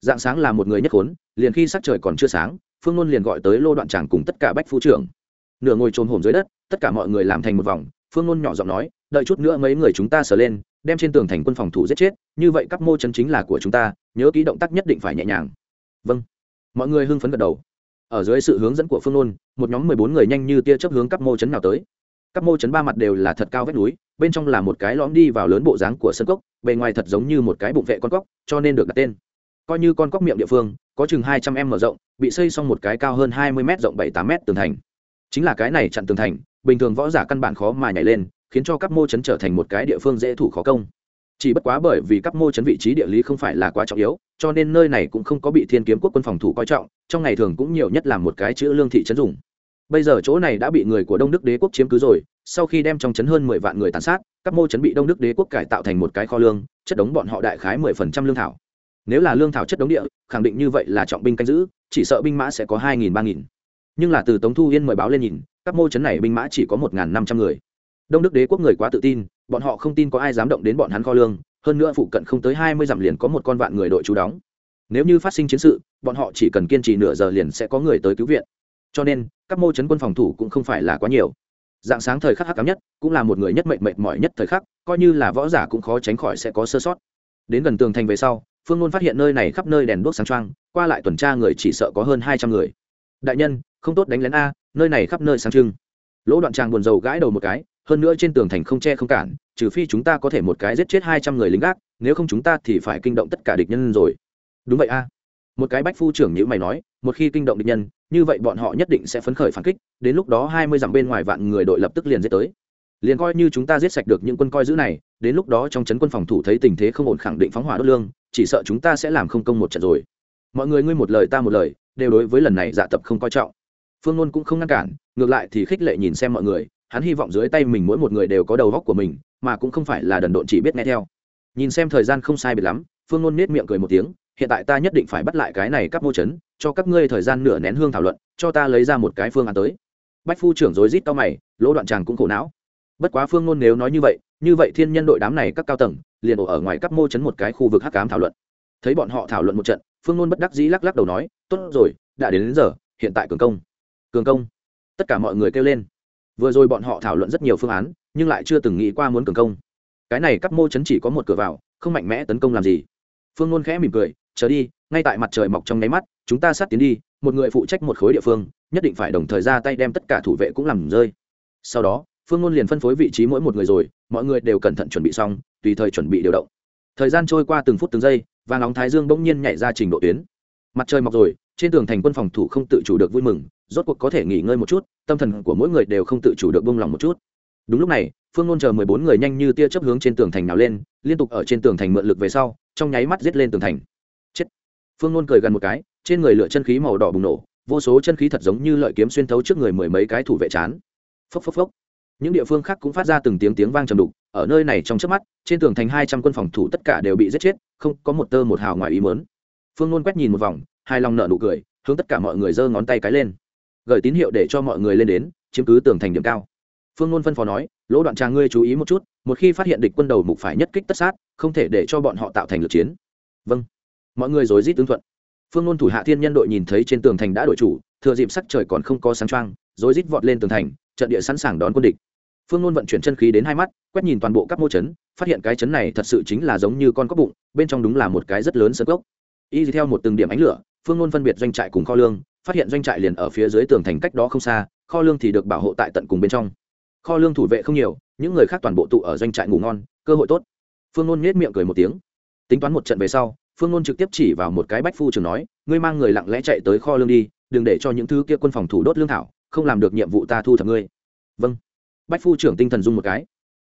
dạng sáng là một người nhất khốn, liền khi sắc trời còn chưa sáng, phương nôn liền gọi tới lô đoạn tràng cùng tất cả bách phu trưởng. Nửa ngồi trồn hổm dưới đất, tất cả mọi người làm thành một vòng, phương nôn nhỏ giọng nói, đợi chút nữa mấy người chúng ta sờ lên, đem trên tường thành quân phòng thủ giết chết, như vậy các mô chân chính là của chúng ta, nhớ ký động tác nhất định phải nhẹ nhàng. Vâng. Mọi người hưng phấn gật đầu. Ở dưới sự hướng dẫn của phương nôn, một nhóm mười bốn người nhanh như tia chấp hướng các mô chấn nào tới. Các mô chấn ba mặt đều là thật cao vách núi, bên trong là một cái lõm đi vào lớn bộ dáng của sân cốc, bề ngoài thật giống như một cái bụng vệ con cóc, cho nên được đặt tên coi như con cóc miệng địa phương, có chừng hai trăm m mở rộng, bị xây xong một cái cao hơn hai mươi m rộng bảy tám m tường thành. Chính là cái này chặn tường thành, bình thường võ giả căn bản khó mà nhảy lên, khiến cho các mô chấn trở thành một cái địa phương dễ thủ khó công. Chỉ bất quá bởi vì các mô chấn vị trí địa lý không phải là quá trọng yếu, cho nên nơi này cũng không có bị thiên kiếm quốc quân phòng thủ coi trọng, trong ngày thường cũng nhiều nhất là một cái chữ lương thị trấn dùng. Bây giờ chỗ này đã bị người của đông đức đế quốc chiếm cứ rồi, sau khi đem trong chấn hơn mười vạn người tàn sát, các mô chấn bị đông đức đế quốc cải tạo thành một cái kho lương, chất đống bọn họ đại khái mười phần trăm lương thảo nếu là lương thảo chất đống địa, khẳng định như vậy là trọng binh canh giữ, chỉ sợ binh mã sẽ có hai nghìn ba nghìn. Nhưng là từ tống thu yên mời báo lên nhìn, các mô chấn này binh mã chỉ có một năm trăm người. Đông đức đế quốc người quá tự tin, bọn họ không tin có ai dám động đến bọn hắn kho lương, hơn nữa phụ cận không tới hai mươi dặm liền có một con vạn người đội trú đóng. Nếu như phát sinh chiến sự, bọn họ chỉ cần kiên trì nửa giờ liền sẽ có người tới cứu viện. Cho nên, các mô chấn quân phòng thủ cũng không phải là quá nhiều. Dạng sáng thời khắc hắc cám nhất, cũng là một người nhất mệnh mệnh mỏi nhất thời khắc, coi như là võ giả cũng khó tránh khỏi sẽ có sơ sót. Đến gần tường thành về sau phương ngôn phát hiện nơi này khắp nơi đèn đuốc sáng trăng qua lại tuần tra người chỉ sợ có hơn hai trăm người. Đại nhân, không tốt đánh lén a, nơi này khắp nơi sáng trưng. Lỗ đoạn tràng buồn rầu gãi đầu một cái, hơn nữa trên tường thành không che không cản, trừ phi chúng ta có thể một cái giết chết hai trăm người lính gác, nếu không chúng ta thì phải kinh động tất cả địch nhân rồi. Đúng vậy a. Một cái bách phu trưởng như mày nói, một khi kinh động địch nhân, như vậy bọn họ nhất định sẽ phấn khởi phản kích, đến lúc đó hai mươi dặm bên ngoài vạn người đội lập tức liền giết tới liền coi như chúng ta giết sạch được những quân coi giữ này, đến lúc đó trong trấn quân phòng thủ thấy tình thế không ổn khẳng định phóng hỏa đốt lương, chỉ sợ chúng ta sẽ làm không công một trận rồi. Mọi người ngươi một lời ta một lời, đều đối với lần này dạ tập không coi trọng. Phương ngôn cũng không ngăn cản, ngược lại thì khích lệ nhìn xem mọi người, hắn hy vọng dưới tay mình mỗi một người đều có đầu góc của mình, mà cũng không phải là đần độn chỉ biết nghe theo. Nhìn xem thời gian không sai biệt lắm, phương ngôn nết miệng cười một tiếng, hiện tại ta nhất định phải bắt lại cái này các mô chấn cho các ngươi thời gian nửa nén hương thảo luận, cho ta lấy ra một cái phương án tới. Bách phu trưởng rối rít tao mày, lỗ đoạn tràng cũng khổ não bất quá phương ngôn nếu nói như vậy như vậy thiên nhân đội đám này các cao tầng liền ổ ở ngoài các mô chấn một cái khu vực hắc cám thảo luận. Thấy bọn họ thảo luận một trận phương ngôn bất đắc dĩ lắc lắc đầu nói tốt rồi đã đến, đến giờ hiện tại cường công. Cường công? Tất cả mọi người kêu lên. Vừa rồi bọn họ thảo luận rất nhiều phương án nhưng lại chưa từng nghĩ qua muốn cường công. Cái này các mô chấn chỉ có một cửa vào không mạnh mẽ tấn công làm gì. Phương ngôn khẽ mỉm cười chờ đi ngay tại mặt trời mọc trong nháy mắt chúng ta sát tiến đi một người phụ trách một khối địa phương nhất định phải đồng thời ra tay đem tất cả thủ vệ cũng làm rơi. Sau đó phương ngôn liền phân phối vị trí mỗi một người rồi, mọi người đều cẩn thận chuẩn bị xong, tùy thời chuẩn bị điều động. Thời gian trôi qua từng phút từng giây và nóng thái dương bỗng nhiên nhảy ra trình độ tuyến. Mặt trời mọc rồi, trên tường thành quân phòng thủ không tự chủ được vui mừng, rốt cuộc có thể nghỉ ngơi một chút, tâm thần của mỗi người đều không tự chủ được buông lòng một chút. Đúng lúc này, phương ngôn chờ mười bốn người nhanh như tia chớp hướng trên tường thành nào lên, liên tục ở trên tường thành mượn lực về sau, trong nháy mắt giết lên tường thành. Chết. Phương ngôn cười gần một cái, trên người lửa chân khí màu đỏ bùng nổ, vô số chân khí thật giống như lợi kiếm xuyên thấu trước người mười mấy cái thủ vệ chán. Phốc phốc phốc những địa phương khác cũng phát ra từng tiếng tiếng vang trầm đục, ở nơi này trong trước mắt, trên tường thành hai trăm quân phòng thủ tất cả đều bị giết chết, không có một tơ một hào ngoài ý mớn phương ngôn quét nhìn một vòng hai lòng nợ nụ cười, hướng tất cả mọi người giơ ngón tay cái lên. Gửi tín hiệu để cho mọi người lên đến, chiếm cứ tường thành điểm cao. Phương ngôn phân phó nói, lỗ đoạn tràng ngươi chú ý một chút, một khi phát hiện địch quân đầu mục phải nhất kích tất sát, không thể để cho bọn họ tạo thành lực chiến. Vâng. Mọi người rối rít tương thuận. Phương ngôn thủ hạ thiên nhân đội nhìn thấy trên tường thành đã đổi chủ, thừa dịp sắc trời còn không có sáng trăng rối rít vọt lên tường thành, trận địa sẵn sàng đón quân địch phương nôn vận chuyển chân khí đến hai mắt, quét nhìn toàn bộ các mô chấn, phát hiện cái chấn này thật sự chính là giống như con cóc bụng, bên trong đúng là một cái rất lớn sơ cốc. Y theo một từng điểm ánh lửa, phương nôn phân biệt doanh trại cùng kho lương, phát hiện doanh trại liền ở phía dưới tường thành cách đó không xa, kho lương thì được bảo hộ tại tận cùng bên trong. Kho lương thủ vệ không nhiều, những người khác toàn bộ tụ ở doanh trại ngủ ngon, cơ hội tốt. Phương nôn nhét miệng cười một tiếng. Tính toán một trận về sau, phương nôn trực tiếp chỉ vào một cái bách phu trường nói, ngươi mang người lặng lẽ chạy tới kho lương đi, đừng để cho những thứ kia quân phòng thủ đốt lương thảo, không làm được nhiệm vụ ta thu thập ngươi. Vâng bách phu trưởng tinh thần dung một cái.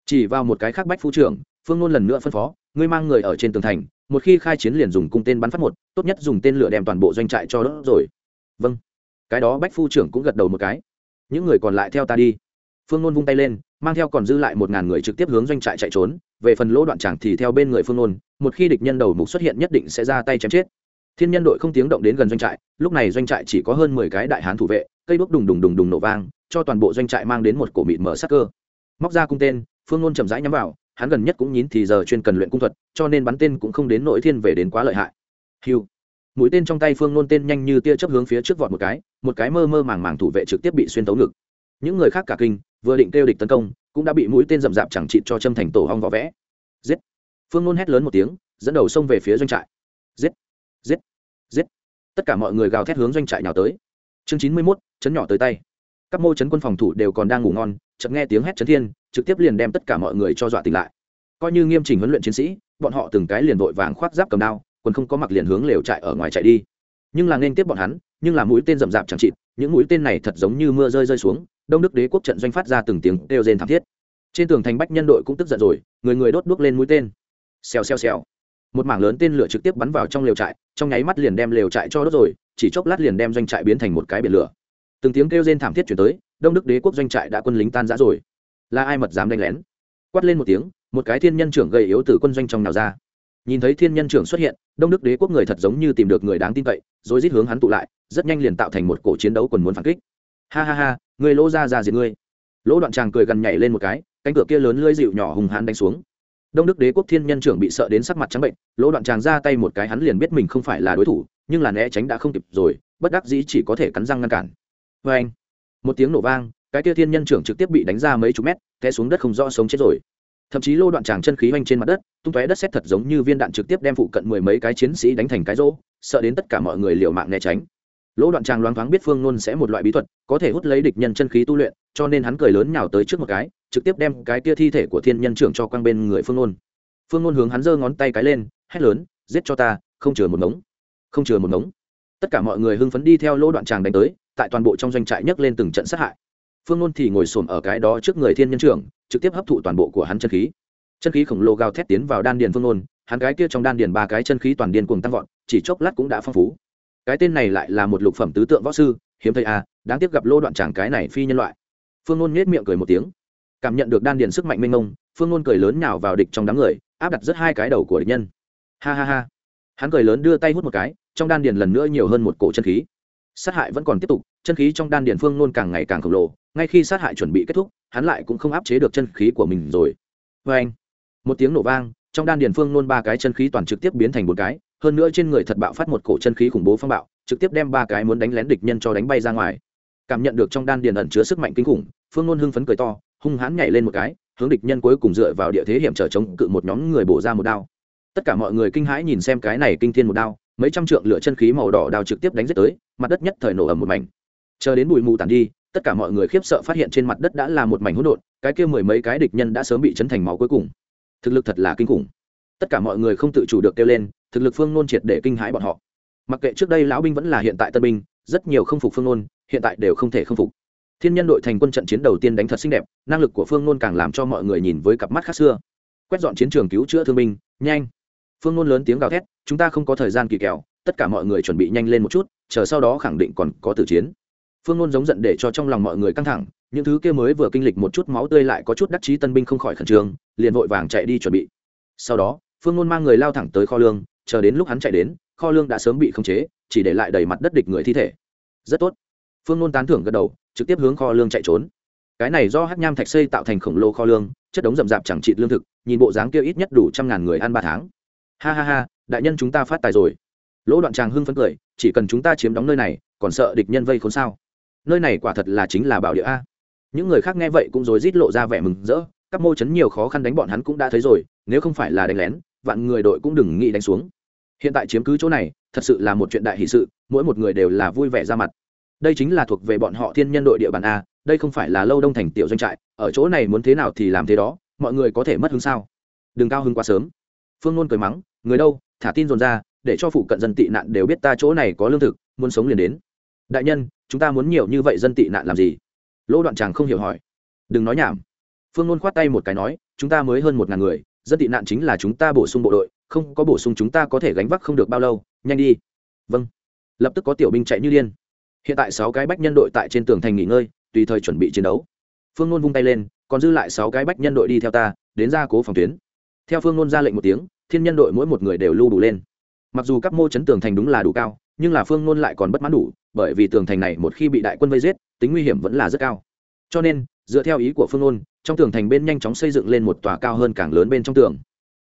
Chỉ vào một cái khác bách phu trưởng, phương nôn lần nữa phân phó, ngươi mang người ở trên tường thành, một khi khai chiến liền dùng cung tên bắn phát một, tốt nhất dùng tên lửa đem toàn bộ doanh trại cho đốt rồi. Vâng. Cái đó bách phu trưởng cũng gật đầu một cái. Những người còn lại theo ta đi. Phương nôn vung tay lên, mang theo còn dư lại một ngàn người trực tiếp hướng doanh trại chạy trốn. Về phần lỗ đoạn tràng thì theo bên người phương nôn, một khi địch nhân đầu mục xuất hiện nhất định sẽ ra tay chém chết. Thiên nhân đội không tiếng động đến gần doanh trại, lúc này doanh trại chỉ có hơn mười cái đại hán thủ vệ, cây đuốc đùng đùng đùng đùng nổ vang cho toàn bộ doanh trại mang đến một cổ mịt mở sắc cơ. Móc ra cung tên, phương ngôn chậm rãi nhắm vào, hắn gần nhất cũng nhín thì giờ chuyên cần luyện cung thuật, cho nên bắn tên cũng không đến nội thiên về đến quá lợi hại. Hiu mũi tên trong tay phương nôn tên nhanh như tia chớp hướng phía trước vọt một cái một cái mơ mơ màng màng thủ vệ trực tiếp bị xuyên tấu ngực. Những người khác cả kinh, vừa định kêu địch tấn công, cũng đã bị mũi tên rậm rạp chẳng trị cho châm thành tổ hong võ vẽ. Giết. Phương nôn hét lớn một tiếng, dẫn đầu xông về phía doanh trại. Giết. Giết. Giết. Tất cả mọi người gào thét hướng doanh trại nhào tới. Chương chín mươi mốt, chấn nhỏ tới tay các mô chấn quân phòng thủ đều còn đang ngủ ngon, chợt nghe tiếng hét chấn thiên, trực tiếp liền đem tất cả mọi người cho dọa tỉnh lại. Coi như nghiêm chỉnh huấn luyện chiến sĩ, bọn họ từng cái liền vội vàng khoác giáp cầm đao quân không có mặc liền hướng lều trại ở ngoài chạy đi. Nhưng là nên tiếp bọn hắn, nhưng là mũi tên rậm rạp chẳng chịt, những mũi tên này thật giống như mưa rơi rơi xuống, đông đức đế quốc trận doanh phát ra từng tiếng đều rên thảm thiết. Trên tường thành bách nhân đội cũng tức giận rồi, người người đốt đuốc lên mũi tên. Xèo xèo xèo. Một mảng lớn tên lửa trực tiếp bắn vào trong lều trại, trong nháy mắt liền đem lều trại cho đốt rồi, chỉ chốc lát liền đem doanh trại biến thành một cái biển lửa từng tiếng kêu rên thảm thiết chuyển tới, đông đức đế quốc doanh trại đã quân lính tan rã rồi. Là ai mật dám đánh lén? Quát lên một tiếng, một cái thiên nhân trưởng gầy yếu từ quân doanh trong nào ra. Nhìn thấy thiên nhân trưởng xuất hiện, đông đức đế quốc người thật giống như tìm được người đáng tin cậy, rồi rít hướng hắn tụ lại, rất nhanh liền tạo thành một cổ chiến đấu quần muốn phản kích. Ha ha ha, người lỗ ra ra diệt ngươi. Lỗ đoạn tràng cười gần nhảy lên một cái, cánh cửa kia lớn lưỡi dịu nhỏ hùng hãn đánh xuống. Đông đức đế quốc thiên nhân trưởng bị sợ đến sắc mặt trắng bệnh, lỗ đoạn tràng ra tay một cái hắn liền biết mình không phải là đối thủ, nhưng là né tránh đã không kịp rồi, bất đắc dĩ chỉ có thể cắn răng ngăn cản vê anh. Một tiếng nổ vang, cái kia thiên nhân trưởng trực tiếp bị đánh ra mấy chục mét, té xuống đất không rõ sống chết rồi. Thậm chí lô đoạn tràng chân khí oanh trên mặt đất, tung tóe đất xét thật giống như viên đạn trực tiếp đem phụ cận mười mấy cái chiến sĩ đánh thành cái rỗ, sợ đến tất cả mọi người liều mạng né tránh. Lỗ đoạn tràng loáng thoáng biết phương nôn sẽ một loại bí thuật, có thể hút lấy địch nhân chân khí tu luyện, cho nên hắn cười lớn nhào tới trước một cái, trực tiếp đem cái tia thi thể của thiên nhân trưởng cho quang bên người phương nôn. Phương nôn hướng hắn giơ ngón tay cái lên, hét lớn, giết cho ta, không chừa một ngống. Không chừa một ngống. Tất cả mọi người hưng phấn đi theo lỗ đoạn tràng đánh tới tại toàn bộ trong doanh trại nhấc lên từng trận sát hại. Phương nôn thì ngồi xổm ở cái đó trước người thiên nhân trưởng, trực tiếp hấp thụ toàn bộ của hắn chân khí. Chân khí khổng lồ gào thét tiến vào đan điền phương nôn, hắn cái kia trong đan điền ba cái chân khí toàn điền cuồng tăng vọt, chỉ chốc lát cũng đã phong phú. Cái tên này lại là một lục phẩm tứ tượng võ sư, hiếm thấy à đáng tiếc gặp lô đoạn tràng cái này phi nhân loại. Phương nôn nhếch miệng cười một tiếng. Cảm nhận được đan điền sức mạnh mênh mông, phương nôn cười lớn nhào vào địch trong đám người, áp đặt rất hai cái đầu của địch nhân. Ha ha ha. Hắn cười lớn đưa tay hút một cái, trong đan điền lần nữa nhiều hơn một cổ chân khí sát hại vẫn còn tiếp tục, chân khí trong đan điền phương nôn càng ngày càng khổng lồ, ngay khi sát hại chuẩn bị kết thúc, hắn lại cũng không áp chế được chân khí của mình rồi. Vê anh, một tiếng nổ vang, trong đan điền phương nôn ba cái chân khí toàn trực tiếp biến thành một cái, hơn nữa trên người thật bạo phát một cổ chân khí khủng bố phong bạo, trực tiếp đem ba cái muốn đánh lén địch nhân cho đánh bay ra ngoài. Cảm nhận được trong đan điền ẩn chứa sức mạnh kinh khủng, phương nôn hưng phấn cười to, hung hãn nhảy lên một cái, hướng địch nhân cuối cùng dựa vào địa thế hiểm trở chống cự một nhóm người bổ ra một đao. Tất cả mọi người kinh hãi nhìn xem cái này kinh thiên một đao mấy trăm trượng lửa chân khí màu đỏ đào trực tiếp đánh giết tới, mặt đất nhất thời nổ ầm một mảnh. Chờ đến bụi mù tàn đi, tất cả mọi người khiếp sợ phát hiện trên mặt đất đã là một mảnh hỗn độn, cái kia mười mấy cái địch nhân đã sớm bị chấn thành máu cuối cùng. Thực lực thật là kinh khủng. Tất cả mọi người không tự chủ được kêu lên, thực lực phương nôn triệt để kinh hãi bọn họ. Mặc kệ trước đây lão binh vẫn là hiện tại tân binh, rất nhiều không phục phương nôn, hiện tại đều không thể không phục. Thiên nhân đội thành quân trận chiến đầu tiên đánh thật xinh đẹp, năng lực của phương nôn càng làm cho mọi người nhìn với cặp mắt khác xưa. Quét dọn chiến trường cứu chữa thương binh, nhanh phương nôn lớn tiếng gào thét, chúng ta không có thời gian kỳ kèo tất cả mọi người chuẩn bị nhanh lên một chút, chờ sau đó khẳng định còn có tử chiến. Phương nôn giống giận để cho trong lòng mọi người căng thẳng, những thứ kia mới vừa kinh lịch một chút máu tươi lại có chút đắc chí tân binh không khỏi khẩn trương, liền vội vàng chạy đi chuẩn bị. Sau đó, phương nôn mang người lao thẳng tới kho lương, chờ đến lúc hắn chạy đến, kho lương đã sớm bị khống chế, chỉ để lại đầy mặt đất địch người thi thể. Rất tốt. Phương nôn tán thưởng gật đầu, trực tiếp hướng kho lương chạy trốn. Cái này do hát nham thạch xây tạo thành khổng lồ kho lương, chất đống rậm rạp chẳng trị lương thực, nhìn bộ dáng kia ít nhất đủ trăm ngàn người ăn ba tháng ha ha ha, đại nhân chúng ta phát tài rồi. Lỗ đoạn tràng hưng phấn cười, chỉ cần chúng ta chiếm đóng nơi này, còn sợ địch nhân vây khốn sao? Nơi này quả thật là chính là bảo địa a. Những người khác nghe vậy cũng rối rít lộ ra vẻ mừng rỡ, các mô chấn nhiều khó khăn đánh bọn hắn cũng đã thấy rồi, nếu không phải là đánh lén, vạn người đội cũng đừng nghĩ đánh xuống. Hiện tại chiếm cứ chỗ này, thật sự là một chuyện đại hỷ sự, mỗi một người đều là vui vẻ ra mặt. Đây chính là thuộc về bọn họ thiên nhân đội địa bàn a, đây không phải là lâu đông thành tiểu doanh trại, ở chỗ này muốn thế nào thì làm thế đó, mọi người có thể mất hứng sao? Đừng cao hứng quá sớm. Phương nôn cười mắng người đâu, thả tin dồn ra, để cho phụ cận dân tị nạn đều biết ta chỗ này có lương thực, muốn sống liền đến. Đại nhân, chúng ta muốn nhiều như vậy dân tị nạn làm gì? Lỗ đoạn chàng không hiểu hỏi. Đừng nói nhảm. Phương nôn khoát tay một cái nói, chúng ta mới hơn một ngàn người, dân tị nạn chính là chúng ta bổ sung bộ đội, không có bổ sung chúng ta có thể gánh vác không được bao lâu, nhanh đi. Vâng. Lập tức có tiểu binh chạy như điên. Hiện tại sáu cái bách nhân đội tại trên tường thành nghỉ ngơi, tùy thời chuẩn bị chiến đấu. Phương nôn vung tay lên, còn dư lại sáu cái bách nhân đội đi theo ta, đến ra cố phòng tuyến theo phương nôn ra lệnh một tiếng, thiên nhân đội mỗi một người đều lưu đủ lên. Mặc dù các mô chấn tường thành đúng là đủ cao, nhưng là phương nôn lại còn bất mãn đủ, bởi vì tường thành này một khi bị đại quân vây giết, tính nguy hiểm vẫn là rất cao. Cho nên, dựa theo ý của phương nôn, trong tường thành bên nhanh chóng xây dựng lên một tòa cao hơn càng lớn bên trong tường.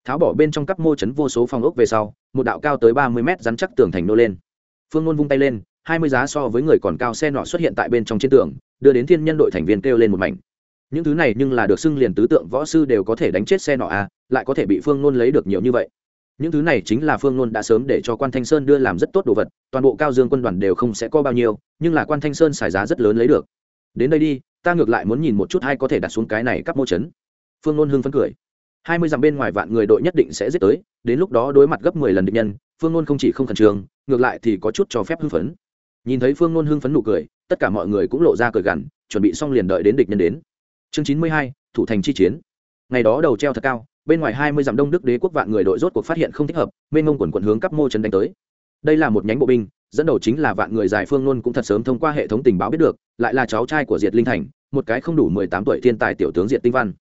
Tháo bỏ bên trong các mô chấn vô số phòng ốc về sau, một đạo cao tới ba mươi mét rắn chắc tường thành nô lên. Phương nôn vung tay lên, hai mươi giá so với người còn cao xe nọ xuất hiện tại bên trong trên tường, đưa đến thiên nhân đội thành viên kêu lên một mảnh những thứ này nhưng là được xưng liền tứ tượng võ sư đều có thể đánh chết xe nọ à lại có thể bị phương nôn lấy được nhiều như vậy. Những thứ này chính là phương nôn đã sớm để cho quan thanh sơn đưa làm rất tốt đồ vật, toàn bộ cao dương quân đoàn đều không sẽ có bao nhiêu, nhưng là quan thanh sơn xài giá rất lớn lấy được. Đến đây đi, ta ngược lại muốn nhìn một chút hay có thể đặt xuống cái này cắp mô chấn. Phương nôn hưng phấn cười. Hai mươi dặm bên ngoài vạn người đội nhất định sẽ giết tới, đến lúc đó đối mặt gấp mười lần địch nhân, phương nôn không chỉ không khẩn trương, ngược lại thì có chút cho phép hưng phấn. Nhìn thấy phương nôn hưng phấn nụ cười, tất cả mọi người cũng lộ ra cười gằn, chuẩn bị xong liền đợi đến địch nhân đến chương chín mươi hai, thủ thành chi chiến. Ngày đó đầu treo thật cao, bên ngoài hai mươi dặm đông đức đế quốc vạn người đội rốt cuộc phát hiện không thích hợp, mênh ngông quần quần hướng cấp mô trấn đánh tới. Đây là một nhánh bộ binh, dẫn đầu chính là vạn người giải phương luôn cũng thật sớm thông qua hệ thống tình báo biết được, lại là cháu trai của diệt linh thành, một cái không đủ mười tám tuổi thiên tài tiểu tướng diệt tinh văn.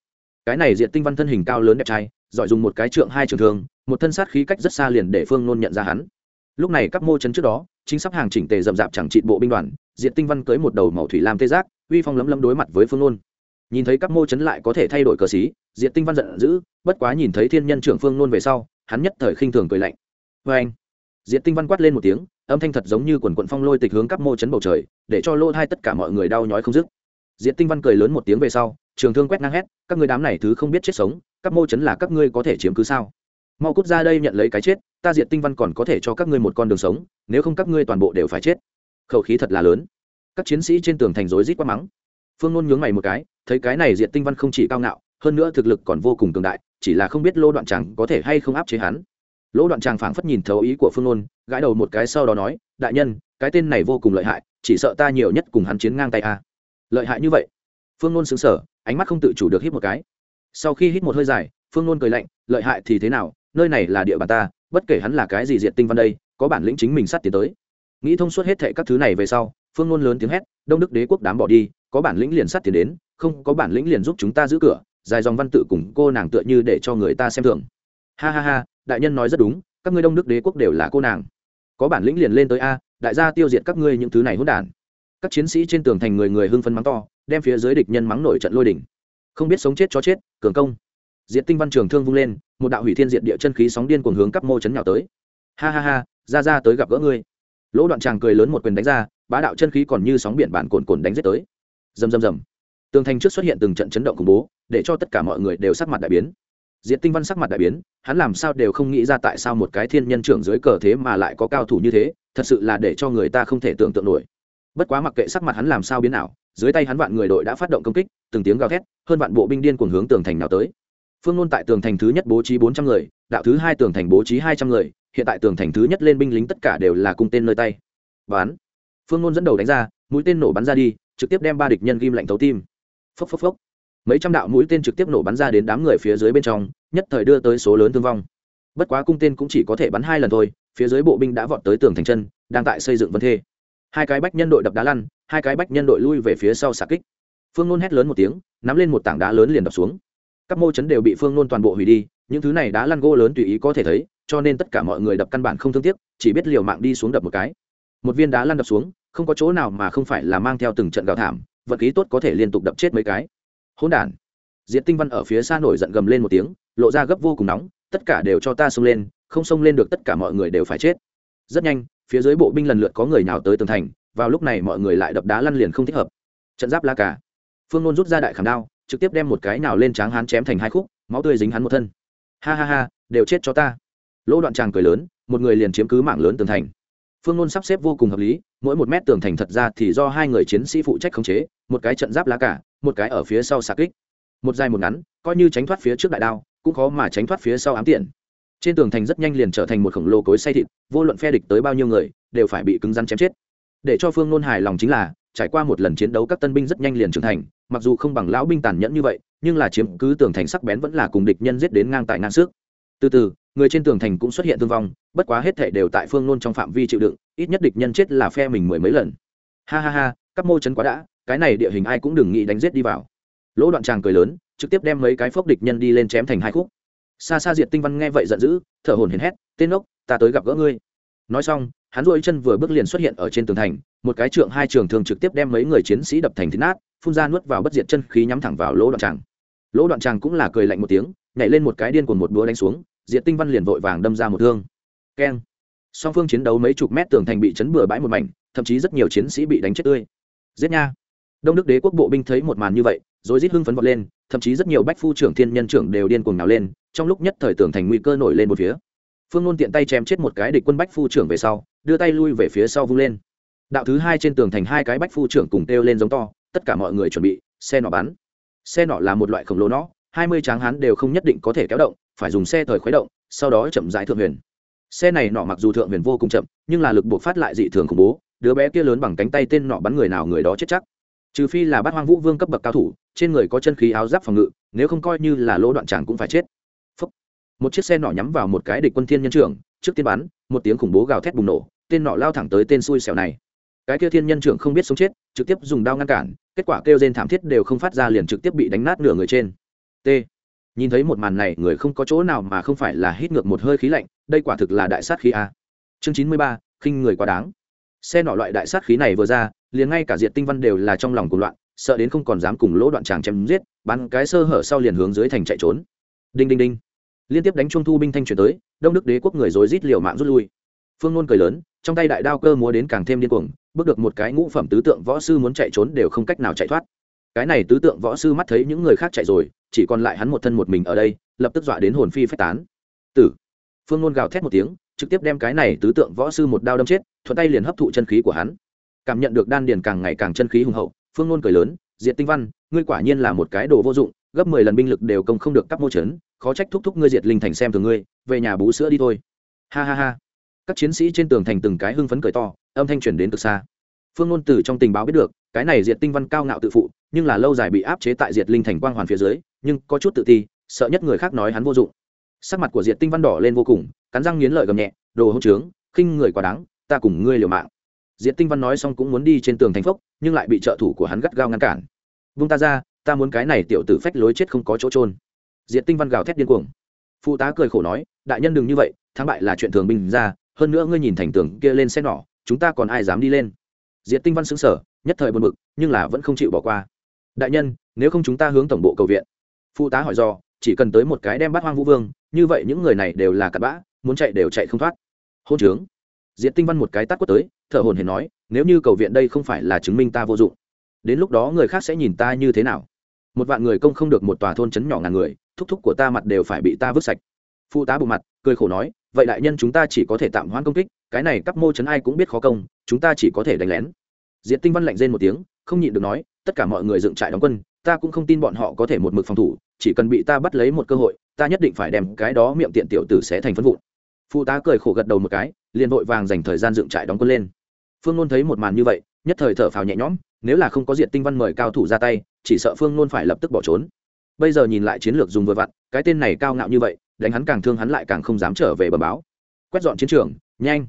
Cái này diệt tinh văn thân hình cao lớn đẹp trai, giỏi dùng một cái trượng hai trường thương, một thân sát khí cách rất xa liền để phương nôn nhận ra hắn. Lúc này các mô chấn trước đó, chính sắp hàng chỉnh tề rậm rạp chẳng trị bộ binh đoàn, diệt tinh văn cưới một đầu màu thủy lam tê giác, uy phong lấm lấm đối mặt với phương nôn nhìn thấy các mô chấn lại có thể thay đổi cờ xí diệt tinh văn giận dữ, bất quá nhìn thấy thiên nhân trưởng phương nôn về sau, hắn nhất thời khinh thường cười lạnh. Vê anh diệt tinh văn quát lên một tiếng, âm thanh thật giống như quần quận phong lôi tịch hướng các mô chấn bầu trời, để cho lỗ thai tất cả mọi người đau nhói không dứt. Diệt tinh văn cười lớn một tiếng về sau, trường thương quét ngang hét, các người đám này thứ không biết chết sống, các mô chấn là các ngươi có thể chiếm cứ sao? Mau cút ra đây nhận lấy cái chết, ta diệt tinh văn còn có thể cho các ngươi một con đường sống, nếu không các ngươi toàn bộ đều phải chết. Khẩu khí thật là lớn. Các chiến sĩ trên tường thành rối rít quát mắng phương nôn nhướng mày một cái, thấy cái này diệt tinh văn không chỉ cao ngạo, hơn nữa thực lực còn vô cùng cường đại, chỉ là không biết lô đoạn tràng có thể hay không áp chế hắn. Lỗ đoạn tràng phảng phất nhìn thấu ý của phương nôn, gãi đầu một cái sau đó nói, đại nhân, cái tên này vô cùng lợi hại, chỉ sợ ta nhiều nhất cùng hắn chiến ngang tay a. Lợi hại như vậy? Phương nôn xứng sở ánh mắt không tự chủ được hít một cái. Sau khi hít một hơi dài, phương nôn cười lạnh, lợi hại thì thế nào? Nơi này là địa bàn ta, bất kể hắn là cái gì diện tinh văn đây, có bản lĩnh chính mình sát tiến tới. Nghĩ thông suốt hết thệ các thứ này về sau, phương nôn lớn tiếng hét, đông đức đế quốc đám bỏ đi có bản lĩnh liền sát tiền đến, không có bản lĩnh liền giúp chúng ta giữ cửa, dài dòng văn tự cùng cô nàng tựa như để cho người ta xem thường. Ha ha ha, đại nhân nói rất đúng, các ngươi đông đức đế quốc đều là cô nàng. Có bản lĩnh liền lên tới a, đại gia tiêu diệt các ngươi những thứ này hỗn đản. Các chiến sĩ trên tường thành người người hưng phấn mắng to, đem phía dưới địch nhân mắng nổi trận lôi đỉnh không biết sống chết cho chết, cường công. Diệt tinh văn trường thương vung lên, một đạo hủy thiên diệt địa chân khí sóng điên cuồng hướng các mô chấn nhào tới. Ha ha ha, ra ra tới gặp gỡ ngươi. Lỗ đoạn tràng cười lớn một quyền đánh ra, bá đạo chân khí còn như sóng biển bản cồn cồn đánh giết tới rầm rầm rầm. Tường thành trước xuất hiện từng trận chấn động khủng bố, để cho tất cả mọi người đều sắc mặt đại biến. Diệt tinh văn sắc mặt đại biến, hắn làm sao đều không nghĩ ra tại sao một cái thiên nhân trưởng dưới cờ thế mà lại có cao thủ như thế, thật sự là để cho người ta không thể tưởng tượng nổi. Bất quá mặc kệ sắc mặt hắn làm sao biến nào dưới tay hắn vạn người đội đã phát động công kích, từng tiếng gào thét, hơn vạn bộ binh điên cuồng hướng tường thành nào tới. Phương Luân tại tường thành thứ nhất bố trí bốn trăm người, đạo thứ hai tường thành bố trí hai trăm người, hiện tại tường thành thứ nhất lên binh lính tất cả đều là cung tên nơi tay. Bán phương Luân dẫn đầu đánh ra mũi tên nổ bắn ra đi, trực tiếp đem ba địch nhân ghim lạnh thấu tim. Phốc phốc phốc. Mấy trăm đạo mũi tên trực tiếp nổ bắn ra đến đám người phía dưới bên trong, nhất thời đưa tới số lớn thương vong. Bất quá cung tên cũng chỉ có thể bắn hai lần thôi, phía dưới bộ binh đã vọt tới tường thành chân, đang tại xây dựng vân thê. Hai cái bách nhân đội đập đá lăn, hai cái bách nhân đội lui về phía sau xạ kích. Phương nôn hét lớn một tiếng, nắm lên một tảng đá lớn liền đập xuống. Các mô chấn đều bị phương nôn toàn bộ hủy đi, những thứ này đá lăn gỗ lớn tùy ý có thể thấy, cho nên tất cả mọi người đập căn bản không thương tiếc, chỉ biết liều mạng đi xuống đập một cái. Một viên đá lăn đập xuống không có chỗ nào mà không phải là mang theo từng trận gào thảm, vật khí tốt có thể liên tục đập chết mấy cái. Hỗn đản. Diệt tinh văn ở phía xa nổi giận gầm lên một tiếng, lộ ra gấp vô cùng nóng, tất cả đều cho ta xông lên, không xông lên được tất cả mọi người đều phải chết. Rất nhanh, phía dưới bộ binh lần lượt có người nào tới tường thành, vào lúc này mọi người lại đập đá lăn liền không thích hợp. Trận giáp la cả. Phương nôn rút ra đại khảm đao, trực tiếp đem một cái nào lên tráng hắn chém thành hai khúc, máu tươi dính hắn một thân. Ha ha ha, đều chết cho ta. Lỗ đoạn tràng cười lớn, một người liền chiếm cứ mạng lớn tường thành phương nôn sắp xếp vô cùng hợp lý, mỗi một mét tường thành thật ra thì do hai người chiến sĩ phụ trách khống chế, một cái trận giáp lá cả, một cái ở phía sau xạ kích. Một dài một ngắn, coi như tránh thoát phía trước đại đao, cũng khó mà tránh thoát phía sau ám tiện. Trên tường thành rất nhanh liền trở thành một khổng lồ cối say thịt, vô luận phe địch tới bao nhiêu người, đều phải bị cứng rắn chém chết. Để cho phương nôn hài lòng chính là, trải qua một lần chiến đấu các tân binh rất nhanh liền trưởng thành, mặc dù không bằng lão binh tàn nhẫn như vậy, nhưng là chiếm cứ tường thành sắc bén vẫn là cùng địch nhân giết đến ngang tại ngang sức từ từ, người trên tường thành cũng xuất hiện thương vong, bất quá hết thể đều tại phương nôn trong phạm vi chịu đựng, ít nhất địch nhân chết là phe mình mười mấy lần. Ha ha ha, các mô chấn quá đã, cái này địa hình ai cũng đừng nghĩ đánh giết đi vào. Lỗ đoạn tràng cười lớn, trực tiếp đem mấy cái phốc địch nhân đi lên chém thành hai khúc. Xa xa diệt tinh văn nghe vậy giận dữ, thở hồn hển hét, tên ốc, ta tới gặp gỡ ngươi. Nói xong, hắn rỗi chân vừa bước liền xuất hiện ở trên tường thành, một cái trượng hai trường thường trực tiếp đem mấy người chiến sĩ đập thành thịt nát, phun ra nuốt vào bất diệt chân khí nhắm thẳng vào lỗ đoạn tràng. Lỗ đoạn tràng cũng là cười lạnh một tiếng nhảy lên một cái điên cuồng một búa đánh xuống diệt tinh văn liền vội vàng đâm ra một thương. Keng. Song phương chiến đấu mấy chục mét tường thành bị chấn bừa bãi một mảnh, thậm chí rất nhiều chiến sĩ bị đánh chết tươi. Giết nha. Đông đức đế quốc bộ binh thấy một màn như vậy, rồi rít hưng phấn vọt lên, thậm chí rất nhiều bách phu trưởng thiên nhân trưởng đều điên cuồng nào lên, trong lúc nhất thời tường thành nguy cơ nổi lên một phía. Phương nôn tiện tay chém chết một cái địch quân bách phu trưởng về sau, đưa tay lui về phía sau vung lên. Đạo thứ hai trên tường thành hai cái bách phu trưởng cùng kêu lên giống to, tất cả mọi người chuẩn bị, xe nọ bắn. Xe nọ là một loại khổng lồ nó hai mươi tráng hán đều không nhất định có thể kéo động, phải dùng xe thời khuấy động, sau đó chậm rãi thượng huyền. Xe này nọ mặc dù thượng huyền vô cùng chậm, nhưng là lực buộc phát lại dị thường khủng bố, đứa bé kia lớn bằng cánh tay tên nọ bắn người nào người đó chết chắc. Trừ phi là bát hoang vũ vương cấp bậc cao thủ, trên người có chân khí áo giáp phòng ngự, nếu không coi như là lỗ đoạn tràng cũng phải chết. Phúc. một chiếc xe nọ nhắm vào một cái địch quân thiên nhân trưởng, trước tiên bắn, một tiếng khủng bố gào thét bùng nổ, tên nọ lao thẳng tới tên xui xẻo này. Cái kia thiên nhân trưởng không biết sống chết, trực tiếp dùng đao ngăn cản, kết quả kêu rên thảm thiết đều không phát ra liền trực tiếp bị đánh nát nửa người trên t. Nhìn thấy một màn này, người không có chỗ nào mà không phải là hít ngược một hơi khí lạnh, đây quả thực là đại sát khí a. Chương chín mươi ba, khinh người quá đáng. Xe nọ loại đại sát khí này vừa ra, liền ngay cả diệt tinh văn đều là trong lòng cuồng loạn, sợ đến không còn dám cùng lỗ đoạn tràng chém giết, bắn cái sơ hở sau liền hướng dưới thành chạy trốn. Đinh đinh đinh. Liên tiếp đánh trung thu binh thanh chuyển tới, đông đức đế quốc người dối rít liều mạng rút lui. Phương nôn cười lớn, trong tay đại đao cơ múa đến càng thêm điên cuồng, bước được một cái ngũ phẩm tứ tượng võ sư muốn chạy trốn đều không cách nào chạy thoát. Cái này tứ tượng võ sư mắt thấy những người khác chạy rồi chỉ còn lại hắn một thân một mình ở đây, lập tức dọa đến hồn phi phách tán. Tử. Phương nôn gào thét một tiếng, trực tiếp đem cái này tứ tượng võ sư một đao đâm chết, thuận tay liền hấp thụ chân khí của hắn. Cảm nhận được đan điền càng ngày càng chân khí hùng hậu, phương nôn cười lớn, diệt tinh văn, ngươi quả nhiên là một cái đồ vô dụng, gấp mười lần binh lực đều công không được cắp mô chấn, khó trách thúc thúc ngươi diệt linh thành xem thường ngươi, về nhà bú sữa đi thôi. Ha ha ha. Các chiến sĩ trên tường thành từng cái hưng phấn cười to, âm thanh truyền đến từ xa phương ngôn từ trong tình báo biết được, cái này diệt tinh văn cao ngạo tự phụ, nhưng là lâu dài bị áp chế tại diệt linh thành quang hoàn phía dưới, nhưng có chút tự ti, sợ nhất người khác nói hắn vô dụng. Sắc mặt của diệt tinh văn đỏ lên vô cùng, cắn răng nghiến lợi gầm nhẹ, đồ hỗn trướng, khinh người quá đáng, ta cùng ngươi liều mạng. Diệt tinh văn nói xong cũng muốn đi trên tường thành phốc, nhưng lại bị trợ thủ của hắn gắt gao ngăn cản. Vung ta ra, ta muốn cái này tiểu tử phách lối chết không có chỗ trôn diệt tinh văn gào thét điên cuồng. Phụ tá cười khổ nói, đại nhân đừng như vậy, thắng bại là chuyện thường bình ra, hơn nữa ngươi nhìn thành tường kia lên xe nỏ, chúng ta còn ai dám đi lên? Diệt tinh văn xứng sở nhất thời buồn bực, nhưng là vẫn không chịu bỏ qua. Đại nhân, nếu không chúng ta hướng tổng bộ cầu viện. Phụ tá hỏi do chỉ cần tới một cái đem bắt hoang vũ vương, như vậy những người này đều là cặn bã, muốn chạy đều chạy không thoát. Hôn trướng. Diệt tinh văn một cái tắt quất tới, thở hồn hển nói, nếu như cầu viện đây không phải là chứng minh ta vô dụng, đến lúc đó người khác sẽ nhìn ta như thế nào? Một vạn người công không được một tòa thôn trấn nhỏ ngàn người, thúc thúc của ta mặt đều phải bị ta vứt sạch. Phụ tá bộ mặt cười khổ nói, vậy đại nhân chúng ta chỉ có thể tạm hoãn công kích, cái này các mô chấn ai cũng biết khó công, chúng ta chỉ có thể đánh lén. Diệt tinh văn lạnh rên một tiếng, không nhịn được nói, tất cả mọi người dựng trại đóng quân, ta cũng không tin bọn họ có thể một mực phòng thủ, chỉ cần bị ta bắt lấy một cơ hội, ta nhất định phải đem cái đó miệng tiện tiểu tử sẽ thành phân vụn. Phụ tá cười khổ gật đầu một cái, liền vội vàng dành thời gian dựng trại đóng quân lên. Phương nôn thấy một màn như vậy, nhất thời thở phào nhẹ nhõm, nếu là không có diện tinh văn mời cao thủ ra tay, chỉ sợ phương nôn phải lập tức bỏ trốn. Bây giờ nhìn lại chiến lược dùng vừa vặn, cái tên này cao ngạo như vậy đánh hắn càng thương hắn lại càng không dám trở về bờ báo. Quét dọn chiến trường, nhanh.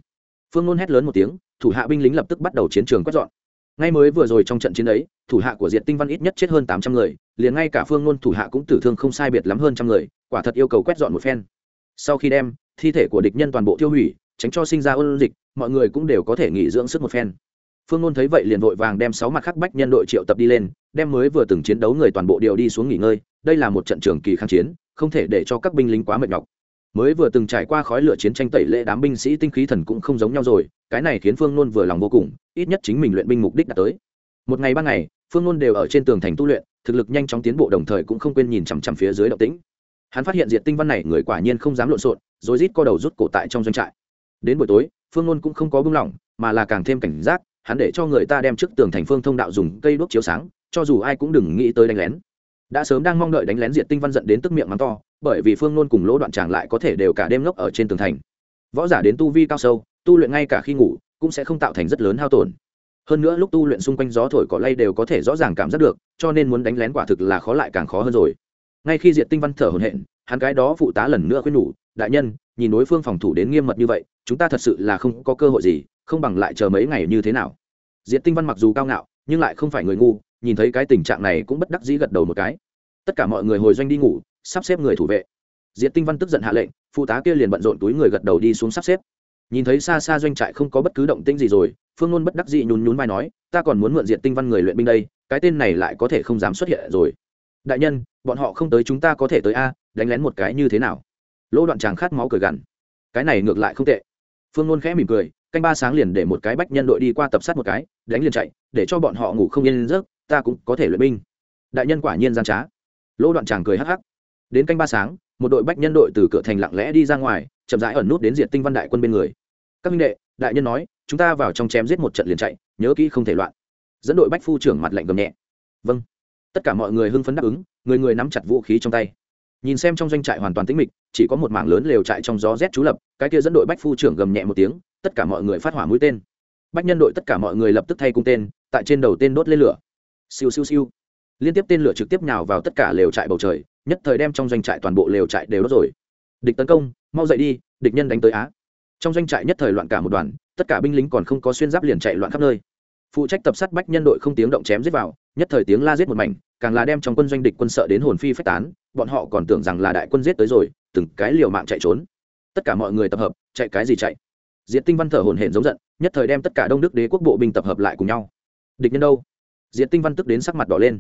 Phương nôn hét lớn một tiếng, thủ hạ binh lính lập tức bắt đầu chiến trường quét dọn. Ngay mới vừa rồi trong trận chiến ấy, thủ hạ của diệt tinh văn ít nhất chết hơn tám trăm người, liền ngay cả phương nôn thủ hạ cũng tử thương không sai biệt lắm hơn trăm người, quả thật yêu cầu quét dọn một phen. Sau khi đem thi thể của địch nhân toàn bộ tiêu hủy, tránh cho sinh ra ôn dịch, mọi người cũng đều có thể nghỉ dưỡng sức một phen. Phương nôn thấy vậy liền vội vàng đem sáu mặt khắc bách nhân đội triệu tập đi lên, đem mới vừa từng chiến đấu người toàn bộ đều đi xuống nghỉ ngơi, đây là một trận trường kỳ kháng chiến không thể để cho các binh lính quá mệt nhọc. Mới vừa từng trải qua khói lửa chiến tranh tẩy lệ đám binh sĩ tinh khí thần cũng không giống nhau rồi, cái này khiến phương nôn vừa lòng vô cùng, ít nhất chính mình luyện binh mục đích đã tới. Một ngày ba ngày, phương nôn đều ở trên tường thành tu luyện, thực lực nhanh chóng tiến bộ đồng thời cũng không quên nhìn chằm chằm phía dưới động tĩnh. Hắn phát hiện diện tinh văn này, người quả nhiên không dám lộn xộn, rồi rít co đầu rút cổ tại trong doanh trại. Đến buổi tối, phương nôn cũng không có bưng lỏng, mà là càng thêm cảnh giác, hắn để cho người ta đem trước tường thành phương thông đạo dùng cây đuốc chiếu sáng, cho dù ai cũng đừng nghĩ tới đánh lén đã sớm đang mong đợi đánh lén diệt tinh văn giận đến tức miệng mắng to, bởi vì phương nôn cùng lỗ đoạn tràng lại có thể đều cả đêm ngốc ở trên tường thành. Võ giả đến tu vi cao sâu, tu luyện ngay cả khi ngủ, cũng sẽ không tạo thành rất lớn hao tổn. Hơn nữa lúc tu luyện xung quanh gió thổi cỏ lay đều có thể rõ ràng cảm giác được, cho nên muốn đánh lén quả thực là khó lại càng khó hơn rồi. Ngay khi diệt tinh văn thở hồn hện hắn cái đó phụ tá lần nữa khuyên nhủ, đại nhân, nhìn đối phương phòng thủ đến nghiêm mật như vậy, chúng ta thật sự là không có cơ hội gì, không bằng lại chờ mấy ngày như thế nào. Diệt tinh văn mặc dù cao ngạo, nhưng lại không phải người ngu nhìn thấy cái tình trạng này cũng bất đắc dĩ gật đầu một cái. Tất cả mọi người hồi doanh đi ngủ, sắp xếp người thủ vệ. Diệt tinh văn tức giận hạ lệnh, phụ tá kia liền bận rộn túi người gật đầu đi xuống sắp xếp. Nhìn thấy xa xa doanh trại không có bất cứ động tĩnh gì rồi, phương ngôn bất đắc dĩ nhún nhún vai nói, ta còn muốn mượn diệt tinh văn người luyện binh đây, cái tên này lại có thể không dám xuất hiện rồi. Đại nhân, bọn họ không tới chúng ta có thể tới a, đánh lén một cái như thế nào? Lỗ đoạn tràng khát máu cười gằn. Cái này ngược lại không tệ. Phương ngôn khẽ mỉm cười, canh ba sáng liền để một cái bách nhân đội đi qua tập sát một cái, đánh liền chạy, để cho bọn họ ngủ không yên giấc ta cũng có thể luyện binh. Đại nhân quả nhiên gian trá. Lỗ đoạn chàng cười hắc hắc. Đến canh ba sáng, một đội bách nhân đội từ cửa thành lặng lẽ đi ra ngoài, chậm rãi ẩn nút đến diện tinh văn đại quân bên người. Các minh đệ, đại nhân nói, chúng ta vào trong chém giết một trận liền chạy, nhớ kỹ không thể loạn. Dẫn đội bách phu trưởng mặt lạnh gầm nhẹ. Vâng. Tất cả mọi người hưng phấn đáp ứng, người người nắm chặt vũ khí trong tay. Nhìn xem trong doanh trại hoàn toàn tĩnh mịch, chỉ có một mảng lớn lều trại trong gió rét trú lập, cái kia dẫn đội bách phu trưởng gầm nhẹ một tiếng, tất cả mọi người phát hỏa mũi tên. Bách nhân đội tất cả mọi người lập tức thay cung tên, tại trên đầu tên đốt lên lửa siêu siêu siêu. Liên tiếp tên lửa trực tiếp nhào vào tất cả lều trại bầu trời nhất thời đem trong doanh trại toàn bộ lều trại đều đốt rồi. Địch tấn công mau dậy đi địch nhân đánh tới á. Trong doanh trại nhất thời loạn cả một đoàn tất cả binh lính còn không có xuyên giáp liền chạy loạn khắp nơi. Phụ trách tập sát bách nhân đội không tiếng động chém giết vào nhất thời tiếng la giết một mảnh càng là đem trong quân doanh địch quân sợ đến hồn phi phách tán bọn họ còn tưởng rằng là đại quân giết tới rồi từng cái liều mạng chạy trốn. Tất cả mọi người tập hợp chạy cái gì chạy? Diệt Tinh Văn thở hổn hển giống giận, nhất thời đem tất cả Đông Đức Đế quốc bộ binh tập hợp lại cùng nhau. Địch nhân đâu? Diệt Tinh Văn tức đến sắc mặt đỏ lên.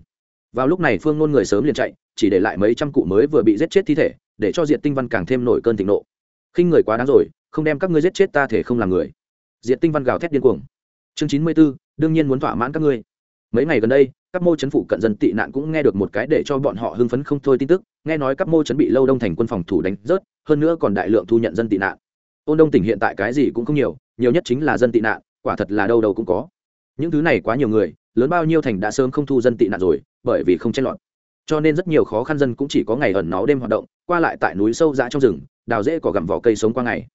Vào lúc này Phương Nôn người sớm liền chạy, chỉ để lại mấy trăm cụ mới vừa bị giết chết thi thể, để cho Diệt Tinh Văn càng thêm nổi cơn thịnh nộ. Khinh người quá đáng rồi, không đem các ngươi giết chết ta thể không làm người. Diệt Tinh Văn gào thét điên cuồng. Chương chín mươi 94, đương nhiên muốn thỏa mãn các ngươi. Mấy ngày gần đây, các mô chấn phụ cận dân tị nạn cũng nghe được một cái để cho bọn họ hưng phấn không thôi tin tức, nghe nói các mô chấn bị lâu đông thành quân phòng thủ đánh rớt, hơn nữa còn đại lượng thu nhận dân tị nạn ôn đông tỉnh hiện tại cái gì cũng không nhiều nhiều nhất chính là dân tị nạn quả thật là đâu đâu cũng có những thứ này quá nhiều người, lớn bao nhiêu thành đã sớm không thu dân tị nạn rồi, bởi vì không chen lọt. Cho nên rất nhiều khó khăn dân cũng chỉ có ngày ẩn nó đêm hoạt động, qua lại tại núi sâu dã trong rừng, đào rễ cỏ gặm vỏ cây sống qua ngày.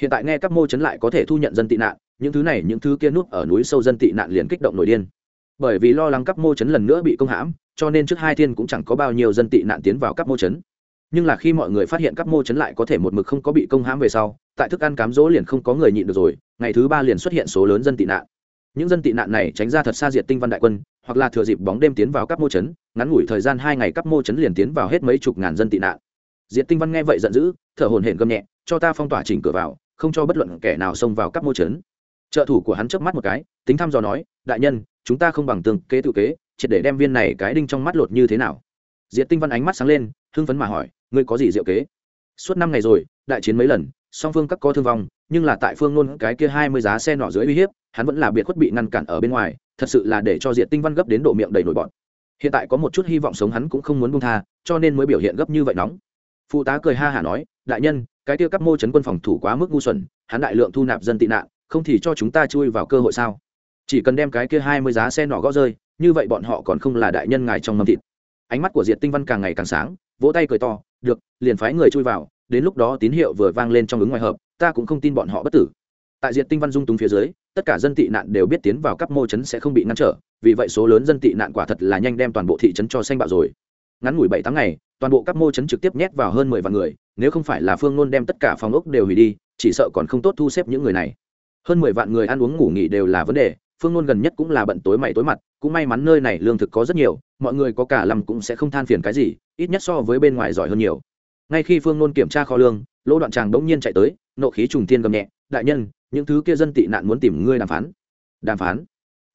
Hiện tại nghe các mô chấn lại có thể thu nhận dân tị nạn, những thứ này, những thứ kia nút ở núi sâu dân tị nạn liền kích động nổi điên. Bởi vì lo lắng các mô chấn lần nữa bị công hãm, cho nên trước hai thiên cũng chẳng có bao nhiêu dân tị nạn tiến vào các mô chấn. Nhưng là khi mọi người phát hiện các mô chấn lại có thể một mực không có bị công hãm về sau, tại thức ăn cám dỗ liền không có người nhịn được rồi, ngày thứ ba liền xuất hiện số lớn dân tị nạn những dân tị nạn này tránh ra thật xa diệt tinh văn đại quân, hoặc là thừa dịp bóng đêm tiến vào các mô chấn, ngắn ngủi thời gian hai ngày các mô chấn liền tiến vào hết mấy chục ngàn dân tị nạn. Diệt tinh văn nghe vậy giận dữ, thở hồn hển gầm nhẹ, cho ta phong tỏa chỉnh cửa vào, không cho bất luận kẻ nào xông vào các mô chấn. Trợ thủ của hắn chớp mắt một cái, tính thăm dò nói, đại nhân, chúng ta không bằng tương kế tự kế, triệt để đem viên này cái đinh trong mắt lột như thế nào? Diệt tinh văn ánh mắt sáng lên, hưng phấn mà hỏi, ngươi có gì diệu kế? Suốt năm ngày rồi, đại chiến mấy lần, song phương các có thương vong, nhưng là tại phương nôn cái kia hai mươi giá xe nọ dưới uy hiếp hắn vẫn là biệt khuất bị ngăn cản ở bên ngoài, thật sự là để cho diệt tinh văn gấp đến độ miệng đầy nổi bọn hiện tại có một chút hy vọng sống hắn cũng không muốn buông tha, cho nên mới biểu hiện gấp như vậy nóng. Phụ tá cười ha hả nói, đại nhân, cái tiêu cắp mô chấn quân phòng thủ quá mức ngu xuẩn, hắn đại lượng thu nạp dân tị nạn, không thì cho chúng ta chui vào cơ hội sao? Chỉ cần đem cái kia hai mươi giá xe nọ gõ rơi, như vậy bọn họ còn không là đại nhân ngài trong mâm thịt. Ánh mắt của diệt tinh văn càng ngày càng sáng, vỗ tay cười to, được, liền phái người chui vào, đến lúc đó tín hiệu vừa vang lên trong ứng ngoài hợp, ta cũng không tin bọn họ bất tử. Tại diệt tinh văn dung túng phía dưới tất cả dân tị nạn đều biết tiến vào các mô trấn sẽ không bị ngăn trở, vì vậy số lớn dân tị nạn quả thật là nhanh đem toàn bộ thị trấn cho xanh bạo rồi. Ngắn ngủi bảy tháng ngày, toàn bộ các mô trấn trực tiếp nhét vào hơn mười vạn người, nếu không phải là phương nôn đem tất cả phòng ốc đều hủy đi, chỉ sợ còn không tốt thu xếp những người này. Hơn mười vạn người ăn uống ngủ nghỉ đều là vấn đề, phương nôn gần nhất cũng là bận tối mày tối mặt, cũng may mắn nơi này lương thực có rất nhiều, mọi người có cả lầm cũng sẽ không than phiền cái gì, ít nhất so với bên ngoài giỏi hơn nhiều. Ngay khi phương nôn kiểm tra kho lương, lỗ đoạn tràng bỗng nhiên chạy tới, nộ khí trùng tiên gầm nhẹ, đại nhân những thứ kia dân tị nạn muốn tìm ngươi đàm phán. Đàm phán?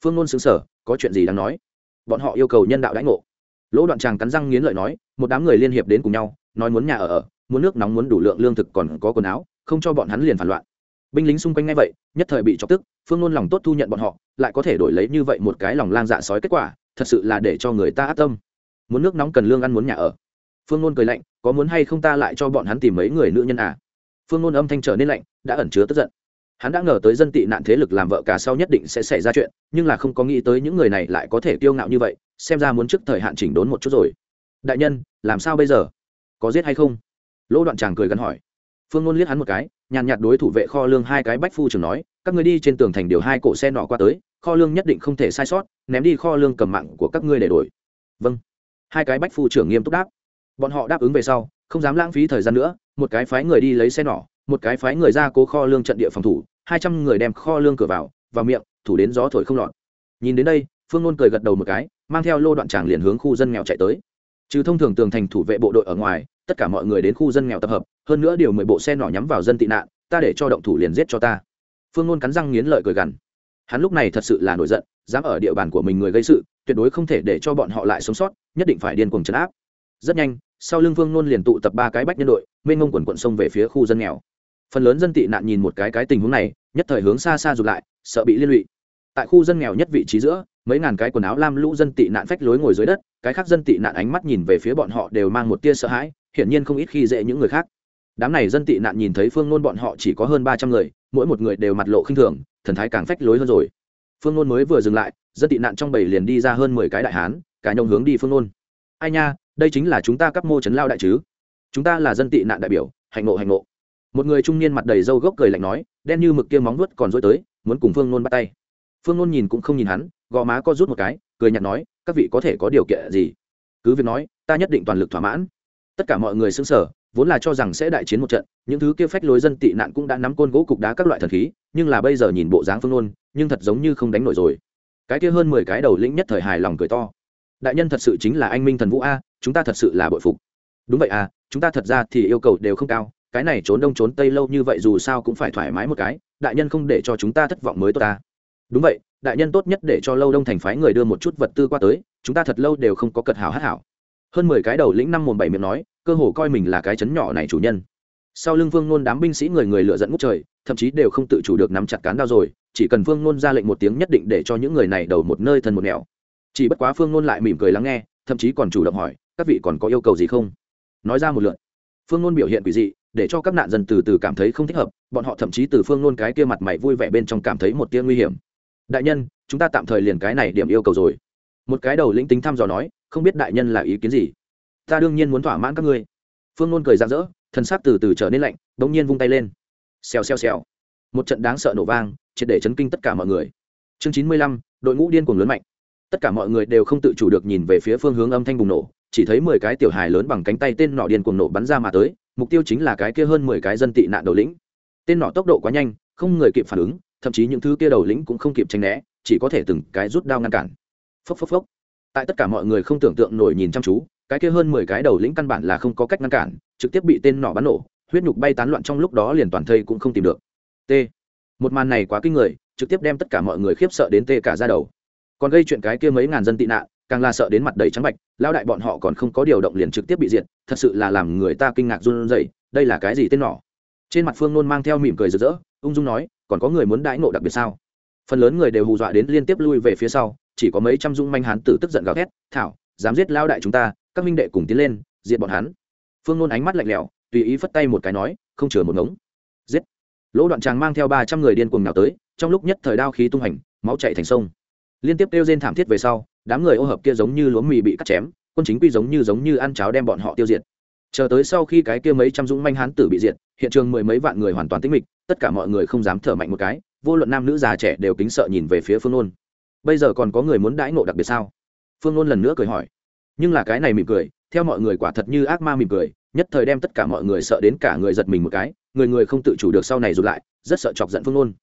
Phương ngôn xứng sở có chuyện gì đáng nói? Bọn họ yêu cầu nhân đạo đãi ngộ. Lỗ đoạn tràng cắn răng nghiến lợi nói, một đám người liên hiệp đến cùng nhau, nói muốn nhà ở ở, muốn nước nóng muốn đủ lượng lương thực còn có quần áo, không cho bọn hắn liền phản loạn. Binh lính xung quanh ngay vậy, nhất thời bị chọc tức, phương nôn lòng tốt thu nhận bọn họ, lại có thể đổi lấy như vậy một cái lòng lang dạ sói kết quả, thật sự là để cho người ta ác tâm. Muốn nước nóng cần lương ăn muốn nhà ở. Phương nôn cười lạnh, có muốn hay không ta lại cho bọn hắn tìm mấy người nữ nhân à? Phương nôn âm thanh trở nên lạnh, đã ẩn chứa tức giận hắn đã ngờ tới dân tị nạn thế lực làm vợ cả sau nhất định sẽ xảy ra chuyện, nhưng là không có nghĩ tới những người này lại có thể kiêu ngạo như vậy, xem ra muốn trước thời hạn chỉnh đốn một chút rồi. Đại nhân, làm sao bây giờ? Có giết hay không? Lỗ đoạn chàng cười gắn hỏi. Phương ngôn liếc hắn một cái, nhàn nhạt đối thủ vệ kho lương hai cái bách phu trưởng nói, các người đi trên tường thành điều hai cổ xe nọ qua tới, kho lương nhất định không thể sai sót, ném đi kho lương cầm mạng của các ngươi để đổi. Vâng. Hai cái bách phu trưởng nghiêm túc đáp. Bọn họ đáp ứng về sau, không dám lãng phí thời gian nữa, một cái phái người đi lấy xe nỏ một cái phái người ra cố kho lương trận địa phòng thủ hai trăm người đem kho lương cửa vào vào miệng, thủ đến gió thổi không lọt. Nhìn đến đây, phương ngôn cười gật đầu một cái, mang theo lô đoạn tràng liền hướng khu dân nghèo chạy tới. Trừ thông thường tường thành thủ vệ bộ đội ở ngoài, tất cả mọi người đến khu dân nghèo tập hợp, hơn nữa điều mười bộ xe nỏ nhắm vào dân tị nạn, ta để cho động thủ liền giết cho ta. Phương ngôn cắn răng nghiến lợi cười gằn. Hắn lúc này thật sự là nổi giận, dám ở địa bàn của mình người gây sự, tuyệt đối không thể để cho bọn họ lại sống sót, nhất định phải điên cuồng chấn áp. Rất nhanh, sau lưng phương nôn liền tụ tập ba cái bách nhân đội, mênh ngông quần quận sông về phía khu dân nghèo. Phần lớn dân tị nạn nhìn một cái cái tình huống này nhất thời hướng xa xa rụt lại, sợ bị liên lụy. Tại khu dân nghèo nhất vị trí giữa, mấy ngàn cái quần áo lam lũ dân tị nạn phách lối ngồi dưới đất, cái khác dân tị nạn ánh mắt nhìn về phía bọn họ đều mang một tia sợ hãi, hiển nhiên không ít khi dễ những người khác. Đám này dân tị nạn nhìn thấy phương nôn bọn họ chỉ có hơn ba trăm người, mỗi một người đều mặt lộ khinh thường, thần thái càng phách lối hơn rồi. Phương nôn mới vừa dừng lại, dân tị nạn trong bảy liền đi ra hơn mười cái đại hán, cả nhông hướng đi phương nôn. Ai nha, đây chính là chúng ta cấp mô trấn lao đại chứ? Chúng ta là dân tị nạn đại biểu hạnh ngộ hạnh ngộ. Một người trung niên mặt đầy râu gốc cười lạnh nói đen như mực kia móng nuốt còn dối tới, muốn cùng phương nôn bắt tay. Phương nôn nhìn cũng không nhìn hắn, gò má co rút một cái, cười nhạt nói, các vị có thể có điều kiện gì? Cứ việc nói, ta nhất định toàn lực thỏa mãn. Tất cả mọi người xứng sở vốn là cho rằng sẽ đại chiến một trận, những thứ kia phách lối dân tị nạn cũng đã nắm côn gỗ cục đá các loại thần khí, nhưng là bây giờ nhìn bộ dáng phương nôn, nhưng thật giống như không đánh nổi rồi. Cái kia hơn mười cái đầu lĩnh nhất thời hài lòng cười to. Đại nhân thật sự chính là anh minh thần vũ a, chúng ta thật sự là bội phục. Đúng vậy à chúng ta thật ra thì yêu cầu đều không cao cái này trốn đông trốn tây lâu như vậy dù sao cũng phải thoải mái một cái, đại nhân không để cho chúng ta thất vọng mới tốt ta. Đúng vậy, đại nhân tốt nhất để cho lâu đông thành phái người đưa một chút vật tư qua tới, chúng ta thật lâu đều không có cật hảo hát hảo. Hơn mười cái đầu lĩnh năm mồm bảy miệng nói, cơ hồ coi mình là cái chấn nhỏ này chủ nhân. Sau lưng vương nôn đám binh sĩ người người lựa dẫn ngút trời, thậm chí đều không tự chủ được nắm chặt cán đao rồi, chỉ cần vương nôn ra lệnh một tiếng nhất định để cho những người này đầu một nơi thân một nẻo. Chỉ bất quá phương nôn lại mỉm cười lắng nghe, thậm chí còn chủ động hỏi, các vị còn có yêu cầu gì không? Nói ra một lượt. Phương nôn biểu hiện quỷ dị để cho các nạn dân từ từ cảm thấy không thích hợp, bọn họ thậm chí từ phương nôn cái kia mặt mày vui vẻ bên trong cảm thấy một tia nguy hiểm. Đại nhân, chúng ta tạm thời liền cái này điểm yêu cầu rồi. Một cái đầu lĩnh tính thăm dò nói, không biết đại nhân là ý kiến gì. Ta đương nhiên muốn thỏa mãn các ngươi. Phương nôn cười rạng rỡ, thân xác từ từ trở nên lạnh đ ỗ n g nhiên vung tay lên. Xèo xèo xèo. Một trận đáng sợ nổ vang, triệt để chấn kinh tất cả mọi người. Chương chín mươi lăm, đội ngũ điên cuồng lớn mạnh. Tất cả mọi người đều không tự chủ được nhìn về phía phương hướng âm thanh bùng nổ chỉ thấy mười cái tiểu hài lớn bằng cánh tay tên nọ điên cuồng nổ bắn ra mà tới, mục tiêu chính là cái kia hơn mười cái dân tị nạn đầu lĩnh. Tên nọ tốc độ quá nhanh, không người kịp phản ứng, thậm chí những thứ kia đầu lĩnh cũng không kịp tranh né, chỉ có thể từng cái rút đao ngăn cản. Phốc phốc phốc. Tại tất cả mọi người không tưởng tượng nổi nhìn chăm chú, cái kia hơn mười cái đầu lĩnh căn bản là không có cách ngăn cản, trực tiếp bị tên nọ bắn nổ, huyết nhục bay tán loạn trong lúc đó liền toàn thây cũng không tìm được. T. Một màn này quá kinh người, trực tiếp đem tất cả mọi người khiếp sợ đến tê cả ra đầu. Còn gây chuyện cái kia mấy ngàn dân tị nạn càng là sợ đến mặt đầy trắng bạch lao đại bọn họ còn không có điều động liền trực tiếp bị diệt, thật sự là làm người ta kinh ngạc run rẩy, đây là cái gì tên nỏ trên mặt phương nôn mang theo mỉm cười rực rỡ, ung dung nói, còn có người muốn đãi nộ đặc biệt sao? Phần lớn người đều hù dọa đến liên tiếp lui về phía sau, chỉ có mấy trăm dung manh hán tử tức giận gào thét, thảo, dám giết lao đại chúng ta, các minh đệ cùng tiến lên, diệt bọn hắn. Phương nôn ánh mắt lạnh lẽo, tùy ý phất tay một cái nói, không chừa một ngống. Giết. Lỗ đoạn tràng mang theo ba trăm người điên cuồng nào tới, trong lúc nhất thời đao khí tung hành, máu chạy thành sông. Liên tiếp kêu rên thảm thiết về sau đám người ô hợp kia giống như lúa mì bị cắt chém, quân chính quy giống như giống như ăn cháo đem bọn họ tiêu diệt. Chờ tới sau khi cái kia mấy trăm dũng manh hán tử bị diệt, hiện trường mười mấy vạn người hoàn toàn tĩnh mịch, tất cả mọi người không dám thở mạnh một cái, vô luận nam nữ già trẻ đều kính sợ nhìn về phía phương ôn bây giờ còn có người muốn đãi ngộ đặc biệt sao? Phương ôn lần nữa cười hỏi. Nhưng là cái này mỉm cười, theo mọi người quả thật như ác ma mỉm cười, nhất thời đem tất cả mọi người sợ đến cả người giật mình một cái, người người không tự chủ được sau này rụt lại, rất sợ chọc giận phương ôn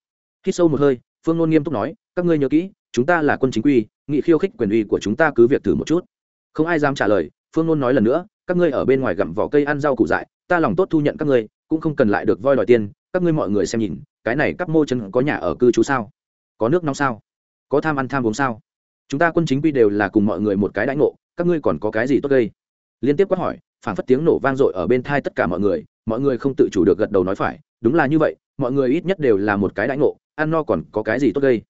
khi sâu một hơi, phương ôn nghiêm túc nói, các ngươi nhớ kỹ, chúng ta là quân chính quy nghị khiêu khích quyền uy của chúng ta cứ việc thử một chút. Không ai dám trả lời, phương nôn nói lần nữa, các ngươi ở bên ngoài gặm vỏ cây ăn rau củ dại, ta lòng tốt thu nhận các ngươi, cũng không cần lại được voi đòi tiền, các ngươi mọi người xem nhìn, cái này các mô chân có nhà ở cư trú sao? Có nước nóng sao? Có tham ăn tham uống sao? Chúng ta quân chính quy đều là cùng mọi người một cái đãi ngộ, các ngươi còn có cái gì tốt gây? Liên tiếp quát hỏi phản phất tiếng nổ vang dội ở bên thai tất cả mọi người mọi người không tự chủ được gật đầu nói phải, đúng là như vậy, mọi người ít nhất đều là một cái đãi ngộ, ăn no còn có cái gì tốt gây?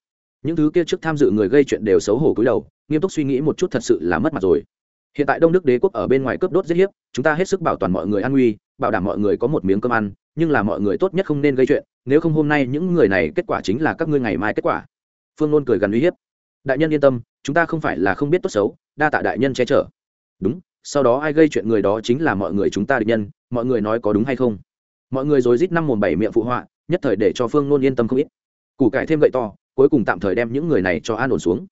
Những thứ kia trước tham dự người gây chuyện đều xấu hổ cúi đầu, nghiêm túc suy nghĩ một chút thật sự là mất mặt rồi. Hiện tại đông đức đế quốc ở bên ngoài cướp đốt giết hiếp, chúng ta hết sức bảo toàn mọi người an nguy, bảo đảm mọi người có một miếng cơm ăn, nhưng là mọi người tốt nhất không nên gây chuyện, nếu không hôm nay những người này kết quả chính là các ngươi ngày mai kết quả. Phương nôn cười gần uy hiếp. Đại nhân yên tâm, chúng ta không phải là không biết tốt xấu, đa tạ đại nhân che chở. Đúng, sau đó ai gây chuyện người đó chính là mọi người chúng ta địch nhân, mọi người nói có đúng hay không? Mọi người rồi rít năm mồm bảy miệng phụ họa, nhất thời để cho phương nôn yên tâm không ít. Củ cải thêm gậy to cuối cùng tạm thời đem những người này cho an ổn xuống.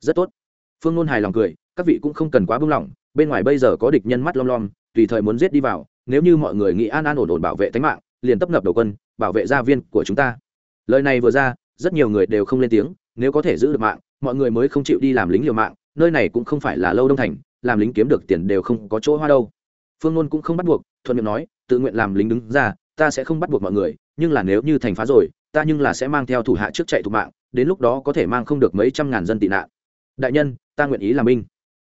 Rất tốt. Phương nôn hài lòng cười, các vị cũng không cần quá buông lỏng, bên ngoài bây giờ có địch nhân mắt lom lom, tùy thời muốn giết đi vào, nếu như mọi người nghĩ an an ổn ổn bảo vệ tính mạng, liền tấp nập đầu quân, bảo vệ gia viên của chúng ta. Lời này vừa ra, rất nhiều người đều không lên tiếng, nếu có thể giữ được mạng, mọi người mới không chịu đi làm lính liều mạng, nơi này cũng không phải là lâu đông thành, làm lính kiếm được tiền đều không có chỗ hoa đâu. Phương Luân cũng không bắt buộc, thuận miệng nói, tự nguyện làm lính đứng ra, ta sẽ không bắt buộc mọi người, nhưng là nếu như thành phá rồi, ta nhưng là sẽ mang theo thủ hạ trước chạy thủ mạng đến lúc đó có thể mang không được mấy trăm ngàn dân tị nạn. Đại nhân, ta nguyện ý làm binh.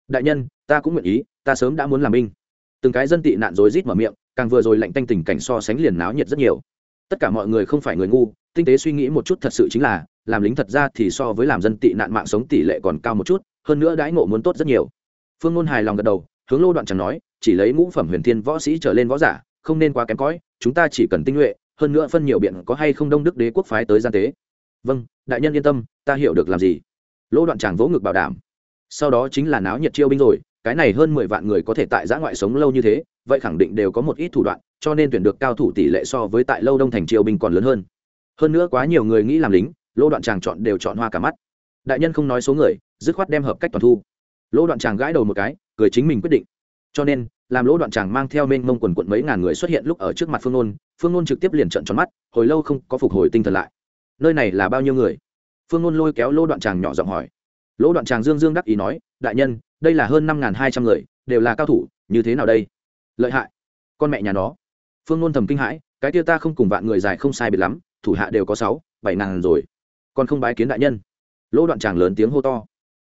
Đại nhân, ta cũng nguyện ý, ta sớm đã muốn làm binh. Từng cái dân tị nạn rối rít mở miệng, càng vừa rồi lạnh tanh tình cảnh so sánh liền náo nhiệt rất nhiều. Tất cả mọi người không phải người ngu, tinh tế suy nghĩ một chút thật sự chính là, làm lính thật ra thì so với làm dân tị nạn mạng sống tỷ lệ còn cao một chút, hơn nữa đãi ngộ muốn tốt rất nhiều. Phương ngôn hài lòng gật đầu, hướng lô đoạn chẳng nói, chỉ lấy ngũ phẩm huyền thiên võ sĩ trở lên võ giả, không nên quá kém cỏi, chúng ta chỉ cần tinh nhuệ, hơn nữa phân nhiều biện có hay không đông đức đế quốc phái tới gian tế. Vâng đại nhân yên tâm, ta hiểu được làm gì. Lỗ đoạn Tràng vỗ ngực bảo đảm. Sau đó chính là náo nhiệt chiêu binh rồi, cái này hơn mười vạn người có thể tại giã ngoại sống lâu như thế, vậy khẳng định đều có một ít thủ đoạn, cho nên tuyển được cao thủ tỷ lệ so với tại lâu đông thành chiêu binh còn lớn hơn. Hơn nữa quá nhiều người nghĩ làm lính, Lỗ đoạn Tràng chọn đều chọn hoa cả mắt. Đại nhân không nói số người, dứt khoát đem hợp cách toàn thu. Lỗ đoạn Tràng gãi đầu một cái, cười chính mình quyết định. Cho nên, làm lỗ đoạn Tràng mang theo mênh mông quần quận mấy ngàn người xuất hiện lúc ở trước mặt phương nôn phương nôn trực tiếp liền trận tròn mắt, hồi lâu không có phục hồi tinh thần lại nơi này là bao nhiêu người? Phương nôn lôi kéo lỗ đoạn tràng nhỏ giọng hỏi. Lỗ đoạn tràng dương dương đắc ý nói, đại nhân, đây là hơn năm hai trăm người, đều là cao thủ, như thế nào đây? Lợi hại. Con mẹ nhà nó. Phương nôn thầm kinh hãi, cái tia ta không cùng vạn người dài không sai biệt lắm, thủ hạ đều có sáu, bảy ngàn rồi. Còn không bái kiến đại nhân. Lỗ đoạn tràng lớn tiếng hô to.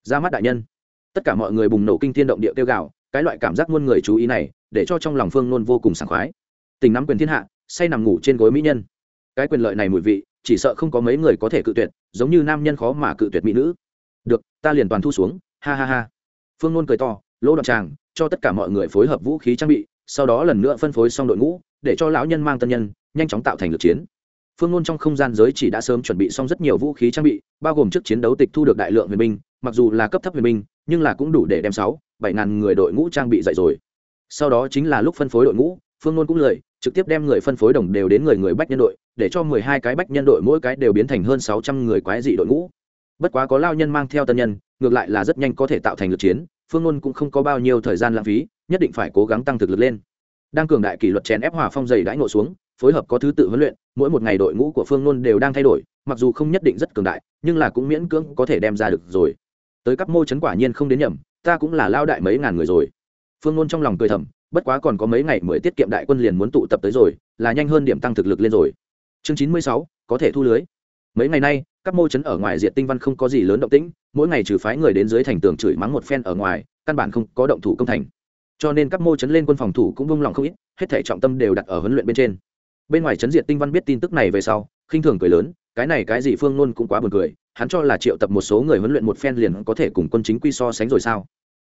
Ra mắt đại nhân. Tất cả mọi người bùng nổ kinh thiên động địa tiêu gạo cái loại cảm giác muôn người chú ý này, để cho trong lòng phương nôn vô cùng sảng khoái. Tình nắm quyền thiên hạ, say nằm ngủ trên gối mỹ nhân. Cái quyền lợi này mùi vị chỉ sợ không có mấy người có thể cự tuyệt, giống như nam nhân khó mà cự tuyệt mỹ nữ. Được, ta liền toàn thu xuống, ha ha ha. Phương nôn cười to, lỗ đoạn tràng, cho tất cả mọi người phối hợp vũ khí trang bị, sau đó lần nữa phân phối xong đội ngũ, để cho lão nhân mang tân nhân, nhanh chóng tạo thành lực chiến. Phương nôn trong không gian giới chỉ đã sớm chuẩn bị xong rất nhiều vũ khí trang bị, bao gồm trước chiến đấu tịch thu được đại lượng huyền binh, mặc dù là cấp thấp huyền binh, nhưng là cũng đủ để đem sáu, bảy ngàn người đội ngũ trang bị dậy rồi. Sau đó chính là lúc phân phối đội ngũ, phương nôn cũng lười trực tiếp đem người phân phối đồng đều đến người người bách nhân đội để cho mười hai cái bách nhân đội mỗi cái đều biến thành hơn sáu trăm người quái dị đội ngũ. Bất quá có lao nhân mang theo tân nhân, ngược lại là rất nhanh có thể tạo thành lực chiến, phương nôn cũng không có bao nhiêu thời gian lãng phí, nhất định phải cố gắng tăng thực lực lên. Đang cường đại kỷ luật chèn ép hòa phong dày đãi ngộ xuống, phối hợp có thứ tự huấn luyện, mỗi một ngày đội ngũ của phương nôn đều đang thay đổi, mặc dù không nhất định rất cường đại, nhưng là cũng miễn cưỡng có thể đem ra được rồi. Tới cấp mô chấn quả nhiên không đến nhầm, ta cũng là lao đại mấy ngàn người rồi. Phương nôn trong lòng cười thầm, bất quá còn có mấy ngày mới tiết kiệm đại quân liền muốn tụ tập tới rồi, là nhanh hơn điểm tăng thực lực lên rồi chương chín mươi sáu, có thể thu lưới. Mấy ngày nay, các mô chấn ở ngoài diện tinh văn không có gì lớn động tĩnh, mỗi ngày trừ phái người đến dưới thành tường chửi mắng một phen ở ngoài, căn bản không có động thủ công thành. Cho nên các mô chấn lên quân phòng thủ cũng vung lòng không ít, hết thể trọng tâm đều đặt ở huấn luyện bên trên. Bên ngoài chấn diệt tinh văn biết tin tức này về sau, khinh thường cười lớn, cái này cái gì phương nôn cũng quá buồn cười, hắn cho là triệu tập một số người huấn luyện một phen liền có thể cùng quân chính quy so sánh rồi sao?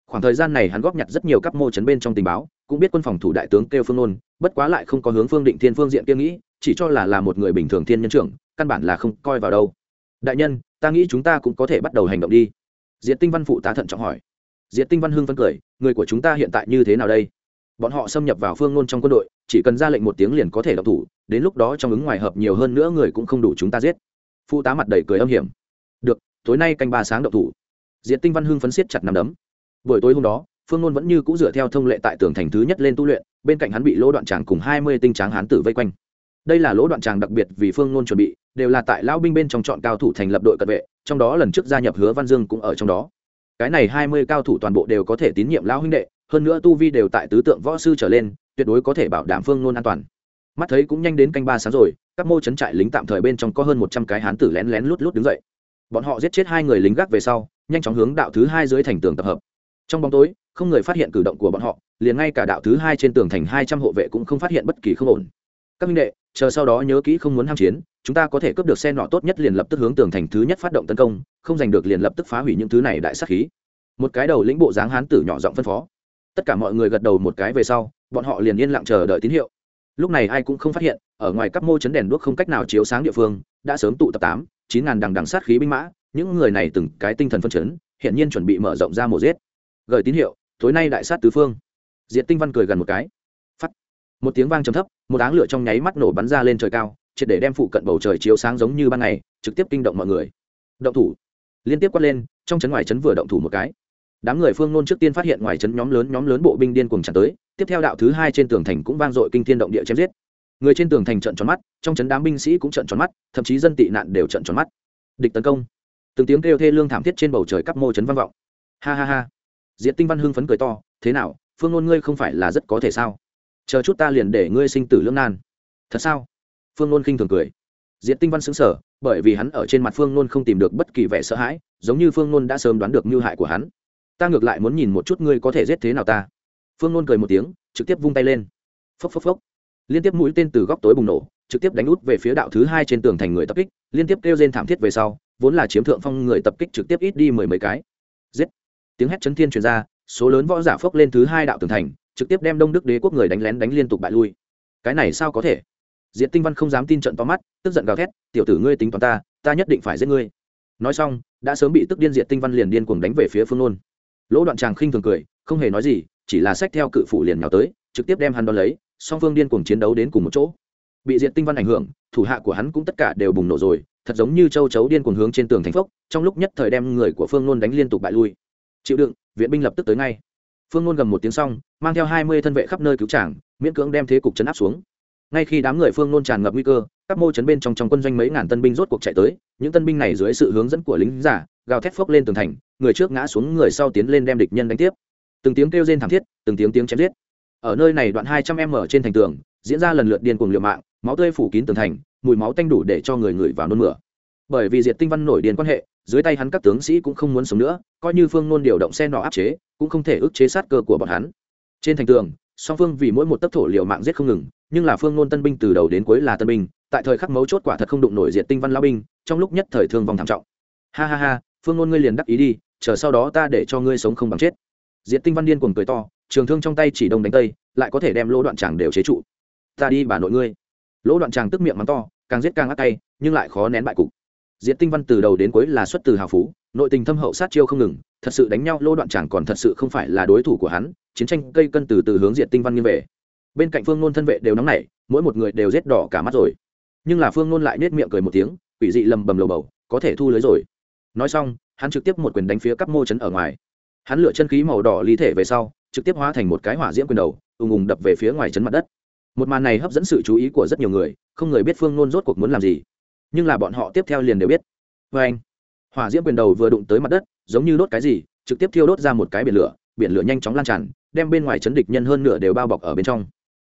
Khoảng thời gian này hắn góp nhặt rất nhiều các mô chấn bên trong tình báo, cũng biết quân phòng thủ đại tướng kêu phương nôn, bất quá lại không có hướng phương định thiên phương diện kia nghĩ chỉ cho là là một người bình thường thiên nhân trưởng, căn bản là không coi vào đâu. Đại nhân, ta nghĩ chúng ta cũng có thể bắt đầu hành động đi. Diệt tinh văn phụ tá thận trọng hỏi. Diệt tinh văn hưng phân cười, người của chúng ta hiện tại như thế nào đây? Bọn họ xâm nhập vào phương ngôn trong quân đội, chỉ cần ra lệnh một tiếng liền có thể đọc thủ, đến lúc đó trong ứng ngoài hợp nhiều hơn nữa người cũng không đủ chúng ta giết. Phụ tá mặt đầy cười âm hiểm. Được, tối nay canh ba sáng đậu thủ. Diện tinh văn hưng phấn siết chặt nằm đấm. Buổi tối hôm đó, phương ngôn vẫn như c ũ dựa theo thông lệ tại tường thành thứ nhất lên tu luyện, bên cạnh hắn bị lỗ đoạn tràng cùng hai mươi tinh tráng hán tử vây quanh đây là lỗ đoạn tràng đặc biệt vì phương nôn chuẩn bị, đều là tại lão binh bên trong chọn cao thủ thành lập đội cận vệ, trong đó lần trước gia nhập hứa văn dương cũng ở trong đó. Cái này hai mươi cao thủ toàn bộ đều có thể tín nhiệm lão huynh đệ, hơn nữa tu vi đều tại tứ tượng võ sư trở lên, tuyệt đối có thể bảo đảm phương nôn an toàn. Mắt thấy cũng nhanh đến canh ba sáng rồi, các mô trấn trại lính tạm thời bên trong có hơn một trăm cái hán tử lén lén lút lút đứng dậy. Bọn họ giết chết hai người lính gác về sau, nhanh chóng hướng đạo thứ hai dưới thành tường tập hợp. Trong bóng tối, không người phát hiện cử động của bọn họ, liền ngay cả đạo thứ hai trên tường thành hai trăm hộ vệ cũng không phát hiện bất kỳ không ổn các minh đệ, chờ sau đó nhớ kỹ không muốn ham chiến, chúng ta có thể cướp được xe nọ tốt nhất liền lập tức hướng tường thành thứ nhất phát động tấn công, không giành được liền lập tức phá hủy những thứ này đại sắc khí. Một cái đầu lĩnh bộ dáng hán tử nhỏ giọng phân phó. Tất cả mọi người gật đầu một cái về sau, bọn họ liền yên lặng chờ đợi tín hiệu. Lúc này ai cũng không phát hiện, ở ngoài các mô chấn đèn đuốc không cách nào chiếu sáng địa phương, đã sớm tụ tập tám, chín ngàn đằng đằng sát khí binh mã, những người này từng cái tinh thần phân chấn hiện nhiên chuẩn bị mở rộng ra mổ giết. Gửi tín hiệu, tối nay đại sát tứ phương. Diệt tinh văn cười gần một cái một tiếng vang trầm thấp, một áng lửa trong nháy mắt nổ bắn ra lên trời cao, triệt để đem phụ cận bầu trời chiếu sáng giống như ban ngày, trực tiếp kinh động mọi người. Động thủ. Liên tiếp quát lên, trong chấn ngoài chấn vừa động thủ một cái. Đám người phương nôn trước tiên phát hiện ngoài chấn nhóm lớn nhóm lớn bộ binh điên cuồng tràn tới, tiếp theo đạo thứ hai trên tường thành cũng vang dội kinh thiên động địa chém giết. Người trên tường thành trận tròn mắt, trong chấn đám binh sĩ cũng trận tròn mắt, thậm chí dân tị nạn đều trận tròn mắt. Địch tấn công. Từng tiếng kêu thê lương thảm thiết trên bầu trời cắp mô chấn vang vọng. Ha ha ha. Diện tinh văn hưng phấn cười to, thế nào? Phương ngôn ngươi không phải là rất có thể sao? Chờ chút ta liền để ngươi sinh tử lưỡng nan. Thật sao? Phương nôn khinh thường cười. Diện tinh văn xứng sở bởi vì hắn ở trên mặt phương nôn không tìm được bất kỳ vẻ sợ hãi, giống như phương nôn đã sớm đoán được mưu hại của hắn. Ta ngược lại muốn nhìn một chút ngươi có thể giết thế nào ta. Phương nôn cười một tiếng, trực tiếp vung tay lên. Phốc phốc phốc. Liên tiếp mũi tên từ góc tối bùng nổ, trực tiếp đánh út về phía đạo thứ hai trên tường thành người tập kích, liên tiếp kêu rên thảm thiết về sau, vốn là chiếm thượng phong người tập kích trực tiếp ít đi mười mấy cái. Giết. Tiếng hét chấn thiên truyền ra, số lớn võ giả phốc lên thứ hai đạo tường thành trực tiếp đem đông đức đế quốc người đánh lén đánh liên tục bại lui cái này sao có thể diệt tinh văn không dám tin trận to mắt tức giận gào thét tiểu tử ngươi tính toán ta ta nhất định phải giết ngươi nói xong đã sớm bị tức điên diệt tinh văn liền điên cuồng đánh về phía phương nôn lỗ đoạn tràng khinh thường cười không hề nói gì chỉ là sách theo cự phủ liền nhào tới trực tiếp đem hắn đón lấy song phương điên cuồng chiến đấu đến cùng một chỗ bị diệt tinh văn ảnh hưởng thủ hạ của hắn cũng tất cả đều bùng nổ rồi thật giống như châu chấu điên cuồng hướng trên tường thành phốc trong lúc nhất thời đem người của phương nôn đánh liên tục bại lui chịu đựng viện binh lập tức tới ngay phương nôn gầm một tiếng xong, mang theo hai mươi thân vệ khắp nơi cứu tràng miễn cưỡng đem thế cục chấn áp xuống. Ngay khi đám người phương nôn tràn ngập nguy cơ, các mô chấn bên trong trong quân doanh mấy ngàn tân binh rốt cuộc chạy tới, những tân binh này dưới sự hướng dẫn của lính giả, gào thét phốc lên tường thành, người trước ngã xuống, người sau tiến lên đem địch nhân đánh tiếp. Từng tiếng kêu rên thảm thiết, từng tiếng tiếng chém giết. Ở nơi này đoạn hai trăm m trên thành tường, diễn ra lần lượt điên cuồng liều mạng, máu tươi phủ kín tường thành, mùi máu tanh đủ để cho người ngửi vào nôn mửa bởi vì diệt tinh văn nổi điên quan hệ, dưới tay hắn các tướng sĩ cũng không muốn sống nữa, coi như phương nôn điều động xe nọ áp chế, cũng không thể ức chế sát cơ của bọn hắn. Trên thành tường, song phương vì mỗi một tấc thổ liều mạng giết không ngừng, nhưng là phương nôn tân binh từ đầu đến cuối là tân binh, tại thời khắc mấu chốt quả thật không đụng nổi diệt tinh văn lao binh, trong lúc nhất thời thương vòng thảm trọng. Ha ha ha, phương nôn ngươi liền đắc ý đi, chờ sau đó ta để cho ngươi sống không bằng chết. Diệt tinh văn điên cuồng cười to, trường thương trong tay chỉ đông đánh tây, lại có thể đem lỗ đoạn tràng đều chế trụ. Ta đi bà nội ngươi. Lỗ đoạn tràng tức miệng mắng to, càng giết càng ác tay, nhưng lại khó nén bại cục diệt tinh văn từ đầu đến cuối là xuất từ hào phú, nội tình thâm hậu sát chiêu không ngừng, thật sự đánh nhau lô đoạn chẳng còn thật sự không phải là đối thủ của hắn, chiến tranh cây cân từ từ hướng diệt tinh văn nghiêng về. Bên cạnh phương nôn thân vệ đều nóng nảy, mỗi một người đều rét đỏ cả mắt rồi. Nhưng là phương nôn lại nết miệng cười một tiếng, quỷ dị lầm bầm lầu bầu, có thể thu lưới rồi. Nói xong, hắn trực tiếp một quyền đánh phía các mô chấn ở ngoài. Hắn lựa chân khí màu đỏ ly thể về sau, trực tiếp hóa thành một cái hỏa diễm quyền đầu, ùng ùng đập về phía ngoài chấn mặt đất. Một màn này hấp dẫn sự chú ý của rất nhiều người, không người biết phương nôn rốt cuộc muốn làm gì nhưng là bọn họ tiếp theo liền đều biết. Vê anh, hỏa diễm quyền đầu vừa đụng tới mặt đất, giống như đốt cái gì, trực tiếp thiêu đốt ra một cái biển lửa biển lửa nhanh chóng lan tràn, đem bên ngoài chấn địch nhân hơn nửa đều bao bọc ở bên trong.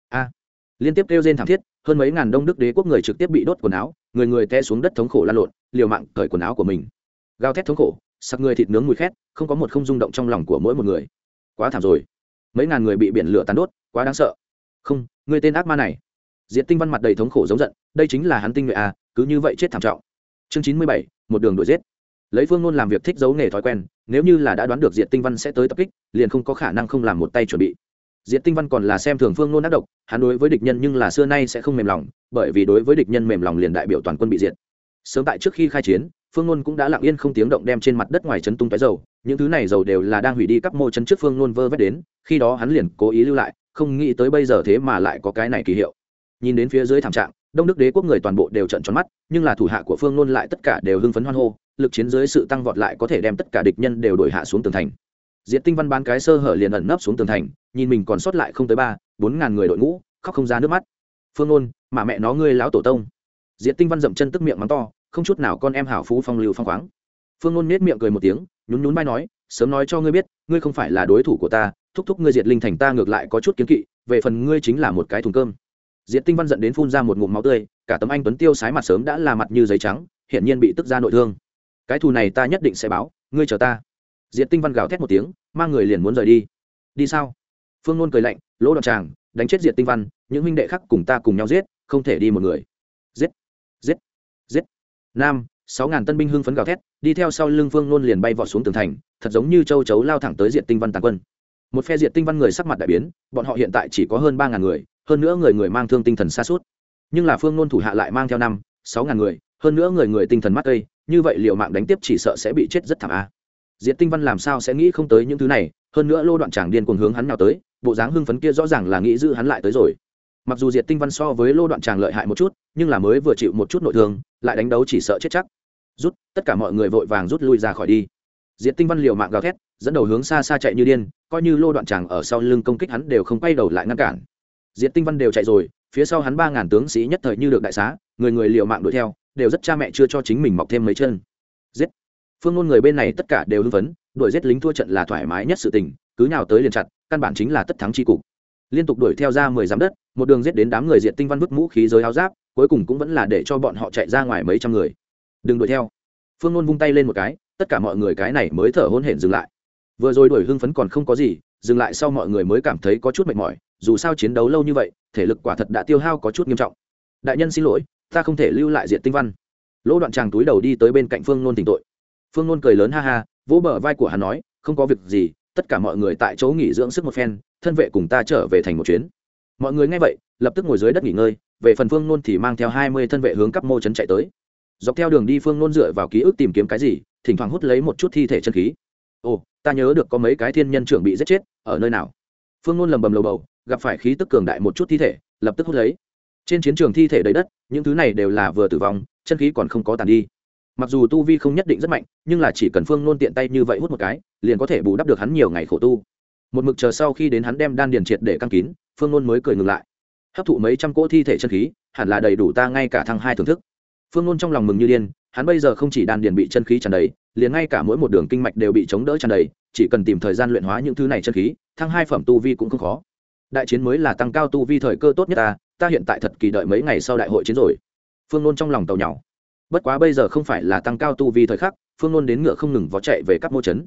A, liên tiếp kêu trên thảm thiết, hơn mấy ngàn đông đức đế quốc người trực tiếp bị đốt quần áo, người người té xuống đất thống khổ lan lộn, liều mạng cởi quần áo của mình. Gào thét thống khổ, sặc người thịt nướng mùi khét, không có một không rung động trong lòng của mỗi một người. Quá thảm rồi. Mấy ngàn người bị biển lửa tàn đốt, quá đáng sợ. Không, người tên ác ma này. Diện tinh văn mặt đầy thống khổ giống giận, đây chính là hắn tinh nhuệ à cứ như vậy chết thảm trọng. Chương chín mươi bảy, một đường đuổi giết. Lấy phương ngôn làm việc thích giấu nghề thói quen, nếu như là đã đoán được diện tinh văn sẽ tới tập kích, liền không có khả năng không làm một tay chuẩn bị. Diện tinh văn còn là xem thường phương ngôn ác độc, hắn đối với địch nhân nhưng là xưa nay sẽ không mềm lòng, bởi vì đối với địch nhân mềm lòng liền đại biểu toàn quân bị diệt. Sớm tại trước khi khai chiến, phương ngôn cũng đã lặng yên không tiếng động đem trên mặt đất ngoài chấn tung cái dầu, những thứ này dầu đều là đang hủy đi các mô chấn trước phương ngôn vơ vét đến, khi đó hắn liền cố ý lưu lại, không nghĩ tới bây giờ thế mà lại có cái này kỳ hiệu. Nhìn đến phía dưới thảm trạng đông đức đế quốc người toàn bộ đều trận tròn mắt, nhưng là thủ hạ của phương nôn lại tất cả đều hưng phấn hoan hô, lực chiến dưới sự tăng vọt lại có thể đem tất cả địch nhân đều đổi hạ xuống tường thành. Diệt tinh văn bán cái sơ hở liền ẩn nấp xuống tường thành, nhìn mình còn sót lại không tới ba, bốn ngàn người đội ngũ, khóc không ra nước mắt. Phương nôn, mà mẹ nó ngươi láo tổ tông. Diệt tinh văn dậm chân tức miệng mắng to, không chút nào con em hảo phú phong lưu phong khoáng. Phương nôn nết miệng cười một tiếng, nhún nhún vai nói, sớm nói cho ngươi biết, ngươi không phải là đối thủ của ta, thúc thúc ngươi diệt linh thành ta ngược lại có chút kiến kỵ, về phần ngươi chính là một cái thùng cơm diệt tinh văn giận đến phun ra một ngụm máu tươi, cả tấm anh tuấn tiêu sái mặt sớm đã là mặt như giấy trắng, hiển nhiên bị tức ra nội thương. Cái thù này ta nhất định sẽ báo, ngươi chờ ta. Diệt tinh văn gào thét một tiếng, mang người liền muốn rời đi. Đi sao? Phương nôn cười lạnh, lỗ đoạn tràng, đánh chết diệt tinh văn, những huynh đệ khác cùng ta cùng nhau giết, không thể đi một người. Giết giết giết. Nam, sáu ngàn tân binh hưng phấn gào thét, đi theo sau lưng phương nôn liền bay vọt xuống tường thành, thật giống như châu chấu lao thẳng tới diệt tinh văn tàn quân. Một phe diệt tinh văn người sắc mặt đại biến, bọn họ hiện tại chỉ có hơn ba ngàn người hơn nữa người người mang thương tinh thần xa suốt. Nhưng là phương nôn thủ hạ lại mang theo năm, sáu ngàn người, hơn nữa người người tinh thần mắt cây như vậy liệu mạng đánh tiếp chỉ sợ sẽ bị chết rất thảm a. Diệt tinh văn làm sao sẽ nghĩ không tới những thứ này, hơn nữa lô đoạn tràng điên cuồng hướng hắn nào tới, bộ dáng hưng phấn kia rõ ràng là nghĩ giữ hắn lại tới rồi. Mặc dù diệt tinh văn so với lô đoạn tràng lợi hại một chút, nhưng là mới vừa chịu một chút nội thương, lại đánh đấu chỉ sợ chết chắc. Rút, tất cả mọi người vội vàng rút lui ra khỏi đi. Diệt tinh văn liều mạng gào thét, dẫn đầu hướng xa xa chạy như điên, coi như lô đoạn tràng ở sau lưng công kích hắn đều không quay đầu lại ngăn cản diệt tinh văn đều chạy rồi, phía sau hắn ba ngàn tướng sĩ nhất thời như được đại xá, người người liều mạng đuổi theo, đều rất cha mẹ chưa cho chính mình mọc thêm mấy chân. Giết! Phương ngôn người bên này tất cả đều hưng phấn, đuổi giết lính thua trận là thoải mái nhất sự tình, cứ nhào tới liền chặt, căn bản chính là tất thắng chi cục. Liên tục đuổi theo ra mười dặm đất, một đường giết đến đám người diệt tinh văn vứt mũ khí giới áo giáp, cuối cùng cũng vẫn là để cho bọn họ chạy ra ngoài mấy trăm người. Đừng đuổi theo. Phương ngôn vung tay lên một cái, tất cả mọi người cái này mới thở hôn hển dừng lại. Vừa rồi đuổi hưng phấn còn không có gì, dừng lại sau mọi người mới cảm thấy có chút mệt mỏi dù sao chiến đấu lâu như vậy, thể lực quả thật đã tiêu hao có chút nghiêm trọng. Đại nhân xin lỗi, ta không thể lưu lại diện tinh văn. Lỗ đoạn tràng túi đầu đi tới bên cạnh phương nôn tỉnh tội. Phương nôn cười lớn ha ha, vỗ bờ vai của hắn nói, không có việc gì, tất cả mọi người tại chỗ nghỉ dưỡng sức một phen, thân vệ cùng ta trở về thành một chuyến. Mọi người nghe vậy, lập tức ngồi dưới đất nghỉ ngơi, về phần phương nôn thì mang theo hai mươi thân vệ hướng cấp mô trấn chạy tới. Dọc theo đường đi phương nôn dựa vào ký ức tìm kiếm cái gì, thỉnh thoảng hút lấy một chút thi thể chân khí. Ồ, ta nhớ được có mấy cái thiên nhân trưởng bị giết chết, ở nơi nào? Phương nôn lầm bầm lầu bầu gặp phải khí tức cường đại một chút thi thể, lập tức hút lấy. Trên chiến trường thi thể đầy đất, những thứ này đều là vừa tử vong, chân khí còn không có tàn đi. Mặc dù tu vi không nhất định rất mạnh, nhưng là chỉ cần phương nôn tiện tay như vậy hút một cái, liền có thể bù đắp được hắn nhiều ngày khổ tu. Một mực chờ sau khi đến hắn đem đan điền triệt để căng kín, phương nôn mới cười ngừng lại. Hấp thụ mấy trăm cỗ thi thể chân khí, hẳn là đầy đủ ta ngay cả thăng hai thưởng thức. Phương nôn trong lòng mừng như điên, hắn bây giờ không chỉ đan điền bị chân khí tràn đầy, liền ngay cả mỗi một đường kinh mạch đều bị chống đỡ tràn đầy, chỉ cần tìm thời gian luyện hóa những thứ này chân khí, thăng hai phẩm tu vi cũng không khó đại chiến mới là tăng cao tu vi thời cơ tốt nhất ta ta hiện tại thật kỳ đợi mấy ngày sau đại hội chiến rồi. Phương nôn trong lòng tàu nhỏ bất quá bây giờ không phải là tăng cao tu vi thời khắc, phương nôn đến ngựa không ngừng vó chạy về các mô trấn.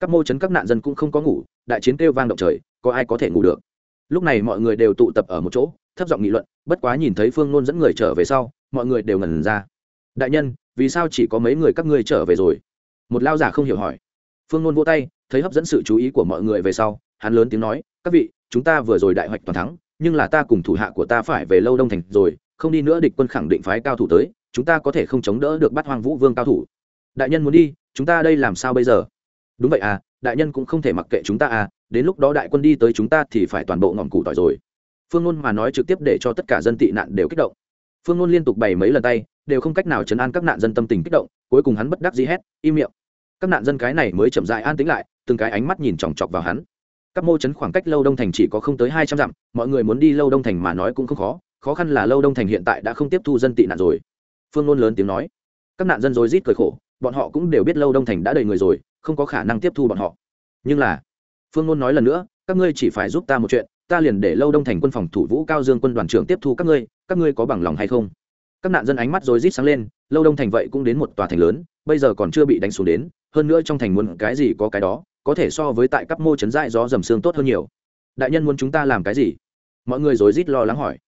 các mô trấn các nạn dân cũng không có ngủ, đại chiến kêu vang động trời, có ai có thể ngủ được. Lúc này mọi người đều tụ tập ở một chỗ, thấp giọng nghị luận, bất quá nhìn thấy phương nôn dẫn người trở về sau, mọi người đều ngẩn ra. Đại nhân, vì sao chỉ có mấy người các ngươi trở về rồi? Một lao giả không hiểu hỏi. Phương nôn vỗ tay, thấy hấp dẫn sự chú ý của mọi người về sau, hắn lớn tiếng nói, các vị chúng ta vừa rồi đại hoạch toàn thắng, nhưng là ta cùng thủ hạ của ta phải về lâu đông thành rồi, không đi nữa địch quân khẳng định phái cao thủ tới, chúng ta có thể không chống đỡ được bắt hoang vũ vương cao thủ. Đại nhân muốn đi, chúng ta đây làm sao bây giờ? Đúng vậy à đại nhân cũng không thể mặc kệ chúng ta à đến lúc đó đại quân đi tới chúng ta thì phải toàn bộ ngọn củ tỏi rồi. Phương ngôn mà nói trực tiếp để cho tất cả dân tị nạn đều kích động. Phương ngôn liên tục bày mấy lần tay, đều không cách nào chấn an các nạn dân tâm tình kích động, cuối cùng hắn bất đắc dĩ hét, im miệng. Các nạn dân cái này mới chậm dại an tính lại, từng cái ánh mắt nhìn chòng chọc vào hắn các mô chấn khoảng cách lâu đông thành chỉ có không tới hai trăm dặm, mọi người muốn đi lâu đông thành mà nói cũng không khó khó khăn là lâu đông thành hiện tại đã không tiếp thu dân tị nạn rồi. Phương ngôn lớn tiếng nói, các nạn dân rồi rít cười khổ, bọn họ cũng đều biết lâu đông thành đã đầy người rồi, không có khả năng tiếp thu bọn họ. Nhưng là, phương ngôn nói lần nữa, các ngươi chỉ phải giúp ta một chuyện, ta liền để lâu đông thành quân phòng thủ vũ cao dương quân đoàn trưởng tiếp thu các ngươi các ngươi có bằng lòng hay không? Các nạn dân ánh mắt rồi rít sáng lên, lâu đông thành vậy cũng đến một tòa thành lớn, bây giờ còn chưa bị đánh xuống đến, hơn nữa trong thành muốn cái gì có cái đó có thể so với tại các mô chấn dại gió dầm xương tốt hơn nhiều. Đại nhân muốn chúng ta làm cái gì? Mọi người rối rít lo lắng hỏi.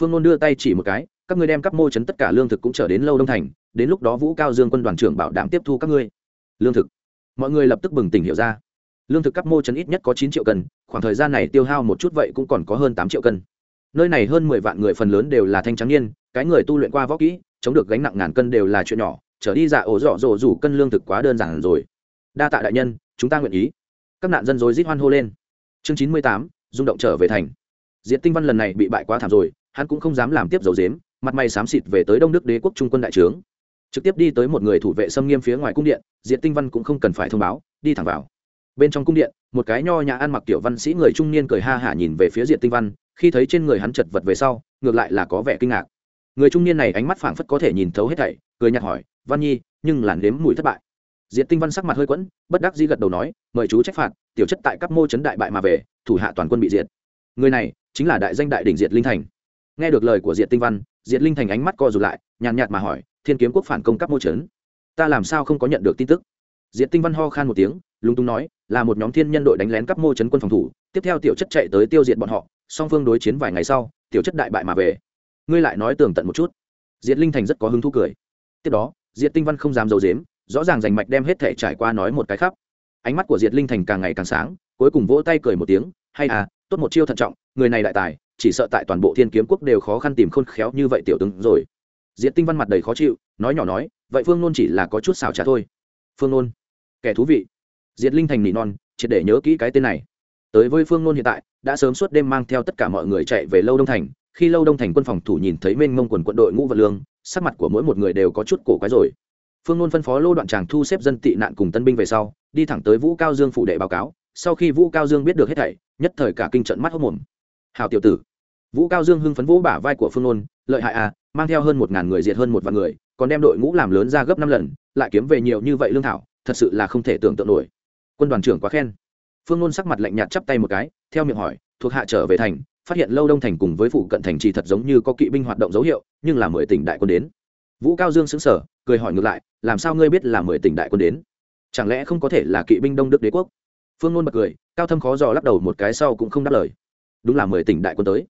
Phương ngôn đưa tay chỉ một cái, các ngươi đem các mô chấn tất cả lương thực cũng trở đến lâu đông thành, đến lúc đó vũ cao dương quân đoàn trưởng bảo đảm tiếp thu các ngươi. Lương thực. Mọi người lập tức bừng tỉnh hiểu ra. Lương thực các mô chấn ít nhất có chín triệu cân, khoảng thời gian này tiêu hao một chút vậy cũng còn có hơn tám triệu cân. Nơi này hơn mười vạn người phần lớn đều là thanh trắng niên, cái người tu luyện qua võ kỹ, chống được gánh nặng ngàn cân đều là chuyện nhỏ, trở đi dạ ổ dọ dỗ rủ cân lương thực quá đơn giản rồi. Đa tạ đại nhân chúng ta nguyện ý. Các nạn dân dối rít hoan hô lên. Chương chín mươi tám, rung động trở về thành. Diện tinh văn lần này bị bại quá thảm rồi, hắn cũng không dám làm tiếp dầu dếm mặt mày xám xịt về tới đông đức đế quốc trung quân đại trướng. Trực tiếp đi tới một người thủ vệ xâm nghiêm phía ngoài cung điện diện tinh văn cũng không cần phải thông báo, đi thẳng vào. Bên trong cung điện, một cái nho nhà ăn mặc tiểu văn sĩ người trung niên cười ha hả nhìn về phía diện tinh văn, khi thấy trên người hắn chật vật về sau, ngược lại là có vẻ kinh ngạc. Người trung niên này ánh mắt phảng phất có thể nhìn thấu hết thảy, cười nhạt hỏi, văn nhi, nhưng làn đếm mùi thất bại. Diệt tinh văn sắc mặt hơi quẫn, bất đắc dĩ gật đầu nói, mời chú trách phạt, tiểu chất tại các mô chấn đại bại mà về, thủ hạ toàn quân bị diệt. Người này chính là đại danh đại đỉnh diệt linh thành. Nghe được lời của diệt tinh văn, diệt linh thành ánh mắt co rụt lại, nhàn nhạt mà hỏi, thiên kiếm quốc phản công các mô chấn, ta làm sao không có nhận được tin tức? Diệt tinh văn ho khan một tiếng, lúng túng nói, là một nhóm thiên nhân đội đánh lén các mô chấn quân phòng thủ, tiếp theo tiểu chất chạy tới tiêu diệt bọn họ, song phương đối chiến vài ngày sau, tiểu chất đại bại mà về. Ngươi lại nói tường tận một chút. Diệt linh thành rất có hứng thú cười. Tiếp đó, diệt tinh văn không dám d i ấ u dếm rõ ràng rành mạch đem hết thể trải qua nói một cái khắp. Ánh mắt của diệt linh thành càng ngày càng sáng, cuối cùng vỗ tay cười một tiếng, hay à tốt một chiêu thận trọng, người này đại tài, chỉ sợ tại toàn bộ thiên kiếm quốc đều khó khăn tìm khôn khéo như vậy tiểu tướng rồi. Diệt tinh văn mặt đầy khó chịu, nói nhỏ nói, vậy phương nôn chỉ là có chút xào trả thôi. Phương nôn? Kẻ thú vị. Diệt linh thành nỉ non, triệt để nhớ kỹ cái tên này. Tới với phương nôn hiện tại, đã sớm suốt đêm mang theo tất cả mọi người chạy về lâu đông thành. Khi lâu đông thành quân phòng thủ nhìn thấy mênh mông quần quận đội ngũ vật lương, sắc mặt của mỗi một người đều có chút cổ quái rồi phương nôn phân phó lô đoạn tràng thu xếp dân tị nạn cùng tân binh về sau, đi thẳng tới vũ cao dương phủ đệ báo cáo. Sau khi vũ cao dương biết được hết thảy, nhất thời cả kinh trận mắt hốc mồm. Hào tiểu tử. Vũ cao dương hưng phấn vũ bả vai của phương nôn, lợi hại à mang theo hơn một ngàn người diệt hơn một vạn người, còn đem đội ngũ làm lớn ra gấp năm lần, lại kiếm về nhiều như vậy lương thảo, thật sự là không thể tưởng tượng nổi. Quân đoàn trưởng quá khen. Phương nôn sắc mặt lạnh nhạt chắp tay một cái, theo miệng hỏi, thuộc hạ trở về thành, phát hiện lâu đông thành cùng với phụ cận thành trì thật giống như có kỵ binh hoạt động dấu hiệu, nhưng là mười tỉnh đại quân đến vũ cao dương xứng sở cười hỏi ngược lại, làm sao ngươi biết là mười tỉnh đại quân đến? Chẳng lẽ không có thể là kỵ binh đông đức đế quốc? Phương ngôn bật cười, cao thâm khó dò lắc đầu một cái sau cũng không đáp lời. Đúng là mười tỉnh đại quân tới.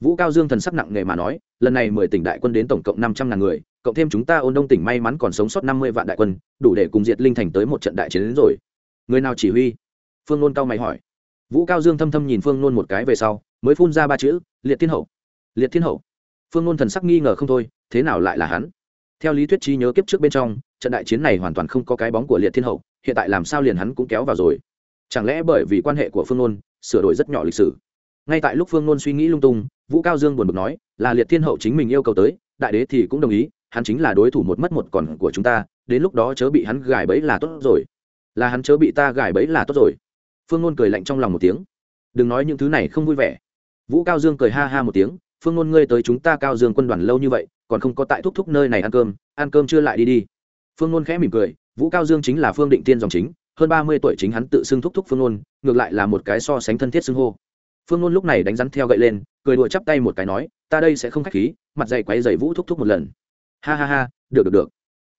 Vũ cao dương thần sắc nặng nề mà nói, lần này mười tỉnh đại quân đến tổng cộng năm trăm ngàn người, cộng thêm chúng ta ôn đông tỉnh may mắn còn sống sót năm mươi vạn đại quân, đủ để cùng diệt linh thành tới một trận đại chiến đến rồi. Người nào chỉ huy? Phương nôn cao mày hỏi. Vũ cao dương thâm thâm nhìn phương nôn một cái về sau, mới phun ra ba chữ, liệt thiên hậu. Liệt thiên hậu? Phương nôn thần sắc nghi ngờ không thôi, thế nào lại là hắn? Theo lý thuyết trí nhớ kiếp trước bên trong, trận đại chiến này hoàn toàn không có cái bóng của liệt thiên hậu, hiện tại làm sao liền hắn cũng kéo vào rồi. Chẳng lẽ bởi vì quan hệ của phương nôn, sửa đổi rất nhỏ lịch sử? Ngay tại lúc phương nôn suy nghĩ lung tung, vũ cao dương buồn bực nói, là liệt thiên hậu chính mình yêu cầu tới, đại đế thì cũng đồng ý, hắn chính là đối thủ một mất một còn của chúng ta, đến lúc đó chớ bị hắn gài bẫy là tốt rồi. Là hắn chớ bị ta gài bẫy là tốt rồi. Phương nôn cười lạnh trong lòng một tiếng. Đừng nói những thứ này không vui vẻ. Vũ cao dương cười ha ha một tiếng phương ngôn, ngươi tới chúng ta cao dương quân đoàn lâu như vậy, còn không có tại thúc thúc nơi này ăn cơm ăn cơm chưa lại đi đi. Phương ngôn khẽ mỉm cười, vũ cao dương chính là phương định tiên dòng chính, hơn ba mươi tuổi chính hắn tự xưng thúc thúc phương ngôn, ngược lại là một cái so sánh thân thiết xưng hô. Phương ngôn lúc này đánh rắn theo gậy lên, cười đùa chắp tay một cái nói, ta đây sẽ không k h á c h khí, mặt dày quáy dày vũ thúc thúc một lần. Ha ha ha, được được được.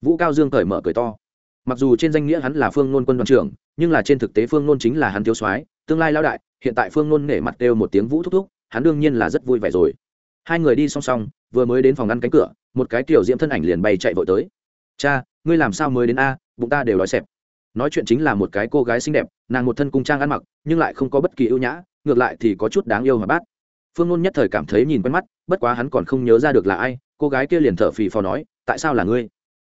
Vũ cao dương cởi mở cười to. Mặc dù trên danh nghĩa hắn là phương ngôn quân đoàn trưởng, nhưng là trên thực tế phương ngôn chính là hắn thiếu soái, tương lai lao đại, hiện tại phương ngôn nể mặt đều một tiếng vũ thúc thúc, hắn đương nhiên là rất vui vẻ rồi hai người đi song song, vừa mới đến phòng ngăn cánh cửa, một cái tiểu diễm thân ảnh liền bay chạy vội tới. Cha, ngươi làm sao mới đến a? Bụng ta đều đói xẹp. Nói chuyện chính là một cái cô gái xinh đẹp, nàng một thân cung trang ăn mặc, nhưng lại không có bất kỳ ưu nhã, ngược lại thì có chút đáng yêu mà bát. Phương nôn nhất thời cảm thấy nhìn quen mắt, bất quá hắn còn không nhớ ra được là ai, cô gái kia liền thở phì phò nói, tại sao là ngươi?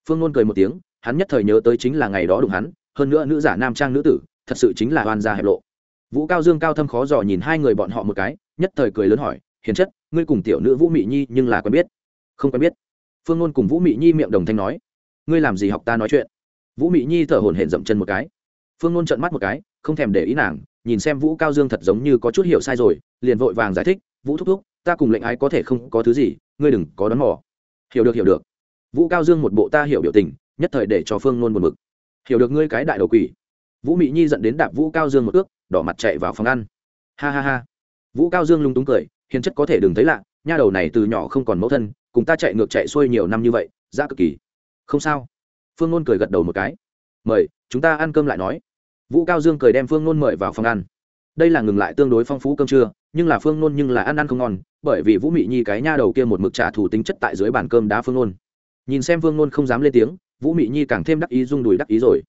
Phương nôn cười một tiếng, hắn nhất thời nhớ tới chính là ngày đó đụng hắn, hơn nữa nữ giả nam trang nữ tử, thật sự chính là oan gia hẹp lộ. Vũ cao dương cao thâm khó dò nhìn hai người bọn họ một cái, nhất thời cười lớn hỏi, hiền chất ngươi cùng tiểu nữ vũ mị nhi nhưng là quen biết. Không quen biết. Phương ngôn cùng vũ mị nhi miệng đồng thanh nói, ngươi làm gì học ta nói chuyện? Vũ mị nhi thở hổn hển dậm chân một cái. Phương ngôn trợn mắt một cái, không thèm để ý nàng, nhìn xem vũ cao dương thật giống như có chút hiểu sai rồi, liền vội vàng giải thích, vũ thúc thúc, ta cùng lệnh ái có thể không có thứ gì, ngươi đừng có đón mò. Hiểu được hiểu được. Vũ cao dương một bộ ta hiểu biểu tình, nhất thời để cho phương nôn một mực hiểu được ngươi cái đại đầu quỷ. Vũ mị nhi dẫn đến đạp vũ cao dương một ước, đỏ mặt chạy vào phòng ăn. Ha ha ha. Vũ cao dương lung túng cười hiền chất có thể đừng thấy lạ, nha đầu này từ nhỏ không còn mẫu thân, cùng ta chạy ngược chạy xuôi nhiều năm như vậy ra cực kỳ. Không sao. Phương nôn cười gật đầu một cái. Mời, chúng ta ăn cơm lại nói. Vũ cao dương cười đem phương nôn mời vào phòng ăn. Đây là ngừng lại tương đối phong phú cơm trưa, nhưng là phương nôn nhưng là ăn ăn không ngon, bởi vì vũ mị nhi cái nha đầu kia một mực trả thủ tính chất tại dưới bàn cơm đá phương nôn. Nhìn xem phương nôn không dám lên tiếng, vũ mị nhi càng thêm đắc ý rung đùi đắc ý rồi.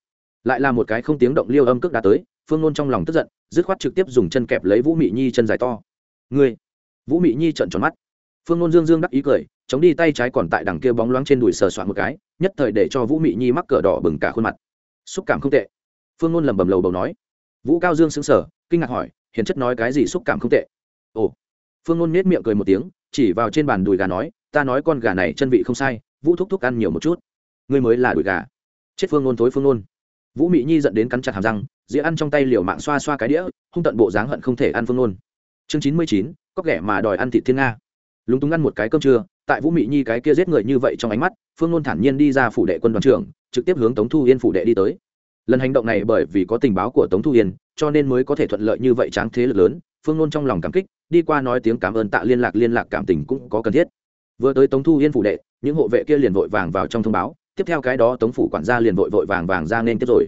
Lại là một cái không tiếng động liêu âm cước đã tới, phương nôn trong lòng tức giận, dứt khoát trực tiếp dùng chân kẹp lấy vũ mị nhi chân dài to. Ngươi vũ mị nhi trợn tròn mắt. Phương nôn dương dương đắc ý cười, chống đi tay trái còn tại đằng kia bóng loáng trên đùi sờ soạn một cái, nhất thời để cho vũ mị nhi mắc cờ đỏ bừng cả khuôn mặt. Xúc cảm không tệ. Phương nôn lẩm bẩm lầu bầu nói. Vũ cao dương xứng sở kinh ngạc hỏi, hiền chất nói cái gì xúc cảm không tệ? Ồ. Phương nôn nết miệng cười một tiếng, chỉ vào trên bàn đùi gà nói, ta nói con gà này chân vị không sai, vũ thúc thúc ăn nhiều một chút. Ngươi mới là đùi gà. Chết phương nôn thối phương nôn. Vũ mị nhi dẫn đến cắn chặt hàm răng, dĩa ăn trong tay liều mạng xoa xoa cái đĩa, hung tận bộ dáng hận không thể ăn phương nôn chương chín mươi chín có ghẻ mà đòi ăn thịt thiên nga. Lúng túng ăn một cái cơm trưa, tại vũ mị nhi cái kia giết người như vậy trong ánh mắt, phương nôn thản nhiên đi ra phủ đệ quân đoàn trưởng, trực tiếp hướng tống thu yên phủ đệ đi tới. Lần hành động này bởi vì có tình báo của tống thu yên, cho nên mới có thể thuận lợi như vậy tráng thế lực lớn, phương nôn trong lòng cảm kích, đi qua nói tiếng cảm ơn tạ liên lạc liên lạc cảm tình cũng có cần thiết. Vừa tới tống thu yên phủ đệ, những hộ vệ kia liền vội vàng vào trong thông báo, tiếp theo cái đó tống phủ quản gia liền vội vội vàng vàng ra nên tiếp rồi.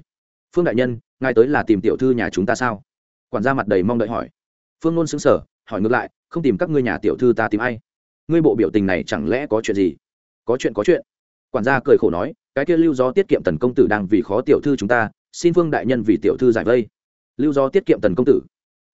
Phương đại nhân, ngài tới là tìm tiểu thư nhà chúng ta sao? Quản gia mặt đầy mong đợi hỏi phương nôn xứng sở hỏi ngược lại, không tìm các ngươi nhà tiểu thư ta tìm ai? Ngươi bộ biểu tình này chẳng lẽ có chuyện gì? Có chuyện có chuyện. Quản gia cười khổ nói, cái kia lưu do tiết kiệm tần công tử đang vì khó tiểu thư chúng ta, xin phương đại nhân vì tiểu thư giải vây. Lưu do tiết kiệm tần công tử.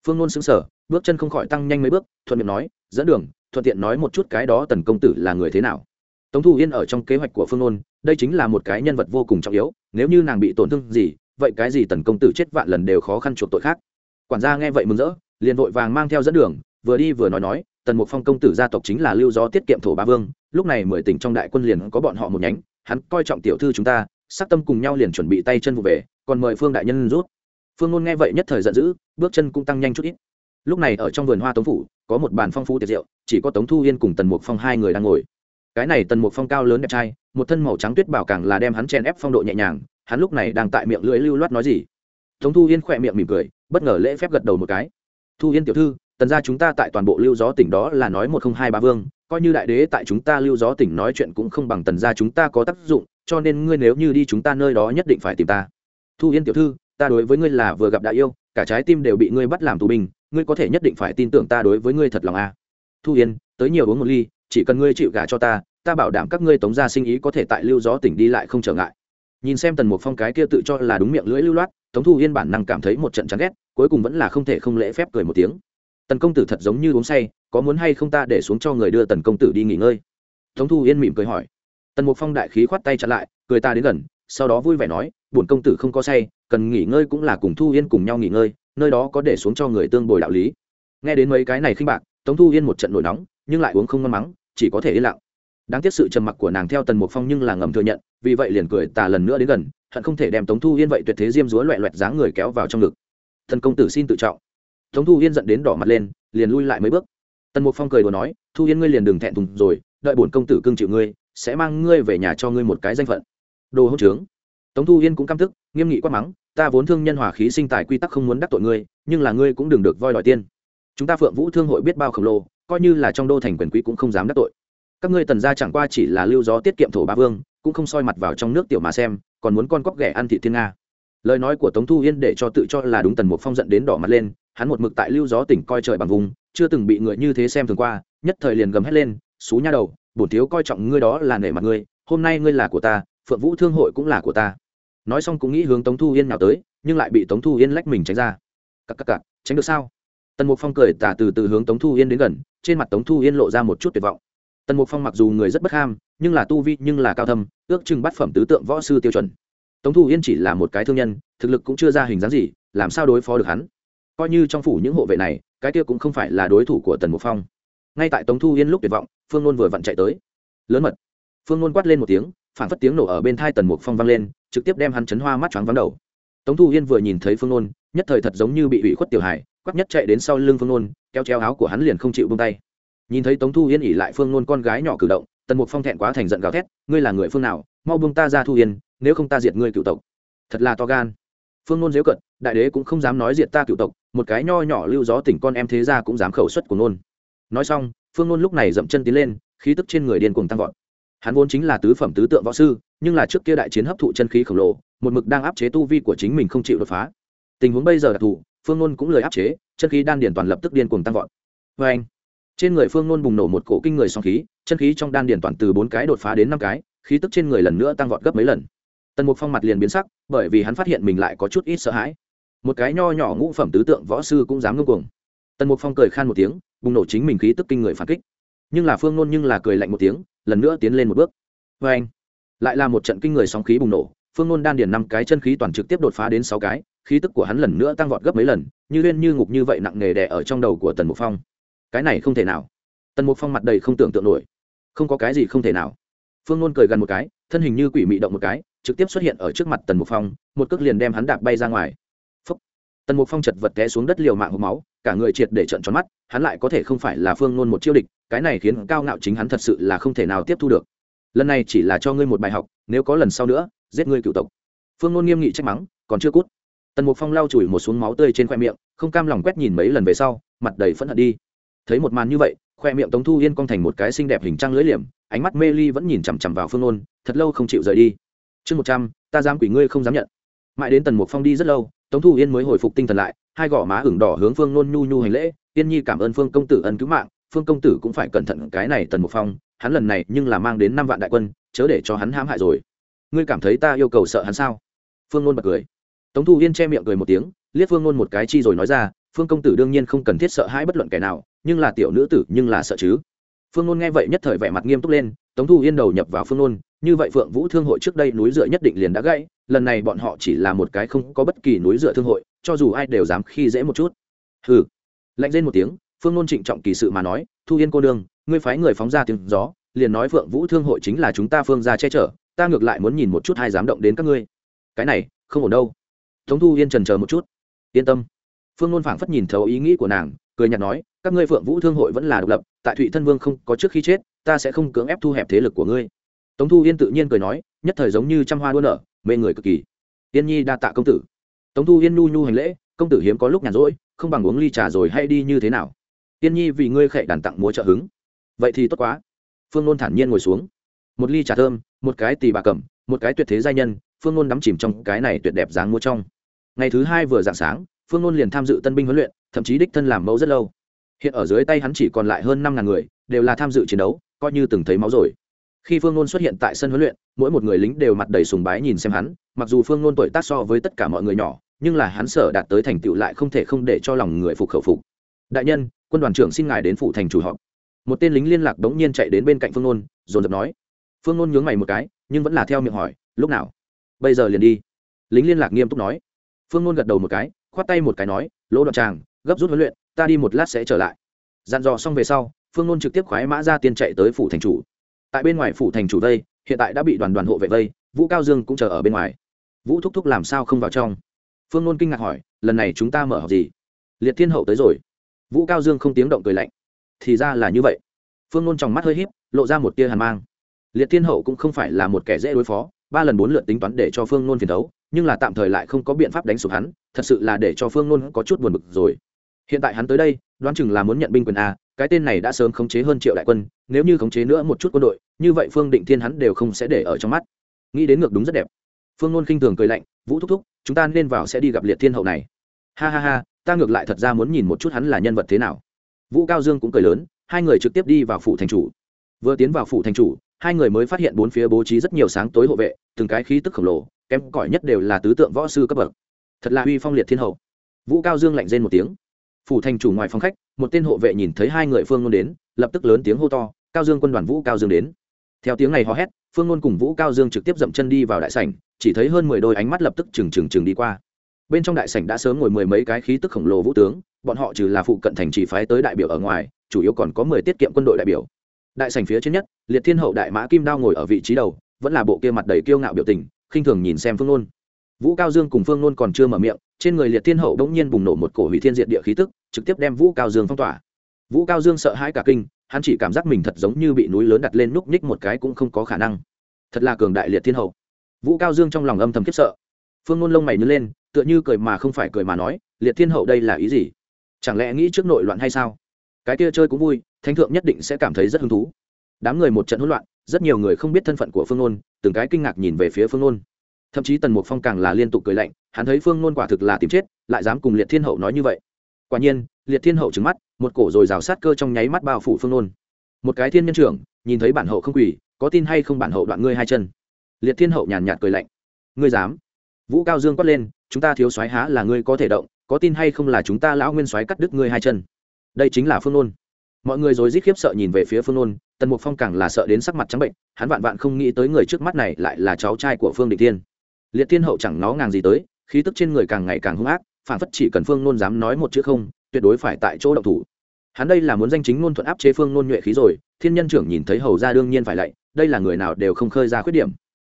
Phương nôn xứng sở bước chân không khỏi tăng nhanh mấy bước, thuận miệng nói, dẫn đường, thuận tiện nói một chút cái đó tần công tử là người thế nào. Tống thu yên ở trong kế hoạch của phương nôn, đây chính là một cái nhân vật vô cùng trọng yếu, nếu như nàng bị tổn thương gì, vậy cái gì tần công tử chết vạn lần đều khó khăn chuộc tội khác. Quản gia nghe vậy mừng rỡ liền vội vàng mang theo dẫn đường, vừa đi vừa nói nói, tần mục phong công tử gia tộc chính là lưu gió tiết kiệm thổ ba vương, lúc này mười tỉnh trong đại quân liền có bọn họ một nhánh, hắn coi trọng tiểu thư chúng ta sắc tâm cùng nhau liền chuẩn bị tay chân vụ về, còn mời phương đại nhân rút. Phương ngôn nghe vậy nhất thời giận dữ, bước chân cũng tăng nhanh chút ít. Lúc này ở trong vườn hoa tống phủ, có một bàn phong phú tiệc rượu, chỉ có tống thu yên cùng tần mục phong hai người đang ngồi. Cái này tần mục phong cao lớn đẹp trai, một thân màu trắng tuyết bảo càng là đem hắn chen ép phong độ nhẹ nhàng, hắn lúc này đang tại miệng lưỡi lưu loát nói gì. Tống thu yên khỏe miệng mỉm cười, bất ngờ lễ phép gật đầu một cái thu yên tiểu thư, tần gia chúng ta tại toàn bộ lưu gió tỉnh đó là nói một không hai ba vương, coi như đại đế tại chúng ta lưu gió tỉnh nói chuyện cũng không bằng tần gia chúng ta có tác dụng, cho nên ngươi nếu như đi chúng ta nơi đó nhất định phải tìm ta. Thu yên tiểu thư, ta đối với ngươi là vừa gặp đại yêu, cả trái tim đều bị ngươi bắt làm tù binh, ngươi có thể nhất định phải tin tưởng ta đối với ngươi thật lòng a thu yên, tới nhiều uống một ly, chỉ cần ngươi chịu gả cho ta ta bảo đảm các ngươi tống gia sinh ý có thể tại lưu gió tỉnh đi lại không trở ngại. Nhìn xem tần mục phong cái kia tự cho là đúng miệng lưỡi lưu loát, tống thu yên bản năng cảm thấy một trận chán ghét cuối cùng vẫn là không thể không lễ phép cười một tiếng. Tần công tử thật giống như uống say, có muốn hay không ta để xuống cho người đưa tần công tử đi nghỉ ngơi? Tống thu yên mỉm cười hỏi. Tần mục phong đại khí khoát tay chặn lại, cười ta đến gần, sau đó vui vẻ nói, bổn công tử không có say, cần nghỉ ngơi cũng là cùng thu yên cùng nhau nghỉ ngơi, nơi đó có để xuống cho người tương bồi đạo lý. Nghe đến mấy cái này khinh bạc, tống thu yên một trận nổi nóng, nhưng lại uống không ngon mắng, chỉ có thể yên lặng. Đáng tiếc sự trầm mặc của nàng theo tần mục phong nhưng là ngầm thừa nhận, vì vậy liền cười tà lần nữa đến gần, hận không thể đem tống thu yên vậy tuyệt thế diêm dúa loẹ loẹt dáng người kéo vào trong ngực thần công tử xin tự trọng. Tống thu yên giận đến đỏ mặt lên, liền lui lại mấy bước. Tần mục phong cười đùa nói, thu yên ngươi liền đừng thẹn thùng rồi, đợi bổn công tử cưng chịu ngươi, sẽ mang ngươi về nhà cho ngươi một cái danh phận. Đồ hỗn trướng. Tống thu yên cũng căm tức, nghiêm nghị quát mắng, ta vốn thương nhân hòa khí sinh tài quy tắc không muốn đắc tội ngươi, nhưng là ngươi cũng đừng được voi đòi tiên. Chúng ta phượng vũ thương hội biết bao khổng lồ, coi như là trong đô thành quyền quý cũng không dám đắc tội. Các ngươi tần gia chẳng qua chỉ là lưu gió tiết kiệm thổ ba vương, cũng không soi mặt vào trong nước tiểu mà xem, còn muốn con cóc ghẻ ăn thị thiên nga lời nói của tống thu yên để cho tự cho là đúng tần mục phong giận đến đỏ mặt lên, hắn một mực tại lưu gió tỉnh coi trời bằng vùng, chưa từng bị người như thế xem thường qua, nhất thời liền gầm hét lên, xú nha đầu, bổn thiếu coi trọng ngươi đó là nể mặt ngươi, hôm nay ngươi là của ta, phượng vũ thương hội cũng là của ta. Nói xong cũng nghĩ hướng tống thu yên nào tới, nhưng lại bị tống thu yên lách mình tránh ra. Cặp cặp cặp tránh được sao? Tần mục phong cười tả từ từ hướng tống thu yên đến gần, trên mặt tống thu yên lộ ra một chút tuyệt vọng. Tần mục phong mặc dù người rất bất ham, nhưng là tu vi nhưng là cao thâm, ước chừng bắt phẩm tứ tượng võ sư tiêu chuẩn tống thu yên chỉ là một cái thương nhân, thực lực cũng chưa ra hình dáng gì, làm sao đối phó được hắn? Coi như trong phủ những hộ vệ này, cái kia cũng không phải là đối thủ của tần mục phong. Ngay tại tống thu yên lúc tuyệt vọng, phương nôn vừa vặn chạy tới. Lớn mật. Phương nôn quát lên một tiếng phản phất tiếng nổ ở bên thai tần mục phong vang lên, trực tiếp đem hắn chấn hoa mắt choáng vắng đầu. Tống thu yên vừa nhìn thấy phương nôn, nhất thời thật giống như bị ủy khuất tiểu hải quắc nhất chạy đến sau lưng phương nôn, kéo treo áo của hắn liền không chịu bông tay. Nhìn thấy tống thu yên ỉ lại phương nôn con gái nhỏ cử động, tần mục phong thẹn quá thành giận gào thét, ngươi là người phương nào? Mau buông ta ra thu yên nếu không ta diệt ngươi cựu tộc. Thật là to gan. Phương nôn dễu cận đại đế cũng không dám nói diệt ta cựu tộc, một cái nho nhỏ lưu gió tỉnh con em thế ra cũng dám khẩu xuất của nôn. Nói xong, phương nôn lúc này dậm chân tiến lên, khí tức trên người điên cuồng tăng vọt. Hắn vốn chính là tứ phẩm tứ tượng võ sư, nhưng là trước kia đại chiến hấp thụ chân khí khổng lồ, một mực đang áp chế tu vi của chính mình không chịu đột phá. Tình huống bây giờ đặc thù, phương nôn cũng lời áp chế, chân khí đan điền toàn lập tức điên cuồng tăng vọt. Vê anh, trên người phương nôn bùng nổ một cổ kinh người song khí, chân khí trong đan điền toàn từ bốn cái đột phá đến năm cái, khí tức trên người lần nữa tăng vọt gấp mấy lần tần mục phong mặt liền biến sắc, bởi vì hắn phát hiện mình lại có chút ít sợ hãi. Một cái nho nhỏ ngũ phẩm tứ tượng võ sư cũng dám ngưng cuồng. Tần mục phong cười khan một tiếng, bùng nổ chính mình khí tức kinh người phản kích. Nhưng là phương nôn nhưng là cười lạnh một tiếng, lần nữa tiến lên một bước. Vê anh, lại là một trận kinh người sóng khí bùng nổ, phương nôn đan điền năm cái chân khí toàn trực tiếp đột phá đến sáu cái, khí tức của hắn lần nữa tăng vọt gấp mấy lần, như liên như ngục như vậy nặng nề đè ở trong đầu của tần mục phong. Cái này không thể nào. Tần mục phong mặt đầy không tưởng tượng nổi. Không có cái gì không thể nào. Phương nôn cười gần một cái, thân hình như quỷ mị động một cái trực tiếp xuất hiện ở trước mặt tần mục phong, một cước liền đem hắn đạp bay ra ngoài. Phúc. tần mục phong chật vật té xuống đất liều mạng hộp máu, cả người triệt để trận tròn mắt, hắn lại có thể không phải là phương nôn một chiêu địch, cái này khiến cao ngạo chính hắn thật sự là không thể nào tiếp thu được. Lần này chỉ là cho ngươi một bài học, nếu có lần sau nữa, giết ngươi cựu tộc. Phương nôn nghiêm nghị trách mắng, còn chưa cút. Tần mục phong lau chùi một xuống máu tươi trên khoe miệng, không cam lòng quét nhìn mấy lần về sau, mặt đầy phẫn hận đi. Thấy một màn như vậy, khoe miệng tống thu yên cong thành một cái xinh đẹp hình trăng lưỡi liềm, ánh mắt mê ly vẫn nhìn chằm chằm vào phương nôn, thật lâu không chịu rời đi chương một trăm, ta dám quỷ ngươi không dám nhận. Mãi đến tần mục phong đi rất lâu, tống thu yên mới hồi phục tinh thần lại, hai gò má ửng đỏ hướng phương nôn nhu nhu hành lễ, yên nhi cảm ơn phương công tử ân cứu mạng, phương công tử cũng phải cẩn thận cái này tần mục phong, hắn lần này nhưng là mang đến năm vạn đại quân, chớ để cho hắn hãm hại rồi. Ngươi cảm thấy ta yêu cầu sợ hắn sao? Phương nôn bật cười. Tống thu yên che miệng cười một tiếng, liếc phương nôn một cái chi rồi nói ra, phương công tử đương nhiên không cần thiết sợ hãi bất luận kẻ nào, nhưng là tiểu nữ tử nhưng là sợ chứ. Phương nôn nghe vậy nhất thời vẻ mặt nghiêm túc lên, tống thu yên đầu nhập vào phương nôn như vậy phượng vũ thương hội trước đây núi dựa nhất định liền đã gãy, lần này bọn họ chỉ là một cái không có bất kỳ núi dựa thương hội, cho dù ai đều dám khi dễ một chút. Hừ. Lạnh lên một tiếng, phương nôn trịnh trọng kỳ sự mà nói, thu yên cô đương ngươi phái người phóng ra tiếng gió, liền nói phượng vũ thương hội chính là chúng ta phương ra che chở, ta ngược lại muốn nhìn một chút hai dám động đến các ngươi. Cái này, không ổn đâu. Tống thu yên trần chờ một chút. Yên tâm. Phương nôn phảng phất nhìn thấu ý nghĩ của nàng, cười nhạt nói, các ngươi phượng vũ thương hội vẫn là độc lập, tại thụy thân vương không có trước khi chết, ta sẽ không cưỡng ép thu hẹp thế lực của ngươi tống thu yên tự nhiên cười nói, nhất thời giống như trăm hoa đua nở, mê người cực kỳ. Yên nhi đa tạ công tử. Tống thu yên nhu nhu hành lễ, công tử hiếm có lúc nhàn rỗi, không bằng uống ly trà rồi hay đi như thế nào. Yên nhi vì ngươi khệ đàn tặng múa trợ hứng. Vậy thì tốt quá. Phương nôn thản nhiên ngồi xuống. Một ly trà thơm, một cái tì bà cầm, một cái tuyệt thế giai nhân, phương nôn đắm chìm trong cái này tuyệt đẹp dáng múa trong. Ngày thứ hai vừa dạng sáng, phương nôn liền tham dự tân binh huấn luyện, thậm chí đích thân làm mẫu rất lâu. Hiện ở dưới tay hắn chỉ còn lại hơn năm ngàn người, đều là tham dự chiến đấu, coi như từng thấy máu rồi khi phương nôn xuất hiện tại sân huấn luyện, mỗi một người lính đều mặt đầy sùng bái nhìn xem hắn, mặc dù phương nôn tuổi tác so với tất cả mọi người nhỏ, nhưng là hắn sở đạt tới thành tựu lại không thể không để cho lòng người phục khẩu phục. Đại nhân, quân đoàn trưởng xin ngài đến phụ thành chủ họp. Một tên lính liên lạc đống nhiên chạy đến bên cạnh phương nôn, dồn dập nói. Phương nôn nhướng mày một cái, nhưng vẫn là theo miệng hỏi, lúc nào? Bây giờ liền đi. Lính liên lạc nghiêm túc nói. Phương nôn gật đầu một cái, khoát tay một cái nói, lỗ đoạn tràng, gấp rút huấn luyện, ta đi một lát sẽ trở lại. Dặn dò xong về sau, phương nôn trực tiếp khoái mã ra tiên chạy tới phủ thành chủ tại bên ngoài phủ thành chủ vây, hiện tại đã bị đoàn đoàn hộ vệ vây, vũ cao dương cũng chờ ở bên ngoài. Vũ thúc thúc làm sao không vào trong? Phương nôn kinh ngạc hỏi, lần này chúng ta mở học gì? Liệt thiên hậu tới rồi. Vũ cao dương không tiếng động cười lạnh. Thì ra là như vậy. Phương nôn trong mắt hơi h í p lộ ra một tia hàn mang. Liệt thiên hậu cũng không phải là một kẻ dễ đối phó, ba lần bốn lượt tính toán để cho phương nôn phiền đấu nhưng là tạm thời lại không có biện pháp đánh sụp hắn, thật sự là để cho phương nôn có chút buồn bực rồi hiện tại hắn tới đây, đoán chừng là muốn nhận binh quyền a, cái tên này đã sớm khống chế hơn triệu đại quân, nếu như khống chế nữa một chút quân đội, như vậy phương định thiên hắn đều không sẽ để ở trong mắt. Nghĩ đến ngược đúng rất đẹp. Phương nôn khinh thường cười lạnh, vũ thúc thúc, chúng ta nên vào sẽ đi gặp liệt thiên hậu này. Ha ha ha, ta ngược lại thật ra muốn nhìn một chút hắn là nhân vật thế nào. Vũ cao dương cũng cười lớn, hai người trực tiếp đi vào phủ thành chủ. Vừa tiến vào phủ thành chủ, hai người mới phát hiện bốn phía bố trí rất nhiều sáng tối hộ vệ, từng cái khí tức khổng lồ, kém cỏi nhất đều là tứ tượng võ sư cấp bậc. Thật là uy phong liệt thiên hậu. Vũ cao dương lạnh rên một tiếng phủ thành chủ ngoài phòng khách, một tên hộ vệ nhìn thấy hai người phương ngôn đến, lập tức lớn tiếng hô to, cao dương quân đoàn vũ cao dương đến. Theo tiếng này hò hét, phương ngôn cùng vũ cao dương trực tiếp dậm chân đi vào đại sảnh, chỉ thấy hơn mười đôi ánh mắt lập tức trừng trừng trừng đi qua. Bên trong đại sảnh đã sớm ngồi mười mấy cái khí tức khổng lồ vũ tướng, bọn họ trừ là phụ cận thành chỉ phái tới đại biểu ở ngoài, chủ yếu còn có mười tiết kiệm quân đội đại biểu. Đại sảnh phía trên nhất, liệt thiên hậu đại mã kim đao ngồi ở vị trí đầu, vẫn là bộ kia mặt đầy kiêu ngạo biểu tình, khinh thường nhìn xem phương nôn. Vũ cao dương cùng phương nôn còn chưa mở miệng trên người liệt thiên hậu đ ỗ n g nhiên bùng nổ một cổ hủy thiên diện địa khí tức, trực tiếp đem vũ cao dương phong tỏa. Vũ cao dương sợ hãi cả kinh, hắn chỉ cảm giác mình thật giống như bị núi lớn đặt lên núp ních một cái cũng không có khả năng. Thật là cường đại liệt thiên hậu. Vũ cao dương trong lòng âm thầm khiếp sợ. Phương nôn lông mày nhớ lên, tựa như cười mà không phải cười mà nói, liệt thiên hậu đây là ý gì? Chẳng lẽ nghĩ trước nội loạn hay sao? Cái kia chơi cũng vui, thánh thượng nhất định sẽ cảm thấy rất hứng thú. Đám người một trận hỗn loạn, rất nhiều người không biết thân phận của phương nôn, từng cái kinh ngạc nhìn về phía phương nôn thậm chí tần mục phong càng là liên tục cười lạnh, hắn thấy phương nôn quả thực là tìm chết, lại dám cùng liệt thiên hậu nói như vậy. Quả nhiên, liệt thiên hậu trứng mắt, một cổ rồi rào sát cơ trong nháy mắt bao phủ phương nôn. Một cái thiên nhân trưởng, nhìn thấy bản hậu không quỳ, có tin hay không bản hậu đoạn ngươi hai chân. Liệt thiên hậu nhàn nhạt cười lạnh. Ngươi dám? Vũ cao dương quát lên, chúng ta thiếu soái há là ngươi có thể động, có tin hay không là chúng ta lão nguyên soái cắt đứt ngươi hai chân. Đây chính là phương nôn. Mọi người rồi rít khiếp sợ nhìn về phía phương nôn, tần mục phong càng là sợ đến sắc mặt trắng bệnh, hắn vạn vạn không nghĩ tới người trước mắt này lại là cháu trai của phương định thiên liệt thiên hậu chẳng nó ngàng gì tới, khí tức trên người càng ngày càng hung ác, phản phất chỉ cần phương nôn dám nói một chữ không, tuyệt đối phải tại chỗ động thủ. Hắn đây là muốn danh chính ngôn thuận áp chế phương nôn nhuệ khí rồi, thiên nhân trưởng nhìn thấy hầu ra đương nhiên phải lạy, đây là người nào đều không khơi ra khuyết điểm.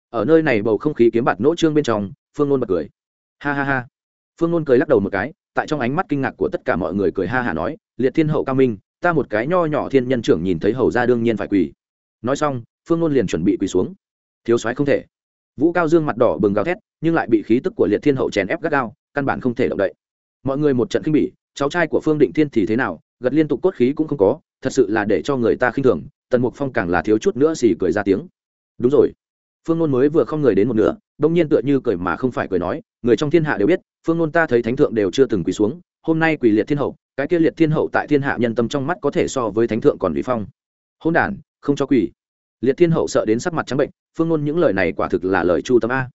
Ở nơi này bầu không khí kiếm bạt nỗ trương bên trong, phương nôn bật cười. Ha ha ha. Phương nôn cười lắc đầu một cái, tại trong ánh mắt kinh ngạc của tất cả mọi người cười ha hả nói, liệt thiên hậu cao minh, ta một cái nho nhỏ thiên nhân trưởng nhìn thấy hầu ra đương nhiên phải quỳ. Nói xong, phương nôn liền chuẩn bị quỳ xuống. Thiếu soái không thể vũ cao dương mặt đỏ bừng gào thét, nhưng lại bị khí tức của liệt thiên hậu chèn ép gắt gao, căn bản không thể động đậy. Mọi người một trận khinh bỉ, cháu trai của phương định thiên thì thế nào, gật liên tục cốt khí cũng không có, thật sự là để cho người ta khinh thường, tần mục phong càng là thiếu chút nữa xì cười ra tiếng. Đúng rồi. Phương ngôn mới vừa không người đến một nửa, đông nhiên tựa như cười mà không phải cười nói, người trong thiên hạ đều biết, phương ngôn ta thấy thánh thượng đều chưa từng quỳ xuống, hôm nay quỳ liệt thiên hậu, cái kia liệt thiên hậu tại thiên hạ nhân tâm trong mắt có thể so với thánh thượng còn bị phong. Hôn đản, không cho quỳ. Liệt thiên hậu sợ đến sắc mặt trắng bệnh phương ngôn những lời này quả thực là lời chu tâm a.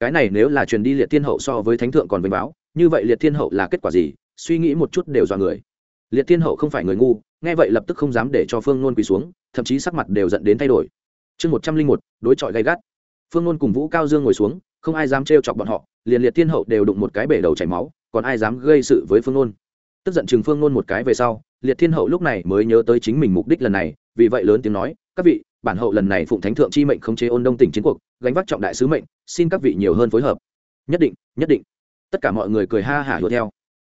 Cái này nếu là truyền đi liệt thiên hậu so với thánh thượng còn vinh báo, như vậy liệt thiên hậu là kết quả gì? Suy nghĩ một chút đều dọa người. Liệt thiên hậu không phải người ngu, nghe vậy lập tức không dám để cho phương ngôn quỳ xuống, thậm chí sắc mặt đều dẫn đến thay đổi. Chương một trăm linh một, đối chọi gay gắt. Phương ngôn cùng vũ cao dương ngồi xuống, không ai dám trêu chọc bọn họ, liền liệt thiên hậu đều đụng một cái bể đầu chảy máu, còn ai dám gây sự với phương ngôn tức giận chừng phương ngôn một cái về sau, liệt thiên hậu lúc này mới nhớ tới chính mình mục đích lần này, vì vậy lớn tiếng nói, các vị bản hậu lần này phụng thánh thượng chi mệnh khống chế ôn đông tỉnh chiến cuộc, gánh vác trọng đại sứ mệnh, xin các vị nhiều hơn phối hợp. Nhất định nhất định. Tất cả mọi người cười ha hả hùa theo.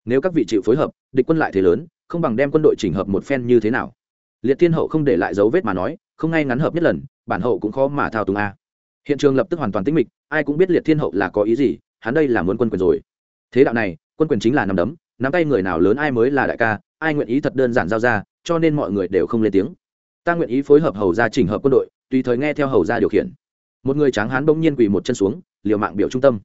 Nếu các vị chịu phối hợp, địch quân lại thế lớn, không bằng đem quân đội chỉnh hợp một phen như thế nào. Liệt thiên hậu không để lại dấu vết mà nói, không ngay ngắn hợp nhất lần, bản hậu cũng khó mà thao túng a. Hiện trường lập tức hoàn toàn tĩnh mịch, ai cũng biết liệt thiên hậu là có ý gì, hắn đây là muốn quân quyền rồi. Thế đạo này, quân quyền chính là nắm đấm, nắm tay người nào lớn ai mới là đại ca, ai nguyện ý thật đơn giản giao ra, cho nên mọi người đều không lên tiếng ta nguyện ý phối hợp hầu ra chỉnh hợp quân đội, tùy thời nghe theo hầu ra điều khiển. Một người tráng hán bỗng nhiên quỳ một chân xuống, liều mạng biểu trung tâm.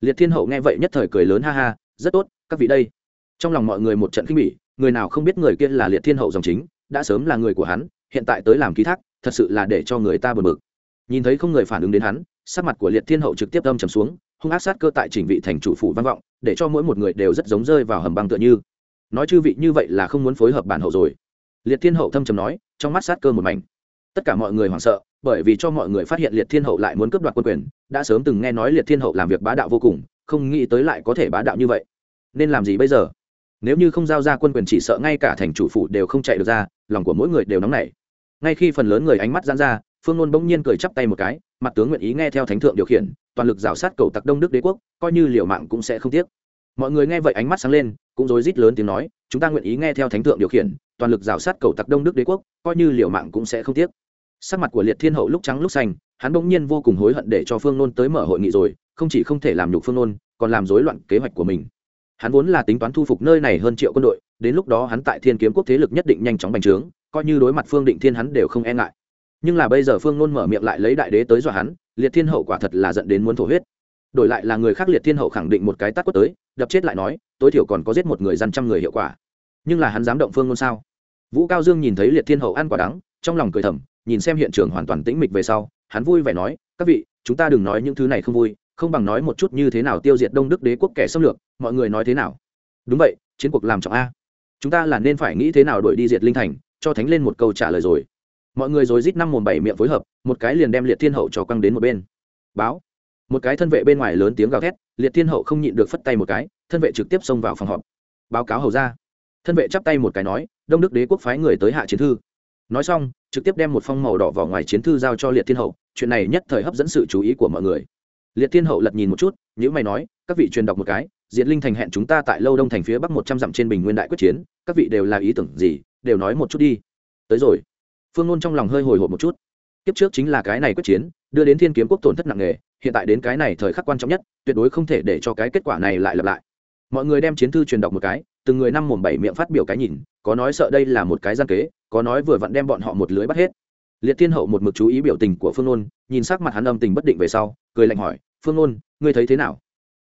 Liệt thiên hậu nghe vậy nhất thời cười lớn ha ha, rất tốt, các vị đây. Trong lòng mọi người một trận khinh bỉ, người nào không biết người kia là liệt thiên hậu dòng chính, đã sớm là người của hắn, hiện tại tới làm ký thác, thật sự là để cho người ta bờ bực. Nhìn thấy không người phản ứng đến hắn, sắc mặt của liệt thiên hậu trực tiếp âm trầm xuống, hung ác sát cơ tại chỉnh vị thành chủ phủ văn vọng, để cho mỗi một người đều rất giống rơi vào hầm băng tựa như. Nói chư vị như vậy là không muốn phối hợp bản hậu rồi liệt thiên hậu thâm trầm nói, trong mắt sát cơ một mảnh. Tất cả mọi người hoảng sợ, bởi vì cho mọi người phát hiện liệt thiên hậu lại muốn cướp đoạt quân quyền, đã sớm từng nghe nói liệt thiên hậu làm việc bá đạo vô cùng, không nghĩ tới lại có thể bá đạo như vậy. Nên làm gì bây giờ? Nếu như không giao ra quân quyền chỉ sợ ngay cả thành chủ phủ đều không chạy được ra, lòng của mỗi người đều nóng nảy. Ngay khi phần lớn người ánh mắt giãn ra, phương ngôn bỗng nhiên cười chắp tay một cái, mặt tướng nguyện ý nghe theo thánh thượng điều khiển, toàn lực rào sát cầu tặc đông đức đế quốc, coi như liều mạng cũng sẽ không tiếc. Mọi người nghe vậy ánh mắt sáng lên, cũng rối rít lớn tiếng nói chúng ta nguyện ý nghe theo thánh thượng điều khiển, toàn lực rào sát cầu tặc đông đức đế quốc, coi như liều mạng cũng sẽ không tiếc. Sắc mặt của liệt thiên hậu lúc trắng lúc xanh, hắn bỗng nhiên vô cùng hối hận để cho phương nôn tới mở hội nghị rồi, không chỉ không thể làm nhục phương nôn, còn làm rối loạn kế hoạch của mình. Hắn vốn là tính toán thu phục nơi này hơn triệu quân đội, đến lúc đó hắn tại thiên kiếm quốc thế lực nhất định nhanh chóng bành trướng, coi như đối mặt phương định thiên hắn đều không e ngại. Nhưng là bây giờ phương nôn mở miệng lại lấy đại đế tới dọa hắn, liệt thiên hậu quả thật là dẫn đến muốn thổ huyết. Đổi lại là người khác liệt thiên hậu khẳng định một cái tắt quất tới, đập chết lại nói, tối thiểu còn có giết một người dân trăm người hiệu quả nhưng là hắn dám động phương ngôn sao? Vũ cao dương nhìn thấy liệt thiên hậu ăn quả đắng, trong lòng cười thầm, nhìn xem hiện trường hoàn toàn tĩnh mịch về sau, hắn vui vẻ nói, các vị, chúng ta đừng nói những thứ này không vui, không bằng nói một chút như thế nào tiêu diệt đông đức đế quốc kẻ xâm lược, mọi người nói thế nào? Đúng vậy, chiến cuộc làm trọng a. Chúng ta là nên phải nghĩ thế nào đuổi đi diệt linh thành, cho thánh lên một câu trả lời rồi. Mọi người rồi rít năm mồm bảy miệng phối hợp, một cái liền đem liệt thiên hậu cho quăng đến một bên. Báo. Một cái thân vệ bên ngoài lớn tiếng gào thét, liệt thiên hậu không nhịn được phất tay một cái, thân vệ trực tiếp xông vào phòng họp. Báo cáo hầu ra thân vệ chắp tay một cái nói, đông đức đế quốc phái người tới hạ chiến thư. Nói xong, trực tiếp đem một phong màu đỏ vào ngoài chiến thư giao cho liệt thiên hậu, chuyện này nhất thời hấp dẫn sự chú ý của mọi người. Liệt thiên hậu lật nhìn một chút nhữ mày nói, các vị truyền đọc một cái, diệt linh thành hẹn chúng ta tại lâu đông thành phía bắc một trăm dặm trên bình nguyên đại quyết chiến, các vị đều là ý tưởng gì, đều nói một chút đi. Tới rồi. Phương ngôn trong lòng hơi hồi hộp một chút. Kiếp trước chính là cái này quyết chiến, đưa đến thiên kiếm quốc tổn thất nặng nề, hiện tại đến cái này thời khắc quan trọng nhất, tuyệt đối không thể để cho cái kết quả này lại lặp lại. Mọi người đem chiến thư truyền đọc một cái từng người năm mồm bảy miệng phát biểu cái nhìn, có nói sợ đây là một cái gian kế, có nói vừa vặn đem bọn họ một lưới bắt hết. Liệt thiên hậu một mực chú ý biểu tình của phương nôn, nhìn sắc mặt hắn âm tình bất định về sau, cười lạnh hỏi, phương nôn, ngươi thấy thế nào?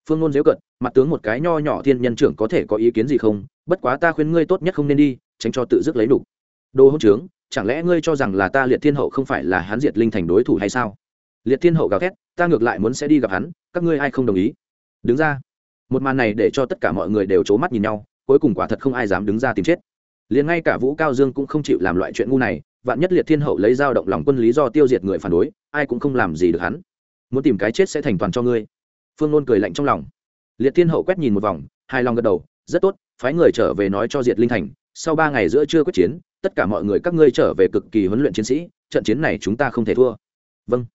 Phương nôn dễu cận mặt tướng một cái nho nhỏ thiên nhân trưởng có thể có ý kiến gì không? Bất quá ta khuyên ngươi tốt nhất không nên đi, tránh cho tự dứt lấy đủ. Đồ hỗn trướng, chẳng lẽ ngươi cho rằng là ta liệt thiên hậu không phải là hắn diệt linh thành đối thủ hay sao? Liệt thiên hậu gào thét, ta ngược lại muốn sẽ đi gặp hắn, các ngươi ai không đồng ý? Đứng ra, một màn này để cho tất cả mọi người đều c mắt nhìn nhau cuối cùng quả thật không ai dám đứng ra tìm chết. Liền ngay cả vũ cao dương cũng không chịu làm loại chuyện ngu này, vạn nhất liệt thiên hậu lấy dao động lòng quân lý do tiêu diệt người phản đối, ai cũng không làm gì được hắn. Muốn tìm cái chết sẽ thành toàn cho ngươi. Phương nôn cười lạnh trong lòng. Liệt thiên hậu quét nhìn một vòng hai lòng gật đầu, rất tốt, phái người trở về nói cho diệt linh thành, sau ba ngày giữa trưa quyết chiến, tất cả mọi người các ngươi trở về cực kỳ huấn luyện chiến sĩ, trận chiến này chúng ta không thể thua. Vâng.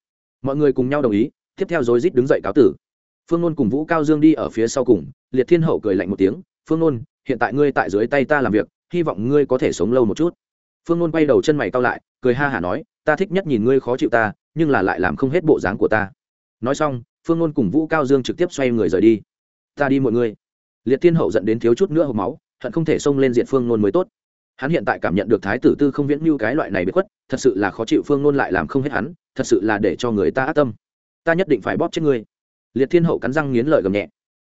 Mọi người cùng nhau đồng ý, tiếp theo rồi rít đứng dậy cáo tử. Phương nôn cùng vũ cao dương đi ở phía sau cùng, liệt thiên hậu cười lạnh một tiếng phương nôn, hiện tại ngươi tại dưới tay ta làm việc, hy vọng ngươi có thể sống lâu một chút. Phương nôn quay đầu chân mày cao lại, cười ha hả nói, ta thích nhất nhìn ngươi khó chịu ta, nhưng là lại làm không hết bộ dáng của ta. Nói xong, phương nôn cùng vũ cao dương trực tiếp xoay người rời đi. Ta đi mọi người liệt thiên hậu dẫn đến thiếu chút nữa hộp máu, hận không thể xông lên diện phương nôn mới tốt. Hắn hiện tại cảm nhận được thái tử tư không viễn như cái loại này bị khuất, thật sự là khó chịu phương nôn lại làm không hết hắn, thật sự là để cho người ta ác tâm. Ta nhất định phải bóp chết ngươi. Liệt thiên hậu cắn răng nghiến lợi gầm nhẹ.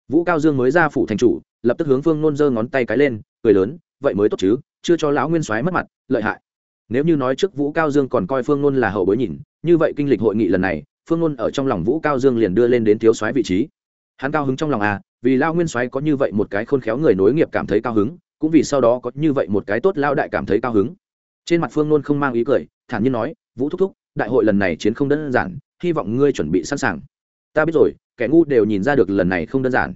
Vũ cao dương mới ra phủ thành chủ lập tức hướng phương nôn giơ ngón tay cái lên, cười lớn, vậy mới tốt chứ, chưa cho lão nguyên soái mất mặt, lợi hại. Nếu như nói trước vũ cao dương còn coi phương nôn là hậu bối nhìn, như vậy kinh lịch hội nghị lần này, phương nôn ở trong lòng vũ cao dương liền đưa lên đến thiếu soái vị trí. Hắn cao hứng trong lòng à vì lao nguyên soái có như vậy một cái khôn khéo người nối nghiệp cảm thấy cao hứng, cũng vì sau đó có như vậy một cái tốt lao đại cảm thấy cao hứng. Trên mặt phương nôn không mang ý cười, thản nhiên nói, vũ thúc thúc, đại hội lần này chiến không đơn giản, hy vọng ngươi chuẩn bị sẵn sàng. Ta biết rồi, kẻ ngu đều nhìn ra được lần này không đơn giản.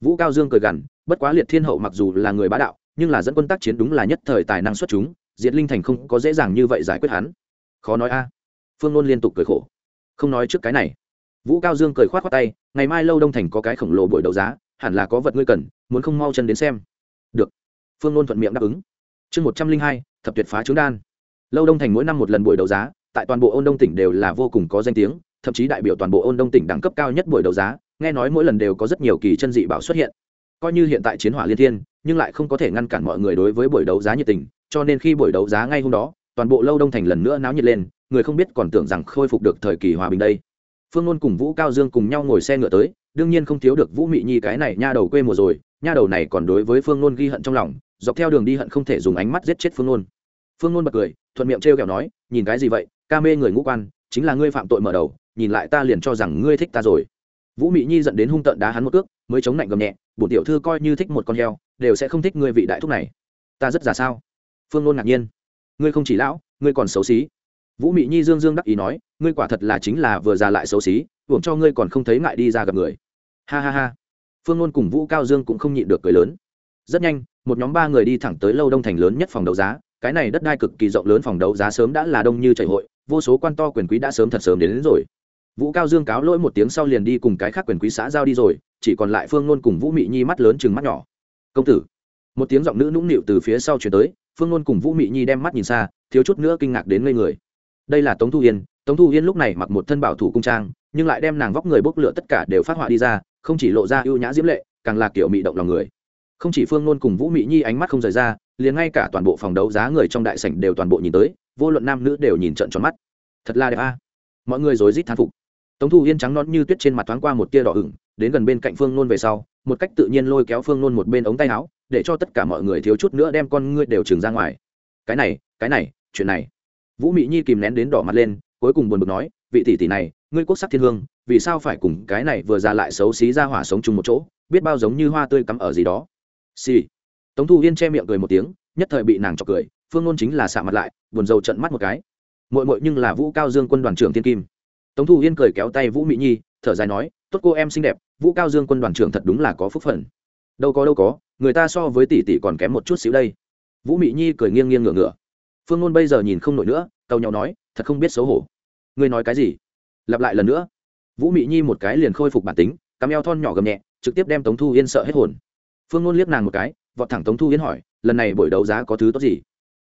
Vũ cao dương cười gằn bất quá liệt thiên hậu mặc dù là người bá đạo, nhưng là dẫn quân tác chiến đúng là nhất thời tài năng xuất chúng, diệt linh thành không có dễ dàng như vậy giải quyết hắn. Khó nói a. Phương nôn liên tục cười khổ. Không nói trước cái này. Vũ cao dương cười k h o á t khoác tay, ngày mai lâu đông thành có cái khổng lồ buổi đấu giá, hẳn là có vật ngươi cần, muốn không mau chân đến xem. Được. Phương nôn thuận miệng đáp ứng. Chương một trăm linh hai, thập tuyệt phá trướng đan. Lâu đông thành mỗi năm một lần buổi đấu giá, tại toàn bộ ôn đông tỉnh đều là vô cùng có danh tiếng, thậm chí đại biểu toàn bộ ôn đông tỉnh đẳng cấp cao nhất buổi đấu giá, nghe nói mỗi lần đều có rất nhiều kỳ chân dị bảo xuất hiện coi như hiện tại chiến hỏa liên thiên, nhưng lại không có thể ngăn cản mọi người đối với buổi đấu giá nhiệt tình, cho nên khi buổi đấu giá ngay hôm đó, toàn bộ lâu đông thành lần nữa náo nhiệt lên, người không biết còn tưởng rằng khôi phục được thời kỳ hòa bình đây. Phương ngôn cùng vũ cao dương cùng nhau ngồi xe ngựa tới, đương nhiên không thiếu được vũ mị nhi cái này nha đầu quê mùa rồi, nha đầu này còn đối với phương nôn ghi hận trong lòng, dọc theo đường đi hận không thể dùng ánh mắt giết chết phương nôn. Phương nôn bật cười, thuận miệng t r e o kẹo nói, nhìn cái gì vậy, ca mê người ngũ quan, chính là ngươi phạm tội mở đầu, nhìn lại ta liền cho rằng ngươi thích ta rồi vũ mị nhi dẫn đến hung tợn đá hắn một cước mới chống lạnh gầm nhẹ bổn tiểu thư coi như thích một con heo đều sẽ không thích ngươi vị đại thúc này. Ta rất già sao? Phương nôn ngạc nhiên. Ngươi không chỉ lão ngươi còn xấu xí. Vũ mị nhi dương dương đắc ý nói ngươi quả thật là chính là vừa già lại xấu xí hưởng cho ngươi còn không thấy ngại đi ra gặp người. Ha ha ha. Phương nôn cùng vũ cao dương cũng không nhịn được cười lớn. Rất nhanh một nhóm ba người đi thẳng tới lâu đông thành lớn nhất phòng đấu giá cái này đất đai cực kỳ rộng lớn phòng đấu giá sớm đã là đông như chảy hội vô số quan to quyền quý đã sớm thật sớm đến, đến rồi vũ cao dương cáo lỗi một tiếng sau liền đi cùng cái khác quyền quý xã giao đi rồi, chỉ còn lại phương Nôn cùng vũ mị nhi mắt lớn chừng mắt nhỏ. Công tử. Một tiếng giọng nữ nũng nịu từ phía sau chuyển tới, phương Nôn cùng vũ mị nhi đem mắt nhìn xa, thiếu chút nữa kinh ngạc đến ngây người. Đây là tống thu yên, tống thu yên lúc này mặc một thân bảo thủ cung trang, nhưng lại đem nàng vóc người bốc lửa tất cả đều phát họa đi ra, không chỉ lộ ra ưu nhã diễm lệ, càng là kiểu mị động lòng người. Không chỉ phương nôn cùng vũ mị nhi ánh mắt không rời ra, liền ngay cả toàn bộ phòng đấu giá người trong đại sảnh đều toàn bộ nhìn tới, vô luận nam nữ đều nhìn trận tròn mắt. Thật là đẹp a. Mọi người rối rít thán phục tống thu yên trắng nón như tuyết trên mặt thoáng qua một tia đỏ ửng, đến gần bên cạnh phương nôn về sau, một cách tự nhiên lôi kéo phương nôn một bên ống tay áo, để cho tất cả mọi người thiếu chút nữa đem con ngươi đều trừng ra ngoài. Cái này cái này, chuyện này. Vũ mị nhi kìm nén đến đỏ mặt lên, cuối cùng buồn bực nói, vị tỷ tỷ này, ngươi quốc sắc thiên hương, vì sao phải cùng cái này vừa ra lại xấu xí ra hỏa sống chung một chỗ, biết bao giống như hoa tươi cắm ở gì đó? Xì、sì. tống thu yên che miệng cười một tiếng, nhất thời bị nàng chọc cười, phương Nôn chính là xạ mặt lại, buồn rầu trận mắt một cái. Mội mội nhưng là vũ cao dương quân đoàn trưởng thiên kim tống thu yên cười kéo tay vũ mỹ nhi, thở dài nói, tốt cô em xinh đẹp, vũ cao dương quân đoàn trưởng thật đúng là có phúc phần đâu có đâu có, người ta so với tỷ tỷ còn kém một chút xíu đây. Vũ mỹ nhi cười nghiêng nghiêng ngửa ngửa. Phương ngôn bây giờ nhìn không nổi nữa tàu nhau nói, thật không biết xấu hổ. Ngươi nói cái gì? Lặp lại lần nữa. Vũ Mỹ nhi một cái liền khôi phục bản tính, cắm eo thon nhỏ gầm nhẹ, trực tiếp đem tống thu yên sợ hết hồn. Phương ngôn liếc nàng một cái, vọt thẳng tống thu yên hỏi, lần này buổi đấu giá có thứ tốt gì?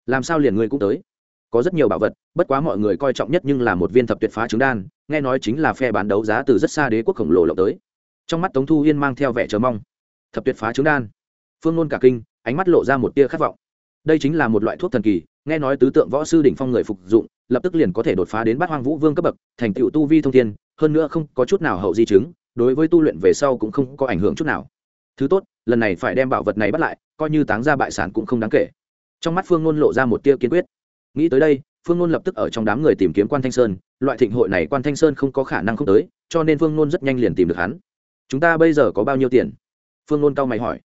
Làm sao liền ngươi cũng tới? Có rất nhiều bảo vật, bất quá mọi người coi trọng nhất nhưng là một viên thập tuyệt phá trứng đan, nghe nói chính là phe bán đấu giá từ rất xa đế quốc khổng lồ lộng tới. Trong mắt tống thu yên mang theo vẻ chờ mong. Thập tuyệt phá trứng đan. Phương ngôn cả kinh, ánh mắt lộ ra một tia khát vọng. Đây chính là một loại thuốc thần kỳ, nghe nói tứ tượng võ sư đỉnh phong người phục dụng, lập tức liền có thể đột phá đến bát hoang vũ vương cấp bậc, thành tựu tu vi thông thiên, hơn nữa không có chút nào hậu di chứng, đối với tu luyện về sau cũng không có ảnh hưởng chút nào. Thứ tốt, lần này phải đem bảo vật này bắt lại, coi như táng ra bại sản cũng không đáng kể. Trong mắt phương ngôn lộ ra một tia kiên quyết nghĩ tới đây, phương ngôn lập tức ở trong đám người tìm kiếm quan thanh sơn, loại thịnh hội này quan thanh sơn không có khả năng không tới, cho nên phương ngôn rất nhanh liền tìm được hắn. Chúng ta bây giờ có bao nhiêu tiền? Phương ngôn cao mày hỏi.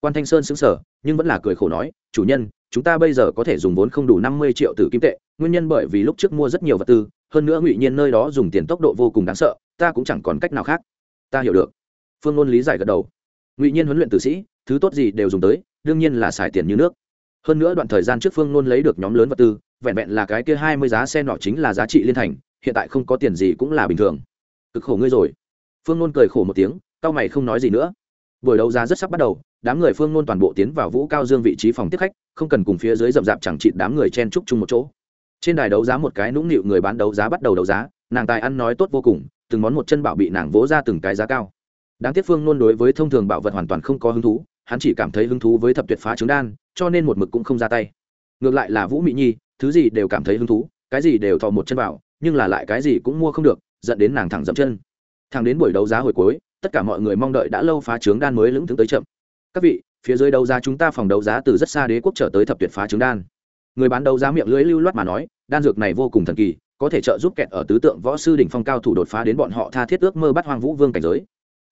Quan thanh sơn xứng sở nhưng vẫn là cười khổ nói, chủ nhân, chúng ta bây giờ có thể dùng vốn không đủ năm mươi triệu tử kim tệ, nguyên nhân bởi vì lúc trước mua rất nhiều vật tư, hơn nữa ngụy nhiên nơi đó dùng tiền tốc độ vô cùng đáng sợ, ta cũng chẳng còn cách nào khác. Ta hiểu được. Phương ngôn lý giải gật đầu. Ngụy nhiên huấn luyện tử sĩ, thứ tốt gì đều dùng tới, đương nhiên là xài tiền như nước hơn nữa đoạn thời gian trước phương ngôn lấy được nhóm lớn vật tư, vẹn vẹn là cái kia hai mươi giá xe nọ chính là giá trị liên thành, hiện tại không có tiền gì cũng là bình thường. Cực khổ ngươi rồi. Phương ngôn cười khổ một tiếng cao mày không nói gì nữa. Buổi đấu giá rất sắp bắt đầu, đám người phương ngôn toàn bộ tiến vào vũ cao dương vị trí phòng tiếp khách, không cần cùng phía dưới rậm rạp chẳng chịt đám người chen trúc chung một chỗ. Trên đài đấu giá một cái nũng nịu người bán đấu giá bắt đầu đấu giá, nàng tài ăn nói tốt vô cùng, từng món một chân bảo bị nàng vỗ ra từng cái giá cao. Đáng tiếc phương luôn đối với thông thường bảo vật hoàn toàn không có hứng thú, hắn chỉ cảm thấy hứng thú với thập tuyệt phá trứng đan cho nên một mực cũng không ra tay. Ngược lại là vũ mỹ nhi, thứ gì đều cảm thấy hứng thú, cái gì đều thò một chân vào, nhưng là lại cái gì cũng mua không được, dẫn đến nàng thẳng dậm chân. Thẳng đến buổi đấu giá hồi cuối, tất cả mọi người mong đợi đã lâu phá trướng đan mới lững thững tới chậm. Các vị, phía dưới đấu giá chúng ta phòng đấu giá từ rất xa đế quốc trở tới thập tuyệt phá trứng đan. Người bán đấu giá miệng lưỡi lưu loát mà nói, đan dược này vô cùng thần kỳ, có thể trợ giúp kẹt ở tứ tượng võ sư đỉnh phong cao thủ đột phá đến bọn họ tha thiết ước mơ bắt hoang vũ vương cảnh giới.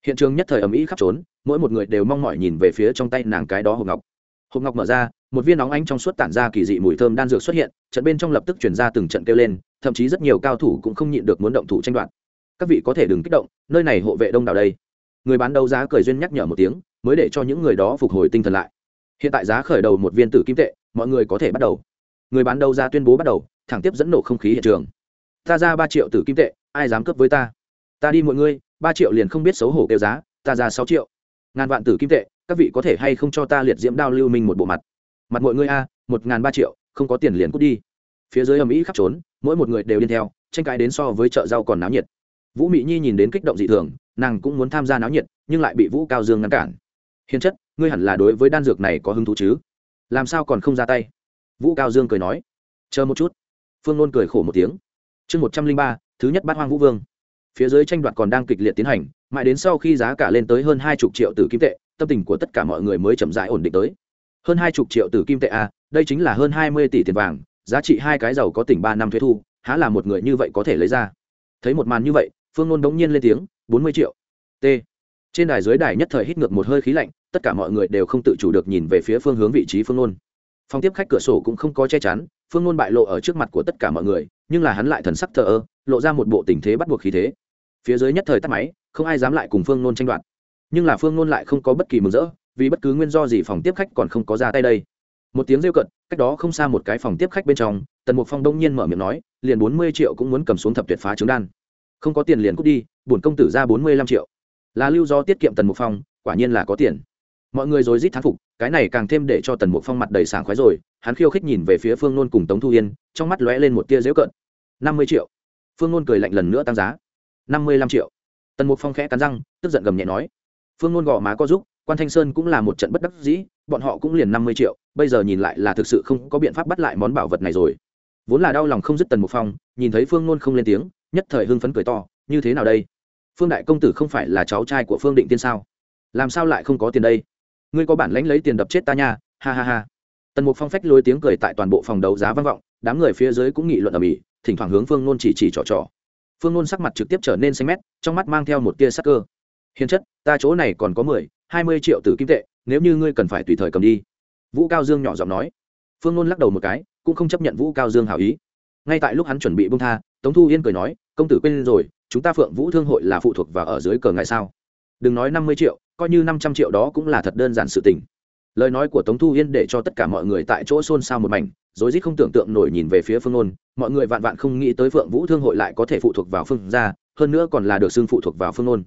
Hiện trường nhất thời ầm ĩ khắp trốn, mỗi một người đều mong mỏi nhìn về phía trong tay nàng cái đó hộp ngọc hộp ngọc mở ra, một viên nóng ánh trong suốt tản ra kỳ dị mùi thơm đan dược xuất hiện, trận bên trong lập tức chuyển ra từng trận kêu lên, thậm chí rất nhiều cao thủ cũng không nhịn được muốn động thủ tranh đoạt. Các vị có thể đừng kích động, nơi này hộ vệ đông đảo đây. Người bán đấu giá cười duyên nhắc nhở một tiếng, mới để cho những người đó phục hồi tinh thần lại. Hiện tại giá khởi đầu một viên tử kim tệ, mọi người có thể bắt đầu. Người bán đấu giá tuyên bố bắt đầu, thẳng tiếp dẫn nổ không khí hiện trường. Ta ra ba triệu tử kim tệ, ai dám cướp với ta? Ta đi mọi người, ba triệu liền không biết xấu hổ kêu giá, ta ra sáu triệu. Ngàn vạn tử kim tệ các vị có thể hay không cho ta liệt diễm đao lưu minh một bộ mặt? Mặt mọi người a, một ngàn ba triệu, không có tiền liền cút đi. Phía dưới ầm ĩ khắp trốn, mỗi một người đều đi theo, tranh cãi đến so với chợ rau còn náo nhiệt. Vũ mỹ nhi nhìn đến kích động dị thường, nàng cũng muốn tham gia náo nhiệt, nhưng lại bị vũ cao dương ngăn cản. Hiền chất, ngươi hẳn là đối với đan dược này có hứng thú chứ? Làm sao còn không ra tay? Vũ cao dương cười nói. Chờ một chút. Phương nôn cười khổ một tiếng. Chương một trăm linh ba, thứ nhất bát hoang vũ vương. Phía dưới tranh đoạt còn đang kịch liệt tiến hành, mãi đến sau khi giá cả lên tới hơn hai chục triệu tử kim tệ tâm tình của tất cả mọi người mới chậm rãi ổn định tới. Hơn hai chục triệu tử kim tệ a đây chính là hơn hai mươi tỷ tiền vàng, giá trị hai cái giàu có tỉnh ba năm thuế thu, há là một người như vậy có thể lấy ra. Thấy một màn như vậy, phương nôn đống nhiên lên tiếng, bốn mươi triệu. T. Trên đài dưới đài nhất thời hít ngược một hơi khí lạnh, tất cả mọi người đều không tự chủ được nhìn về phía phương hướng vị trí phương nôn. Phòng tiếp khách cửa sổ cũng không có che chắn, phương nôn bại lộ ở trước mặt của tất cả mọi người, nhưng là hắn lại thần sắc thờ ơ, lộ ra một bộ tình thế bắt buộc khí thế. Phía dưới nhất thời tắt máy, không ai dám lại cùng phương nôn tranh đoạt nhưng là phương nôn lại không có bất kỳ mừng rỡ, vì bất cứ nguyên do gì phòng tiếp khách còn không có ra tay đây. Một tiếng rêu cận cách đó không xa một cái phòng tiếp khách bên trong, tần mục phong đông nhiên mở miệng nói, liền bốn mươi triệu cũng muốn cầm xuống thập tuyệt phá trứng đan. Không có tiền liền cút đi, bổn công tử ra bốn mươi lăm triệu. Là lưu do tiết kiệm tần mục phong, quả nhiên là có tiền. Mọi người rồi rít thán phục, cái này càng thêm để cho tần mục phong mặt đầy sảng khoái rồi, hắn khiêu khích nhìn về phía phương nôn cùng tống thu yên, trong mắt lóe lên một tia dễu cận năm mươi triệu. Phương nôn cười lạnh lần nữa tăng giá. năm mươi lăm triệu. Tần mục phong khẽ cắn răng, tức giận gầm nhẹ nói phương ngôn gò má có giúp, quan thanh sơn cũng là một trận bất đắc dĩ, bọn họ cũng liền năm mươi triệu, bây giờ nhìn lại là thực sự không có biện pháp bắt lại món bảo vật này rồi. Vốn là đau lòng không dứt tần mục phong, nhìn thấy phương ngôn không lên tiếng, nhất thời hưng phấn cười to, như thế nào đây? Phương đại công tử không phải là cháu trai của phương định tiên sao? Làm sao lại không có tiền đây? Ngươi có bản lãnh lấy tiền đập chết ta nha, ha ha ha. Tần mục phong phách lôi tiếng cười tại toàn bộ phòng đấu giá vang vọng, đám người phía dưới cũng nghị luận ở mỹ thỉnh thoảng hướng phương nôn chỉ chỉ trò trò. Phương nôn sắc mặt trực tiếp trở nên xanh mét, trong mắt mang theo một tia sắc cơ hiền chất, ta chỗ này còn có mười, hai mươi triệu tử kim tệ, nếu như ngươi cần phải tùy thời cầm đi. Vũ cao dương nhỏ giọng nói. Phương nôn lắc đầu một cái, cũng không chấp nhận vũ cao dương hảo ý. Ngay tại lúc hắn chuẩn bị bông tha, tống thu yên cười nói, công tử quên rồi, chúng ta phượng vũ thương hội là phụ thuộc và ở dưới cờ ngại sao? Đừng nói năm mươi triệu, coi như năm trăm triệu đó cũng là thật đơn giản sự tình. Lời nói của tống thu yên để cho tất cả mọi người tại chỗ xôn xao một mảnh, rối rít không tưởng tượng nổi nhìn về phía phương ôn mọi người vạn vạn không nghĩ tới phượng vũ thương hội lại có thể phụ thuộc vào phương gia, hơn nữa còn là được xưng phụ thuộc vào phương ôn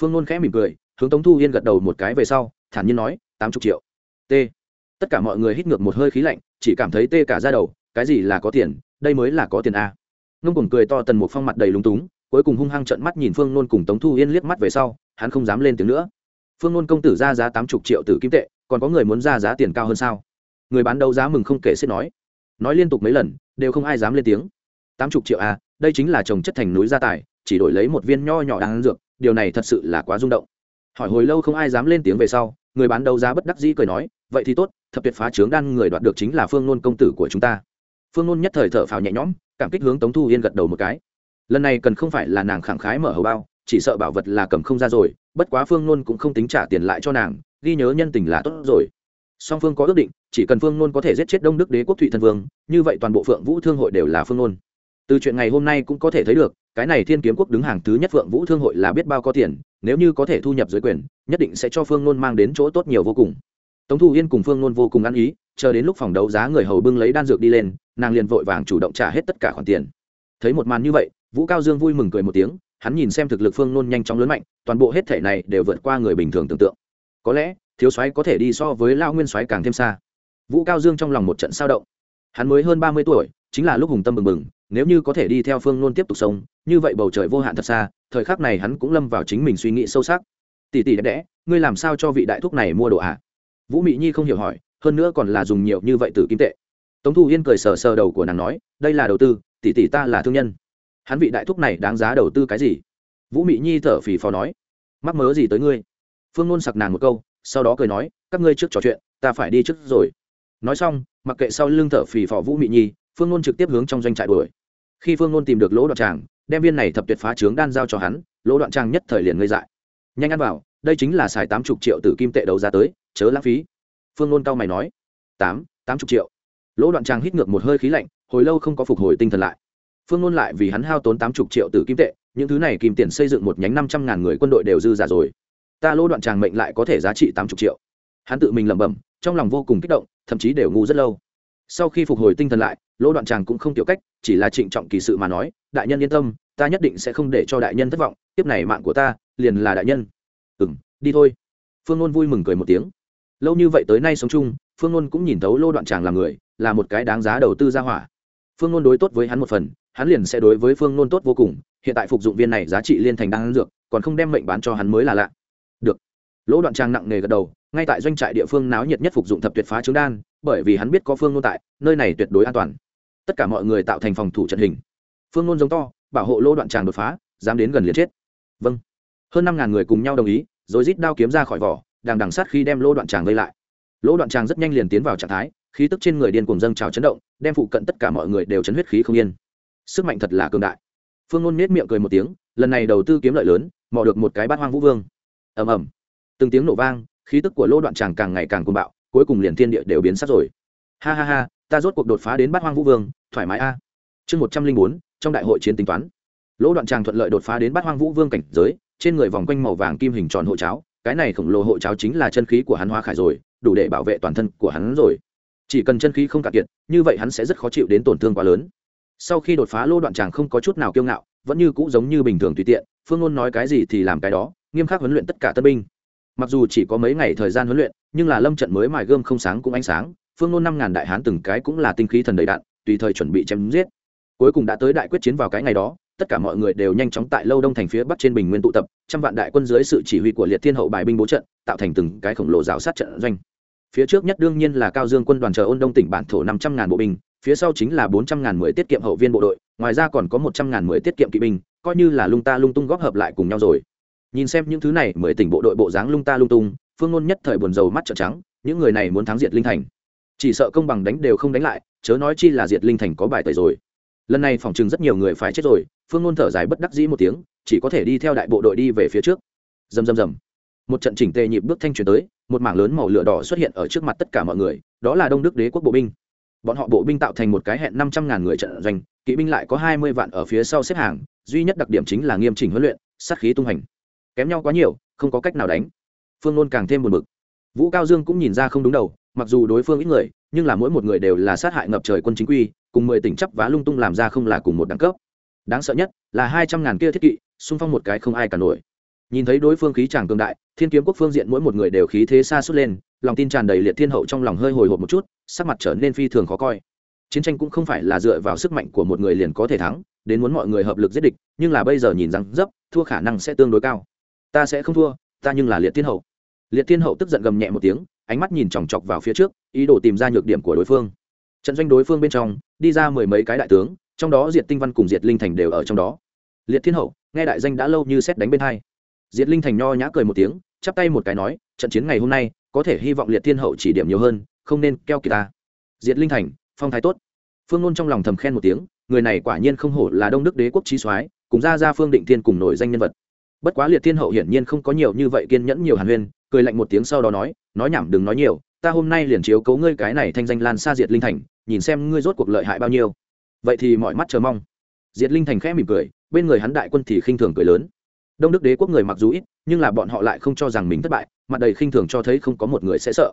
phương nôn khẽ mỉm cười, hướng tống thu yên gật đầu một cái về sau, thản nhiên nói, tám chục triệu. T. Tất cả mọi người hít ngược một hơi khí lạnh, chỉ cảm thấy tê cả ra đầu, cái gì là có tiền? Đây mới là có tiền a. Ngông cùng cười to tần một phong mặt đầy lúng túng, cuối cùng hung hăng trận mắt nhìn phương nôn cùng tống thu yên liếc mắt về sau, hắn không dám lên tiếng nữa. Phương nôn công tử ra giá tám chục triệu tử kim tệ, còn có người muốn ra giá tiền cao hơn sao? Người bán đấu giá mừng không kể xếp nói. Nói liên tục mấy lần, đều không ai dám lên tiếng. Tám chục triệu à đây chính là trồng chất thành núi gia tài chỉ đổi lấy một viên nho nhỏ đang dược, điều này thật sự là quá rung động. Hỏi hồi lâu không ai dám lên tiếng về sau, người bán đấu giá bất đắc dĩ cười nói, vậy thì tốt, thập tuyệt phá trướng đan người đoạt được chính là phương nôn công tử của chúng ta. Phương nôn nhất thời thở phào nhẹ nhõm, cảm kích hướng tống thu yên gật đầu một cái. Lần này cần không phải là nàng khẳng khái mở hầu bao, chỉ sợ bảo vật là cầm không ra rồi, bất quá phương nôn cũng không tính trả tiền lại cho nàng, ghi nhớ nhân tình là tốt rồi. Song phương có ước định, chỉ cần phương nôn có thể giết chết đông đức đế quốc thụy thân vương, như vậy toàn bộ phượng vũ thương hội đều là phương nôn từ chuyện ngày hôm nay cũng có thể thấy được, cái này thiên kiếm quốc đứng hàng thứ nhất phượng vũ thương hội là biết bao có tiền, nếu như có thể thu nhập dưới quyền, nhất định sẽ cho phương nôn mang đến chỗ tốt nhiều vô cùng. Tống thu yên cùng phương nôn vô cùng ăn ý, chờ đến lúc phòng đấu giá người hầu bưng lấy đan dược đi lên, nàng liền vội vàng chủ động trả hết tất cả khoản tiền. Thấy một màn như vậy, vũ cao dương vui mừng cười một tiếng, hắn nhìn xem thực lực phương nôn nhanh chóng lớn mạnh, toàn bộ hết thể này đều vượt qua người bình thường tưởng tượng. Có lẽ, thiếu soái có thể đi so với lao nguyên soái càng thêm xa. Vũ cao dương trong lòng một trận sao động. Hắn mới hơn ba mươi tuổi, chính là lúc hùng tâm bừng bừng nếu như có thể đi theo phương nôn tiếp tục sống, như vậy bầu trời vô hạn thật xa, thời khắc này hắn cũng lâm vào chính mình suy nghĩ sâu sắc. Tỷ tỷ đẹp đẽ, ngươi làm sao cho vị đại thúc này mua đồ ạ? À? vũ mị nhi không hiểu hỏi, hơn nữa còn là dùng nhiều như vậy từ kim tệ. Tống thu yên cười sờ sờ đầu của nàng nói, đây là đầu tư, tỷ tỷ ta là thương nhân. Hắn vị đại thúc này đáng giá đầu tư cái gì? Vũ mị nhi thở phì phò nói, mắc mớ gì tới ngươi? Phương nôn sặc nàng một câu, sau đó cười nói, các ngươi trước trò chuyện, ta phải đi trước rồi. Nói xong, mặc kệ sau lưng thở phì phò vũ mị nhi phương nôn trực tiếp hướng trong doanh trại đuổi. Khi phương nôn tìm được lỗ đoạn tràng, đem viên này thập tuyệt phá trướng đan giao cho hắn, lỗ đoạn tràng nhất thời liền ngây dại. Nhanh ăn vào, đây chính là xài tám chục triệu từ kim tệ đấu ra tới, chớ lãng phí. Phương nôn cao mày nói, tám tám chục triệu. Lỗ đoạn tràng hít ngược một hơi khí lạnh, hồi lâu không có phục hồi tinh thần lại. Phương nôn lại vì hắn hao tốn tám chục triệu từ kim tệ, những thứ này kìm tiền xây dựng một nhánh năm trăm ngàn người quân đội đều dư giả rồi. Ta lỗ đoạn tràng mệnh lại có thể giá trị tám chục triệu. Hắn tự mình lẩm bẩm, trong lòng vô cùng kích động, thậm chí đều ngu rất lâu sau khi phục hồi tinh thần lại, lỗ đoạn tràng cũng không tiểu cách, chỉ là trịnh trọng kỳ sự mà nói, đại nhân yên tâm, ta nhất định sẽ không để cho đại nhân thất vọng tiếp này mạng của ta liền là đại nhân. Ừ m đi thôi. Phương ngôn vui mừng cười một tiếng. Lâu như vậy tới nay sống chung, phương ngôn cũng nhìn thấu lô đoạn tràng là người, là một cái đáng giá đầu tư ra hỏa. Phương ngôn đối tốt với hắn một phần, hắn liền sẽ đối với phương ngôn tốt vô cùng, hiện tại phục dụng viên này giá trị liên thành đang dược, còn không đem mệnh bán cho hắn mới là lạ. Được. Lỗ đoạn trang nặng nề gật đầu, ngay tại doanh trại địa phương náo nhiệt nhất phục dụng thập tuyệt phá trứng đan bởi vì hắn biết có phương ngôn tại, nơi này tuyệt đối an toàn. Tất cả mọi người tạo thành phòng thủ trận hình. Phương ngôn giống to, bảo hộ lỗ đoạn tràng đột phá, dám đến gần liền chết. Vâng. Hơn năm ngàn người cùng nhau đồng ý, rồi rít đao kiếm ra khỏi vỏ đang đằng sát khi đem lỗ đoạn tràng vây lại. Lỗ đoạn tràng rất nhanh liền tiến vào trạng thái, khí tức trên người điên cùng dâng trào chấn động, đem phụ cận tất cả mọi người đều chấn huyết khí không yên. Sức mạnh thật là cường đại. Phương ngôn nết miệng cười một tiếng, lần này đầu tư kiếm lợi lớn, mò được một cái bát hoang vũ vương. Ầm ầm. Từng tiếng nổ vang, khí tức của lỗ đoạn tràng càng ngày càng cuồng bạo cuối cùng liền thiên địa đều biến sắc rồi. Ha ha ha, ta rốt cuộc đột phá đến bát hoang vũ vương, thoải mái a. Chương một trăm linh bốn, trong đại hội chiến tính toán. Lỗ đoạn tràng thuận lợi đột phá đến bát hoang vũ vương cảnh giới, trên người vòng quanh màu vàng kim hình tròn hộ cháo, cái này khổng lồ hộ cháo chính là chân khí của hắn hoa khải rồi, đủ để bảo vệ toàn thân của hắn rồi. Chỉ cần chân khí không cạn kiệt, như vậy hắn sẽ rất khó chịu đến tổn thương quá lớn. Sau khi đột phá, lỗ đoạn tràng không có chút nào kiêu ngạo, vẫn như cũ giống như bình thường tùy tiện, phương ngôn nói cái gì thì làm cái đó, nghiêm khắc huấn luyện tất cả tân binh mặc dù chỉ có mấy ngày thời gian huấn luyện, nhưng là lâm trận mới mài gươm không sáng cũng ánh sáng, phương nôn năm ngàn đại hán từng cái cũng là tinh khí thần đầy đạn, tùy thời chuẩn bị chém giết. Cuối cùng đã tới đại quyết chiến vào cái ngày đó, tất cả mọi người đều nhanh chóng tại lâu đông thành phía bắc trên bình nguyên tụ tập, trăm vạn đại quân dưới sự chỉ huy của liệt thiên hậu bài binh bố trận, tạo thành từng cái khổng lồ rào sát trận doanh. Phía trước nhất đương nhiên là cao dương quân đoàn chờ ôn đông tỉnh bản thổ năm trăm ngàn bộ binh, phía sau chính là bốn trăm ngàn mười tiết kiệm hậu viên bộ đội, ngoài ra còn có một trăm ngàn mười tiết kiệm kỵ binh, coi như là lung ta lung tung góp hợp lại cùng nhau rồi nhìn xem những thứ này, mười tỉnh bộ đội bộ dáng lung ta lung tung, phương ngôn nhất thời buồn rầu mắt trợn trắng, những người này muốn thắng diệt linh thành. Chỉ sợ công bằng đánh đều không đánh lại, chớ nói chi là diệt linh thành có bài tẩy rồi. Lần này phòng chừng rất nhiều người phải chết rồi, phương ngôn thở dài bất đắc dĩ một tiếng, chỉ có thể đi theo đại bộ đội đi về phía trước. Dầm dầm dầm một trận chỉnh tề nhịp bước thanh truyền tới, một mảng lớn màu lửa đỏ xuất hiện ở trước mặt tất cả mọi người, đó là đông đức đế quốc bộ binh. Bọn họ bộ binh tạo thành một cái hẹn năm trăm ngàn người trận doanh, kỵ binh lại có hai mươi vạn ở phía sau xếp hàng, duy nhất đặc điểm chính là nghiêm chỉnh huấn luyện, sát khí tung hành kém nhau quá nhiều, không có cách nào đánh. Phương nôn càng thêm buồn bực. Vũ cao dương cũng nhìn ra không đúng đầu, mặc dù đối phương ít người, nhưng là mỗi một người đều là sát hại ngập trời quân chính quy, cùng mười tỉnh chấp vá lung tung làm ra không là cùng một đẳng cấp. Đáng sợ nhất là hai trăm ngàn kia thiết kỵ, xung phong một cái không ai cả nổi. Nhìn thấy đối phương khí tràng cường đại, thiên kiếm quốc phương diện mỗi một người đều khí thế xa suốt lên, lòng tin tràn đầy liệt thiên hậu trong lòng hơi hồi hộp một chút, sắc mặt trở nên phi thường khó coi. Chiến tranh cũng không phải là dựa vào sức mạnh của một người liền có thể thắng, đến muốn mọi người hợp lực giết địch, nhưng là bây giờ nhìn rằng dấp, thua khả năng sẽ tương đối cao ta sẽ không thua, ta nhưng là liệt thiên hậu. Liệt thiên hậu tức giận gầm nhẹ một tiếng, ánh mắt nhìn chòng chọc vào phía trước, ý đồ tìm ra nhược điểm của đối phương. Trận doanh đối phương bên trong, đi ra mười mấy cái đại tướng, trong đó diệt tinh văn cùng diệt linh thành đều ở trong đó. Liệt thiên hậu, nghe đại danh đã lâu như xét đánh bên hai. Diệt linh thành nho nhã cười một tiếng, chắp tay một cái nói, trận chiến ngày hôm nay, có thể hy vọng liệt thiên hậu chỉ điểm nhiều hơn, không nên keo kỳ ta. Diệt linh thành, phong thái tốt. Phương ngôn trong lòng thầm khen một tiếng, người này quả nhiên không hổ là đông đức đế quốc trí soái, cùng ra ra phương định thiên cùng nổi danh nhân vật bất quá liệt thiên hậu hiển nhiên không có nhiều như vậy kiên nhẫn nhiều hàn huyên, cười lạnh một tiếng sau đó nói nói nhảm đừng nói nhiều, ta hôm nay liền chiếu cấu ngươi cái này thanh danh lan xa diệt linh thành, nhìn xem ngươi rốt cuộc lợi hại bao nhiêu. Vậy thì mọi mắt chờ mong. Diệt linh thành khẽ mỉm cười, bên người hắn đại quân thì khinh thường cười lớn. Đông đức đế quốc người mặc dù ít, nhưng là bọn họ lại không cho rằng mình thất bại, mặt đầy khinh thường cho thấy không có một người sẽ sợ.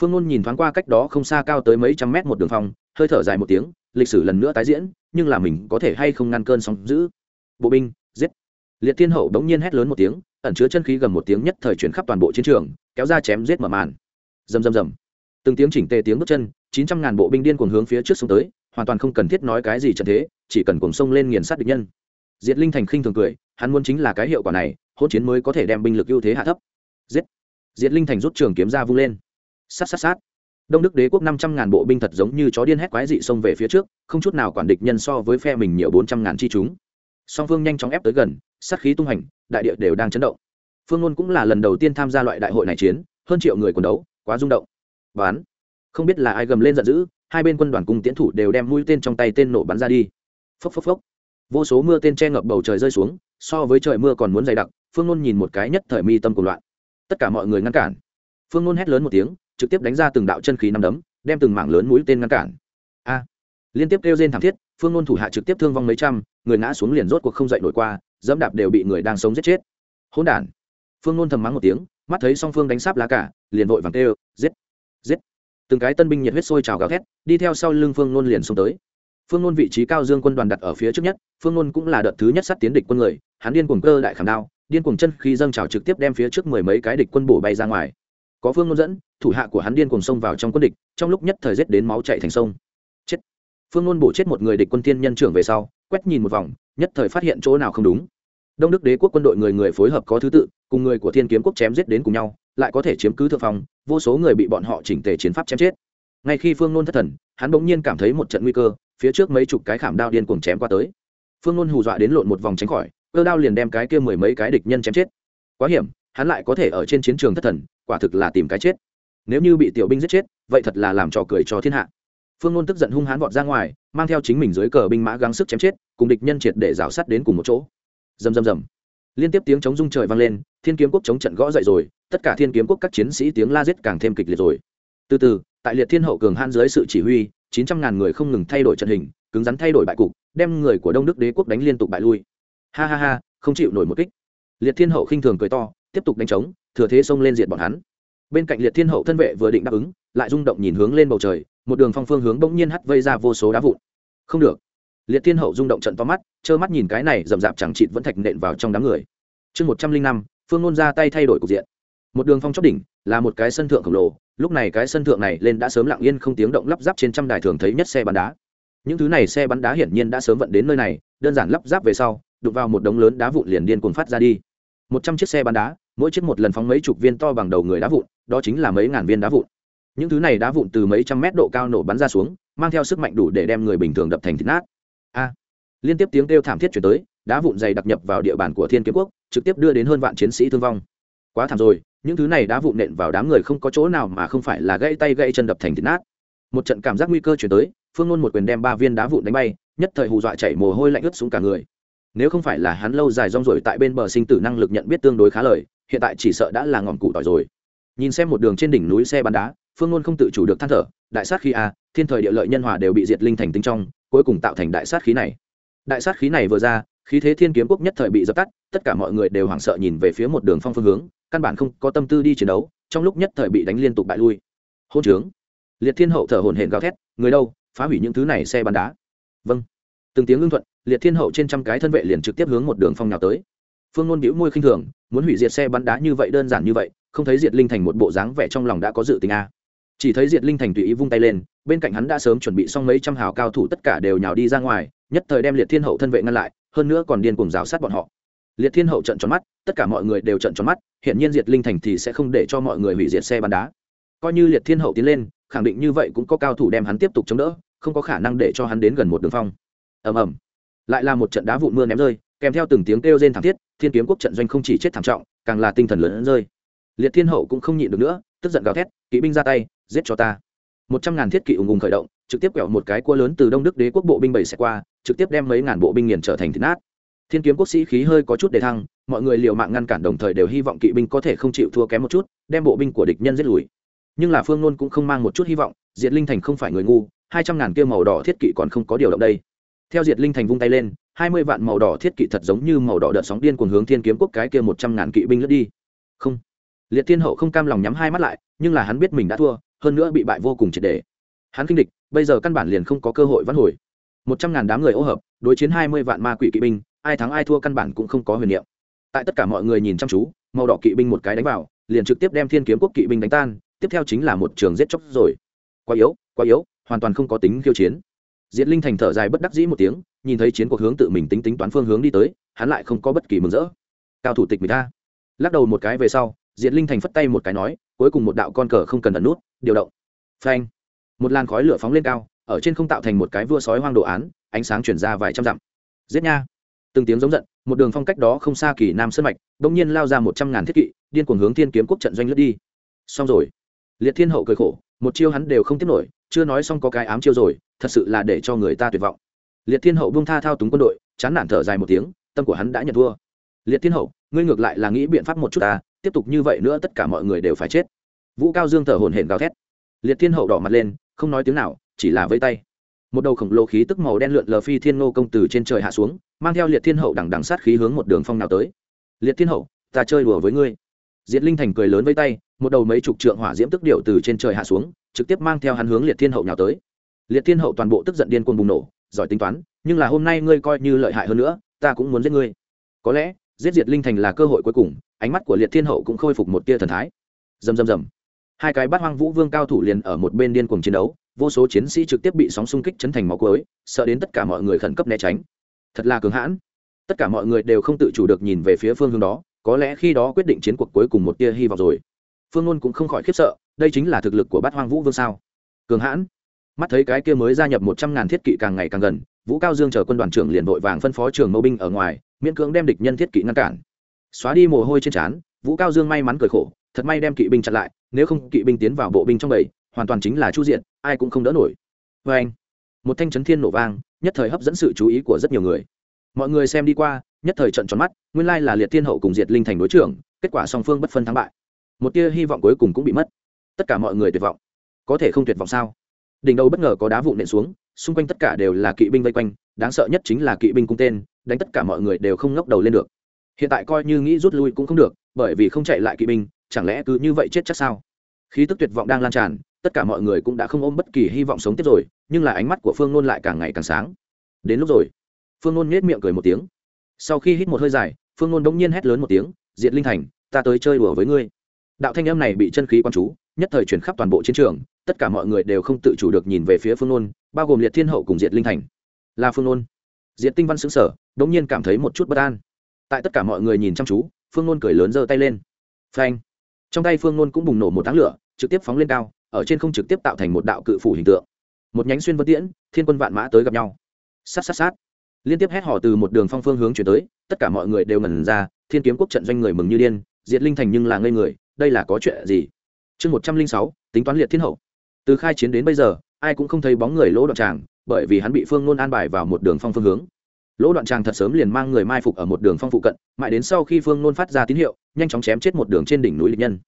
Phương ngôn nhìn thoáng qua cách đó không xa cao tới mấy trăm mét một đường phong, hơi thở dài một tiếng, lịch sử lần nữa tái diễn, nhưng là mình có thể hay không ngăn cơn sóng giữ bộ binh, giết liệt thiên hậu bỗng nhiên hét lớn một tiếng, ẩn chứa chân khí gầm một tiếng nhất thời chuyển khắp toàn bộ chiến trường, kéo ra chém giết mở màn. Rầm rầm rầm. Từng tiếng chỉnh tề tiếng bước chân, chín trăm ngàn bộ binh điên cuồng hướng phía trước xuống tới, hoàn toàn không cần thiết nói cái gì trận thế, chỉ cần cùng sông lên nghiền sát địch nhân. Diệt linh thành khinh thường cười, hắn muốn chính là cái hiệu quả này, hỗn chiến mới có thể đem binh lực ưu thế hạ thấp. Giết. Diệt linh thành rút trường kiếm ra vung lên. Sát sát sát. Đông đức đế quốc năm trăm ngàn bộ binh thật giống như chó điên hét quái dị xông về phía trước, không chút nào quản địch nhân so với phe mình nhiều bốn trăm ngàn chi chúng song phương nhanh chóng ép tới gần, sát khí tung hành, đại địa đều đang chấn động. Phương ngôn cũng là lần đầu tiên tham gia loại đại hội này chiến, hơn triệu người quần đấu, quá rung động. Bán không biết là ai gầm lên giận dữ, hai bên quân đoàn cùng tiến thủ đều đem mũi tên trong tay tên nổ bắn ra đi. Phốc phốc phốc. Vô số mưa tên che ngập bầu trời rơi xuống, so với trời mưa còn muốn dày đặc, phương ngôn nhìn một cái nhất thời mi tâm của loạn. Tất cả mọi người ngăn cản. Phương ngôn hét lớn một tiếng, trực tiếp đánh ra từng đạo chân khí năm đấm, đem từng mảng lớn mũi tên ngăn cản. A. Liên tiếp kêu rên thảm thiết phương nôn thủ hạ trực tiếp thương vong mấy trăm, người ngã xuống liền rốt cuộc không dậy nổi qua, dẫm đạp đều bị người đang sống giết chết. Hỗn đản. Phương nôn thầm mắng một tiếng, mắt thấy song phương đánh sáp lá cả, liền vội vàng kêu, giết giết. Từng cái tân binh nhiệt huyết sôi trào gào thét, đi theo sau lưng phương nôn liền xông tới. Phương nôn vị trí cao dương quân đoàn đặt ở phía trước nhất, phương nôn cũng là đợt thứ nhất sát tiến địch quân người, hắn điên cuồng cơ đại khảm đao, điên cuồng chân khi dâng trào trực tiếp đem phía trước mười mấy cái địch quân bổ bay ra ngoài. Có phương nôn dẫn, thủ hạ của hắn điên cuồng xông vào trong quân địch, trong lúc nhất thời giết đến máu chạy thành sông phương ngôn bổ chết một người địch quân thiên nhân trưởng về sau, quét nhìn một vòng, nhất thời phát hiện chỗ nào không đúng. Đông đức đế quốc quân đội người người phối hợp có thứ tự, cùng người của thiên kiếm quốc chém giết đến cùng nhau, lại có thể chiếm cứ thượng phòng vô số người bị bọn họ chỉnh tề chiến pháp chém chết. Ngay khi phương nôn thất thần, hắn bỗng nhiên cảm thấy một trận nguy cơ, phía trước mấy chục cái khảm đao điên cuồng chém qua tới. Phương nôn hù dọa đến lộn một vòng tránh khỏi, cơ đao liền đem cái kia mười mấy cái địch nhân chém chết. Quá hiểm, hắn lại có thể ở trên chiến trường thất thần, quả thực là tìm cái chết. Nếu như bị tiểu binh giết chết, vậy thật là làm trò cười cho thiên hạ phương ngôn tức giận hung hãn vọt ra ngoài, mang theo chính mình dưới cờ binh mã gắng sức chém chết, cùng địch nhân triệt để rào sắt đến cùng một chỗ. Dầm dầm dầm liên tiếp tiếng chống rung trời vang lên, thiên kiếm quốc chống trận gõ dậy rồi, tất cả thiên kiếm quốc các chiến sĩ tiếng la giết càng thêm kịch liệt rồi. Từ từ, tại liệt thiên hậu cường han dưới sự chỉ huy, chín trăm ngàn người không ngừng thay đổi trận hình, cứng rắn thay đổi bại cục, đem người của đông đức đế quốc đánh liên tục bại lui. Ha ha ha, không chịu nổi một kích. Liệt thiên hậu khinh thường cười to, tiếp tục đánh trống, thừa thế xông lên diệt bọn hắn. Bên cạnh liệt thiên hậu thân vệ vừa định đáp ứng, lại rung động nhìn hướng lên bầu trời một đường phong phương hướng bỗng nhiên hắt vây ra vô số đá vụn. Không được. Liệt thiên hậu rung động trận to mắt, trơ mắt nhìn cái này rậm rạp chẳng chịt vẫn thạch nện vào trong đám người. Chương một trăm linh năm, phương nôn ra tay thay đổi cục diện. Một đường phong chóp đỉnh, là một cái sân thượng khổng lồ, lúc này cái sân thượng này lên đã sớm lặng yên không tiếng động lắp ráp trên trăm đài thường thấy nhất xe bắn đá. Những thứ này xe bắn đá hiển nhiên đã sớm vận đến nơi này, đơn giản lắp ráp về sau đục vào một đống lớn đá vụn liền điên cuồng phát ra đi. Một trăm chiếc xe bắn đá, mỗi chiếc một lần phóng mấy chục viên to bằng đầu người đá vụn, đó chính là mấy ngàn viên đá vụn những thứ này đá vụn từ mấy trăm mét độ cao nổ bắn ra xuống, mang theo sức mạnh đủ để đem người bình thường đập thành thịt nát. A! Liên tiếp tiếng kêu thảm thiết chuyển tới, đá vụn dày đặc nhập vào địa bàn của thiên kiếm quốc, trực tiếp đưa đến hơn vạn chiến sĩ thương vong. Quá thảm rồi, những thứ này đá vụn nện vào đám người không có chỗ nào mà không phải là gãy tay gãy chân đập thành thịt nát. Một trận cảm giác nguy cơ chuyển tới, phương ngôn một quyền đem ba viên đá vụn đánh bay, nhất thời hù dọa chảy mồ hôi lạnh ướt xuống cả người. Nếu không phải là hắn lâu dài rong rổi tại bên bờ sinh tử năng lực nhận biết tương đối khá lời, hiện tại chỉ sợ đã là ngọn cụ tỏi rồi. Nhìn xem một đường trên đỉnh núi xe bắn đá phương ngôn không tự chủ được than thở, đại sát khí a, thiên thời địa lợi nhân hòa đều bị diệt linh thành tinh trong, cuối cùng tạo thành đại sát khí này. Đại sát khí này vừa ra, khí thế thiên kiếm quốc nhất thời bị dập tắt, tất cả mọi người đều hoảng sợ nhìn về phía một đường phong phương hướng, căn bản không có tâm tư đi chiến đấu, trong lúc nhất thời bị đánh liên tục bại lui. Hôn trướng. Liệt thiên hậu thở hồn hển gào thét, người đâu, phá hủy những thứ này xe bắn đá. Vâng. Từng tiếng ngưng thuận, liệt thiên hậu trên trăm cái thân vệ liền trực tiếp hướng một đường phong nào tới. Phương ngôn bĩu môi khinh thường, muốn hủy diệt xe bắn đá như vậy đơn giản như vậy, không thấy diệt linh thành một bộ dáng vẻ trong lòng đã có dự tính a chỉ thấy diệt linh thành tùy ý vung tay lên, bên cạnh hắn đã sớm chuẩn bị xong mấy trăm hào cao thủ tất cả đều nhào đi ra ngoài, nhất thời đem liệt thiên hậu thân vệ ngăn lại, hơn nữa còn điên cùng rào sát bọn họ. Liệt thiên hậu trận tròn mắt, tất cả mọi người đều trận tròn mắt hiện nhiên diệt linh thành thì sẽ không để cho mọi người hủy diệt xe bắn đá. Coi như liệt thiên hậu tiến lên, khẳng định như vậy cũng có cao thủ đem hắn tiếp tục chống đỡ, không có khả năng để cho hắn đến gần một đường phong. Ầm ầm. Lại là một trận đá vụn mưa ném rơi, kèm theo từng tiếng kêu rên thảm thiết, thiên kiếm quốc trận doanh không chỉ chết thảm trọng, càng là tinh thần lớn rơi. Liệt thiên hậu cũng không nhịn được nữa, tức giận gào thét, kỵ binh ra tay giết cho ta. Một trăm ngàn thiết kỵ ùng ùng khởi động, trực tiếp quẹo một cái cua lớn từ đông đức đế quốc bộ binh bảy sẽ qua, trực tiếp đem mấy ngàn bộ binh nghiền trở thành thịt nát. Thiên kiếm quốc sĩ khí hơi có chút đề thăng, mọi người liều mạng ngăn cản đồng thời đều hy vọng kỵ binh có thể không chịu thua kém một chút, đem bộ binh của địch nhân giết lùi. Nhưng là phương nôn cũng không mang một chút hy vọng, diệt linh thành không phải người ngu, hai trăm ngàn kia màu đỏ thiết kỵ còn không có điều động đây. Theo diệt linh thành vung tay lên, hai mươi vạn màu đỏ thiết kỵ thật giống như màu đỏ đợt sóng điên cuồng hướng thiên kiếm quốc cái kia một trăm ngàn kỵ binh lướt đi. Không. Liệt thiên hậu không cam lòng nhắm hai mắt lại, nhưng là hắn biết mình đã thua hơn nữa bị bại vô cùng triệt đề. Hắn kinh địch, bây giờ căn bản liền không có cơ hội vãn hồi. Một trăm ngàn đám người ô hợp, đối chiến hai mươi vạn ma quỷ kỵ binh, ai thắng ai thua căn bản cũng không có huyền niệm. Tại tất cả mọi người nhìn chăm chú, màu đỏ kỵ binh một cái đánh vào, liền trực tiếp đem thiên kiếm quốc kỵ binh đánh tan, tiếp theo chính là một trường giết chóc rồi. Quá yếu quá yếu, hoàn toàn không có tính khiêu chiến. Diệt linh thành thở dài bất đắc dĩ một tiếng, nhìn thấy chiến cuộc hướng tự mình tính tính toán phương hướng đi tới, hắn lại không có bất kỳ mừng rỡ. Cao thủ tịch người ta lắc đầu một cái về sau diệt linh thành phất tay một cái nói, cuối cùng một đạo con cờ không cần ẩn nút, điều động. Phanh. Một làn khói lửa phóng lên cao, ở trên không tạo thành một cái vua sói hoang đồ án, ánh sáng chuyển ra vài trăm dặm. Giết nha. Từng tiếng giống giận, một đường phong cách đó không xa kỳ nam sơn mạch đông nhiên lao ra một trăm ngàn thiết kỵ, điên cuồng hướng thiên kiếm quốc trận doanh lướt đi. Xong rồi. Liệt thiên hậu cười khổ, một chiêu hắn đều không tiếp nổi, chưa nói xong có cái ám chiêu rồi, thật sự là để cho người ta tuyệt vọng. Liệt thiên hậu buông tha thao túng quân đội, chán nản thở dài một tiếng, tâm của hắn đã nhận thua. Liệt thiên hậu, ngươi ngược lại là nghĩ biện pháp một chút ta tiếp tục như vậy nữa tất cả mọi người đều phải chết. Vũ cao dương thở hổn hển gào thét. Liệt thiên hậu đỏ mặt lên, không nói tiếng nào, chỉ là vây tay. Một đầu khổng lồ khí tức màu đen lượn lờ phi thiên nô công từ trên trời hạ xuống, mang theo liệt thiên hậu đằng đằng sát khí hướng một đường phong nào tới. Liệt thiên hậu, ta chơi đùa với ngươi. Diệt linh thành cười lớn với tay, một đầu mấy chục trượng hỏa diễm tức điệu từ trên trời hạ xuống, trực tiếp mang theo hắn hướng liệt thiên hậu nào tới. Liệt thiên hậu toàn bộ tức giận điên cuồng bùng nổ, giỏi tính toán, nhưng là hôm nay ngươi coi như lợi hại hơn nữa, ta cũng muốn giết ngươi. Có lẽ giết diệt linh thành là cơ hội cuối cùng, ánh mắt của liệt thiên hậu cũng khôi phục một tia thần thái. Rầm rầm rầm. Hai cái bát hoang vũ vương cao thủ liền ở một bên điên cuồng chiến đấu, vô số chiến sĩ trực tiếp bị sóng xung kích chấn thành máu cuối, sợ đến tất cả mọi người khẩn cấp né tránh. Thật là cường hãn. Tất cả mọi người đều không tự chủ được nhìn về phía phương hướng đó, có lẽ khi đó quyết định chiến cuộc cuối cùng một tia hy vọng rồi. Phương ngôn cũng không khỏi khiếp sợ, đây chính là thực lực của bát hoang vũ vương sao? Cường hãn. Mắt thấy cái kia mới gia nhập một trăm ngàn thiết kỵ càng ngày càng gần vũ cao dương chờ quân đoàn trưởng liền vội vàng phân phó trường mâu binh ở ngoài, miễn cưỡng đem địch nhân thiết kỵ ngăn cản. Xóa đi mồ hôi trên trán, vũ cao dương may mắn cười khổ, thật may đem kỵ binh chặn lại, nếu không kỵ binh tiến vào bộ binh trong bầy, hoàn toàn chính là chu diện, ai cũng không đỡ nổi. Vê anh, một thanh chấn thiên nổ vang, nhất thời hấp dẫn sự chú ý của rất nhiều người. Mọi người xem đi qua, nhất thời trận tròn mắt, nguyên lai là liệt thiên hậu cùng diệt linh thành đối trưởng, kết quả song phương bất phân thắng bại. Một tia hy vọng cuối cùng cũng bị mất. Tất cả mọi người tuyệt vọng. Có thể không tuyệt vọng sao? Đỉnh đầu bất ngờ có đá vụ nện xuống xung quanh tất cả đều là kỵ binh vây quanh, đáng sợ nhất chính là kỵ binh cung tên, đánh tất cả mọi người đều không ngóc đầu lên được. Hiện tại coi như nghĩ rút lui cũng không được, bởi vì không chạy lại kỵ binh, chẳng lẽ cứ như vậy chết chắc sao? Khí tức tuyệt vọng đang lan tràn, tất cả mọi người cũng đã không ôm bất kỳ hy vọng sống tiếp rồi, nhưng là ánh mắt của phương nôn lại càng ngày càng sáng. Đến lúc rồi. Phương nôn nhét miệng cười một tiếng. Sau khi hít một hơi dài, phương nôn đống nhiên hét lớn một tiếng, diệt linh thành, ta tới chơi đùa với ngươi. Đạo thanh âm này bị chân khí quan chú, nhất thời chuyển khắp toàn bộ chiến trường, tất cả mọi người đều không tự chủ được nhìn về phía phương nôn bao gồm liệt thiên hậu cùng diệt linh thành. Là phương nôn. Diệt tinh văn xứng sở đống nhiên cảm thấy một chút bất an. Tại tất cả mọi người nhìn chăm chú, phương nôn cười lớn giơ tay lên. Phanh. Trong tay phương nôn cũng bùng nổ một tháng lửa, trực tiếp phóng lên cao, ở trên không trực tiếp tạo thành một đạo cự phủ hình tượng. Một nhánh xuyên vân tiễn, thiên quân vạn mã tới gặp nhau. Sát sát sát. Liên tiếp hét hò từ một đường phong phương hướng chuyển tới, tất cả mọi người đều ngẩn ra, thiên kiếm quốc trận doanh người mừng như điên, diệt linh thành nhưng là ngây người, đây là có chuyện gì? Chương một trăm linh sáu, tính toán liệt thiên hậu. Từ khai chiến đến bây giờ ai cũng không thấy bóng người lỗ đoạn tràng, bởi vì hắn bị phương nôn an bài vào một đường phong phương hướng. Lỗ đoạn tràng thật sớm liền mang người mai phục ở một đường phong phụ cận, mãi đến sau khi phương nôn phát ra tín hiệu, nhanh chóng chém chết một đường trên đỉnh núi lịch nhân.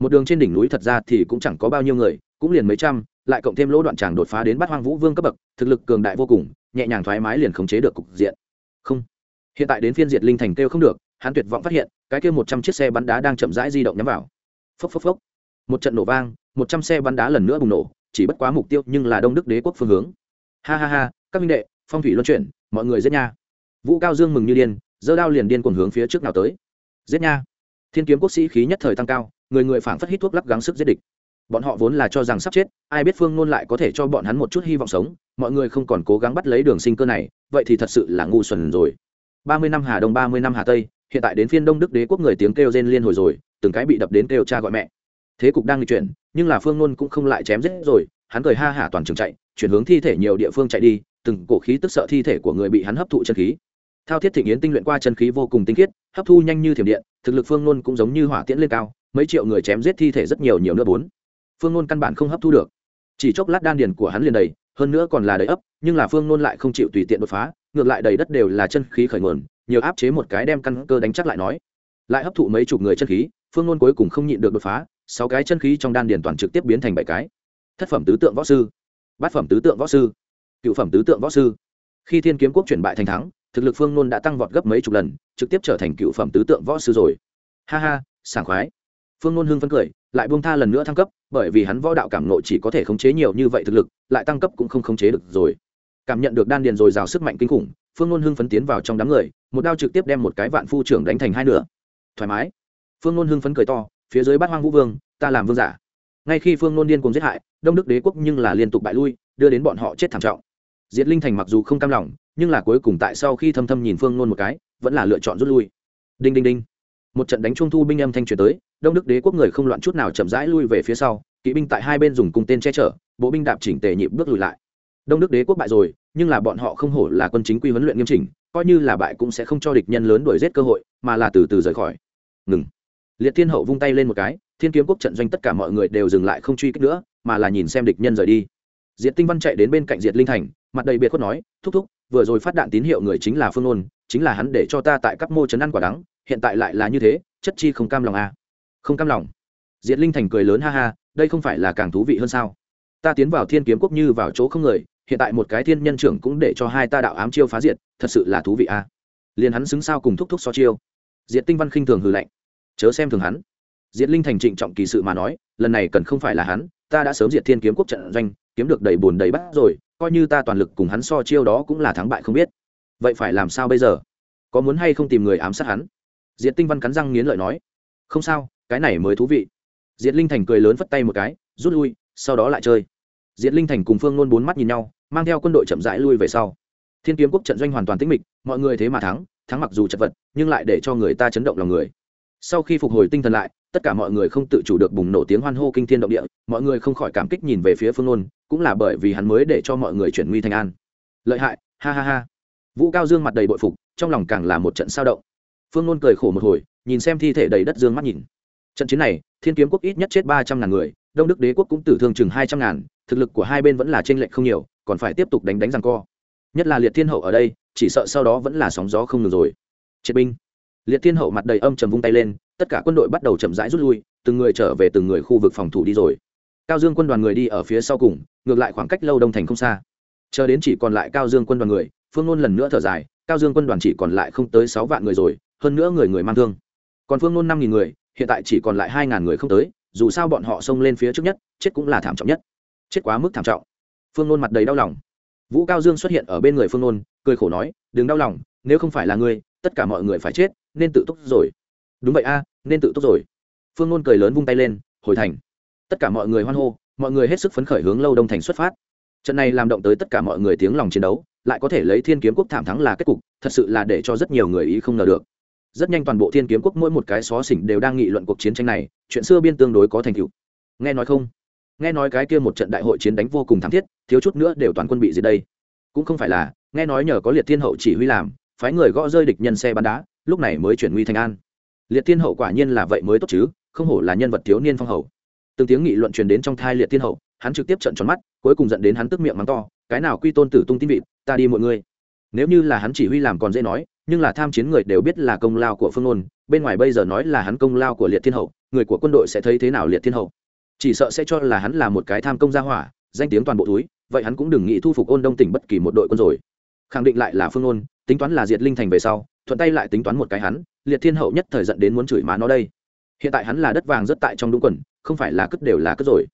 Một đường trên đỉnh núi thật ra thì cũng chẳng có bao nhiêu người, cũng liền mấy trăm, lại cộng thêm lỗ đoạn tràng đột phá đến bắt hoang vũ vương cấp bậc, thực lực cường đại vô cùng, nhẹ nhàng thoải mái liền khống chế được cục diện. Không. Hiện tại đến phiên diệt linh thành kêu không được, hắn tuyệt vọng phát hiện, cái kêu một trăm chiếc xe bắn đá đang chậm rãi di động nhắm vào. Phốc phốc phốc. Một trận nổ vang, một trăm xe bắn đá lần nữa bùng nổ chỉ bất quá mục tiêu nhưng là đông đức đế quốc phương hướng. Ha ha ha, các minh đệ, phong thủy luân chuyển, mọi người giết nha. Vũ cao dương mừng như điên, giơ đao liền điên cuồng hướng phía trước nào tới. Giết nha. Thiên kiếm quốc sĩ khí nhất thời tăng cao, người người phảng phất hít thuốc lắc gắng sức giết địch. Bọn họ vốn là cho rằng sắp chết, ai biết phương nôn lại có thể cho bọn hắn một chút hy vọng sống, mọi người không còn cố gắng bắt lấy đường sinh cơ này, vậy thì thật sự là ngu xuẩn rồi. Ba mươi năm hà đông, ba mươi năm hà tây, hiện tại đến phiên đông đức đế quốc người tiếng kêu rên liên hồi rồi, từng cái bị đập đến kêu cha gọi mẹ. Thế cục đang di chuyển nhưng là phương nôn cũng không lại chém giết rồi, hắn cười ha hả toàn trường chạy, chuyển hướng thi thể nhiều địa phương chạy đi, từng cổ khí tức sợ thi thể của người bị hắn hấp thụ chân khí. Thao thiết thịnh yến tinh luyện qua chân khí vô cùng tinh khiết, hấp thu nhanh như thiểm điện, thực lực phương nôn cũng giống như hỏa tiễn lên cao, mấy triệu người chém giết thi thể rất nhiều nhiều nữa bốn. Phương nôn căn bản không hấp thu được. Chỉ chốc lát đan điền của hắn liền đầy, hơn nữa còn là đầy ấp, nhưng là phương nôn lại không chịu tùy tiện đột phá, ngược lại đầy đất đều là chân khí khởi nguồn, nhiều áp chế một cái đem căn cơ đánh chắc lại nói. Lại hấp thụ mấy chục người chân khí, phương nôn cuối cùng không nhịn được đột phá sáu cái chân khí trong đan điền toàn trực tiếp biến thành bảy cái. Thất phẩm tứ tượng võ sư, bát phẩm tứ tượng võ sư, cựu phẩm tứ tượng võ sư. Khi thiên kiếm quốc chuyển bại thành thắng, thực lực phương nôn đã tăng vọt gấp mấy chục lần, trực tiếp trở thành cựu phẩm tứ tượng võ sư rồi. Ha ha, sảng khoái. Phương nôn hưng phấn cười, lại buông tha lần nữa thăng cấp, bởi vì hắn võ đạo cảm nộ chỉ có thể khống chế nhiều như vậy thực lực, lại tăng cấp cũng không khống chế được rồi. Cảm nhận được đan điền dồi dào sức mạnh kinh khủng, phương nôn hưng phấn tiến vào trong đám người, một đao trực tiếp đem một cái vạn phu trưởng đánh thành hai nửa. Thoải mái. Phương nôn hưng phấn cười to phía dưới bát hoang vũ vương, ta làm vương giả. Ngay khi phương nôn điên cùng giết hại, đông đức đế quốc nhưng là liên tục bại lui, đưa đến bọn họ chết thảm trọng. Diệt linh thành mặc dù không cam lòng, nhưng là cuối cùng tại sau khi thâm thâm nhìn phương nôn một cái, vẫn là lựa chọn rút lui. Đinh đinh đinh. Một trận đánh trung thu binh âm thanh truyền tới, đông đức đế quốc người không loạn chút nào chậm rãi lui về phía sau, kỵ binh tại hai bên dùng cung tên che chở, bộ binh đạp chỉnh tề nhịp bước lùi lại. Đông đức đế quốc bại rồi, nhưng là bọn họ không hổ là quân chính quy huấn luyện nghiêm chỉnh, coi như là bại cũng sẽ không cho địch nhân lớn đuổi giết cơ hội, mà là từ từ rời khỏi. Ngừng liệt thiên hậu vung tay lên một cái, thiên kiếm quốc trận doanh tất cả mọi người đều dừng lại không truy kích nữa, mà là nhìn xem địch nhân rời đi. Diệt tinh văn chạy đến bên cạnh diệt linh thành, mặt đầy biệt khuất nói, thúc thúc, vừa rồi phát đạn tín hiệu người chính là phương ôn chính là hắn để cho ta tại các mô trấn ăn quả đắng, hiện tại lại là như thế, chất chi không cam lòng à. không cam lòng. Diệt linh thành cười lớn ha ha, đây không phải là càng thú vị hơn sao? Ta tiến vào thiên kiếm quốc như vào chỗ không người, hiện tại một cái thiên nhân trưởng cũng để cho hai ta đạo ám chiêu phá diệt, thật sự là thú vị à. liền hắn xứng sao cùng thúc thúc so chiêu. Diệt tinh văn khinh thường hừ lạnh chớ xem thường hắn. Diệt linh thành trịnh trọng kỳ sự mà nói, lần này cần không phải là hắn, ta đã sớm diệt thiên kiếm quốc trận doanh, kiếm được đầy bùn đầy bắt rồi, coi như ta toàn lực cùng hắn so chiêu đó cũng là thắng bại không biết. Vậy phải làm sao bây giờ? Có muốn hay không tìm người ám sát hắn? Diệt tinh văn cắn răng nghiến lợi nói. Không sao, cái này mới thú vị. Diệt linh thành cười lớn vất tay một cái, rút lui, sau đó lại chơi. Diệt linh thành cùng phương nôn bốn mắt nhìn nhau, mang theo quân đội chậm rãi lui về sau. Thiên kiếm quốc trận doanh hoàn toàn tĩnh mịch, mọi người thế mà thắng thắng mặc dù chật vật, nhưng lại để cho người ta chấn động lòng người sau khi phục hồi tinh thần lại, tất cả mọi người không tự chủ được bùng nổ tiếng hoan hô kinh thiên động địa, mọi người không khỏi cảm kích nhìn về phía phương nôn, cũng là bởi vì hắn mới để cho mọi người chuyển nguy thành an. Lợi hại, ha ha ha. Vũ cao dương mặt đầy bội phục, trong lòng càng là một trận sao động. Phương nôn cười khổ một hồi, nhìn xem thi thể đầy đất dương mắt nhìn. Trận chiến này, thiên kiếm quốc ít nhất chết ba trăm ngàn người, đông đức đế quốc cũng tử thương chừng hai trăm ngàn, thực lực của hai bên vẫn là t r ê n lệch không nhiều, còn phải tiếp tục đánh đánh rằng co. Nhất là liệt thiên hậu ở đây, chỉ sợ sau đó vẫn là sóng gió không ngừng rồi. Triệt binh liệt thiên hậu mặt đầy âm trầm vung tay lên, tất cả quân đội bắt đầu chậm rãi rút lui, từng người trở về từng người khu vực phòng thủ đi rồi. Cao dương quân đoàn người đi ở phía sau cùng, ngược lại khoảng cách lâu đông thành không xa. Chờ đến chỉ còn lại cao dương quân đoàn người, phương ngôn lần nữa thở dài, cao dương quân đoàn chỉ còn lại không tới sáu vạn người rồi, hơn nữa người người mang thương. Còn phương ngôn năm nghìn người, hiện tại chỉ còn lại hai ngàn người không tới, dù sao bọn họ xông lên phía trước nhất, chết cũng là thảm trọng nhất. Chết quá mức thảm trọng. Phương nôn mặt đầy đau lòng. Vũ cao dương xuất hiện ở bên người phương nôn, cười khổ nói, đừng đau lòng, nếu không phải là ngươi, tất cả mọi người phải chết nên tự túc rồi. Đúng vậy a, nên tự túc rồi. Phương nôn cười lớn vung tay lên, hồi thành. Tất cả mọi người hoan hô, mọi người hết sức phấn khởi hướng lâu đông thành xuất phát. Trận này làm động tới tất cả mọi người tiếng lòng chiến đấu, lại có thể lấy thiên kiếm quốc thảm thắng là kết cục, thật sự là để cho rất nhiều người ý không ngờ được. Rất nhanh toàn bộ thiên kiếm quốc mỗi một cái xó xỉnh đều đang nghị luận cuộc chiến tranh này, chuyện xưa biên tương đối có thành tựu. Nghe nói không? Nghe nói cái kia một trận đại hội chiến đánh vô cùng thảm thiết, thiếu chút nữa đều toàn quân bị diệt đây. Cũng không phải là, nghe nói nhờ có liệt thiên hậu chỉ huy làm, phái người gõ rơi địch nhân xe bắn đá lúc này mới chuyển nguy thành an. Liệt thiên hậu quả nhiên là vậy mới tốt chứ, không hổ là nhân vật thiếu niên phong hậu từng tiếng nghị luận truyền đến trong thai liệt thiên hậu, hắn trực tiếp trận tròn mắt, cuối cùng dẫn đến hắn tức miệng mắng to, cái nào quy tôn tử tung tin vịt, ta đi mọi người nếu như là hắn chỉ huy làm còn dễ nói, nhưng là tham chiến người đều biết là công lao của phương ôn bên ngoài bây giờ nói là hắn công lao của liệt thiên hậu, người của quân đội sẽ thấy thế nào liệt thiên hậu? Chỉ sợ sẽ cho là hắn là một cái tham công gia hỏa, danh tiếng toàn bộ túi, vậy hắn cũng đừng nghĩ thu phục ôn đông tỉnh bất kỳ một đội quân rồi. Khẳng định lại là phương ôn tính toán là diệt linh thành về sau thuận tay lại tính toán một cái hắn, liệt thiên hậu nhất thời giận đến muốn chửi má nó đây. Hiện tại hắn là đất vàng rất tại trong đúng quần, không phải là cất đều là cất rồi.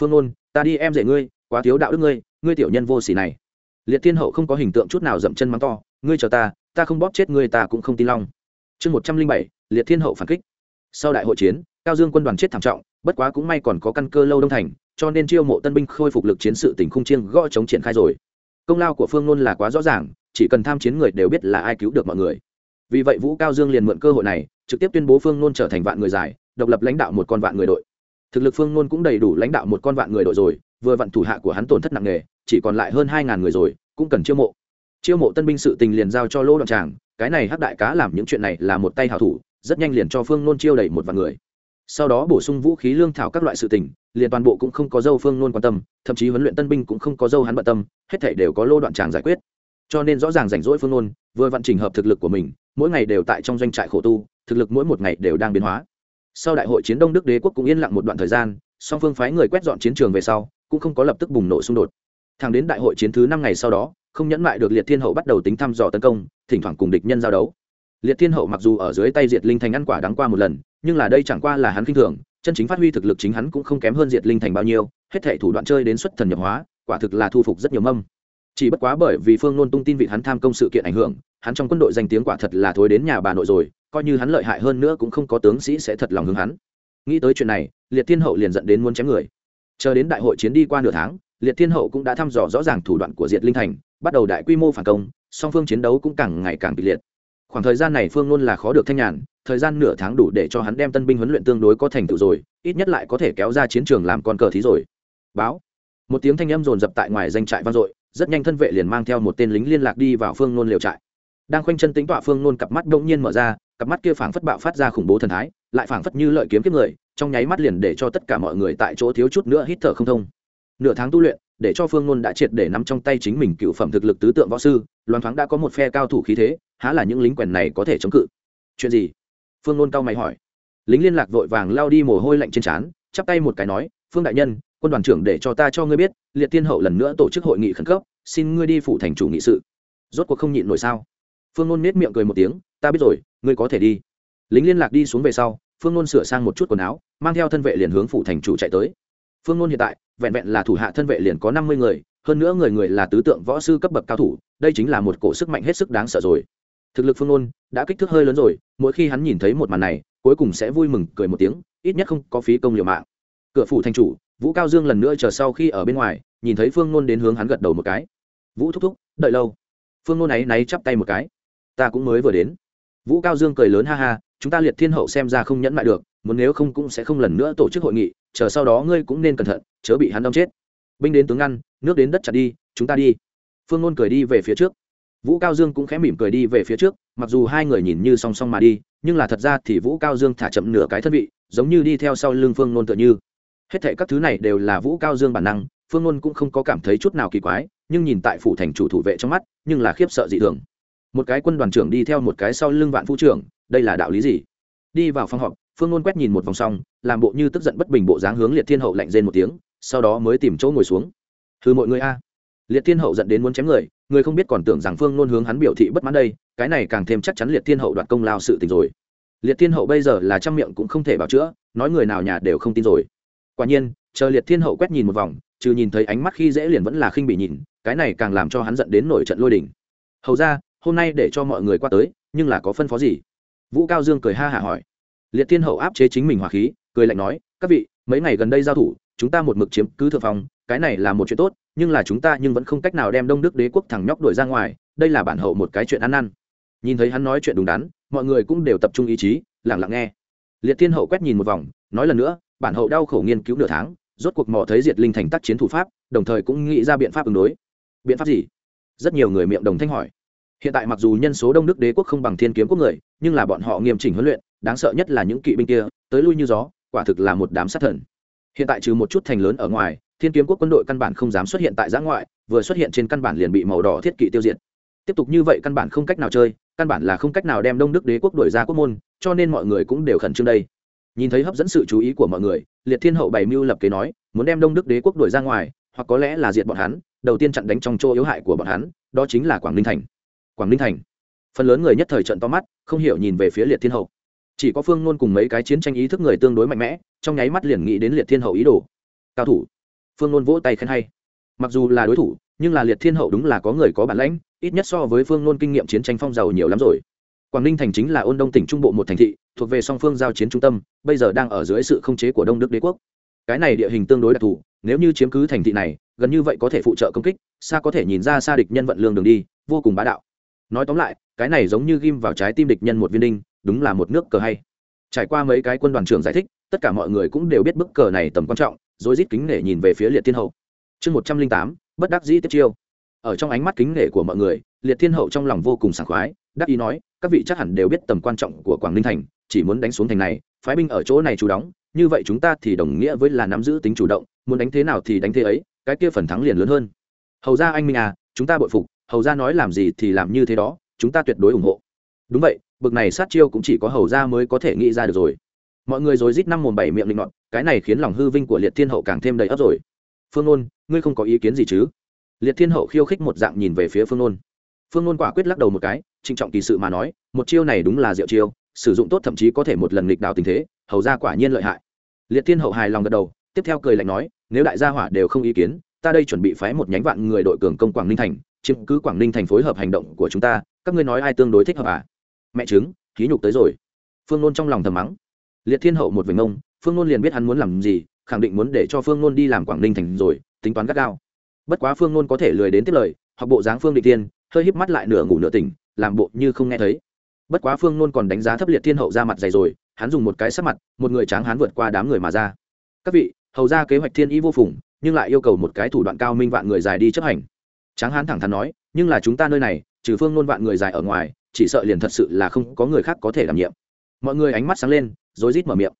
Phương ôn ta đi em dạy ngươi, quá thiếu đạo đức ngươi ngươi tiểu nhân vô s ỉ này. Liệt thiên hậu không có hình tượng chút nào dậm chân mắng to, ngươi chờ ta ta không bóp chết ngươi ta cũng không tin long. Chương một trăm linh bảy, liệt thiên hậu phản kích. Sau đại hội chiến, cao dương quân đoàn chết thảm trọng, bất quá cũng may còn có căn cơ lâu đông thành, cho nên chiêu mộ tân binh khôi phục lực chiến sự tỉnh khung chiêng gõ chống triển khai rồi. Công lao của phương nôn là quá rõ ràng, chỉ cần tham chiến người đều biết là ai cứu được mọi người vì vậy vũ cao dương liền mượn cơ hội này, trực tiếp tuyên bố phương nôn trở thành vạn người giải, độc lập lãnh đạo một con vạn người đội. Thực lực phương nôn cũng đầy đủ lãnh đạo một con vạn người đội rồi, vừa vặn thủ hạ của hắn tổn thất nặng nề, chỉ còn lại hơn hai ngàn người rồi, cũng cần chiêu mộ. Chiêu mộ tân binh sự tình liền giao cho lỗ đoạn tràng, cái này hắc đại cá làm những chuyện này là một tay hảo thủ, rất nhanh liền cho phương nôn chiêu đầy một vạn người. Sau đó bổ sung vũ khí lương thảo các loại sự tình, liền toàn bộ cũng không có dâu phương nôn quan tâm, thậm chí huấn luyện tân binh cũng không có dâu hắn bận tâm, hết thể đều có lô đoạn tràng giải quyết. Cho nên rõ ràng rảnh rỗi phương nôn, vừa vặn trình hợp thực lực của mình mỗi ngày đều tại trong doanh trại khổ tu, thực lực mỗi một ngày đều đang biến hóa. Sau đại hội chiến đông đức đế quốc cũng yên lặng một đoạn thời gian, song phương phái người quét dọn chiến trường về sau, cũng không có lập tức bùng nổ xung đột. Thẳng đến đại hội chiến thứ năm ngày sau đó, không nhẫn mại được liệt thiên hậu bắt đầu tính thăm dò tấn công, thỉnh thoảng cùng địch nhân giao đấu. Liệt thiên hậu mặc dù ở dưới tay diệt linh thành ăn quả đắng qua một lần, nhưng là đây chẳng qua là hắn k i n h thường, chân chính phát huy thực lực chính hắn cũng không kém hơn diệt linh thành bao nhiêu, hết thể thủ đoạn chơi đến xuất thần nhập hóa, quả thực là thu phục rất nhiều mâm chỉ bất quá bởi vì phương nôn tung tin vị hắn tham công sự kiện ảnh hưởng, hắn trong quân đội danh tiếng quả thật là thối đến nhà bà nội rồi, coi như hắn lợi hại hơn nữa cũng không có tướng sĩ sẽ thật lòng hướng hắn. Nghĩ tới chuyện này, liệt thiên hậu liền dẫn đến muốn chém người. Chờ đến đại hội chiến đi qua nửa tháng, liệt thiên hậu cũng đã thăm dò rõ ràng thủ đoạn của diệt linh thành, bắt đầu đại quy mô phản công, song phương chiến đấu cũng càng ngày càng kịch liệt. Khoảng thời gian này phương luôn là khó được thanh nhàn, thời gian nửa tháng đủ để cho hắn đem tân binh huấn luyện tương đối có thành tựu rồi, ít nhất lại có thể kéo ra chiến trường làm con cờ thí rồi. Báo. Một tiếng thanh âm rồn rập tại ngoài danh trại vang dội rất nhanh thân vệ liền mang theo một tên lính liên lạc đi vào phương nôn liều trại. Đang khoanh chân tính tọa phương nôn cặp mắt đông nhiên mở ra, cặp mắt kia phảng phất bạo phát ra khủng bố thần thái, lại phảng phất như lợi kiếm kiếp người, trong nháy mắt liền để cho tất cả mọi người tại chỗ thiếu chút nữa hít thở không thông. Nửa tháng tu luyện, để cho phương nôn đã triệt để nắm trong tay chính mình cựu phẩm thực lực tứ tượng võ sư, loan thoáng đã có một phe cao thủ khí thế, há là những lính quèn này có thể chống cự. Chuyện gì? Phương nôn cao mày hỏi. Lính liên lạc vội vàng lao đi mồ hôi lạnh trên trán, chắp tay một cái nói, phương đại nhân quân đoàn trưởng để cho ta cho ngươi biết, liệt tiên hậu lần nữa tổ chức hội nghị khẩn cấp, xin ngươi đi phụ thành chủ nghị sự. Rốt cuộc không nhịn nổi sao? Phương ngôn nết miệng cười một tiếng, ta biết rồi, ngươi có thể đi. Lính liên lạc đi xuống về sau, phương ngôn sửa sang một chút quần áo, mang theo thân vệ liền hướng phụ thành chủ chạy tới. Phương ngôn hiện tại, vẹn vẹn là thủ hạ thân vệ liền có năm mươi người, hơn nữa người người là tứ tượng võ sư cấp bậc cao thủ, đây chính là một cổ sức mạnh hết sức đáng sợ rồi. Thực lực phương ngôn đã kích thước hơi lớn rồi, mỗi khi hắn nhìn thấy một màn này, cuối cùng sẽ vui mừng, cười một tiếng, ít nhất không có phí công liều mạng. Cửa phủ thành chủ vũ cao dương lần nữa chờ sau khi ở bên ngoài, nhìn thấy phương nôn đến hướng hắn gật đầu một cái. Vũ thúc thúc, đợi lâu. Phương ngôn ấy náy chắp tay một cái. Ta cũng mới vừa đến. Vũ cao dương cười lớn ha ha, chúng ta liệt thiên hậu xem ra không nhẫn mại được, muốn nếu không cũng sẽ không lần nữa tổ chức hội nghị, chờ sau đó ngươi cũng nên cẩn thận, chớ bị hắn đâm chết. Binh đến tướng ngăn, nước đến đất chặt đi, chúng ta đi. Phương ngôn cười đi về phía trước. Vũ cao dương cũng khẽ mỉm cười đi về phía trước, mặc dù hai người nhìn như song song mà đi, nhưng là thật ra thì vũ cao dương thả chậm nửa cái thân vị, giống như đi theo sau lưng phương nôn tựa như hết thệ các thứ này đều là vũ cao dương bản năng, phương ngôn cũng không có cảm thấy chút nào kỳ quái, nhưng nhìn tại phủ thành chủ thủ vệ trong mắt, nhưng là khiếp sợ dị thường. Một cái quân đoàn trưởng đi theo một cái sau lưng vạn phu trưởng, đây là đạo lý gì? Đi vào phòng họp, phương ngôn quét nhìn một vòng xong, làm bộ như tức giận bất bình bộ dáng hướng liệt thiên hậu lạnh rên một tiếng, sau đó mới tìm chỗ ngồi xuống. Thư mọi người a. Liệt thiên hậu dẫn đến muốn chém người người không biết còn tưởng rằng phương ngôn hướng hắn biểu thị bất mãn đây, cái này càng thêm chắc chắn liệt thiên hậu đoạt công lao sự tình rồi. Liệt thiên hậu bây giờ là trăm miệng cũng không thể bảo chữa, nói người nào nhà đều không tin rồi quả nhiên, chờ liệt thiên hậu quét nhìn một vòng, trừ nhìn thấy ánh mắt khi dễ liền vẫn là khinh bị nhìn, cái này càng làm cho hắn giận đến nổi trận lôi đỉnh hầu ra hôm nay để cho mọi người qua tới, nhưng là có phân phó gì? Vũ cao dương cười ha hả hỏi. Liệt thiên hậu áp chế chính mình hỏa khí, cười lạnh nói, các vị, mấy ngày gần đây giao thủ, chúng ta một mực chiếm cứ thượng phòng cái này là một chuyện tốt, nhưng là chúng ta nhưng vẫn không cách nào đem đông đức đế quốc thằng nhóc đuổi ra ngoài, đây là bản hậu một cái chuyện ăn năn. Nhìn thấy hắn nói chuyện đúng đắn, mọi người cũng đều tập trung ý chí lẳng lặng nghe. Liệt thiên hậu quét nhìn một vòng, nói lần nữa bản hậu đau khổ nghiên cứu nửa tháng, rốt cuộc mò thấy diệt linh thành tác chiến thủ pháp, đồng thời cũng nghĩ ra biện pháp ứng đối. Biện pháp gì? Rất nhiều người miệng đồng thanh hỏi. Hiện tại mặc dù nhân số đông đức đế quốc không bằng thiên kiếm quốc người, nhưng là bọn họ nghiêm chỉnh huấn luyện, đáng sợ nhất là những kỵ binh kia, tới lui như gió, quả thực là một đám sát thần. Hiện tại trừ một chút thành lớn ở ngoài, thiên kiếm quốc quân đội căn bản không dám xuất hiện tại giã ngoại, vừa xuất hiện trên căn bản liền bị màu đỏ thiết kỵ tiêu diệt. Tiếp tục như vậy căn bản không cách nào chơi, căn bản là không cách nào đem đông đức đế quốc đổi ra quốc môn, cho nên mọi người cũng đều khẩn trương đây nhìn thấy hấp dẫn sự chú ý của mọi người, liệt thiên hậu bày mưu lập kế nói, muốn đem đông đức đế quốc đuổi ra ngoài, hoặc có lẽ là diệt bọn hắn, đầu tiên chặn đánh trong chỗ yếu hại của bọn hắn, đó chính là quảng ninh thành. Quảng ninh thành. Phần lớn người nhất thời trận to mắt, không hiểu nhìn về phía liệt thiên hậu. Chỉ có phương ngôn cùng mấy cái chiến tranh ý thức người tương đối mạnh mẽ, trong nháy mắt liền nghĩ đến liệt thiên hậu ý đồ. Cao thủ. Phương ngôn vỗ tay khen hay. Mặc dù là đối thủ, nhưng là liệt thiên hậu đúng là có người có bản lãnh, ít nhất so với phương ngôn kinh nghiệm chiến tranh phong giàu nhiều lắm rồi. Quảng ninh thành chính là ôn đông tỉnh trung bộ một thành thị thuộc về song phương giao chiến trung tâm, bây giờ đang ở dưới sự không chế của đông đức đế quốc. Cái này địa hình tương đối đặc thù, nếu như chiếm cứ thành thị này, gần như vậy có thể phụ trợ công kích, xa có thể nhìn ra xa địch nhân vận lương đường đi, vô cùng bá đạo. Nói tóm lại, cái này giống như ghim vào trái tim địch nhân một viên đinh, đúng là một nước cờ hay. Trải qua mấy cái quân đoàn trưởng giải thích, tất cả mọi người cũng đều biết bức cờ này tầm quan trọng, rồi rít kính nể nhìn về phía liệt thiên hậu. Chương một trăm linh tám, bất đắc dĩ tiếp chiêu. Ở trong ánh mắt kính nể của mọi người, liệt thiên hậu trong lòng vô cùng sảng khoái, đắc ý nói, các vị chắc hẳn đều biết tầm quan trọng của quảng ninh thành chỉ muốn đánh xuống thành này phái binh ở chỗ này chủ đóng như vậy chúng ta thì đồng nghĩa với là nắm giữ tính chủ động muốn đánh thế nào thì đánh thế ấy cái kia phần thắng liền lớn hơn. Hầu ra anh minh à chúng ta bội phục hầu ra nói làm gì thì làm như thế đó chúng ta tuyệt đối ủng hộ. Đúng vậy bực này sát chiêu cũng chỉ có hầu ra mới có thể nghĩ ra được rồi. Mọi người rồi rít năm mồm bảy miệng linh ngọt cái này khiến lòng hư vinh của liệt thiên hậu càng thêm đầy ấp rồi. Phương ôn, ngươi không có ý kiến gì chứ? Liệt thiên hậu khiêu khích một dạng nhìn về phía phương ôn, phương ôn quả quyết lắc đầu một cái trịnh trọng kỳ sự mà nói một chiêu này đúng là diệu chiêu sử dụng tốt thậm chí có thể một lần nghịch đảo tình thế, hầu ra quả nhiên lợi hại. Liệt thiên hậu hài lòng gật đầu, tiếp theo cười lạnh nói, nếu đại gia hỏa đều không ý kiến, ta đây chuẩn bị phái một nhánh vạn người đội cường công quảng ninh thành, chiếm cứ quảng ninh thành phối hợp hành động của chúng ta, các ngươi nói ai tương đối thích hợp à? Mẹ chứng khí nhục tới rồi. Phương nôn trong lòng thầm mắng. Liệt thiên hậu một vệt ngông, phương nôn liền biết hắn muốn làm gì, khẳng định muốn để cho phương nôn đi làm quảng ninh thành rồi, tính toán gắt gao. Bất quá phương nôn có thể lười đến tiếp lời hoặc bộ dáng phương định tiên hơi híp mắt lại nửa ngủ nửa tỉnh, làm bộ như không nghe thấy bất quá phương nôn còn đánh giá thấp liệt thiên hậu ra mặt dày rồi, hắn dùng một cái sắc mặt, một người tráng hắn vượt qua đám người mà ra. Các vị, hầu ra kế hoạch thiên ý vô phùng, nhưng lại yêu cầu một cái thủ đoạn cao minh vạn người dài đi chấp hành. Tráng hắn thẳng thắn nói, nhưng là chúng ta nơi này, trừ phương nôn vạn người dài ở ngoài, chỉ sợ liền thật sự là không có người khác có thể đảm nhiệm. Mọi người ánh mắt sáng lên, rối rít mở miệng.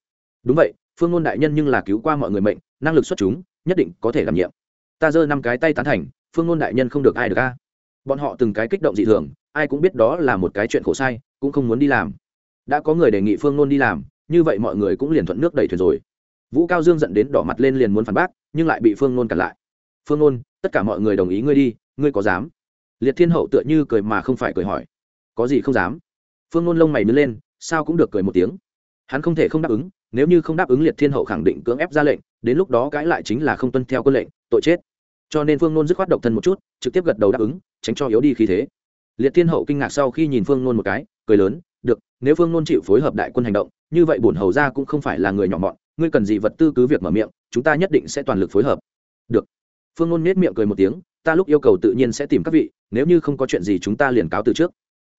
Đúng vậy, phương nôn đại nhân nhưng là cứu qua mọi người mệnh, năng lực xuất chúng, nhất định có thể đảm nhiệm. Ta giơ năm cái tay tán thành, phương nôn đại nhân không được ai được a. Bọn họ từng cái kích động dị thường ai cũng biết đó là một cái chuyện khổ sai, cũng không muốn đi làm. Đã có người đề nghị phương nôn đi làm, như vậy mọi người cũng liền thuận nước đẩy thuyền rồi. Vũ cao dương dẫn đến đỏ mặt lên liền muốn phản bác, nhưng lại bị phương nôn cản lại. Phương nôn, tất cả mọi người đồng ý ngươi đi, ngươi có dám? Liệt thiên hậu tựa như cười mà không phải cười hỏi. Có gì không dám? Phương nôn lông mày nứt lên, sao cũng được cười một tiếng. Hắn không thể không đáp ứng, nếu như không đáp ứng liệt thiên hậu khẳng định cưỡng ép ra lệnh, đến lúc đó cãi lại chính là không tuân theo quân lệnh, tội chết. Cho nên phương nôn dứt khoát độc thân một chút, trực tiếp gật đầu đáp ứng, tránh cho yếu đi khí thế liệt thiên hậu kinh ngạc sau khi nhìn phương nôn một cái, cười lớn, được, nếu phương nôn chịu phối hợp đại quân hành động, như vậy bổn hầu ra cũng không phải là người nhỏ mọn, ngươi cần gì vật tư cứ việc mở miệng, chúng ta nhất định sẽ toàn lực phối hợp. Được. Phương nôn nết miệng cười một tiếng, ta lúc yêu cầu tự nhiên sẽ tìm các vị, nếu như không có chuyện gì chúng ta liền cáo từ trước.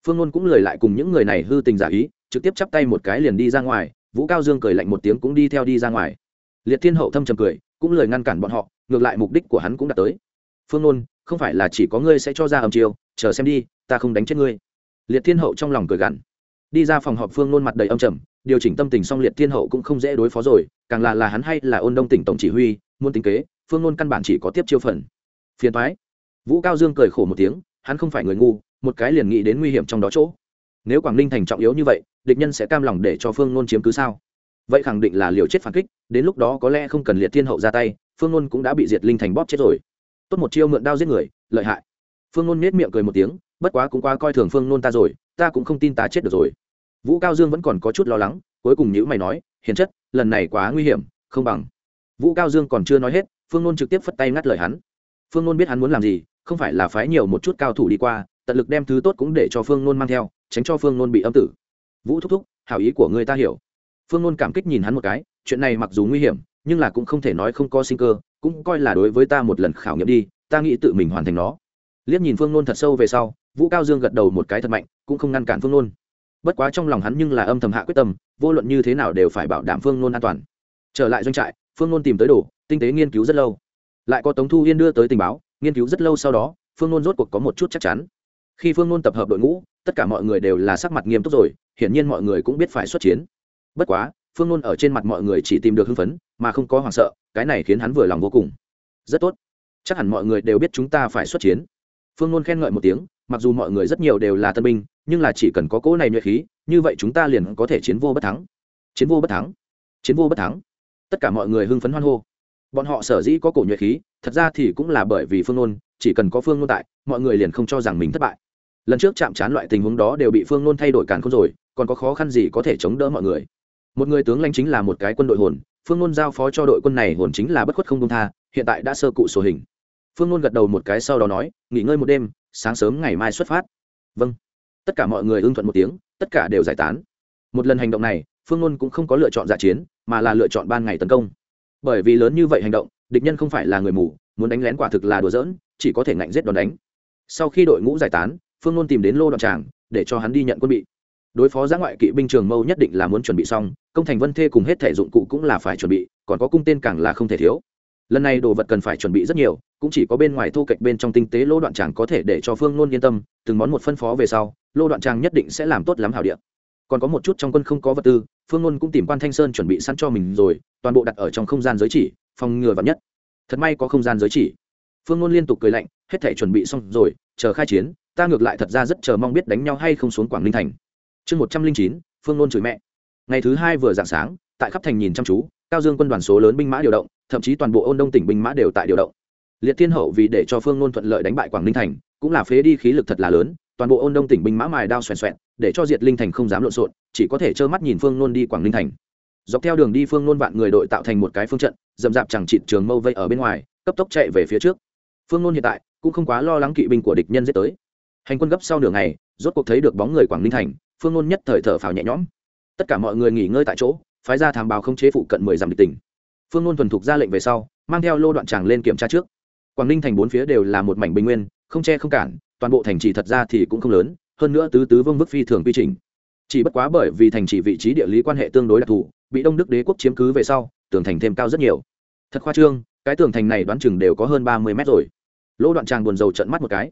Phương nôn cũng lời lại cùng những người này hư tình giả ý, trực tiếp chắp tay một cái liền đi ra ngoài, vũ cao dương cười lạnh một tiếng cũng đi theo đi ra ngoài. Liệt thiên hậu thâm trầm cười, cũng lời ngăn cản bọn họ, ngược lại mục đích của hắn cũng đã tới. Phương nôn, không phải là chỉ có ngươi sẽ cho ra âm chiêu, chờ xem đi ta không đánh chết ngươi. Liệt thiên hậu trong lòng cười gằn. Đi ra phòng họp phương nôn mặt đầy âm trầm, điều chỉnh tâm tình xong liệt thiên hậu cũng không dễ đối phó rồi, càng là là hắn hay là ôn đông tỉnh tổng chỉ huy, muốn tính kế, phương nôn căn bản chỉ có tiếp chiêu phần. Phiền thoái vũ cao dương cười khổ một tiếng, hắn không phải người ngu, một cái liền nghĩ đến nguy hiểm trong đó chỗ. Nếu quảng ninh thành trọng yếu như vậy, địch nhân sẽ cam lòng để cho phương nôn chiếm cứ sao? Vậy khẳng định là liều chết phản kích, đến lúc đó có lẽ không cần liệt thiên hậu ra tay, phương nôn cũng đã bị diệt linh thành bóp chết rồi. Tốt một chiêu mượn đao giết người, lợi hại. Phương nôn nết miệng cười một tiếng bất quá cũng qua coi thường phương nôn ta rồi, ta cũng không tin ta chết được rồi. Vũ cao dương vẫn còn có chút lo lắng, cuối cùng nhữ mày nói, hiền chất, lần này quá nguy hiểm, không bằng. Vũ cao dương còn chưa nói hết, phương nôn trực tiếp phất tay ngắt lời hắn. Phương nôn biết hắn muốn làm gì, không phải là phái nhiều một chút cao thủ đi qua, tận lực đem thứ tốt cũng để cho phương nôn mang theo, tránh cho phương nôn bị âm tử. Vũ thúc thúc, hảo ý của người ta hiểu. Phương nôn cảm kích nhìn hắn một cái, chuyện này mặc dù nguy hiểm, nhưng là cũng không thể nói không có sinh cơ, cũng coi là đối với ta một lần khảo nghiệm đi, ta nghĩ tự mình hoàn thành nó. Liếc nhìn phương nôn thật sâu về sau vũ cao dương gật đầu một cái thật mạnh, cũng không ngăn cản phương nôn. Bất quá trong lòng hắn nhưng là âm thầm hạ quyết tâm, vô luận như thế nào đều phải bảo đảm phương nôn an toàn. Trở lại doanh trại, phương nôn tìm tới đồ, tinh tế nghiên cứu rất lâu. Lại có tống thu yên đưa tới tình báo, nghiên cứu rất lâu sau đó, phương nôn rốt cuộc có một chút chắc chắn. Khi phương nôn tập hợp đội ngũ, tất cả mọi người đều là sắc mặt nghiêm túc rồi, hiển nhiên mọi người cũng biết phải xuất chiến. Bất quá, phương nôn ở trên mặt mọi người chỉ tìm được hưng phấn, mà không có hoảng sợ, cái này khiến hắn vừa lòng vô cùng. Rất tốt. Chắc hẳn mọi người đều biết chúng ta phải xuất chiến. Phương nôn khen ngợi một tiếng mặc dù mọi người rất nhiều đều là tân binh, nhưng là chỉ cần có cỗ này nhuệ khí, như vậy chúng ta liền có thể chiến vô bất thắng. Chiến vô bất thắng. Chiến vô bất thắng. Tất cả mọi người hưng phấn hoan hô. Bọn họ sở dĩ có cổ nhuệ khí, thật ra thì cũng là bởi vì phương nôn, chỉ cần có phương nôn tại, mọi người liền không cho rằng mình thất bại. Lần trước chạm trán loại tình huống đó đều bị phương nôn thay đổi càn không rồi, còn có khó khăn gì có thể chống đỡ mọi người? Một người tướng lãnh chính là một cái quân đội hồn, phương nôn giao phó cho đội quân này hồn chính là bất khuất không công tha, hiện tại đã sơ cụ sổ hình phương nôn gật đầu một cái sau đó nói, nghỉ ngơi một đêm, sáng sớm ngày mai xuất phát. Vâng. Tất cả mọi người ưng thuận một tiếng, tất cả đều giải tán. Một lần hành động này, phương nôn cũng không có lựa chọn giả chiến, mà là lựa chọn ban ngày tấn công. Bởi vì lớn như vậy hành động, địch nhân không phải là người mù, muốn đánh lén quả thực là đùa giỡn, chỉ có thể ngạnh giết đòn đánh. Sau khi đội ngũ giải tán, phương nôn tìm đến lô đoạn tràng, để cho hắn đi nhận quân bị. Đối phó giã ngoại kỵ binh trường mâu nhất định là muốn chuẩn bị xong, công thành vân thê cùng hết thể dụng cụ cũng là phải chuẩn bị, còn có cung tên càng là không thể thiếu lần này đồ vật cần phải chuẩn bị rất nhiều, cũng chỉ có bên ngoài thu cạnh bên trong tinh tế lô đoạn tràng có thể để cho phương nôn yên tâm, từng món một phân phó về sau lô đoạn tràng nhất định sẽ làm tốt lắm hảo điện còn có một chút trong quân không có vật tư, phương nôn cũng tìm quan thanh sơn chuẩn bị sẵn cho mình rồi, toàn bộ đặt ở trong không gian giới chỉ, phòng ngừa vắn nhất. Thật may có không gian giới chỉ. Phương nôn liên tục cười lạnh, hết thể chuẩn bị xong rồi, chờ khai chiến, ta ngược lại thật ra rất chờ mong biết đánh nhau hay không xuống quảng ninh thành. Chương một trăm linh chín, phương nôn chửi mẹ. Ngày thứ hai vừa dạng sáng, tại khắp thành nhìn chăm chú, cao dương quân đoàn số lớn binh mã điều động thậm chí toàn bộ ôn đông tỉnh binh mã đều tại điều động liệt thiên hậu vì để cho phương nôn thuận lợi đánh bại quảng ninh thành cũng là phế đi khí lực thật là lớn toàn bộ ôn đông tỉnh binh mã mài đao xoèn xoẹn để cho diệt linh thành không dám lộn xộn chỉ có thể trơ mắt nhìn phương nôn đi quảng ninh thành dọc theo đường đi phương nôn vạn người đội tạo thành một cái phương trận dầm dạp chẳng chịt trường mâu vây ở bên ngoài cấp tốc chạy về phía trước phương nôn hiện tại cũng không quá lo lắng kỵ binh của địch nhân giết tới hành quân gấp sau nửa ngày rốt cuộc thấy được bóng người quảng ninh thành phương nôn nhất thời thở phào nhẹ nhõm tất cả mọi người nghỉ ngơi tại chỗ phái ra thám báo không chế phụ cận mười dặm địch tỉnh phương ngôn thuần thục ra lệnh về sau, mang theo lô đoạn tràng lên kiểm tra trước. Quảng ninh thành bốn phía đều là một mảnh bình nguyên, không che không cản, toàn bộ thành trì thật ra thì cũng không lớn, hơn nữa tứ tứ vương vức phi thường quy trình. Chỉ bất quá bởi vì thành trì vị trí địa lý quan hệ tương đối đặc thù, bị đông đức đế quốc chiếm cứ về sau, tường thành thêm cao rất nhiều. Thật khoa trương, cái tường thành này đoán chừng đều có hơn ba mươi mét rồi. Lỗ đoạn tràng buồn rầu trận mắt một cái.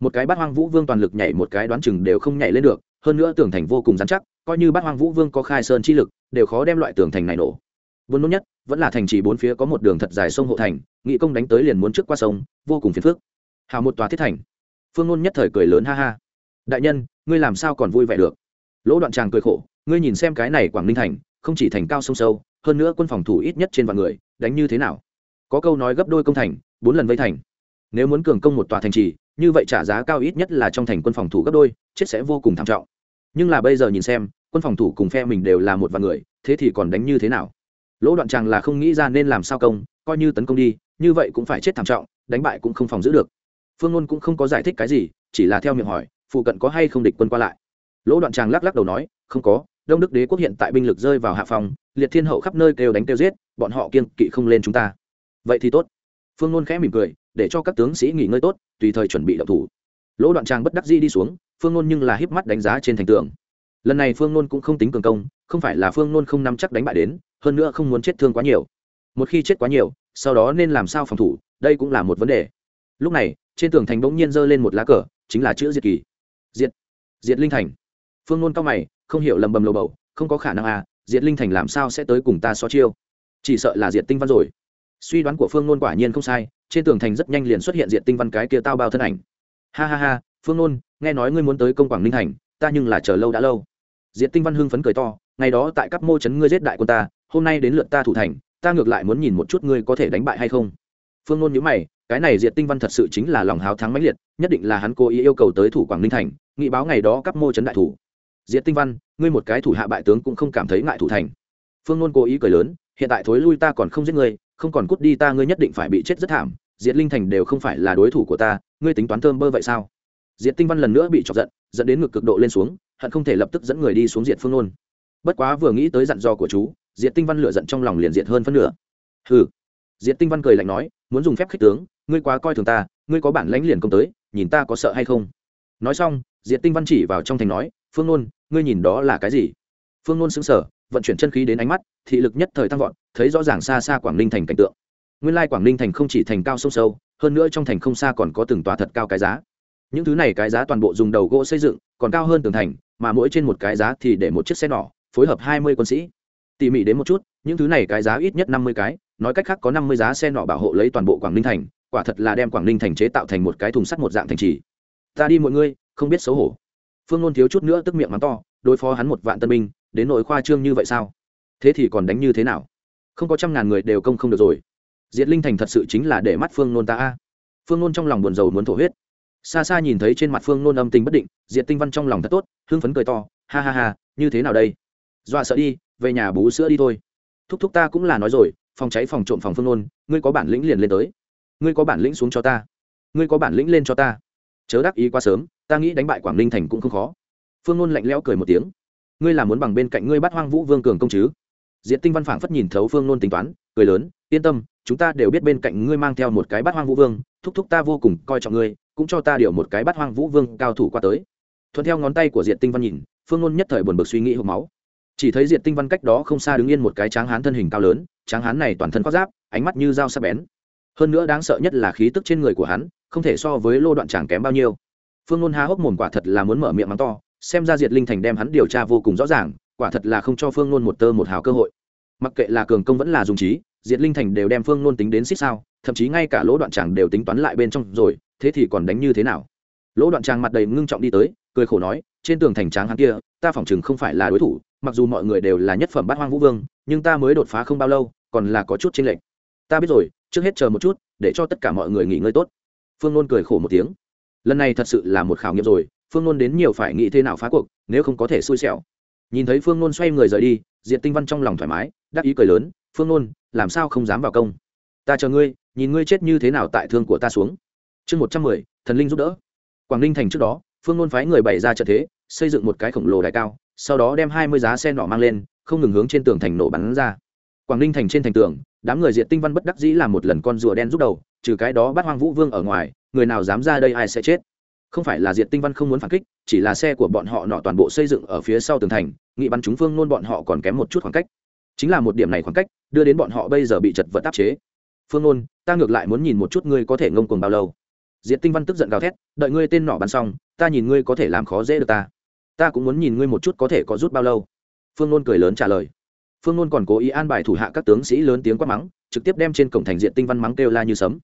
Một cái bát hoang vũ vương toàn lực nhảy một cái đoán chừng đều không nhảy lên được, hơn nữa tường thành vô cùng dán chắc, coi như bát hoang vũ vương có khai sơn chi lực, đều khó đem loại tường thành này nổ. Buôn nôn nhất, vẫn là thành trì bốn phía có một đường thật dài sông hộ thành, nghị công đánh tới liền muốn trước qua sông, vô cùng phiền phức. Hào một tòa thiết thành. Phương nôn nhất thời cười lớn ha ha. Đại nhân, ngươi làm sao còn vui vẻ được? Lỗ đoạn tràng cười khổ, ngươi nhìn xem cái này quảng ninh thành, không chỉ thành cao sông sâu, hơn nữa quân phòng thủ ít nhất trên vạn người, đánh như thế nào? Có câu nói gấp đôi công thành, bốn lần vây thành. Nếu muốn cường công một tòa thành trì, như vậy trả giá cao ít nhất là trong thành quân phòng thủ gấp đôi, chết sẽ vô cùng thảm trọng. Nhưng là bây giờ nhìn xem, quân phòng thủ cùng phe mình đều là một vạn người, thế thì còn đánh như thế nào? Lỗ đoạn chàng là không nghĩ ra nên làm sao công, coi như tấn công đi, như vậy cũng phải chết thảm trọng, đánh bại cũng không phòng giữ được. Phương ngôn cũng không có giải thích cái gì, chỉ là theo miệng hỏi, phụ cận có hay không địch quân qua lại. Lỗ đoạn tràng lắc lắc đầu nói, không có, đông đức đế quốc hiện tại binh lực rơi vào hạ phòng liệt thiên hậu khắp nơi kêu đánh kêu giết, bọn họ kiên kỵ không lên chúng ta. Vậy thì tốt. Phương ngôn khẽ mỉm cười, để cho các tướng sĩ nghỉ ngơi tốt, tùy thời chuẩn bị đậu thủ. Lỗ đoạn tràng bất đắc di đi xuống, phương ngôn nhưng là híp mắt đánh giá trên thành tường. Lần này phương ngôn cũng không tính cường công, không phải là phương ngôn không nắm chắc đánh bại đến hơn nữa không muốn chết thương quá nhiều. Một khi chết quá nhiều, sau đó nên làm sao phòng thủ, đây cũng là một vấn đề. Lúc này, trên tường thành bỗng nhiên giơ lên một lá cờ, chính là chữ diệt kỳ. Diệt diệt linh thành. Phương nôn cao mày, không hiểu lầm bầm lầu bầu, không có khả năng à diệt linh thành làm sao sẽ tới cùng ta so chiêu? Chỉ sợ là diệt tinh văn rồi. Suy đoán của phương nôn quả nhiên không sai, trên tường thành rất nhanh liền xuất hiện diệt tinh văn cái kia tao bao thân ảnh. Ha ha ha, phương nôn, nghe nói ngươi muốn tới công quảng ninh thành, ta nhưng là chờ lâu đã lâu. Diệt tinh văn hưng phấn cười to, ngày đó tại các mô trấn ngươi giết đại quân ta hôm nay đến lượt ta thủ thành, ta ngược lại muốn nhìn một chút ngươi có thể đánh bại hay không. Phương nôn nhữ mày, cái này diệt tinh văn thật sự chính là lòng háo thắng mãnh liệt, nhất định là hắn cố ý yêu cầu tới thủ quảng ninh thành, nghị báo ngày đó cắp mô chấn đại thủ. Diệt tinh văn, ngươi một cái thủ hạ bại tướng cũng không cảm thấy ngại thủ thành. Phương nôn cố ý cười lớn, hiện tại thối lui ta còn không giết ngươi, không còn cút đi ta ngươi nhất định phải bị chết rất thảm, diệt linh thành đều không phải là đối thủ của ta, ngươi tính toán thơm bơ vậy sao? Diệt tinh văn lần nữa bị chọc giận, dẫn đến ngực cực độ lên xuống, hận không thể lập tức dẫn người đi xuống diệt phương nôn. Bất quá vừa nghĩ tới dặn dò của chú diệt tinh văn lựa giận trong lòng liền diệt hơn phân nửa. Hừ. Diệt tinh văn cười lạnh nói, muốn dùng phép khích tướng, ngươi quá coi thường ta, ngươi có bản lãnh liền công tới, nhìn ta có sợ hay không? Nói xong, diệt tinh văn chỉ vào trong thành nói, phương nôn, ngươi nhìn đó là cái gì? Phương nôn xứng sở vận chuyển chân khí đến ánh mắt, thị lực nhất thời tăng vọt, thấy rõ ràng xa xa quảng ninh thành cảnh tượng. Nguyên lai quảng ninh thành không chỉ thành cao sông sâu, hơn nữa trong thành không xa còn có từng tòa thật cao cái giá. Những thứ này cái giá toàn bộ dùng đầu gỗ xây dựng, còn cao hơn tường thành, mà mỗi trên một cái giá thì để một chiếc xe nỏ phối hợp hai mươi quân sĩ tỉ mỉ đến một chút, những thứ này cái giá ít nhất năm mươi cái, nói cách khác có năm mươi giá xe nọ bảo hộ lấy toàn bộ quảng ninh thành, quả thật là đem quảng ninh thành chế tạo thành một cái thùng sắt một dạng thành trì. Ta đi mọi ngươi không biết xấu hổ. Phương nôn thiếu chút nữa tức miệng mắng to, đối phó hắn một vạn tân binh, đến nội khoa trương như vậy sao? Thế thì còn đánh như thế nào? Không có trăm ngàn người đều công không được rồi. Diệt linh thành thật sự chính là để mắt phương nôn ta a. Phương nôn trong lòng buồn rầu muốn thổ huyết. Xa xa nhìn thấy trên mặt phương nôn âm tình bất định, diệt tinh văn trong lòng thật tốt, hưng phấn cười to, ha ha ha, như thế nào đây? Dọa sợ đi về nhà bú sữa đi thôi. Thúc thúc ta cũng là nói rồi, phòng cháy phòng trộm phòng phương nôn ngươi có bản lĩnh liền lên tới. Ngươi có bản lĩnh xuống cho ta. Ngươi có bản lĩnh lên cho ta. Chớ đắc ý quá sớm, ta nghĩ đánh bại quảng ninh thành cũng không khó. Phương luân lạnh lẽo cười một tiếng. Ngươi là muốn bằng bên cạnh ngươi bắt hoang vũ vương cường công chứ? Diện tinh văn phảng phất nhìn thấu phương luân tính toán, cười lớn, yên tâm, chúng ta đều biết bên cạnh ngươi mang theo một cái bắt hoang vũ vương, thúc thúc ta vô cùng coi trọng ngươi, cũng cho ta điều một cái bắt hoang vũ vương cao thủ qua tới. Thuận theo ngón tay của diện tinh văn nhìn, phương luân nhất thời buồn bực suy nghĩ hộp máu chỉ thấy diệt tinh văn cách đó không xa đứng yên một cái tráng hán thân hình cao lớn, tráng hán này toàn thân khoác giáp, ánh mắt như dao sắc bén. Hơn nữa đáng sợ nhất là khí tức trên người của hắn, không thể so với lô đoạn tràng kém bao nhiêu. Phương nôn há hốc mồm quả thật là muốn mở miệng mắng to, xem ra diệt linh thành đem hắn điều tra vô cùng rõ ràng, quả thật là không cho phương nôn một tơ một hào cơ hội. Mặc kệ là cường công vẫn là dùng trí, diệt linh thành đều đem phương nôn tính đến xích sao, thậm chí ngay cả lỗ đoạn tràng đều tính toán lại bên trong rồi, thế thì còn đánh như thế nào? Lỗ đoạn tràng mặt đầy ngưng trọng đi tới, cười khổ nói, trên tường thành tráng hắn kia, ta phỏng chừng không phải là đối thủ mặc dù mọi người đều là nhất phẩm bát hoang vũ vương, nhưng ta mới đột phá không bao lâu, còn là có chút chênh lệch. Ta biết rồi, trước hết chờ một chút, để cho tất cả mọi người nghỉ ngơi tốt. Phương nôn cười khổ một tiếng. Lần này thật sự là một khảo nghiệm rồi, phương nôn đến nhiều phải nghĩ thế nào phá cuộc, nếu không có thể xui xẻo. Nhìn thấy phương nôn xoay người rời đi diện tinh văn trong lòng thoải mái, đắc ý cười lớn, phương nôn, làm sao không dám vào công? Ta chờ ngươi, nhìn ngươi chết như thế nào tại thương của ta xuống. Chương một trăm mười, thần linh giúp đỡ. Quảng ninh thành trước đó, phương nôn phái người bày ra trận thế, xây dựng một cái khổng lồ đài cao sau đó đem hai mươi giá xe nỏ mang lên, không ngừng hướng trên tường thành nổ bắn ra. Quảng ninh thành trên thành tường, đám người Diệt tinh văn bất đắc dĩ làm một lần con rùa đen rút đầu, trừ cái đó bắt hoang vũ vương ở ngoài, người nào dám ra đây ai sẽ chết. Không phải là Diệt tinh văn không muốn phản kích, chỉ là xe của bọn họ nọ toàn bộ xây dựng ở phía sau tường thành, nghị bắn chúng phương nôn bọn họ còn kém một chút khoảng cách. Chính là một điểm này khoảng cách, đưa đến bọn họ bây giờ bị chật vật áp chế. Phương nôn, ta ngược lại muốn nhìn một chút ngươi có thể ngông cuồng bao lâu. Diệt tinh văn tức giận gào thét, đợi ngươi tên nọ bắn xong, ta nhìn ngươi có thể làm khó dễ được ta ta cũng muốn nhìn ngươi một chút có thể có rút bao lâu. Phương nôn cười lớn trả lời. Phương nôn còn cố ý an bài thủ hạ các tướng sĩ lớn tiếng quát mắng, trực tiếp đem trên cổng thành diện tinh văn mắng kêu la như sấm.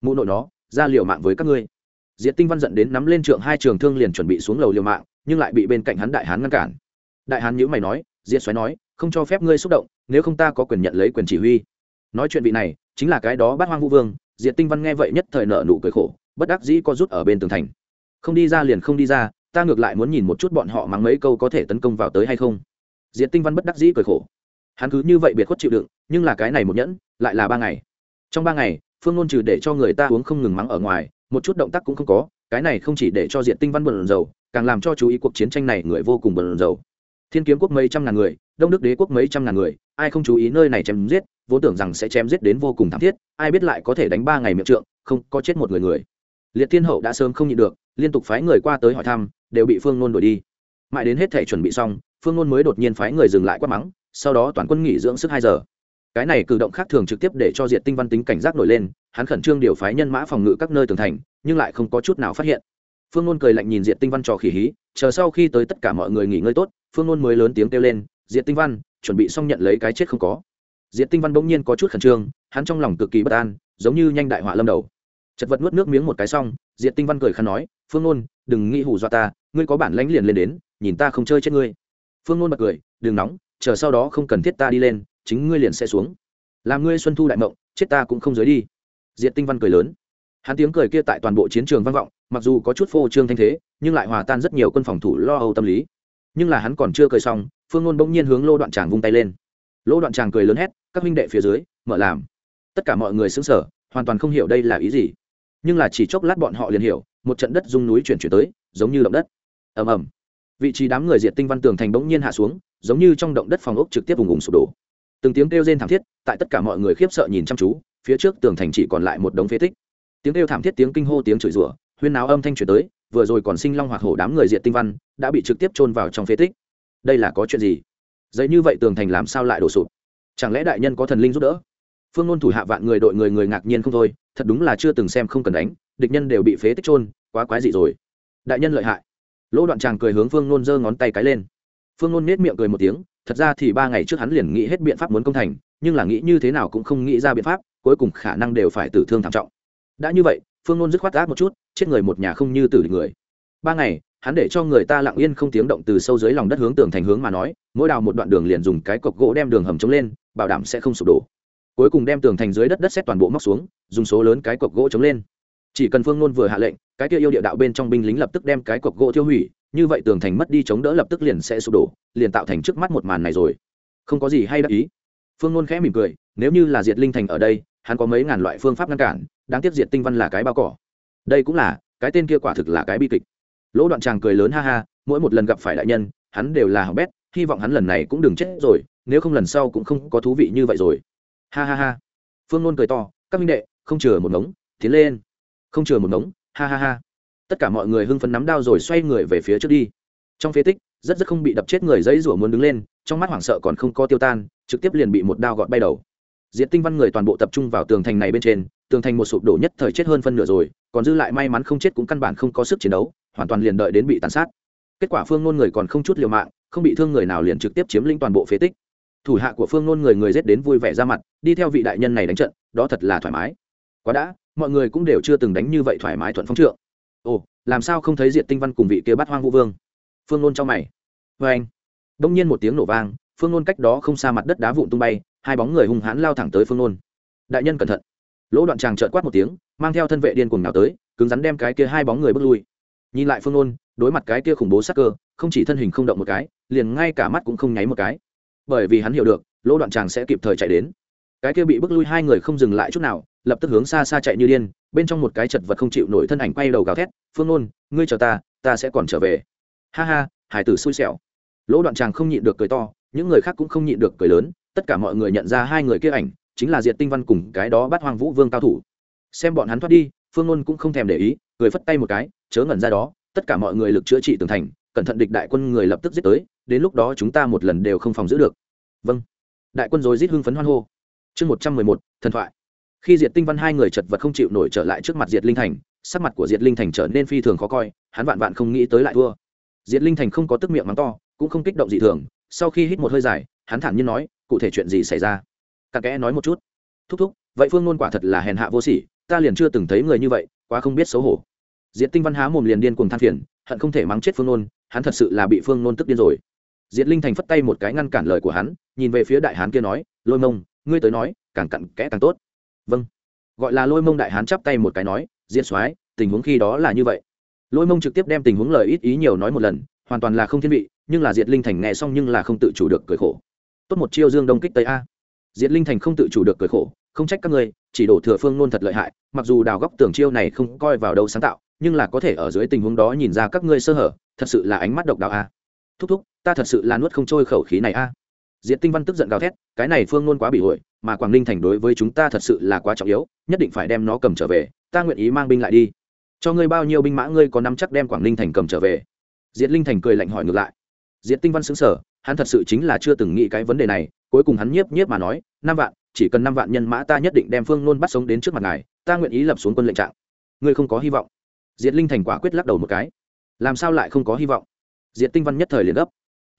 Mụ nội nó, ra liều mạng với các ngươi. Diện tinh văn giận đến nắm lên trượng hai trường thương liền chuẩn bị xuống lầu liều mạng, nhưng lại bị bên cạnh hắn đại hán ngăn cản. Đại hán nhữ mày nói, diệt xoáy nói, không cho phép ngươi xúc động, nếu không ta có quyền nhận lấy quyền chỉ huy. Nói chuyện vị này, chính là cái đó bắt hoang vũ vương, diệt tinh văn nghe vậy nhất thời nợ nụ cười khổ, bất đắc dĩ có rút ở bên tường thành. Không đi ra liền không đi ra ta ngược lại muốn nhìn một chút bọn họ mắng mấy câu có thể tấn công vào tới hay không. Diệt tinh văn bất đắc dĩ cười khổ. Hắn cứ như vậy biệt khuất chịu đựng, nhưng là cái này một nhẫn, lại là ba ngày. Trong ba ngày, phương ngôn trừ để cho người ta uống không ngừng mắng ở ngoài, một chút động tác cũng không có, cái này không chỉ để cho diện tinh văn bận dầu càng làm cho chú ý cuộc chiến tranh này người vô cùng bận dầu thiên kiếm quốc mấy trăm ngàn người, đông đức đế quốc mấy trăm ngàn người, ai không chú ý nơi này chém giết, vốn tưởng rằng sẽ chém giết đến vô cùng thảm thiết, ai biết lại có thể đánh ba ngày miệng trượng, không, có chết một người người. Liệt thiên hậu đã sớm không nhịn được liên tục phái người qua tới hỏi thăm, đều bị phương nôn đuổi đi. Mãi đến hết thể chuẩn bị xong, phương nôn mới đột nhiên phái người dừng lại quát mắng, sau đó toàn quân nghỉ dưỡng sức hai giờ. Cái này cử động khác thường trực tiếp để cho diệt tinh văn tính cảnh giác nổi lên, hắn khẩn trương điều phái nhân mã phòng ngự các nơi tường thành, nhưng lại không có chút nào phát hiện. Phương nôn cười lạnh nhìn diệt tinh văn trò khỉ hí, chờ sau khi tới tất cả mọi người nghỉ ngơi tốt, phương nôn mới lớn tiếng kêu lên, diệt tinh văn, chuẩn bị xong nhận lấy cái chết không có. Diệt tinh văn bỗng nhiên có chút khẩn trương, hắn trong lòng cực kỳ bất an, giống như nhanh đại họa lâm đầu chật vật nuốt nước miếng một cái xong diệt tinh văn cười khăn nói, phương nôn, đừng nghĩ hù dọa ta, ngươi có bản lánh liền lên đến, nhìn ta không chơi chết ngươi. Phương nôn bật cười, đừng nóng, chờ sau đó không cần thiết ta đi lên, chính ngươi liền sẽ xuống. Làm ngươi xuân thu đại mộng, chết ta cũng không dưới đi. Diệt tinh văn cười lớn. Hắn tiếng cười kia tại toàn bộ chiến trường vang vọng, mặc dù có chút phô trương thanh thế, nhưng lại hòa tan rất nhiều quân phòng thủ lo âu tâm lý. Nhưng là hắn còn chưa cười xong, phương nôn bỗng nhiên hướng lô đoạn tràng vung tay lên. Lô đoạn tràng cười lớn hét, các huynh đệ phía dưới, mở làm. Tất cả mọi người xứng sở hoàn toàn không hiểu đây là ý gì nhưng là chỉ chốc lát bọn họ liền hiểu, một trận đất rung núi chuyển chuyển tới, giống như động đất. Ầm ầm. Vị trí đám người diệt tinh văn tường thành bỗng nhiên hạ xuống, giống như trong động đất phòng ốc trực tiếp vùng vùng sụp đổ. Từng tiếng kêu rên thảm thiết, tại tất cả mọi người khiếp sợ nhìn chăm chú, phía trước tường thành chỉ còn lại một đống phế tích. Tiếng kêu thảm thiết, tiếng kinh hô, tiếng chửi rủa, huyên náo âm thanh chuyển tới, vừa rồi còn sinh long hoặc hổ đám người diệt tinh văn đã bị trực tiếp chôn vào trong phế tích. Đây là có chuyện gì? Dậy như vậy tường thành làm sao lại đổ sụp? Chẳng lẽ đại nhân có thần linh giúp đỡ? Phương ngôn thủ hạ vạn người đội người người ngạc nhiên không thôi thật đúng là chưa từng xem không cần đánh, địch nhân đều bị phế tích trôn quá quái dị rồi. Đại nhân lợi hại. Lỗ đoạn chàng cười hướng phương ngôn giơ ngón tay cái lên. Phương ngôn nết miệng cười một tiếng, thật ra thì ba ngày trước hắn liền nghĩ hết biện pháp muốn công thành, nhưng là nghĩ như thế nào cũng không nghĩ ra biện pháp, cuối cùng khả năng đều phải tử thương thảm trọng. Đã như vậy, phương ngôn dứt khoát gác một chút, chết người một nhà không như tử người. Ba ngày, hắn để cho người ta lặng yên không tiếng động từ sâu dưới lòng đất hướng tường thành hướng mà nói, mỗi đào một đoạn đường liền dùng cái cọc gỗ đem đường hầm chống lên, bảo đảm sẽ không sụp đổ cuối cùng đem tường thành dưới đất đất xét toàn bộ móc xuống, dùng số lớn cái cọc gỗ chống lên. Chỉ cần phương nôn vừa hạ lệnh, cái kia yêu địa đạo bên trong binh lính lập tức đem cái cọc gỗ tiêu hủy, như vậy tường thành mất đi chống đỡ lập tức liền sẽ sụp đổ, liền tạo thành trước mắt một màn này rồi. Không có gì hay đắc ý. Phương nôn khẽ mỉm cười, nếu như là diệt linh thành ở đây, hắn có mấy ngàn loại phương pháp ngăn cản, đáng tiếc diệt tinh văn là cái bao cỏ. Đây cũng là, cái tên kia quả thực là cái bi kịch. Lỗ đoạn tràng cười lớn ha ha, mỗi một lần gặp phải đại nhân, hắn đều là hỏng bét, hy vọng hắn lần này cũng đừng chết rồi, nếu không lần sau cũng không có thú vị như vậy rồi ha ha ha. Phương nôn cười to, các minh đệ, không chừa một ngống, tiến lên. Không chừa một ngống, ha ha ha. Tất cả mọi người hưng phấn nắm đao rồi xoay người về phía trước đi. Trong phế tích, rất rất không bị đập chết người dãy rủa muốn đứng lên, trong mắt hoảng sợ còn không có tiêu tan, trực tiếp liền bị một đao gọt bay đầu. Diện tinh văn người toàn bộ tập trung vào tường thành này bên trên, tường thành một sụp đổ nhất thời chết hơn phân nửa rồi, còn dư lại may mắn không chết cũng căn bản không có sức chiến đấu, hoàn toàn liền đợi đến bị tàn sát. Kết quả phương nôn người còn không chút liều mạng, không bị thương người nào liền trực tiếp chiếm lĩnh toàn bộ phế tích thủ hạ của phương nôn người người rết đến vui vẻ ra mặt, đi theo vị đại nhân này đánh trận, đó thật là thoải mái. Quá đã, mọi người cũng đều chưa từng đánh như vậy thoải mái thuận phong trượng. Ồ, làm sao không thấy diệt tinh văn cùng vị kia bắt hoang vũ vương? Phương nôn trong mày. Vê anh, đông nhiên một tiếng nổ vang, phương nôn cách đó không xa mặt đất đá vụn tung bay, hai bóng người hung hãn lao thẳng tới phương nôn. Đại nhân cẩn thận. Lỗ đoạn tràng trợn quát một tiếng, mang theo thân vệ điên cuồng nào tới, cứng rắn đem cái kia hai bóng người bước lui. Nhìn lại phương nôn, đối mặt cái kia khủng bố sắc cơ, không chỉ thân hình không động một cái, liền ngay cả mắt cũng không nháy một cái bởi vì hắn hiểu được, lỗ đoạn tràng sẽ kịp thời chạy đến. Cái kia bị bước lui hai người không dừng lại chút nào, lập tức hướng xa xa chạy như điên, bên trong một cái chật vật không chịu nổi thân ảnh quay đầu gào thét, phương nôn, ngươi chờ ta ta sẽ còn trở về. Ha ha, hải tử xui xẻo. Lỗ đoạn tràng không nhịn được cười to, những người khác cũng không nhịn được cười lớn, tất cả mọi người nhận ra hai người kia ảnh, chính là diệt tinh văn cùng cái đó bắt hoàng vũ vương cao thủ. Xem bọn hắn thoát đi, phương ôn cũng không thèm để ý người phất tay một cái, chớ ngẩn ra đó, tất cả mọi người lực chữa trị tường thành, cẩn thận địch đại quân người lập tức giết tới đến lúc đó chúng ta một lần đều không phòng giữ được. Vâng. Đại quân rồi giết hưng phấn hoan hô. Chương một trăm mười một, thần thoại. Khi diệt tinh văn hai người chật vật không chịu nổi trở lại trước mặt diệt linh thành, sắc mặt của diệt linh thành trở nên phi thường khó coi, hắn vạn vạn không nghĩ tới lại thua. Diệt linh thành không có tức miệng mắng to, cũng không kích động gì thường, sau khi hít một hơi dài, hắn thản nhiên nói, cụ thể chuyện gì xảy ra? Cặn kẽ nói một chút. Thúc thúc, vậy phương ngôn quả thật là hèn hạ vô sỉ, ta liền chưa từng thấy người như vậy, quá không biết xấu hổ. Diệt tinh văn há mồm liền điên cùng than phiền, hận không thể mắng chết phương ngôn hắn thật sự là bị phương ngôn tức điên rồi diệt linh thành phất tay một cái ngăn cản lời của hắn, nhìn về phía đại hán kia nói, lôi mông, ngươi tới nói, càng cặn kẽ càng tốt. Vâng. Gọi là lôi mông đại hán chắp tay một cái nói, diệt soái, tình huống khi đó là như vậy. Lôi mông trực tiếp đem tình huống lời ít ý nhiều nói một lần, hoàn toàn là không thiên vị, nhưng là diệt linh thành nghe xong nhưng là không tự chủ được cười khổ. Tốt một chiêu dương đông kích tây a. Diệt linh thành không tự chủ được cười khổ, không trách các ngươi, chỉ đổ thừa phương nôn thật lợi hại, mặc dù đào góc tưởng chiêu này không coi vào đâu sáng tạo, nhưng là có thể ở dưới tình huống đó nhìn ra các ngươi sơ hở, thật sự là ánh mắt độc đạo a thúc thúc, ta thật sự là nuốt không trôi khẩu khí này a. À. Diệt tinh văn tức giận gào thét, cái này phương nôn quá bị hội mà quảng ninh thành đối với chúng ta thật sự là quá trọng yếu, nhất định phải đem nó cầm trở về, ta nguyện ý mang binh lại đi. Cho ngươi bao nhiêu binh mã ngươi có nắm chắc đem quảng ninh thành cầm trở về? Diệt linh thành cười lạnh hỏi ngược lại. Diệt tinh văn xứng sở hắn thật sự chính là chưa từng nghĩ cái vấn đề này, cuối cùng hắn nhiếp nhiếp mà nói, năm vạn, chỉ cần năm vạn nhân mã ta nhất định đem phương nôn bắt sống đến trước mặt ngài, ta nguyện ý lập xuống quân lệnh trạng. Ngươi không có hy vọng. Diệt linh thành quả quyết lắc đầu một cái. Làm sao lại không có hy vọng? Diệt tinh văn nhất thời liền gấp.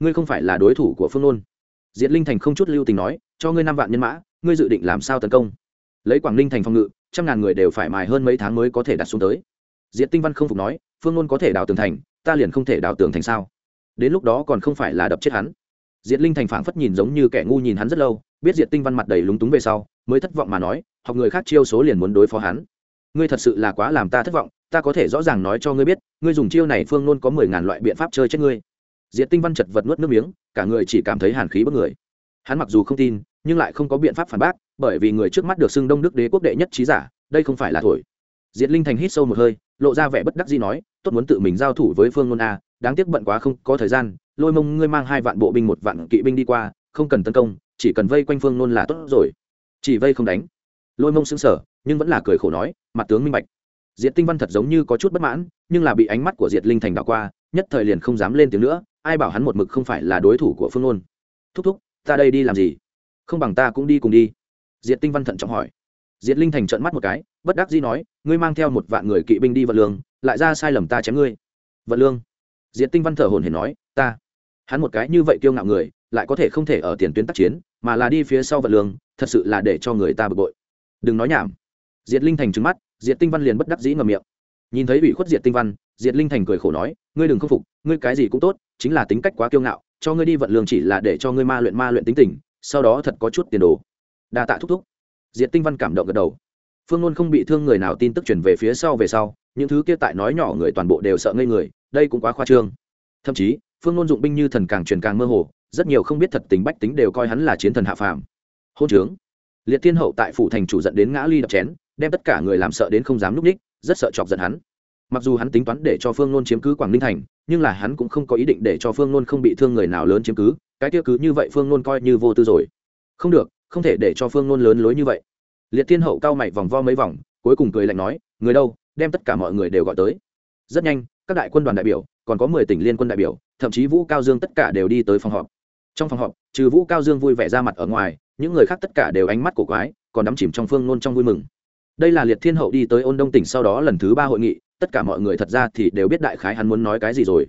Ngươi không phải là đối thủ của phương nôn. Diệt linh thành không chút lưu tình nói, cho ngươi năm vạn nhân mã, ngươi dự định làm sao tấn công? Lấy quảng ninh thành phòng ngự, trăm ngàn người đều phải mài hơn mấy tháng mới có thể đặt xuống tới. Diệt tinh văn không phục nói, phương nôn có thể đào tường thành, ta liền không thể đào tường thành sao? Đến lúc đó còn không phải là đập chết hắn. Diệt linh thành phảng phất nhìn giống như kẻ ngu nhìn hắn rất lâu, biết diệt tinh văn mặt đầy lúng túng về sau, mới thất vọng mà nói, học người khác chiêu số liền muốn đối phó hắn. Ngươi thật sự là quá làm ta thất vọng ta có thể rõ ràng nói cho ngươi biết, ngươi dùng chiêu này phương nôn có mười ngàn loại biện pháp chơi chết ngươi. Diệt tinh văn chật vật nuốt nước miếng, cả người chỉ cảm thấy hàn khí bất người. Hắn mặc dù không tin, nhưng lại không có biện pháp phản bác, bởi vì người trước mắt được xưng đông đức đế quốc đệ nhất trí giả, đây không phải là thổi. Diệt linh thành hít sâu một hơi, lộ ra vẻ bất đắc gì nói, tốt muốn tự mình giao thủ với phương nôn a, đáng tiếc bận quá không có thời gian, lôi mông ngươi mang hai vạn bộ binh một vạn kỵ binh đi qua, không cần tấn công, chỉ cần vây quanh phương nôn là tốt rồi. Chỉ vây không đánh. Lôi mông xứng sở nhưng vẫn là cười khổ nói, mặt tướng minh bạch diệt tinh văn thật giống như có chút bất mãn, nhưng là bị ánh mắt của diệt linh thành đảo qua, nhất thời liền không dám lên tiếng nữa, ai bảo hắn một mực không phải là đối thủ của phương nôn thúc thúc, ta đây đi làm gì? Không bằng ta cũng đi cùng đi. Diệt tinh văn thận trọng hỏi. Diệt linh thành trợn mắt một cái, bất đắc dĩ nói, ngươi mang theo một vạn người kỵ binh đi vận lương, lại ra sai lầm ta chém ngươi. Vận lương? Diệt tinh văn thở hồn hển nói, ta. Hắn một cái như vậy kiêu ngạo người, lại có thể không thể ở tiền tuyến tác chiến, mà là đi phía sau vận lương, thật sự là để cho người ta bực bội. Đừng nói nhảm. Diệt linh thành trứng mắt diệt tinh văn liền bất đắc dĩ ngầm miệng. Nhìn thấy ủy khuất diệt tinh văn, diệt linh thành cười khổ nói, ngươi đừng khâm phục, ngươi cái gì cũng tốt, chính là tính cách quá kiêu ngạo, cho ngươi đi vận lương chỉ là để cho ngươi ma luyện ma luyện tính tình, sau đó thật có chút tiền đồ. Đa tạ thúc thúc. Diệt tinh văn cảm động gật đầu. Phương luân không bị thương người nào tin tức chuyển về phía sau về sau, những thứ kia tại nói nhỏ người toàn bộ đều sợ ngây người, đây cũng quá khoa trương. Thậm chí, phương luân dụng binh như thần càng truyền càng mơ hồ, rất nhiều không biết thật tính bách tính đều coi hắn là chiến thần hạ phàm. Hôn trướng. Liệt thiên hậu tại phủ thành chủ dẫn đến ngã ly đập chén đem tất cả người làm sợ đến không dám núp ních, rất sợ chọc giận hắn. Mặc dù hắn tính toán để cho phương nôn chiếm cứ quảng ninh thành, nhưng là hắn cũng không có ý định để cho phương nôn không bị thương người nào lớn chiếm cứ, cái kia cứ như vậy phương nôn coi như vô tư rồi. Không được, không thể để cho phương nôn lớn lối như vậy. Liệt thiên hậu cao mày vòng vo mấy vòng, cuối cùng cười lạnh nói, người đâu, đem tất cả mọi người đều gọi tới. Rất nhanh, các đại quân đoàn đại biểu, còn có mười tỉnh liên quân đại biểu, thậm chí vũ cao dương tất cả đều đi tới phòng họp. Trong phòng họp, trừ vũ cao dương vui vẻ ra mặt ở ngoài, những người khác tất cả đều ánh mắt cổ quái, còn đắm chìm trong phương nôn trong vui mừng đây là liệt thiên hậu đi tới ôn đông tỉnh sau đó lần thứ ba hội nghị, tất cả mọi người thật ra thì đều biết đại khái hắn muốn nói cái gì rồi.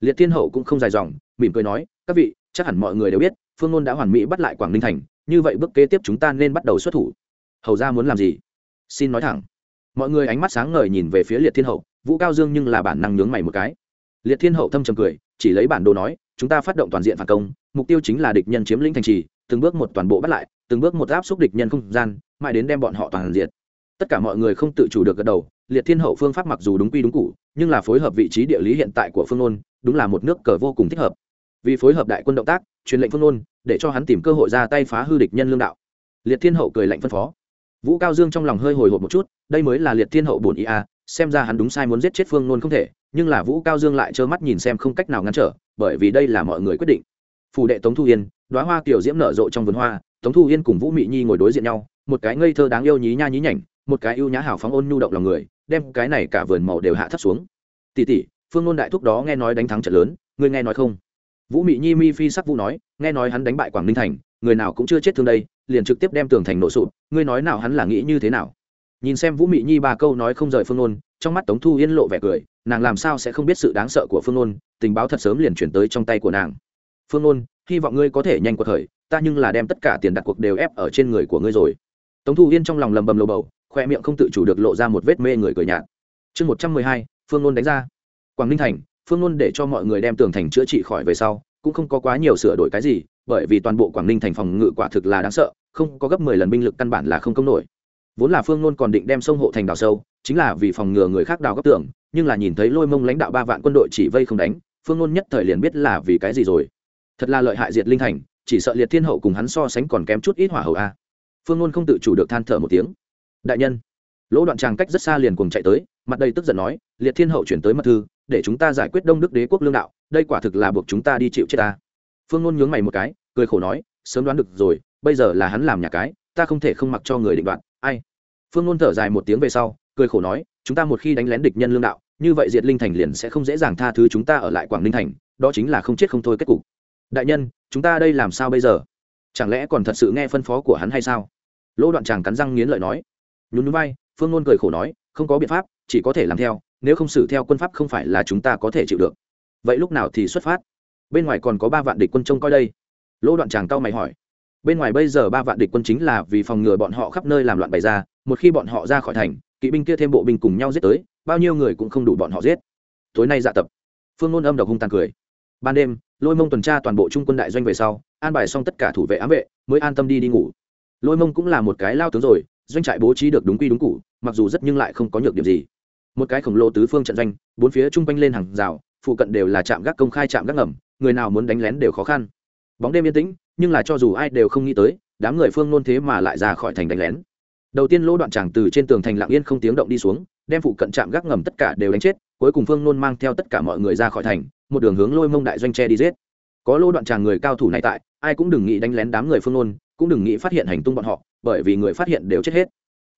Liệt thiên hậu cũng không dài dòng, mỉm cười nói, các vị, chắc hẳn mọi người đều biết, phương ngôn đã hoàn mỹ bắt lại quảng ninh thành, như vậy bước kế tiếp chúng ta nên bắt đầu xuất thủ. Hầu ra muốn làm gì? Xin nói thẳng. Mọi người ánh mắt sáng ngời nhìn về phía liệt thiên hậu, vũ cao dương nhưng là bản năng nhướng mày một cái. Liệt thiên hậu thâm trầm cười, chỉ lấy bản đồ nói, chúng ta phát động toàn diện phản công, mục tiêu chính là địch nhân chiếm lĩnh thành trì, từng bước một toàn bộ bắt lại, từng bước một áp xúc địch nhân không gian, mãi đến đem bọn họ toàn diện tất cả mọi người không tự chủ được gật đầu, liệt thiên hậu phương pháp mặc dù đúng quy đúng cụ nhưng là phối hợp vị trí địa lý hiện tại của phương ôn đúng là một nước cờ vô cùng thích hợp. Vì phối hợp đại quân động tác, truyền lệnh phương ôn để cho hắn tìm cơ hội ra tay phá hư địch nhân lương đạo. Liệt thiên hậu cười lạnh phân phó. Vũ cao dương trong lòng hơi hồi hộp một chút, đây mới là liệt thiên hậu bổn ý a xem ra hắn đúng sai muốn giết chết phương nôn không thể, nhưng là vũ cao dương lại trơ mắt nhìn xem không cách nào ngăn trở, bởi vì đây là mọi người quyết định. Phù đệ tống thu yên đoá hoa kiểu diễm nở rộ trong vườn hoa tống thu yên cùng vũ mị nhi ngồi đối diện nhau, một cái ngây thơ đáng yêu nhí nha nhí nhảnh, một cái ưu nhã hảo phóng ôn nhu động lòng người, đem cái này cả vườn màu đều hạ thấp xuống. Tỉ tỉ phương nôn đại thúc đó nghe nói đánh thắng trận lớn, ngươi nghe nói không? Vũ mị nhi mi phi sắc vũ nói, nghe nói hắn đánh bại quảng ninh thành, người nào cũng chưa chết thương đây, liền trực tiếp đem tường thành nổ sụp, ngươi nói nào hắn là nghĩ như thế nào? Nhìn xem vũ mị nhi ba câu nói không rời phương nôn, trong mắt tống thu yên lộ vẻ cười, nàng làm sao sẽ không biết sự đáng sợ của phương nôn, tình báo thật sớm liền chuyển tới trong tay của nàng. Phương nôn, hy vọng ngươi có thể nhanh cuộc thời ta nhưng là đem tất cả tiền đặt cuộc đều ép ở trên người của ngươi rồi. Tống thu yên trong lòng lầm bầm lầu bầu, khoe miệng không tự chủ được lộ ra một vết mê người cười nhạt. Chương một trăm mười hai, phương nôn đánh ra. Quảng ninh thành, phương nôn để cho mọi người đem tường thành chữa trị khỏi về sau, cũng không có quá nhiều sửa đổi cái gì, bởi vì toàn bộ quảng ninh thành phòng ngự quả thực là đáng sợ, không có gấp mười lần binh lực căn bản là không công nổi. Vốn là phương nôn còn định đem sông hộ thành đào sâu, chính là vì phòng ngừa người khác đào gấp tường, nhưng là nhìn thấy lôi mông lãnh đạo ba vạn quân đội chỉ vây không đánh, phương nôn nhất thời liền biết là vì cái gì rồi. Thật là lợi hại diệt linh thành chỉ sợ liệt thiên hậu cùng hắn so sánh còn kém chút ít hỏa hậu a. Phương ngôn không tự chủ được than thở một tiếng. Đại nhân, lỗ đoạn tràng cách rất xa liền cùng chạy tới, mặt đây tức giận nói, liệt thiên hậu chuyển tới mật thư, để chúng ta giải quyết đông đức đế quốc lương đạo, đây quả thực là buộc chúng ta đi chịu chết ta. Phương ngôn nhướng mày một cái, cười khổ nói, sớm đoán được rồi, bây giờ là hắn làm nhà cái, ta không thể không mặc cho người định đoạt, ai? Phương ngôn thở dài một tiếng về sau, cười khổ nói, chúng ta một khi đánh lén địch nhân lương đạo, như vậy diệt linh thành liền sẽ không dễ dàng tha thứ chúng ta ở lại quảng ninh thành, đó chính là không chết không thôi kết cục đại nhân, chúng ta đây làm sao bây giờ? Chẳng lẽ còn thật sự nghe phân phó của hắn hay sao? Lỗ đoạn chàng cắn răng nghiến lợi nói. Nhún núi bay phương ngôn cười khổ nói, không có biện pháp, chỉ có thể làm theo, nếu không xử theo quân pháp không phải là chúng ta có thể chịu được. Vậy lúc nào thì xuất phát? Bên ngoài còn có ba vạn địch quân trông coi đây. Lỗ đoạn tràng cao mày hỏi. Bên ngoài bây giờ ba vạn địch quân chính là vì phòng ngừa bọn họ khắp nơi làm loạn bày ra, một khi bọn họ ra khỏi thành, kỵ binh kia thêm bộ binh cùng nhau giết tới, bao nhiêu người cũng không đủ bọn họ giết. Tối nay dạ tập. Phương ngôn âm độc hung tàn cười. Ban đêm lôi mông tuần tra toàn bộ trung quân đại doanh về sau, an bài xong tất cả thủ vệ ám vệ, mới an tâm đi đi ngủ. Lôi mông cũng là một cái lao tướng rồi, doanh trại bố trí được đúng quy đúng cụ, mặc dù rất nhưng lại không có nhược điểm gì. Một cái khổng lồ tứ phương trận doanh, bốn phía chung quanh lên hàng rào, phụ cận đều là trạm gác công khai trạm gác ngầm, người nào muốn đánh lén đều khó khăn. Bóng đêm yên tĩnh, nhưng là cho dù ai đều không nghĩ tới, đám người phương nôn thế mà lại ra khỏi thành đánh lén. Đầu tiên lỗ đoạn tràng từ trên tường thành lạng yên không tiếng động đi xuống, đem phụ cận trạm gác ngầm tất cả đều đánh chết, cuối cùng phương nôn mang theo tất cả mọi người ra khỏi thành một đường hướng lôi mông đại doanh tre đi giết. Có lô đoạn tràng người cao thủ này tại, ai cũng đừng nghĩ đánh lén đám người phương nôn, cũng đừng nghĩ phát hiện hành tung bọn họ, bởi vì người phát hiện đều chết hết.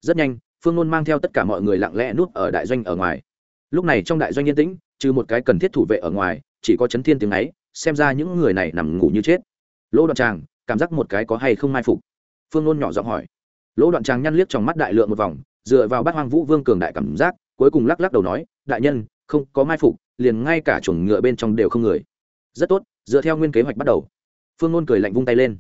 Rất nhanh, phương nôn mang theo tất cả mọi người lặng lẽ núp ở đại doanh ở ngoài. Lúc này trong đại doanh yên tĩnh, trừ một cái cần thiết thủ vệ ở ngoài, chỉ có chấn thiên tiếng ấy, xem ra những người này nằm ngủ như chết. Lỗ đoạn tràng, cảm giác một cái có hay không mai phục? Phương nôn nhỏ giọng hỏi. Lỗ đoạn tràng nhăn liếc trong mắt đại lượng một vòng, dựa vào bát hoang vũ vương cường đại cảm giác, cuối cùng lắc lắc đầu nói, đại nhân, không có mai phục liền ngay cả chuồng ngựa bên trong đều không người. Rất tốt, dựa theo nguyên kế hoạch bắt đầu. Phương nôn cười lạnh vung tay lên.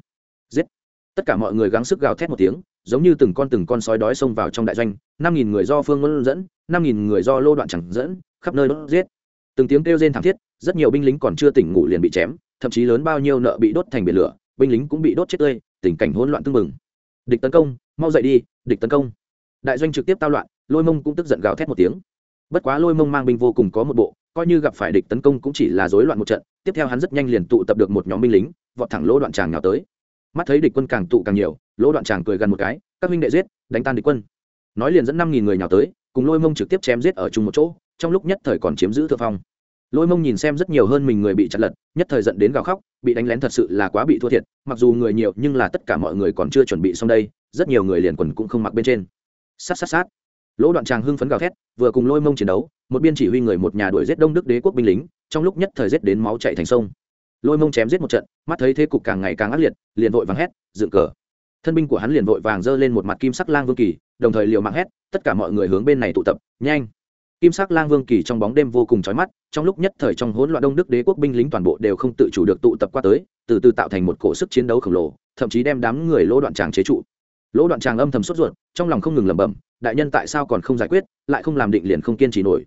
Giết. Tất cả mọi người gắng sức gào thét một tiếng, giống như từng con từng con sói đói xông vào trong đại doanh. Năm nghìn người do phương ngôn dẫn, năm nghìn người do lô đoạn chẳng dẫn, khắp nơi đốt giết. Từng tiếng kêu rên thảm thiết, rất nhiều binh lính còn chưa tỉnh ngủ liền bị chém, thậm chí lớn bao nhiêu nợ bị đốt thành biển lửa, binh lính cũng bị đốt chết tươi, tình cảnh hỗn loạn tưng bừng. Địch tấn công, mau dậy đi, địch tấn công. Đại doanh trực tiếp tao loạn, lôi mông cũng tức giận gào thét một tiếng bất quá lôi mông mang binh vô cùng có một bộ, coi như gặp phải địch tấn công cũng chỉ là rối loạn một trận, tiếp theo hắn rất nhanh liền tụ tập được một nhóm binh lính, vọt thẳng lỗ đoạn tràng nào tới. Mắt thấy địch quân càng tụ càng nhiều, lỗ đoạn tràng cười gần một cái, các huynh đệ giết, đánh tan địch quân. Nói liền dẫn năm nghìn người nhào tới, cùng lôi mông trực tiếp chém giết ở chung một chỗ, trong lúc nhất thời còn chiếm giữ thượng phong. Lôi mông nhìn xem rất nhiều hơn mình người bị chặt lật, nhất thời dẫn đến gào khóc, bị đánh lén thật sự là quá bị thua thiệt, mặc dù người nhiều nhưng là tất cả mọi người còn chưa chuẩn bị xong đây, rất nhiều người liền quần cũng không mặc bên trên. Sát sát sát lỗ đoạn tràng hưng phấn gào thét, vừa cùng lôi mông chiến đấu, một biên chỉ huy người một nhà đuổi giết đông đức đế quốc binh lính, trong lúc nhất thời giết đến máu chạy thành sông. Lôi mông chém giết một trận, mắt thấy thế cục càng ngày càng ác liệt, liền vội vàng hét, dựng cờ! Thân binh của hắn liền vội vàng giơ lên một mặt kim sắc lang vương kỳ, đồng thời liều mạng hét, tất cả mọi người hướng bên này tụ tập, nhanh! Kim sắc lang vương kỳ trong bóng đêm vô cùng chói mắt, trong lúc nhất thời trong hỗn loạn đông đức đế quốc binh lính toàn bộ đều không tự chủ được tụ tập qua tới, từ từ tạo thành một cổ sức chiến đấu khổng lồ, thậm chí đem đám người lỗ đoạn tràng chế trụ lỗ đoạn tràng âm thầm sốt ruột, trong lòng không ngừng lẩm bẩm, đại nhân tại sao còn không giải quyết, lại không làm định liền không kiên trì nổi.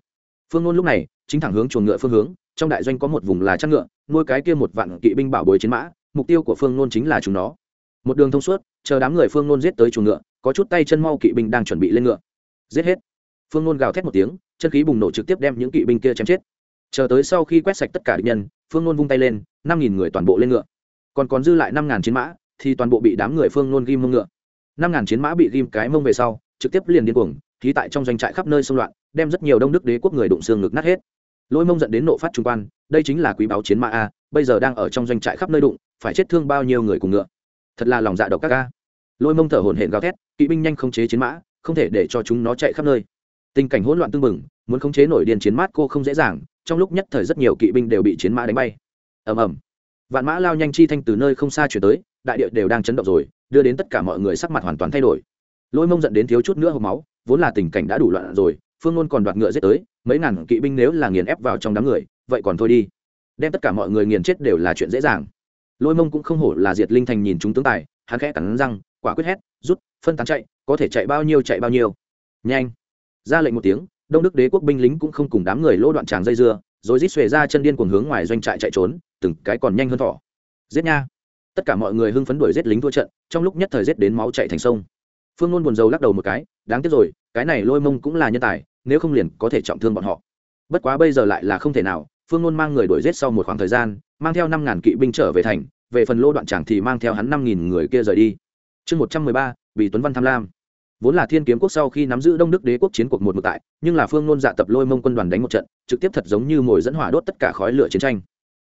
Phương ngôn lúc này, chính thẳng hướng chuồng ngựa phương hướng, trong đại doanh có một vùng là chăn ngựa, nuôi cái kia một vạn kỵ binh bảo bối chiến mã, mục tiêu của phương ngôn chính là chúng nó. Một đường thông suốt, chờ đám người phương ngôn giết tới chuồng ngựa, có chút tay chân mau kỵ binh đang chuẩn bị lên ngựa. Giết hết. Phương ngôn gào thét một tiếng, chân khí bùng nổ trực tiếp đem những kỵ binh kia chém chết. Chờ tới sau khi quét sạch tất cả địch nhân, phương ngôn vung tay lên, năm nghìn người toàn bộ lên ngựa. Còn còn dư lại năm ngàn chiến mã, thì toàn bộ bị đám người phương ngôn ghim mông ngựa năm ngàn chiến mã bị ghim cái mông về sau, trực tiếp liền điên cuồng khí tại trong doanh trại khắp nơi xung loạn, đem rất nhiều đông đức đế quốc người đụng xương ngực nát hết. Lôi mông dẫn đến nộ phát trung quan, đây chính là quý báo chiến mã a, bây giờ đang ở trong doanh trại khắp nơi đụng, phải chết thương bao nhiêu người cùng ngựa. Thật là lòng dạ độc các ca lôi mông thở hổn hển gào thét, kỵ binh nhanh không chế chiến mã, không thể để cho chúng nó chạy khắp nơi. Tình cảnh hỗn loạn tương mừng muốn khống chế nổi điền chiến mát cô không dễ dàng, trong lúc nhất thời rất nhiều kỵ binh đều bị chiến mã đánh bay. Ầm ầm. Vạn mã lao nhanh chi thanh từ nơi không xa chuyển tới, đại địa đều đang chấn động rồi đưa đến tất cả mọi người sắc mặt hoàn toàn thay đổi. Lôi mông dẫn đến thiếu chút nữa hộp máu, vốn là tình cảnh đã đủ loạn rồi, phương ngôn còn đoạt ngựa giết tới, mấy ngàn kỵ binh nếu là nghiền ép vào trong đám người, vậy còn thôi đi. Đem tất cả mọi người nghiền chết đều là chuyện dễ dàng. Lôi mông cũng không hổ là diệt linh thành nhìn chúng tướng tài, hắn khẽ cắn răng, quả quyết hét, rút, phân tán chạy, có thể chạy bao nhiêu chạy bao nhiêu. Nhanh. Ra lệnh một tiếng, đông đức đế quốc binh lính cũng không cùng đám người lỗ đoạn tràng dây dưa, rồi rít xuề ra chân điên cuồng hướng ngoài doanh trại chạy trốn, từng cái còn nhanh hơn thỏ. Giết nha tất cả mọi người hưng phấn đuổi giết lính thua trận, trong lúc nhất thời giết đến máu chạy thành sông. Phương nôn buồn rầu lắc đầu một cái, đáng tiếc rồi, cái này lôi mông cũng là nhân tài, nếu không liền có thể trọng thương bọn họ. Bất quá bây giờ lại là không thể nào, phương nôn mang người đuổi giết sau một khoảng thời gian, mang theo năm ngàn kỵ binh trở về thành, về phần lô đoạn tràng thì mang theo hắn năm nghìn người kia rời đi. Chương một trăm mười ba bị tuấn văn tham lam. Vốn là thiên kiếm quốc sau khi nắm giữ đông đức đế quốc chiến cuộc một một tại, nhưng là phương nôn dạ tập lôi mông quân đoàn đánh một trận, trực tiếp thật giống như mồi dẫn hỏa đốt tất cả khói lửa chiến tranh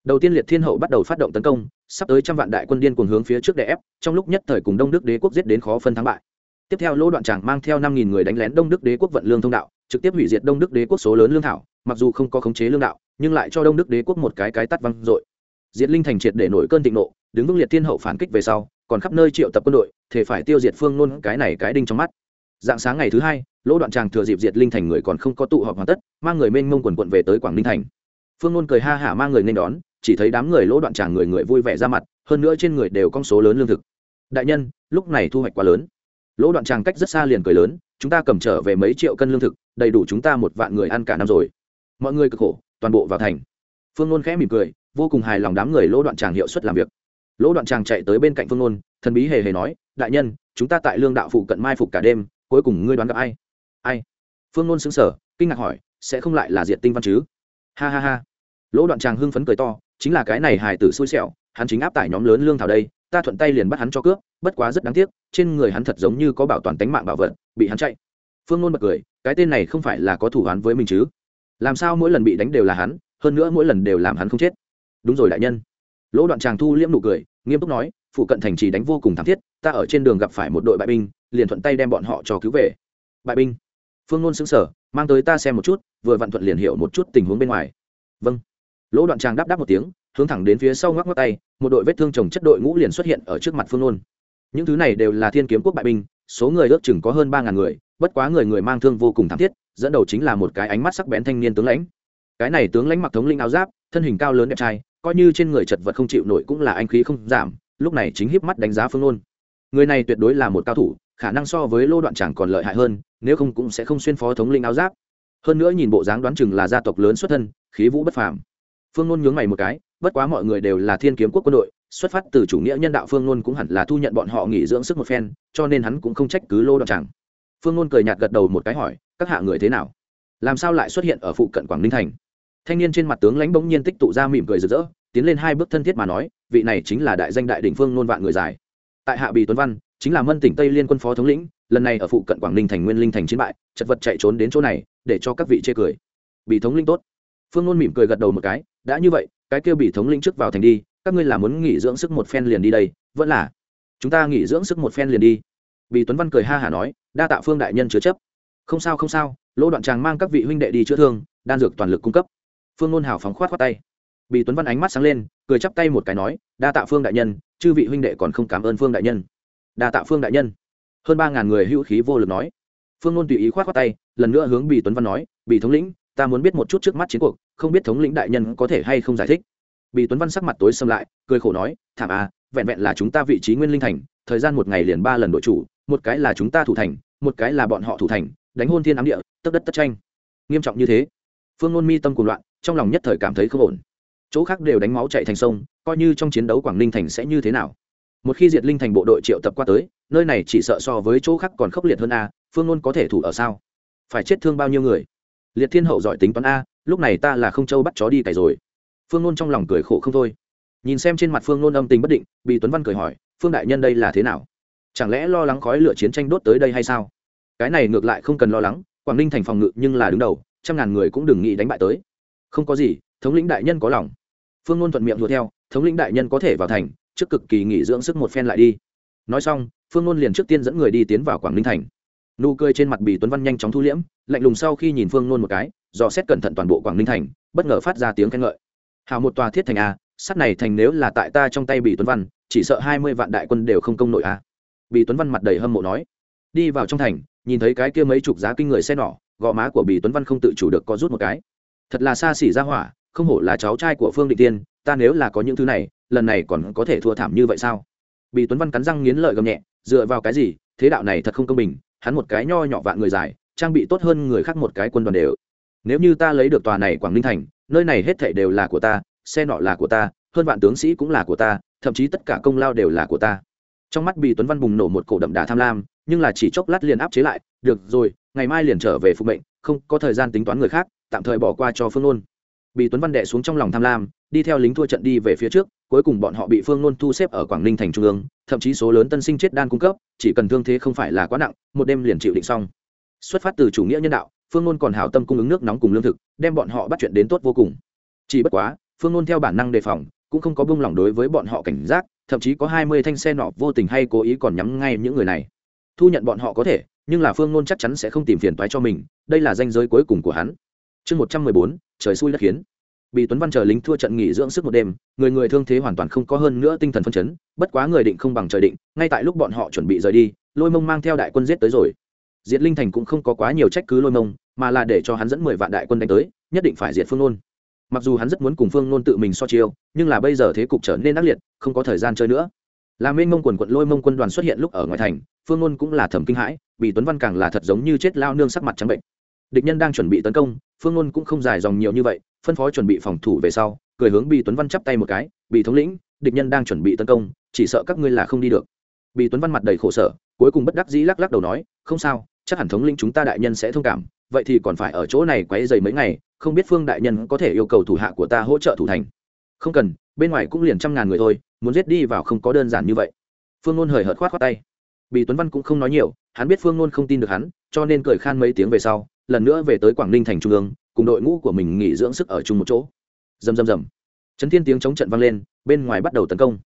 đầu tiên liệt thiên hậu bắt đầu phát động tấn công, sắp tới trăm vạn đại quân điên cuồng hướng phía trước đè ép, trong lúc nhất thời cùng đông đức đế quốc giết đến khó phân thắng bại. Tiếp theo lỗ đoạn tràng mang theo năm nghìn người đánh lén đông đức đế quốc vận lương thông đạo, trực tiếp hủy diệt đông đức đế quốc số lớn lương thảo, mặc dù không có khống chế lương đạo, nhưng lại cho đông đức đế quốc một cái cái tắt văng dội. Diệt linh thành triệt để nổi cơn thịnh nộ, đứng vững liệt thiên hậu phản kích về sau, còn khắp nơi triệu tập quân đội thể phải tiêu diệt phương nôn cái này cái đinh trong mắt. Dạng sáng ngày thứ hai, lỗ đoạn tràng thừa dịp diệt linh thành người còn không có tụ họp hoàn tất, mang người mênh mông quần quận về tới quảng ninh thành. Phương nôn cười ha hả mang người nên đón chỉ thấy đám người lỗ đoạn tràng người người vui vẻ ra mặt, hơn nữa trên người đều con số lớn lương thực. Đại nhân, lúc này thu hoạch quá lớn. Lỗ đoạn tràng cách rất xa liền cười lớn, chúng ta cầm trở về mấy triệu cân lương thực, đầy đủ chúng ta một vạn người ăn cả năm rồi. Mọi người cực khổ, toàn bộ vào thành. Phương nôn khẽ mỉm cười, vô cùng hài lòng đám người lỗ đoạn tràng hiệu suất làm việc. Lỗ đoạn tràng chạy tới bên cạnh phương nôn, thần bí hề hề nói, đại nhân, chúng ta tại lương đạo phụ cận mai phục cả đêm, cuối cùng ngươi đoán gặp ai? Ai? Phương nôn xứng sở kinh ngạc hỏi, sẽ không lại là diện tinh văn chứ? Ha ha ha. Lỗ đoạn tràng hưng phấn cười to chính là cái này hài tử xui xẻo, hắn chính áp tải nhóm lớn lương thảo đây, ta thuận tay liền bắt hắn cho cướp, bất quá rất đáng tiếc, trên người hắn thật giống như có bảo toàn tính mạng bảo vật, bị hắn chạy. Phương nôn bật cười, cái tên này không phải là có thủ hắn với mình chứ? Làm sao mỗi lần bị đánh đều là hắn, hơn nữa mỗi lần đều làm hắn không chết? Đúng rồi đại nhân. Lỗ đoạn tràng thu liễm nụ cười, nghiêm túc nói, phụ cận thành trì đánh vô cùng thảm thiết, ta ở trên đường gặp phải một đội bại binh, liền thuận tay đem bọn họ cho cứu về. Bại binh. Phương nôn xứng sở mang tới ta xem một chút, vừa vặn thuận liền hiểu một chút tình huống bên ngoài. Vâng lỗ đoạn tràng đáp đáp một tiếng, hướng thẳng đến phía sau ngoắc ngoắc tay, một đội vết thương chồng chất đội ngũ liền xuất hiện ở trước mặt phương nôn. Những thứ này đều là thiên kiếm quốc bại binh, số người ước chừng có hơn ba ngàn người, bất quá người người mang thương vô cùng thảm thiết, dẫn đầu chính là một cái ánh mắt sắc bén thanh niên tướng lãnh. Cái này tướng lãnh mặc thống linh áo giáp, thân hình cao lớn đẹp trai, coi như trên người chật vật không chịu nổi cũng là anh khí không giảm, lúc này chính híp mắt đánh giá phương nôn. Người này tuyệt đối là một cao thủ, khả năng so với lô đoạn Tràng còn lợi hại hơn, nếu không cũng sẽ không xuyên phó thống linh áo giáp. Hơn nữa nhìn bộ dáng đoán chừng là gia tộc lớn xuất thân, khí vũ bất phàm phương nôn nhướng mày một cái, bất quá mọi người đều là thiên kiếm quốc quân đội, xuất phát từ chủ nghĩa nhân đạo phương nôn cũng hẳn là thu nhận bọn họ nghỉ dưỡng sức một phen, cho nên hắn cũng không trách cứ lô đoạn chẳng phương nôn cười nhạt gật đầu một cái hỏi, các hạ người thế nào? Làm sao lại xuất hiện ở phụ cận quảng ninh thành? Thanh niên trên mặt tướng lãnh bỗng nhiên tích tụ ra mỉm cười rực rỡ, tiến lên hai bước thân thiết mà nói, vị này chính là đại danh đại đỉnh phương nôn vạn người dài. Tại hạ bì tuấn văn, chính là mân tỉnh tây liên quân phó thống lĩnh, lần này ở phụ cận quảng ninh thành nguyên linh thành chiến bại, chật vật chạy trốn đến chỗ này, để cho các vị chê cười. Bị thống linh tốt. Phương nôn mỉm cười gật đầu một cái đã như vậy, cái kêu bị thống lĩnh trước vào thành đi, các ngươi là muốn nghỉ dưỡng sức một phen liền đi đây, vẫn là, chúng ta nghỉ dưỡng sức một phen liền đi. Bị tuấn văn cười ha hả nói, đa tạ phương đại nhân chứa chấp. Không sao không sao, lỗ đoạn tràng mang các vị huynh đệ đi chữa thương, đan dược toàn lực cung cấp. Phương ngôn hào phóng khoát khoát tay. Bị tuấn văn ánh mắt sáng lên, cười chắp tay một cái nói, đa tạ phương đại nhân, chư vị huynh đệ còn không cảm ơn phương đại nhân. Đa tạ phương đại nhân. Hơn ba ngàn người hữu khí vô lực nói. Phương ngôn tùy ý khoát khoát tay, lần nữa hướng bị tuấn văn nói bị thống lĩnh, ta muốn biết một chút trước mắt chiến cuộc không biết thống lĩnh đại nhân có thể hay không giải thích. Bị tuấn văn sắc mặt tối xâm lại, cười khổ nói, thảm à vẹn vẹn là chúng ta vị trí nguyên linh thành, thời gian một ngày liền ba lần đội chủ, một cái là chúng ta thủ thành, một cái là bọn họ thủ thành, đánh hôn thiên ám địa tất đất tất tranh. Nghiêm trọng như thế, phương ngôn mi tâm cùng loạn, trong lòng nhất thời cảm thấy không ổn. Chỗ khác đều đánh máu chạy thành sông, coi như trong chiến đấu quảng ninh thành sẽ như thế nào? Một khi diệt linh thành bộ đội triệu tập qua tới, nơi này chỉ sợ so với chỗ khác còn khốc liệt hơn a, phương ngôn có thể thủ ở sao? Phải chết thương bao nhiêu người? Liệt thiên hậu giỏi tính toán a lúc này ta là không châu bắt chó đi cày rồi. Phương nôn trong lòng cười khổ không thôi. Nhìn xem trên mặt phương nôn âm tình bất định bị tuấn văn cười hỏi, phương đại nhân đây là thế nào? Chẳng lẽ lo lắng khói lửa chiến tranh đốt tới đây hay sao? Cái này ngược lại không cần lo lắng, quảng ninh thành phòng ngự nhưng là đứng đầu, trăm ngàn người cũng đừng nghĩ đánh bại tới. Không có gì, thống lĩnh đại nhân có lòng. Phương nôn thuận miệng đùa theo, thống lĩnh đại nhân có thể vào thành, trước cực kỳ nghỉ dưỡng sức một phen lại đi. Nói xong, phương nôn liền trước tiên dẫn người đi tiến vào quảng ninh thành nụ cười trên mặt bì tuấn văn nhanh chóng thu liễm, lạnh lùng sau khi nhìn phương Nôn một cái, dò xét cẩn thận toàn bộ quảng ninh thành, bất ngờ phát ra tiếng khen ngợi. Hào một tòa thiết thành a sắt này thành nếu là tại ta trong tay bì tuấn văn, chỉ sợ hai mươi vạn đại quân đều không công nội a bì tuấn văn mặt đầy hâm mộ nói. Đi vào trong thành, nhìn thấy cái kia mấy chục giá kinh người xe nỏ, gò má của bì tuấn văn không tự chủ được có rút một cái. Thật là xa xỉ ra hỏa, không hổ là cháu trai của phương định tiên, ta nếu là có những thứ này, lần này còn có thể thua thảm như vậy sao? Bì tuấn văn cắn răng nghiến lợi gầm nhẹ, dựa vào cái gì thế đạo này thật không công bình, hắn một cái nho nhỏ vạn người dài, trang bị tốt hơn người khác một cái quân đoàn đều. Nếu như ta lấy được tòa này quảng ninh thành, nơi này hết thảy đều là của ta, xe nọ là của ta, hơn vạn tướng sĩ cũng là của ta, thậm chí tất cả công lao đều là của ta. Trong mắt bị tuấn văn bùng nổ một cổ đậm đà tham lam, nhưng là chỉ chốc lát liền áp chế lại, được rồi, ngày mai liền trở về phục mệnh, không có thời gian tính toán người khác, tạm thời bỏ qua cho phương ôn bị tuấn văn đệ xuống trong lòng tham lam, đi theo lính thua trận đi về phía trước, cuối cùng bọn họ bị phương nôn thu xếp ở quảng ninh thành trung ương, thậm chí số lớn tân sinh chết đan cung cấp, chỉ cần thương thế không phải là quá nặng, một đêm liền chịu định xong. Xuất phát từ chủ nghĩa nhân đạo, phương nôn còn hảo tâm cung ứng nước nóng cùng lương thực, đem bọn họ bắt chuyện đến tốt vô cùng. Chỉ bất quá, phương nôn theo bản năng đề phòng, cũng không có buông lỏng đối với bọn họ cảnh giác, thậm chí có hai mươi thanh xe nọ vô tình hay cố ý còn nhắm ngay những người này. Thu nhận bọn họ có thể, nhưng là phương nôn chắc chắn sẽ không tìm phiền toái cho mình, đây là danh giới cuối cùng của hắn chương một trăm mười bốn, trời xui đất khiến. Bị tuấn văn chờ lính thua trận nghỉ dưỡng sức một đêm, người người thương thế hoàn toàn không có hơn nữa tinh thần phân chấn, bất quá người định không bằng trời định, ngay tại lúc bọn họ chuẩn bị rời đi, lôi mông mang theo đại quân giết tới rồi. Diệt linh thành cũng không có quá nhiều trách cứ lôi mông, mà là để cho hắn dẫn mười vạn đại quân đánh tới, nhất định phải diệt phương nôn. Mặc dù hắn rất muốn cùng phương nôn tự mình so chiêu, nhưng là bây giờ thế cục trở nên ác liệt, không có thời gian chơi nữa. Là mênh mông quần quận lôi mông quân đoàn xuất hiện lúc ở ngoài thành, phương nôn cũng là thầm kinh hãi bị tuấn văn càng là thật giống như chết lao nương sắc mặt trắng bệnh. Địch nhân đang chuẩn bị tấn công phương ngôn cũng không dài dòng nhiều như vậy, phân phó chuẩn bị phòng thủ về sau, cười hướng bị tuấn văn chắp tay một cái bị thống lĩnh, địch nhân đang chuẩn bị tấn công, chỉ sợ các ngươi là không đi được. Bị tuấn văn mặt đầy khổ sở, cuối cùng bất đắc dĩ lắc lắc đầu nói, không sao, chắc hẳn thống lĩnh chúng ta đại nhân sẽ thông cảm, vậy thì còn phải ở chỗ này quấy dày mấy ngày, không biết phương đại nhân có thể yêu cầu thủ hạ của ta hỗ trợ thủ thành. Không cần, bên ngoài cũng liền trăm ngàn người thôi, muốn giết đi vào không có đơn giản như vậy. Phương ngôn hời hợt khoát khoát tay. Bị tuấn văn cũng không nói nhiều, hắn biết phương ngôn không tin được hắn cho nên cười khan mấy tiếng về sau, lần nữa về tới quảng ninh thành trung ương, cùng đội ngũ của mình nghỉ dưỡng sức ở chung một chỗ. Rầm rầm rầm. Chấn thiên tiếng chống trận vang lên, bên ngoài bắt đầu tấn công.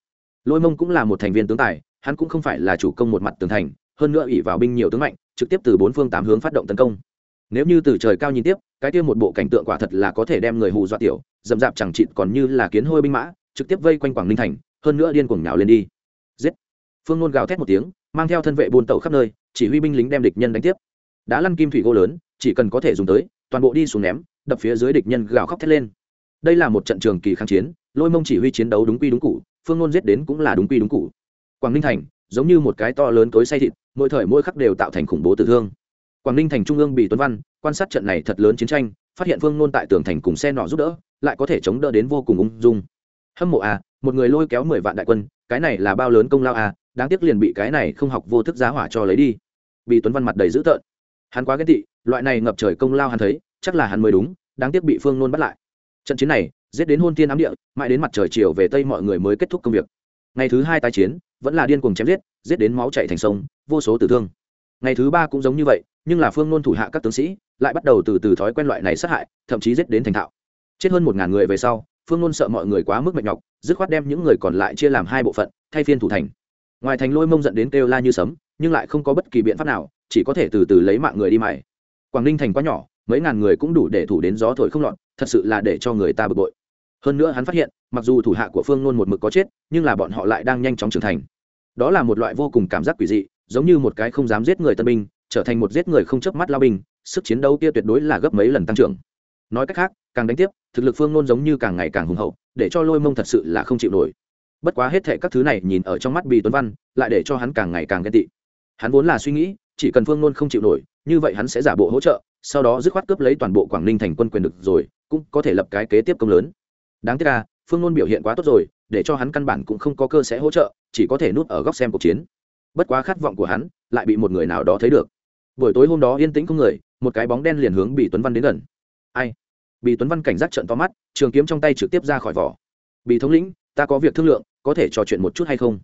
Lôi mông cũng là một thành viên tướng tài, hắn cũng không phải là chủ công một mặt tường thành, hơn nữa ủy vào binh nhiều tướng mạnh, trực tiếp từ bốn phương tám hướng phát động tấn công. Nếu như từ trời cao nhìn tiếp, cái kia một bộ cảnh tượng quả thật là có thể đem người hù dọa tiểu dầm dạp chẳng chịt còn như là kiến hôi binh mã, trực tiếp vây quanh quảng ninh thành, hơn nữa điên cuồng nhào lên đi. Giết. Phương nôn gào thét một tiếng, mang theo thân vệ buôn tẩu khắp nơi, chỉ huy binh lính đem địch nhân đánh tiếp đã lăn kim thủy gỗ lớn, chỉ cần có thể dùng tới, toàn bộ đi xuống ném, đập phía dưới địch nhân gào khóc thét lên. Đây là một trận trường kỳ kháng chiến, lôi mông chỉ huy chiến đấu đúng quy đúng cụ phương nôn giết đến cũng là đúng quy đúng cụ quảng ninh thành, giống như một cái to lớn cối say thịt, mỗi thời mỗi khắc đều tạo thành khủng bố tử thương. Quảng ninh thành trung ương bị tuấn văn quan sát trận này thật lớn chiến tranh, phát hiện phương nôn tại tường thành cùng xe nọ giúp đỡ, lại có thể chống đỡ đến vô cùng ung dung. Hâm mộ à một người lôi kéo mười vạn đại quân, cái này là bao lớn công lao à đáng tiếc liền bị cái này không học vô thức giá hỏa cho lấy đi. Bị tuấn văn mặt đầy dữ tợn hắn quá ghen tị, loại này ngập trời công lao hắn thấy, chắc là hắn mới đúng, đáng tiếc bị phương nôn bắt lại. Trận chiến này, giết đến hôn thiên ám địa, mãi đến mặt trời chiều về tây mọi người mới kết thúc công việc. Ngày thứ hai tái chiến, vẫn là điên cuồng chém giết giết đến máu chạy thành sông, vô số tử thương. Ngày thứ ba cũng giống như vậy, nhưng là phương nôn thủ hạ các tướng sĩ lại bắt đầu từ từ thói quen loại này sát hại, thậm chí giết đến thành thạo. Chết hơn một ngàn người về sau, phương nôn sợ mọi người quá mức mệt nhọc, dứt khoát đem những người còn lại chia làm hai bộ phận, thay phiên thủ thành. Ngoài thành lôi mông dẫn đến kêu la như sấm, nhưng lại không có bất kỳ biện pháp nào chỉ có thể từ từ lấy mạng người đi mày. Quảng ninh thành quá nhỏ, mấy ngàn người cũng đủ để thủ đến gió thổi không lọt, thật sự là để cho người ta bực bội. Hơn nữa hắn phát hiện, mặc dù thủ hạ của phương nôn một mực có chết, nhưng là bọn họ lại đang nhanh chóng trưởng thành. Đó là một loại vô cùng cảm giác quỷ dị, giống như một cái không dám giết người tân binh, trở thành một giết người không chớp mắt lao binh, sức chiến đấu kia tuyệt đối là gấp mấy lần tăng trưởng. Nói cách khác, càng đánh tiếp, thực lực phương nôn giống như càng ngày càng hùng hậu, để cho lôi mông thật sự là không chịu nổi. Bất quá hết thệ các thứ này nhìn ở trong mắt bì tuấn văn, lại để cho hắn càng ngày càng ghen tị. Hắn vốn là suy nghĩ chỉ cần phương nôn không chịu nổi, như vậy hắn sẽ giả bộ hỗ trợ, sau đó dứt khoát cướp lấy toàn bộ quảng ninh thành quân quyền được rồi, cũng có thể lập cái kế tiếp công lớn. Đáng tiếc là, phương nôn biểu hiện quá tốt rồi, để cho hắn căn bản cũng không có cơ sẽ hỗ trợ, chỉ có thể núp ở góc xem cuộc chiến. Bất quá khát vọng của hắn lại bị một người nào đó thấy được. Buổi tối hôm đó yên tĩnh không người, một cái bóng đen liền hướng bị tuấn văn đến gần. Ai? Bị tuấn văn cảnh giác trận to mắt, trường kiếm trong tay trực tiếp ra khỏi vỏ. Bị thống lĩnh, ta có việc thương lượng, có thể trò chuyện một chút hay không?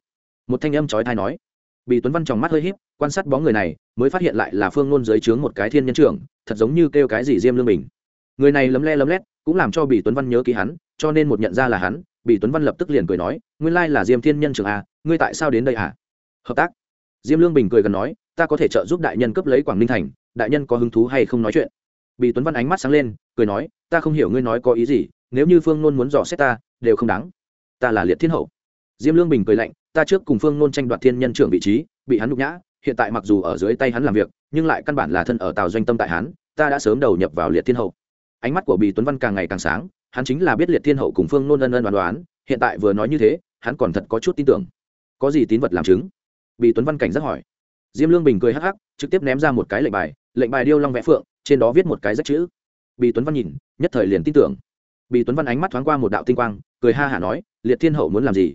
Một thanh âm chói thai nói bị tuấn văn trong mắt hơi híp, quan sát bóng người này, mới phát hiện lại là phương nôn dưới trướng một cái thiên nhân trưởng, thật giống như kêu cái gì diêm lương mình người này lấm le lấm lét, cũng làm cho bị tuấn văn nhớ ký hắn, cho nên một nhận ra là hắn bị tuấn văn lập tức liền cười nói, nguyên lai là diêm thiên nhân trưởng à ngươi tại sao đến đây à? Hợp tác. Diêm lương bình cười gần nói, ta có thể trợ giúp đại nhân cấp lấy quảng ninh thành, đại nhân có hứng thú hay không nói chuyện? Bị tuấn văn ánh mắt sáng lên, cười nói, ta không hiểu ngươi nói có ý gì, nếu như phương nôn muốn dò xét ta, đều không đáng. Ta là liệt thiên hậu. Diêm lương bình cười lạnh ta trước cùng phương nôn tranh đoạt thiên nhân trưởng vị trí, bị hắn nhục nhã, hiện tại mặc dù ở dưới tay hắn làm việc, nhưng lại căn bản là thân ở tàu doanh tâm tại hắn, ta đã sớm đầu nhập vào liệt thiên hậu. Ánh mắt của bì tuấn văn càng ngày càng sáng, hắn chính là biết liệt thiên hậu cùng phương nôn ân ân đoán đoán, hiện tại vừa nói như thế, hắn còn thật có chút tin tưởng. Có gì tín vật làm chứng? Bì tuấn văn cảnh giác hỏi. Diêm lương bình cười hắc hắc, trực tiếp ném ra một cái lệnh bài lệnh bài điêu long vẽ phượng, trên đó viết một cái rách chữ. Bì tuấn văn nhìn, nhất thời liền tin tưởng. Bì tuấn văn ánh mắt thoáng qua một đạo tinh quang, cười ha hả nói, liệt thiên hậu muốn làm gì?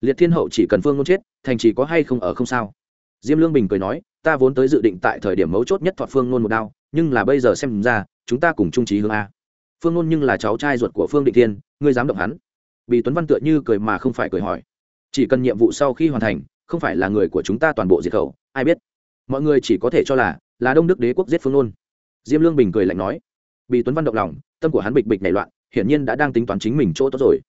Liệt thiên hậu chỉ cần phương nôn chết, thành chỉ có hay không ở không sao. Diêm lương bình cười nói, ta vốn tới dự định tại thời điểm mấu chốt nhất thoạt phương nôn một đao, nhưng là bây giờ xem ra, chúng ta cùng trung trí hướng a. Phương nôn nhưng là cháu trai ruột của phương định thiên, ngươi dám động hắn. Bị tuấn văn tựa như cười mà không phải cười hỏi. Chỉ cần nhiệm vụ sau khi hoàn thành, không phải là người của chúng ta toàn bộ diệt khẩu, ai biết. Mọi người chỉ có thể cho là là đông đức đế quốc giết phương nôn diêm lương bình cười lạnh nói. Bị tuấn văn động lòng, tâm của hắn bịch bịch nảy loạn, hiển nhiên đã đang tính toán chính mình chỗ tốt rồi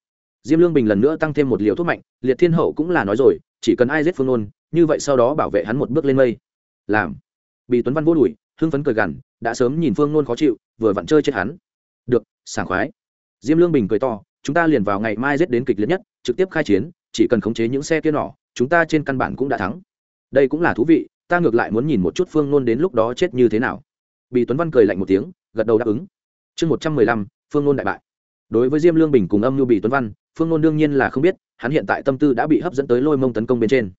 diêm lương bình lần nữa tăng thêm một liều thuốc mạnh, liệt thiên hậu cũng là nói rồi, chỉ cần ai giết phương nôn, như vậy sau đó bảo vệ hắn một bước lên mây. Làm. Bị tuấn văn vô đùi hưng phấn cười gằn, đã sớm nhìn phương nôn khó chịu, vừa vặn chơi chết hắn. Được, sảng khoái. Diêm lương bình cười to, chúng ta liền vào ngày mai giết đến kịch liệt nhất, trực tiếp khai chiến, chỉ cần khống chế những xe kia nỏ chúng ta trên căn bản cũng đã thắng. Đây cũng là thú vị, ta ngược lại muốn nhìn một chút phương nôn đến lúc đó chết như thế nào. Bị tuấn văn cười lạnh một tiếng, gật đầu đáp ứng. Chương một trăm mười lăm, phương nôn đại bại. Đối với diêm lương bình cùng âm nhu bị tuấn văn phương nôn đương nhiên là không biết, hắn hiện tại tâm tư đã bị hấp dẫn tới lôi mông tấn công bên trên.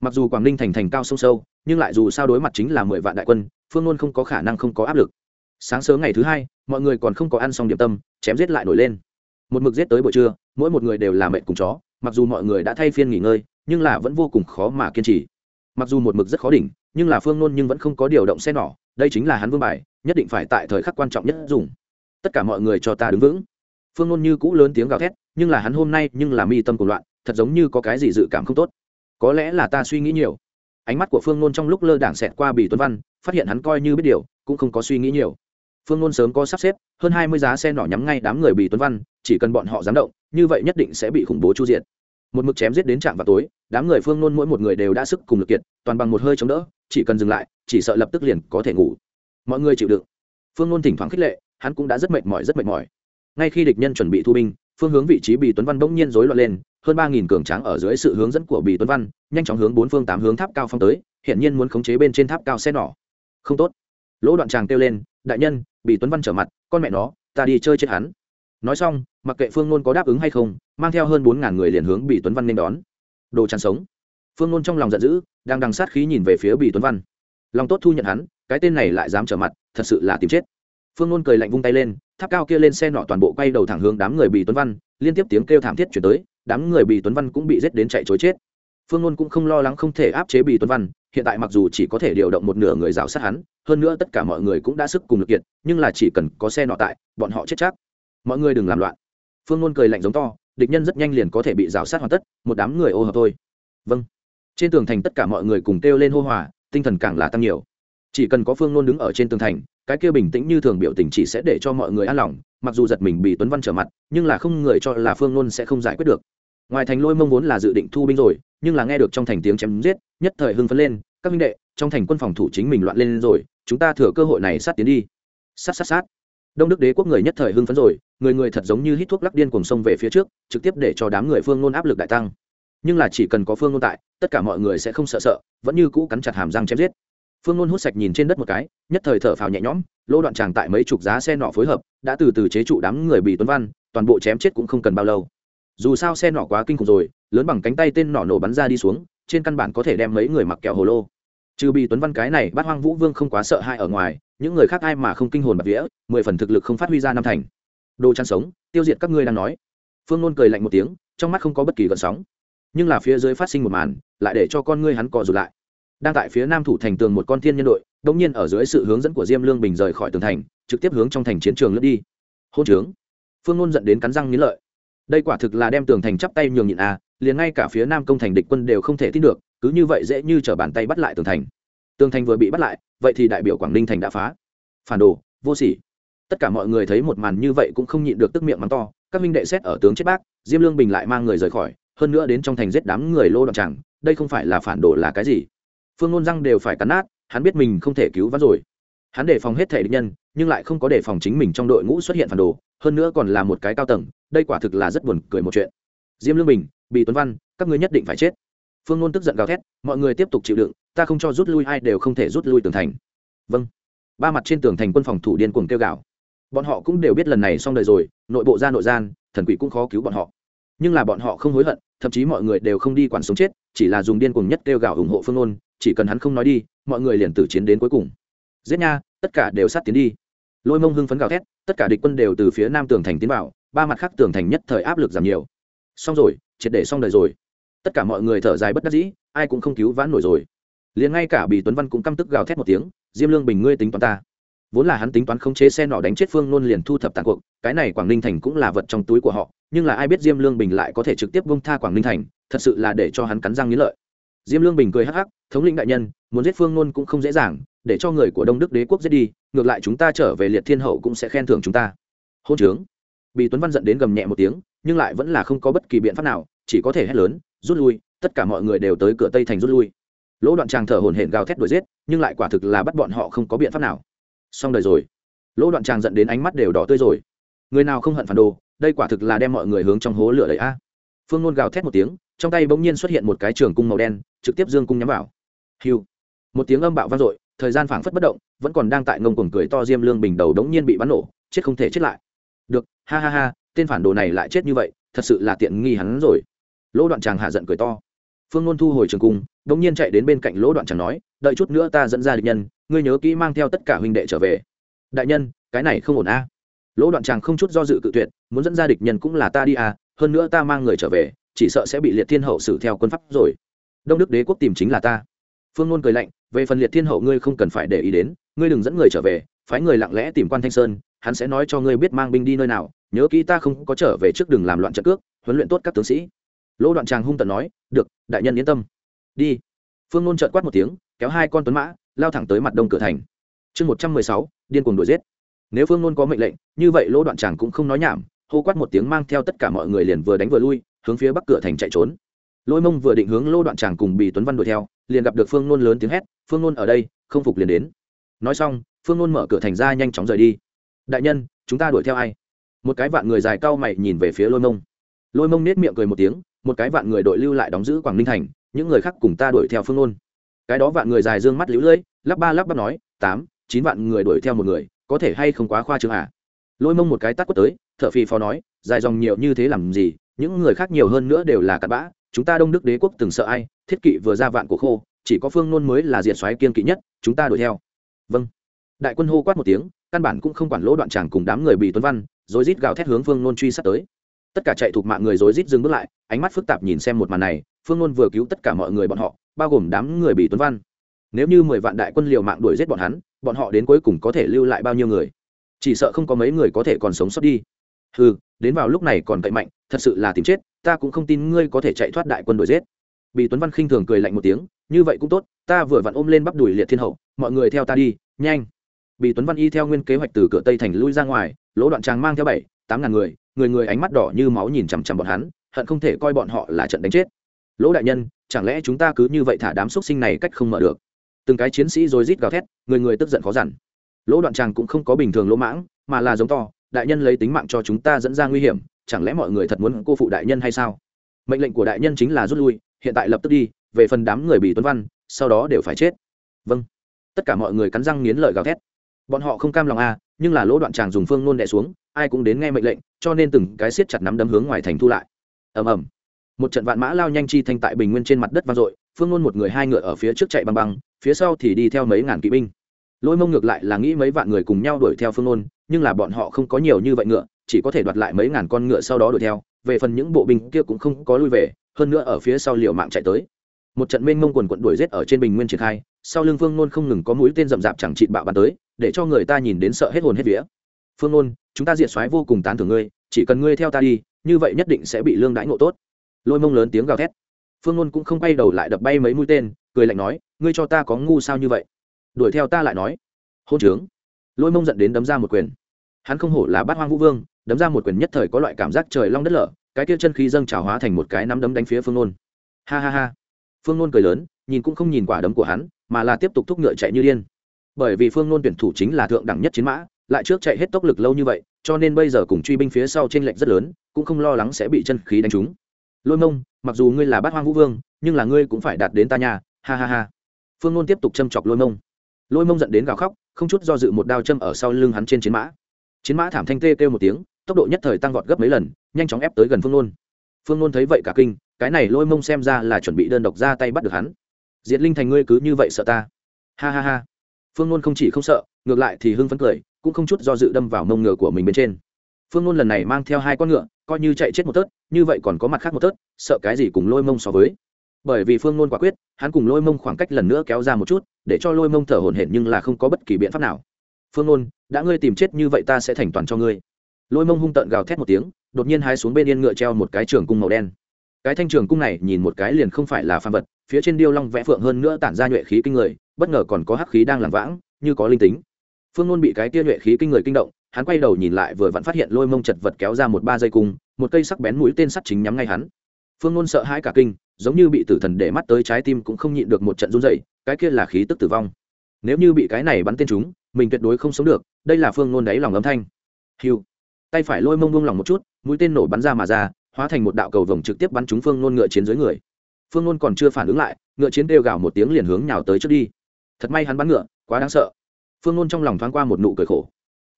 Mặc dù quảng ninh thành thành cao sông sâu, nhưng lại dù sao đối mặt chính là mười vạn đại quân, phương nôn không có khả năng không có áp lực. Sáng sớm ngày thứ hai, mọi người còn không có ăn xong điểm tâm, chém giết lại nổi lên. Một mực giết tới buổi trưa, mỗi một người đều là mệt cùng chó, mặc dù mọi người đã thay phiên nghỉ ngơi, nhưng là vẫn vô cùng khó mà kiên trì. Mặc dù một mực rất khó đỉnh, nhưng là phương nôn nhưng vẫn không có điều động xe nỏ, đây chính là hắn vương bài, nhất định phải tại thời khắc quan trọng nhất dùng. Tất cả mọi người cho ta đứng vững phương nôn như cũ lớn tiếng gào thét, nhưng là hắn hôm nay nhưng là mi tâm của loạn, thật giống như có cái gì dự cảm không tốt. Có lẽ là ta suy nghĩ nhiều. Ánh mắt của phương nôn trong lúc lơ đảng xẹt qua bì tuấn văn, phát hiện hắn coi như biết điều, cũng không có suy nghĩ nhiều. Phương nôn sớm có sắp xếp, hơn hai mươi giá xe nỏ nhắm ngay đám người bì tuấn văn, chỉ cần bọn họ dám động, như vậy nhất định sẽ bị khủng bố chu diện một mực chém giết đến trạm vào tối, đám người phương nôn mỗi một người đều đã sức cùng lực kiệt, toàn bằng một hơi chống đỡ, chỉ cần dừng lại, chỉ sợ lập tức liền có thể ngủ. Mọi người chịu đựng. Phương nôn thỉnh thoảng khích lệ, hắn cũng đã rất mệt mỏi, rất mệt mỏi ngay khi địch nhân chuẩn bị thu binh, phương hướng vị trí bì tuấn văn bỗng nhiên rối loạn lên, hơn ba nghìn cường tráng ở dưới sự hướng dẫn của bì tuấn văn, nhanh chóng hướng bốn phương tám hướng tháp cao phong tới hiện nhiên muốn khống chế bên trên tháp cao xe nỏ. Không tốt. Lỗ đoạn tràng kêu lên, đại nhân, bì tuấn văn trở mặt, con mẹ nó, ta đi chơi chết hắn. Nói xong, mặc kệ phương nôn có đáp ứng hay không, mang theo hơn bốn ngàn người liền hướng bì tuấn văn nên đón. Đồ tràn sống. Phương nôn trong lòng giận dữ, đang đằng sát khí nhìn về phía bì tuấn văn. Lòng tốt thu nhận hắn, cái tên này lại dám trở mặt, thật sự là tìm chết phương nôn cười lạnh vung tay lên, tháp cao kia lên xe nọ toàn bộ quay đầu thẳng hướng đám người bị tuấn văn, liên tiếp tiếng kêu thảm thiết chuyển tới, đám người bị tuấn văn cũng bị giết đến chạy chối chết. Phương nôn cũng không lo lắng không thể áp chế bị tuấn văn, hiện tại mặc dù chỉ có thể điều động một nửa người rào sát hắn, hơn nữa tất cả mọi người cũng đã sức cùng lực kiện nhưng là chỉ cần có xe nọ tại, bọn họ chết chắc. Mọi người đừng làm loạn. Phương nôn cười lạnh giống to, địch nhân rất nhanh liền có thể bị rào sát hoàn tất, một đám người ô hợp thôi. Vâng. Trên tường thành tất cả mọi người cùng kêu lên hô hòa, tinh thần càng là tăng nhiều. Chỉ cần có phương nôn đứng ở trên tường thành cái kia bình tĩnh như thường biểu tình chỉ sẽ để cho mọi người an lòng, mặc dù giật mình bị tuấn văn trở mặt, nhưng là không người cho là phương nôn sẽ không giải quyết được. Ngoài thành lôi mông vốn là dự định thu binh rồi, nhưng là nghe được trong thành tiếng chém giết, nhất thời hưng phấn lên, các minh đệ, trong thành quân phòng thủ chính mình loạn lên rồi, chúng ta thừa cơ hội này sát tiến đi. Sát sát sát. Đông đức đế quốc người nhất thời hưng phấn rồi, người người thật giống như hít thuốc lắc điên cùng sông về phía trước, trực tiếp để cho đám người phương nôn áp lực đại tăng. Nhưng là chỉ cần có phương nôn tại, tất cả mọi người sẽ không sợ sợ, vẫn như cũ cắn chặt hàm răng chém giết phương nôn hút sạch nhìn trên đất một cái, nhất thời thở phào nhẹ nhõm, lỗ đoạn tràng tại mấy chục giá xe nọ phối hợp, đã từ từ chế trụ đám người bị tuấn văn, toàn bộ chém chết cũng không cần bao lâu. Dù sao xe nọ quá kinh khủng rồi, lớn bằng cánh tay tên nọ nổ bắn ra đi xuống, trên căn bản có thể đem mấy người mặc kẹo hồ lô. Trừ bị tuấn văn cái này bắt hoang vũ vương không quá sợ hãi ở ngoài, những người khác ai mà không kinh hồn bạc vía, mười phần thực lực không phát huy ra năm thành. Đồ chăn sống, tiêu diệt các ngươi đang nói. Phương nôn cười lạnh một tiếng, trong mắt không có bất kỳ gợn sóng. Nhưng là phía dưới phát sinh một màn, lại để cho con ngươi hắn cò rụt lại đang tại phía nam thủ thành tường một con thiên nhân đội đông nhiên ở dưới sự hướng dẫn của diêm lương bình rời khỏi tường thành trực tiếp hướng trong thành chiến trường lướt đi. Hôn trướng. Phương ngôn dẫn đến cắn răng nghĩ lợi. Đây quả thực là đem tường thành chắp tay nhường nhịn a à, liền ngay cả phía nam công thành địch quân đều không thể tin được cứ như vậy dễ như t bàn tay bắt lại tường thành. Tường thành vừa bị bắt lại vậy thì đại biểu quảng ninh thành đã phá. Phản đồ vô sỉ. Tất cả mọi người thấy một màn như vậy cũng không nhịn được tức miệng mắng to các minh đệ xét ở tướng chết bác diêm lương bình lại mang người rời khỏi hơn nữa đến trong thành giết đám người lô đoạn chẳng đây không phải là phản đồ là cái gì? Phương nôn răng đều phải cắn nát, hắn biết mình không thể cứu vãn rồi. Hắn đề phòng hết thể địch nhân, nhưng lại không có đề phòng chính mình trong đội ngũ xuất hiện phản đồ, hơn nữa còn là một cái cao tầng, đây quả thực là rất buồn cười một chuyện. Diêm lương bình bị tuấn văn, các ngươi nhất định phải chết. Phương nôn tức giận gào thét, mọi người tiếp tục chịu đựng, ta không cho rút lui ai đều không thể rút lui tường thành. Vâng. Ba mặt trên tường thành quân phòng thủ điên cuồng kêu gào. Bọn họ cũng đều biết lần này xong đời rồi, nội bộ ra nội gian, thần quỷ cũng khó cứu bọn họ. Nhưng là bọn họ không hối hận, thậm chí mọi người đều không đi quản sống chết, chỉ là dùng điên cuồng nhất kêu gào ủng hộ phương nôn chỉ cần hắn không nói đi, mọi người liền tử chiến đến cuối cùng. Giết nha, tất cả đều sát tiến đi. Lôi mông hưng phấn gào thét, tất cả địch quân đều từ phía nam tường thành tiến vào, ba mặt khác tường thành nhất thời áp lực giảm nhiều. Xong rồi, triệt để xong đời rồi. Tất cả mọi người thở dài bất đắc dĩ, ai cũng không cứu vãn nổi rồi. Liền ngay cả bì tuấn văn cũng căm tức gào thét một tiếng, diêm lương bình ngươi tính toán ta. Vốn là hắn tính toán khống chế xe nọ đánh chết phương nôn liền thu thập tàn cuộc, cái này quảng ninh thành cũng là vật trong túi của họ, nhưng là ai biết diêm lương bình lại có thể trực tiếp bông tha quảng ninh thành, thật sự là để cho hắn cắn răng nghĩ lợi diêm lương bình cười hắc hắc, thống lĩnh đại nhân, muốn giết phương nôn cũng không dễ dàng, để cho người của đông đức đế quốc giết đi, ngược lại chúng ta trở về liệt thiên hậu cũng sẽ khen thưởng chúng ta. Hôn trướng. Bị tuấn văn giận đến gầm nhẹ một tiếng, nhưng lại vẫn là không có bất kỳ biện pháp nào, chỉ có thể hét lớn, rút lui, tất cả mọi người đều tới cửa tây thành rút lui. Lỗ đoạn tràng thở hổn hển gào thét đuổi giết, nhưng lại quả thực là bắt bọn họ không có biện pháp nào. Xong đời rồi. Lỗ đoạn tràng giận đến ánh mắt đều đỏ tươi rồi. Người nào không hận phản đồ, đây quả thực là đem mọi người hướng trong hố lửa đấy a. Phương nôn gào thét một tiếng trong tay bỗng nhiên xuất hiện một cái trường cung màu đen, trực tiếp dương cung nhắm vào. Hiu. Một tiếng âm bạo vang dội, thời gian phảng phất bất động, vẫn còn đang tại ngông cuồng cười to diêm lương bình đầu đống nhiên bị bắn nổ, chết không thể chết lại. Được, ha ha ha, tên phản đồ này lại chết như vậy, thật sự là tiện nghi hắn rồi. Lỗ đoạn chàng hạ giận cười to. Phương ngôn thu hồi trường cung, đống nhiên chạy đến bên cạnh lỗ đoạn chàng nói, đợi chút nữa ta dẫn ra địch nhân, ngươi nhớ kỹ mang theo tất cả huynh đệ trở về. Đại nhân, cái này không ổn a. Lỗ đoạn chàng không chút do dự cự tuyệt, muốn dẫn ra địch nhân cũng là ta đi à hơn nữa ta mang người trở về chỉ sợ sẽ bị liệt thiên hậu xử theo quân pháp rồi. Đông đức đế quốc tìm chính là ta. Phương ngôn cười lạnh, về phần liệt thiên hậu ngươi không cần phải để ý đến, ngươi đừng dẫn người trở về, phái người lặng lẽ tìm quan thanh sơn, hắn sẽ nói cho ngươi biết mang binh đi nơi nào, nhớ kỹ ta không có trở về trước đừng làm loạn trận cước, huấn luyện tốt các tướng sĩ. Lỗ đoạn tràng hung tận nói, được, đại nhân yên tâm. Đi. Phương ngôn trợn quát một tiếng, kéo hai con tuấn mã, lao thẳng tới mặt đông cửa thành. Chương một trăm mười sáu, điên cuồng đuổi giết. Nếu phương ngôn có mệnh lệnh, như vậy lỗ đoạn tràng cũng không nói nhảm, hô quát một tiếng mang theo tất cả mọi người liền vừa đánh vừa lui hướng phía bắc cửa thành chạy trốn. Lôi mông vừa định hướng lô đoạn tràng cùng bị tuấn văn đuổi theo, liền gặp được phương nôn lớn tiếng hét, phương nôn ở đây, không phục liền đến. Nói xong, phương nôn mở cửa thành ra nhanh chóng rời đi. Đại nhân, chúng ta đuổi theo ai? Một cái vạn người dài cao mày nhìn về phía lôi mông. Lôi mông nết miệng cười một tiếng, một cái vạn người đội lưu lại đóng giữ quảng ninh thành, những người khác cùng ta đuổi theo phương nôn. Cái đó vạn người dài dương mắt lũ lưỡi lắp ba lắp bắp nói, tám, chín vạn người đuổi theo một người, có thể hay không quá khoa trương à? Lôi mông một cái tắt quất tới t h ở phì phò nói, dài dòng nhiều như thế làm gì những người khác nhiều hơn nữa đều là cặn bã, chúng ta đông đức đế quốc từng sợ ai, thiết kỵ vừa ra vạn của khô, chỉ có phương nôn mới là diện xoáy kiên kỵ nhất, chúng ta đuổi theo. Vâng. Đại quân hô quát một tiếng, căn bản cũng không quản lỗ đoạn tràng cùng đám người bị tuấn văn, rồi rít gào thét hướng phương nôn truy sát tới. Tất cả chạy thuộc mạng người rồi rít dừng bước lại, ánh mắt phức tạp nhìn xem một màn này, phương nôn vừa cứu tất cả mọi người bọn họ, bao gồm đám người bị tuấn văn. Nếu như mười vạn đại quân liều mạng đuổi giết bọn hắn, bọn họ đến cuối cùng có thể lưu lại bao nhiêu người? Chỉ sợ không có mấy người có thể còn sống sót đi ừ đến vào lúc này còn cậy mạnh, thật sự là tìm chết, ta cũng không tin ngươi có thể chạy thoát đại quân đuổi giết. Bị tuấn văn khinh thường cười lạnh một tiếng, như vậy cũng tốt, ta vừa vặn ôm lên bắp đùi liệt thiên hậu, mọi người theo ta đi, nhanh. Bị tuấn văn y theo nguyên kế hoạch từ cửa tây thành lui ra ngoài, lỗ đoạn tràng mang theo bảy, tám ngàn người người người ánh mắt đỏ như máu nhìn chằm chằm bọn hắn, hận không thể coi bọn họ là trận đánh chết. Lỗ đại nhân, chẳng lẽ chúng ta cứ như vậy thả đám xúc sinh này cách không mở được? Từng cái chiến sĩ rồi rít gào thét, người người tức giận khó dằn. Lỗ đoạn tràng cũng không có bình thường lỗ mãng, mà là giống to đại nhân lấy tính mạng cho chúng ta dẫn ra nguy hiểm chẳng lẽ mọi người thật muốn cô phụ đại nhân hay sao? Mệnh lệnh của đại nhân chính là rút lui hiện tại lập tức đi về phần đám người bị tuấn văn sau đó đều phải chết. Vâng. Tất cả mọi người cắn răng nghiến lợi gào thét. Bọn họ không cam lòng a à, nhưng là lỗ đoạn tràng dùng phương nôn đẻ xuống ai cũng đến nghe mệnh lệnh cho nên từng cái siết chặt nắm đấm hướng ngoài thành thu lại. Ầm ầm. Một trận vạn mã lao nhanh chi thanh tại bình nguyên trên mặt đất vang dội phương nôn một người hai ngựa ở phía trước chạy băng băng phía sau thì đi theo mấy ngàn kỵ binh. Lôi mông ngược lại là nghĩ mấy vạn người cùng nhau đuổi theo phương nôn nhưng là bọn họ không có nhiều như vậy ngựa, chỉ có thể đoạt lại mấy ngàn con ngựa sau đó đuổi theo, về phần những bộ binh kia cũng không có lui về, hơn nữa ở phía sau liều mạng chạy tới. Một trận mênh mông quần quận đuổi giết ở trên bình nguyên triển khai, sau lưng phương nôn không ngừng có mũi tên rậm rạp chẳng chịt bạo bắn tới, để cho người ta nhìn đến sợ hết hồn hết vía. Phương nôn, chúng ta diệt soái vô cùng tán thưởng ngươi, chỉ cần ngươi theo ta đi, như vậy nhất định sẽ bị lương đãi ngộ tốt. Lôi mông lớn tiếng gào thét. Phương nôn cũng không quay đầu lại đập bay mấy mũi tên, cười lạnh nói, ngươi cho ta có ngu sao như vậy? Đuổi theo ta lại nói. Hôn trướng lôi mông giận đến đấm ra một quyền. Hắn không hổ là bát hoang vũ vương, đấm ra một quyền nhất thời có loại cảm giác trời long đất lở, cái kia chân khí dâng trào hóa thành một cái nắm đấm đánh phía phương nôn. Ha ha ha. Phương nôn cười lớn, nhìn cũng không nhìn quả đấm của hắn, mà là tiếp tục thúc ngựa chạy như điên. Bởi vì phương nôn tuyển thủ chính là thượng đẳng nhất chiến mã, lại trước chạy hết tốc lực lâu như vậy, cho nên bây giờ cùng truy binh phía sau t r ê n lệch rất lớn, cũng không lo lắng sẽ bị chân khí đánh trúng. Lôi mông, mặc dù ngươi là bát hoang vũ vương, nhưng là ngươi cũng phải đạt đến ta nhà ha ha ha. Phương nôn tiếp tục châm chọc lôi mông lôi mông dẫn đến gào khóc, không chút do dự một đao châm ở sau lưng hắn trên chiến mã. Chiến mã thảm thanh tê kêu một tiếng, tốc độ nhất thời tăng vọt gấp mấy lần, nhanh chóng ép tới gần phương nôn. Phương nôn thấy vậy cả kinh, cái này lôi mông xem ra là chuẩn bị đơn độc ra tay bắt được hắn. Diệt linh thành ngươi cứ như vậy sợ ta. Ha ha ha. Phương nôn không chỉ không sợ, ngược lại thì hưng phấn cười, cũng không chút do dự đâm vào mông ngựa của mình bên trên. Phương nôn lần này mang theo hai con ngựa, coi như chạy chết một tớt, như vậy còn có mặt khác một tớt, sợ cái gì cùng lôi mông so với bởi vì phương nôn quả quyết, hắn cùng lôi mông khoảng cách lần nữa kéo ra một chút, để cho lôi mông thở hổn hển nhưng là không có bất kỳ biện pháp nào. Phương nôn đã ngươi tìm chết như vậy ta sẽ thành toàn cho ngươi. Lôi mông hung tợn gào thét một tiếng, đột nhiên hái xuống bên yên ngựa treo một cái trường cung màu đen. Cái thanh trường cung này nhìn một cái liền không phải là phan vật, phía trên điêu long vẽ phượng hơn nữa tản ra nhuệ khí kinh người, bất ngờ còn có hắc khí đang làm vãng, như có linh tính. Phương nôn bị cái tia nhuệ khí kinh người kinh động, hắn quay đầu nhìn lại vừa vẫn phát hiện lôi mông chật vật kéo ra một ba dây cung, một cây sắc bén mũi tên sắt chính nhắm ngay hắn. Phương nôn sợ hãi cả kinh giống như bị tử thần để mắt tới trái tim cũng không nhịn được một trận run dậy cái kia là khí tức tử vong. Nếu như bị cái này bắn tên chúng, mình tuyệt đối không sống được, đây là phương nôn đáy lòng âm thanh. Hiu tay phải lôi mông buông lòng một chút, mũi tên nổ bắn ra mà ra, hóa thành một đạo cầu vồng trực tiếp bắn trúng phương nôn ngựa chiến dưới người. Phương nôn còn chưa phản ứng lại, ngựa chiến kêu gào một tiếng liền hướng nhào tới trước đi. Thật may hắn bắn ngựa, quá đáng sợ. Phương nôn trong lòng thoáng qua một nụ cười khổ.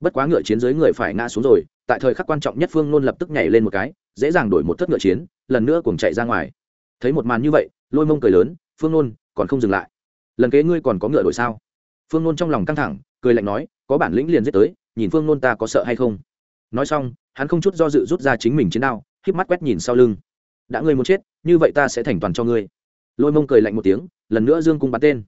Bất quá ngựa chiến dưới người phải ngã xuống rồi, tại thời khắc quan trọng nhất phương nôn lập tức nhảy lên một cái, dễ dàng đổi một thất ngựa chiến, lần nữa cùng chạy ra ngoài thấy một màn như vậy, lôi mông cười lớn, phương nôn, còn không dừng lại? Lần kế ngươi còn có ngựa đổi sao? Phương nôn trong lòng căng thẳng, cười lạnh nói, có bản lĩnh liền giết tới, nhìn phương nôn ta có sợ hay không? Nói xong, hắn không chút do dự rút ra chính mình chiến đao, híp mắt quét nhìn sau lưng. Đã ngươi muốn chết, như vậy ta sẽ thành toàn cho ngươi. Lôi mông cười lạnh một tiếng, lần nữa dương cung bắn tên.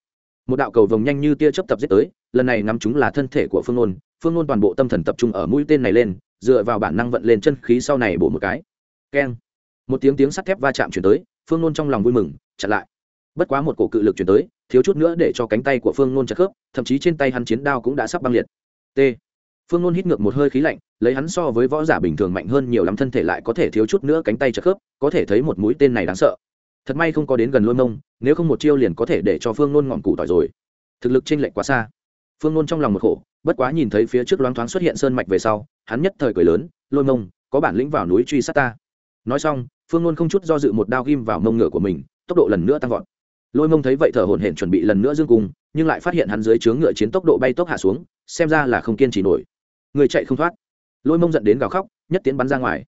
Một đạo cầu vồng nhanh như tia chớp tập giết tới, lần này ngắm chúng là thân thể của phương nôn phương nôn toàn bộ tâm thần tập trung ở mũi tên này lên, dựa vào bản năng vận lên chân khí sau này bổ một cái. Keng. Một tiếng tiếng sắt thép va chạm chuyển tới phương nôn trong lòng vui mừng, chặn lại. Bất quá một cổ cự lực chuyển tới, thiếu chút nữa để cho cánh tay của phương nôn chặt khớp, thậm chí trên tay hắn chiến đao cũng đã sắp băng liệt. T. Phương nôn hít ngược một hơi khí lạnh, lấy hắn so với võ giả bình thường mạnh hơn nhiều lắm thân thể lại có thể thiếu chút nữa cánh tay chặt khớp, có thể thấy một mũi tên này đáng sợ. Thật may không có đến gần lôi mông, nếu không một chiêu liền có thể để cho phương nôn ngọn củ tỏi rồi. Thực lực chênh lệch quá xa. Phương nôn trong lòng một khổ, bất quá nhìn thấy phía trước loáng thoáng xuất hiện sơn mạch về sau, hắn nhất thời cười lớn, lôi mông, có bản lĩnh vào núi truy sát ta. Nói xong phương nôn không chút do dự một đao ghim vào mông ngựa của mình, tốc độ lần nữa tăng vọt. Lôi mông thấy vậy thở hổn hển chuẩn bị lần nữa dương cùng nhưng lại phát hiện hắn dưới trướng ngựa chiến tốc độ bay tốc hạ xuống, xem ra là không kiên trì nổi. Người chạy không thoát. Lôi mông dẫn đến gào khóc, nhất tiến bắn ra ngoài.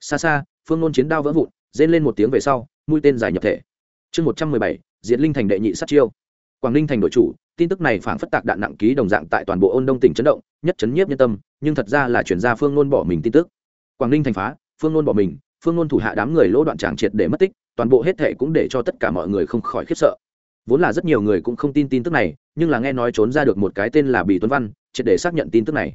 Xa xa, phương nôn chiến đao vỡ vụn, rên lên một tiếng về sau, mũi tên dài nhập thể. Chương một trăm mười bảy, Diệt linh thành đệ nhị sát chiêu. Quảng ninh thành đội chủ, tin tức này phản phất tạc đạn nặng ký đồng dạng tại toàn bộ ôn đông tỉnh chấn động, nhất chấn nhiếp nhân tâm, nhưng thật ra là chuyển ra phương nôn bỏ mình tin tức. Quảng ninh thành phá, phương nôn bỏ mình phương nôn thủ hạ đám người lỗ đoạn tràng triệt để mất tích, toàn bộ hết thệ cũng để cho tất cả mọi người không khỏi khiếp sợ. Vốn là rất nhiều người cũng không tin tin tức này, nhưng là nghe nói trốn ra được một cái tên là bì tuấn văn, triệt để xác nhận tin tức này.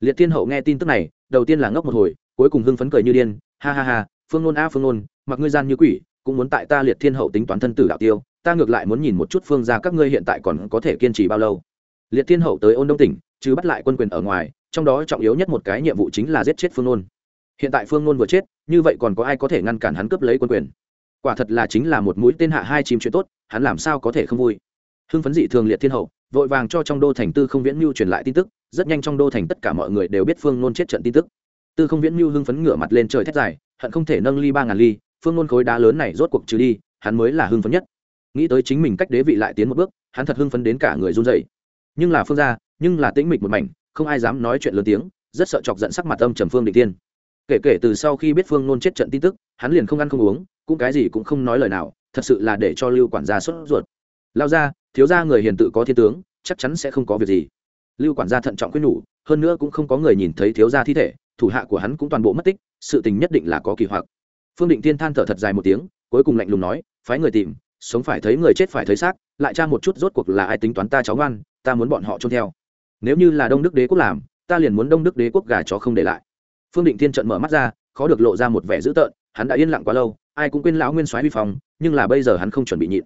Liệt thiên hậu nghe tin tức này, đầu tiên là ngốc một hồi, cuối cùng hưng phấn cười như điên, ha ha ha, phương nôn a, phương nôn, mặc ngươi gian như quỷ, cũng muốn tại ta liệt thiên hậu tính toán thân tử đạo tiêu, ta ngược lại muốn nhìn một chút phương ra các ngươi hiện tại còn có thể kiên trì bao lâu. Liệt thiên hậu tới ôn đông tỉnh chứ bắt lại quân quyền ở ngoài, trong đó trọng yếu nhất một cái nhiệm vụ chính là giết chết phương nôn hiện tại phương nôn vừa chết, như vậy còn có ai có thể ngăn cản hắn cướp lấy quân quyền? Quả thật là chính là một mũi tên hạ hai chim chuyện tốt, hắn làm sao có thể không vui? Hưng phấn dị thường liệt thiên hậu, vội vàng cho trong đô thành tư không viễn mưu truyền lại tin tức, rất nhanh trong đô thành tất cả mọi người đều biết phương nôn chết trận tin tức. Tư không viễn mưu hưng phấn ngửa mặt lên trời thét dài, hận không thể nâng ly ba ngàn ly, phương nôn khối đá lớn này rốt cuộc trừ đi, hắn mới là hưng phấn nhất. Nghĩ tới chính mình cách đế vị lại tiến một bước, hắn thật hưng phấn đến cả người run dậy nhưng là phương gia, nhưng là tĩnh mịch một mảnh, không ai dám nói chuyện lớn tiếng, rất sợ chọc giận sắc mặt âm trầm phương định tiên kể kể từ sau khi biết phương nôn chết trận tin tức, hắn liền không ăn không uống, cũng cái gì cũng không nói lời nào, thật sự là để cho lưu quản gia sốt ruột. Lao ra, thiếu ra người hiền tự có thiên tướng, chắc chắn sẽ không có việc gì. Lưu quản gia thận trọng quyết nhủ, hơn nữa cũng không có người nhìn thấy thiếu gia thi thể, thủ hạ của hắn cũng toàn bộ mất tích, sự tình nhất định là có kỳ hoặc. Phương định tiên than thở thật dài một tiếng, cuối cùng lạnh lùng nói, phái người tìm, sống phải thấy người chết phải thấy xác, lại tra một chút rốt cuộc là ai tính toán ta cháu ngoan, ta muốn bọn họ trông theo. Nếu như là đông đức đế quốc làm, ta liền muốn đông đức đế quốc gà chó không để lại phương định thiên trận mở mắt ra, khó được lộ ra một vẻ dữ tợn, hắn đã yên lặng quá lâu, ai cũng quên lão nguyên soái vi phong, nhưng là bây giờ hắn không chuẩn bị nhịn.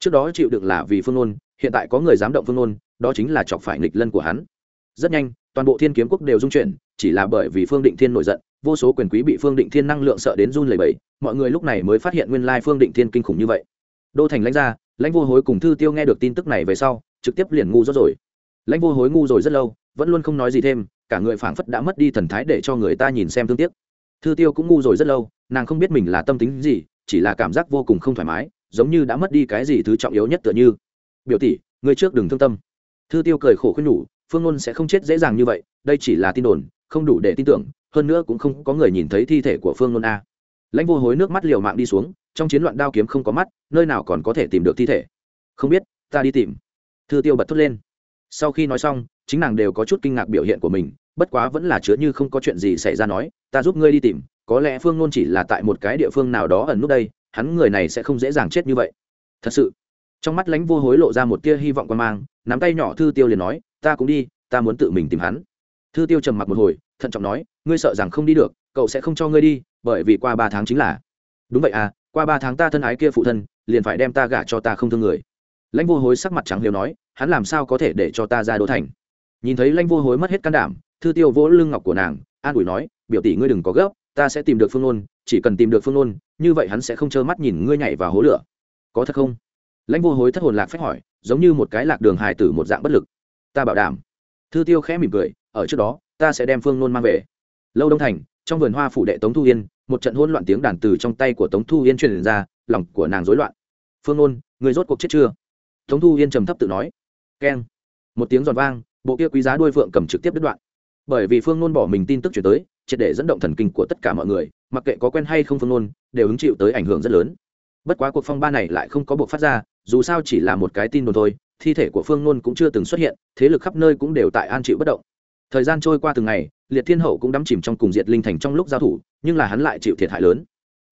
Trước đó chịu được là vì phương nôn, hiện tại có người dám động phương nôn, đó chính là chọc phải nghịch lân của hắn. Rất nhanh, toàn bộ thiên kiếm quốc đều dung chuyển, chỉ là bởi vì phương định thiên nổi giận, vô số quyền quý bị phương định thiên năng lượng sợ đến run lẩy bẩy, mọi người lúc này mới phát hiện nguyên lai phương định thiên kinh khủng như vậy. Đô thành lãnh gia, lãnh vô hối cùng thư tiêu nghe được tin tức này về sau, trực tiếp liền ngu rốt rồi. Lãnh vô hối ngu rồi rất lâu vẫn luôn không nói gì thêm, cả người phảng phất đã mất đi thần thái để cho người ta nhìn xem thương tiếc. Thư tiêu cũng ngu rồi rất lâu, nàng không biết mình là tâm tính gì, chỉ là cảm giác vô cùng không thoải mái, giống như đã mất đi cái gì thứ trọng yếu nhất tựa như. Biểu tỷ người trước đừng thương tâm. Thư tiêu cười khổ khuyên nhủ, phương ngôn sẽ không chết dễ dàng như vậy, đây chỉ là tin đồn, không đủ để tin tưởng, hơn nữa cũng không có người nhìn thấy thi thể của phương ngôn a. Lãnh vô hối nước mắt liều mạng đi xuống, trong chiến loạn đao kiếm không có mắt, nơi nào còn có thể tìm được thi thể? Không biết, ta đi tìm. Thư tiêu bật thốt lên sau khi nói xong, chính nàng đều có chút kinh ngạc biểu hiện của mình, bất quá vẫn là chứa như không có chuyện gì xảy ra nói, ta giúp ngươi đi tìm, có lẽ phương nôn chỉ là tại một cái địa phương nào đó ẩn nút đây, hắn người này sẽ không dễ dàng chết như vậy. Thật sự, trong mắt lãnh vô hối lộ ra một tia hy vọng quan mang, nắm tay nhỏ thư tiêu liền nói, ta cũng đi, ta muốn tự mình tìm hắn. Thư tiêu trầm mặc một hồi, thận trọng nói, ngươi sợ rằng không đi được, cậu sẽ không cho ngươi đi, bởi vì qua ba tháng chính là. Đúng vậy à qua ba tháng ta thân ái kia phụ thân, liền phải đem ta gả cho ta không thương người. Lãnh vô hối sắc mặt trắng liều nói hắn làm sao có thể để cho ta ra đô thành? Nhìn thấy lãnh vô hối mất hết can đảm, thư tiêu vỗ lưng ngọc của nàng, an ủi nói, biểu tỷ ngươi đừng có gấp, ta sẽ tìm được phương nôn chỉ cần tìm được phương nôn như vậy hắn sẽ không trơ mắt nhìn ngươi nhảy vào hố lửa. Có thật không? Lãnh vô hối thất hồn lạc phép hỏi, giống như một cái lạc đường hài tử một dạng bất lực. Ta bảo đảm. Thư tiêu khẽ mỉm cười, ở trước đó, ta sẽ đem phương nôn mang về. Lâu đông thành, trong vườn hoa phủ đệ tống thu yên, một trận hỗn loạn tiếng đàn từ trong tay của tống thu yên truyền ra, lòng của nàng rối loạn. Phương nôn người rốt cuộc chết chưa? Tống thu yên trầm thấp tự nói keng. Một tiếng giòn vang, bộ kia quý giá đuôi phượng cầm trực tiếp đứt đoạn. Bởi vì phương nôn bỏ mình tin tức chuyển tới, triệt để dẫn động thần kinh của tất cả mọi người, mặc kệ có quen hay không phương nôn, đều hứng chịu tới ảnh hưởng rất lớn. Bất quá cuộc phong ba này lại không có buộc phát ra, dù sao chỉ là một cái tin đồn thôi, thi thể của phương nôn cũng chưa từng xuất hiện, thế lực khắp nơi cũng đều tại an chịu bất động. Thời gian trôi qua từng ngày, liệt thiên hậu cũng đắm chìm trong cùng diệt linh thành trong lúc giao thủ, nhưng là hắn lại chịu thiệt hại lớn.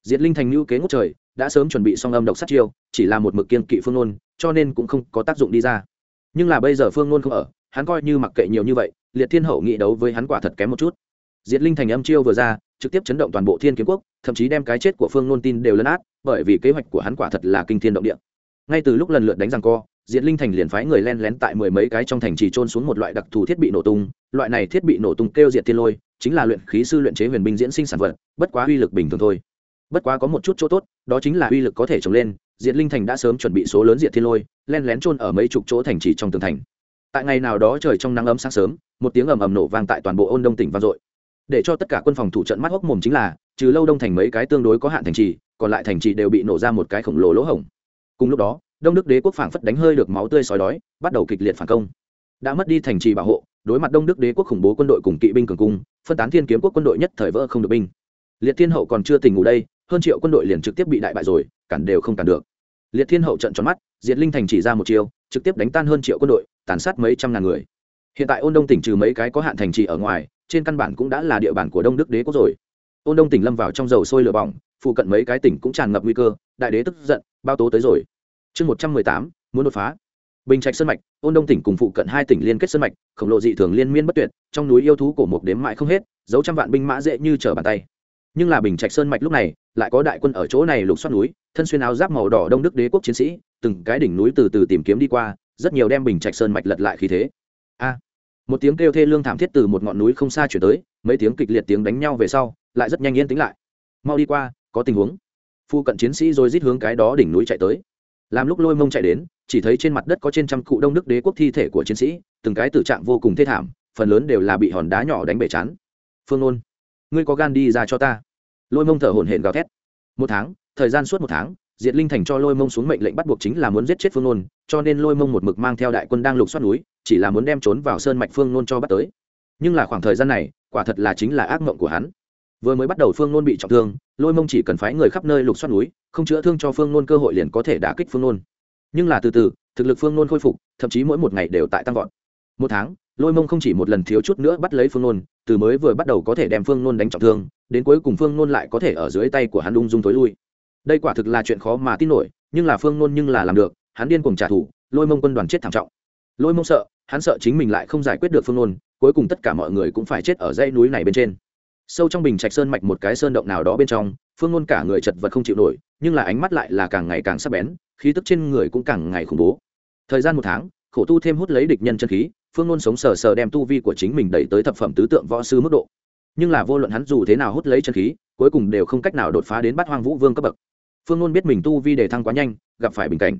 Diệt linh thành lưu kế ngốc trời, đã sớm chuẩn bị xong âm độc sát chiêu, chỉ là một mực kiên kỵ phương nôn, cho nên cũng không có tác dụng đi ra nhưng là bây giờ phương nôn không ở, hắn coi như mặc kệ nhiều như vậy, liệt thiên hậu nghị đấu với hắn quả thật kém một chút. Diệt linh thành âm chiêu vừa ra, trực tiếp chấn động toàn bộ thiên kiếm quốc, thậm chí đem cái chết của phương nôn tin đều lấn át, bởi vì kế hoạch của hắn quả thật là kinh thiên động địa. Ngay từ lúc lần lượt đánh rằng co, diệt linh thành liền phái người len lén tại mười mấy cái trong thành trì trôn xuống một loại đặc thù thiết bị nổ tung. Loại này thiết bị nổ tung kêu diệt thiên lôi, chính là luyện khí sư luyện chế huyền binh diễn sinh sản vật, bất quá uy lực bình thường thôi. Bất quá có một chút chỗ tốt, đó chính là uy lực có thể trồng lên diệt linh thành đã sớm chuẩn bị số lớn diệt thiên lôi, len lén trôn ở mấy chục chỗ thành trì trong tường thành. Tại ngày nào đó trời trong nắng ấm sáng sớm, một tiếng ầm ầm nổ vang tại toàn bộ ôn đông tỉnh vang dội. Để cho tất cả quân phòng thủ trận mắt hốc mồm chính là, trừ lâu đông thành mấy cái tương đối có hạn thành trì, còn lại thành trì đều bị nổ ra một cái khổng lồ lỗ hổng. Cùng lúc đó, đông đức đế quốc phảng phất đánh hơi được máu tươi sói đói, bắt đầu kịch liệt phản công. Đã mất đi thành trì bảo hộ, đối mặt đông đức đế quốc khủng bố quân đội cùng kỵ binh cường cung, phân tán thiên kiếm quốc quân đội nhất thời vỡ không được binh. Liệt thiên hậu còn chưa tỉnh ngủ đây hơn triệu quân đội liền trực tiếp bị đại bại rồi, cản đều không cản được. Liệt thiên hậu trận tròn mắt, diệt linh thành chỉ ra một chiều trực tiếp đánh tan hơn triệu quân đội, tàn sát mấy trăm ngàn người. Hiện tại ôn đông tỉnh trừ mấy cái có hạn thành trì ở ngoài, trên căn bản cũng đã là địa bàn của đông đức đế quốc rồi. Ôn đông tỉnh lâm vào trong dầu sôi lửa bỏng, phụ cận mấy cái tỉnh cũng tràn ngập nguy cơ, đại đế tức giận bao tố tới rồi. Chương một trăm mười tám, muốn đột phá. Bình trạch sơn mạch, ôn đông tỉnh cùng phụ cận hai tỉnh liên kết sơn mạch, khổng lồ dị thường liên miên bất tuyệt, trong núi yêu thú cổ mục đếm mãi không hết, dấu trăm vạn binh mã dễ như trở bàn tay nhưng là bình trạch sơn mạch lúc này, lại có đại quân ở chỗ này lục xoát núi, thân xuyên áo giáp màu đỏ đông đức đế quốc chiến sĩ, từng cái đỉnh núi từ từ tìm kiếm đi qua, rất nhiều đem bình trạch sơn mạch lật lại khí thế. A! Một tiếng kêu thê lương thảm thiết từ một ngọn núi không xa chuyển tới, mấy tiếng kịch liệt tiếng đánh nhau về sau, lại rất nhanh yên tĩnh lại. Mau đi qua, có tình huống. Phu cận chiến sĩ rồi rít hướng cái đó đỉnh núi chạy tới. Làm lúc lôi mông chạy đến, chỉ thấy trên mặt đất có trên trăm cụ đông đức đế quốc thi thể của chiến sĩ, từng cái tử trạng vô cùng thê thảm, phần lớn đều là bị hòn đá nhỏ đánh bể chán. Phương ôn ngươi có gan đi ra cho ta lôi mông thở hổn hển gào thét. Một tháng, thời gian suốt một tháng, diệt linh thành cho lôi mông xuống mệnh lệnh bắt buộc chính là muốn giết chết phương nôn, cho nên lôi mông một mực mang theo đại quân đang lục xoát núi, chỉ là muốn đem trốn vào sơn mạch phương nôn cho bắt tới. Nhưng là khoảng thời gian này, quả thật là chính là ác mộng của hắn. Vừa mới bắt đầu phương nôn bị trọng thương, lôi mông chỉ cần phái người khắp nơi lục xoát núi, không chữa thương cho phương nôn cơ hội liền có thể đả kích phương nôn. Nhưng là từ từ, thực lực phương nôn khôi phục, thậm chí mỗi một ngày đều tại tăng vọt. Một tháng, lôi mông không chỉ một lần thiếu chút nữa bắt lấy phương nôn, từ mới vừa bắt đầu có thể đem phương nôn đánh trọng thương đến cuối cùng phương nôn lại có thể ở dưới tay của hắn ung dung tối lui. Đây quả thực là chuyện khó mà tin nổi, nhưng là phương nôn nhưng là làm được, hắn điên cùng trả thù, lôi mông quân đoàn chết thảm trọng. Lôi mông sợ, hắn sợ chính mình lại không giải quyết được phương nôn, cuối cùng tất cả mọi người cũng phải chết ở dãy núi này bên trên. Sâu trong bình trạch sơn mạch một cái sơn động nào đó bên trong, phương nôn cả người chật vật không chịu nổi, nhưng là ánh mắt lại là càng ngày càng sắc bén, khí tức trên người cũng càng ngày khủng bố. Thời gian một tháng, khổ tu thêm hút lấy địch nhân chân khí, phương nôn sống sờ sờ đem tu vi của chính mình đẩy tới thập phẩm tứ tượng võ sư mức độ nhưng là vô luận hắn dù thế nào hút lấy chân khí, cuối cùng đều không cách nào đột phá đến bắt hoang vũ vương cấp bậc. Phương nôn biết mình tu vi đề thăng quá nhanh, gặp phải bình cảnh.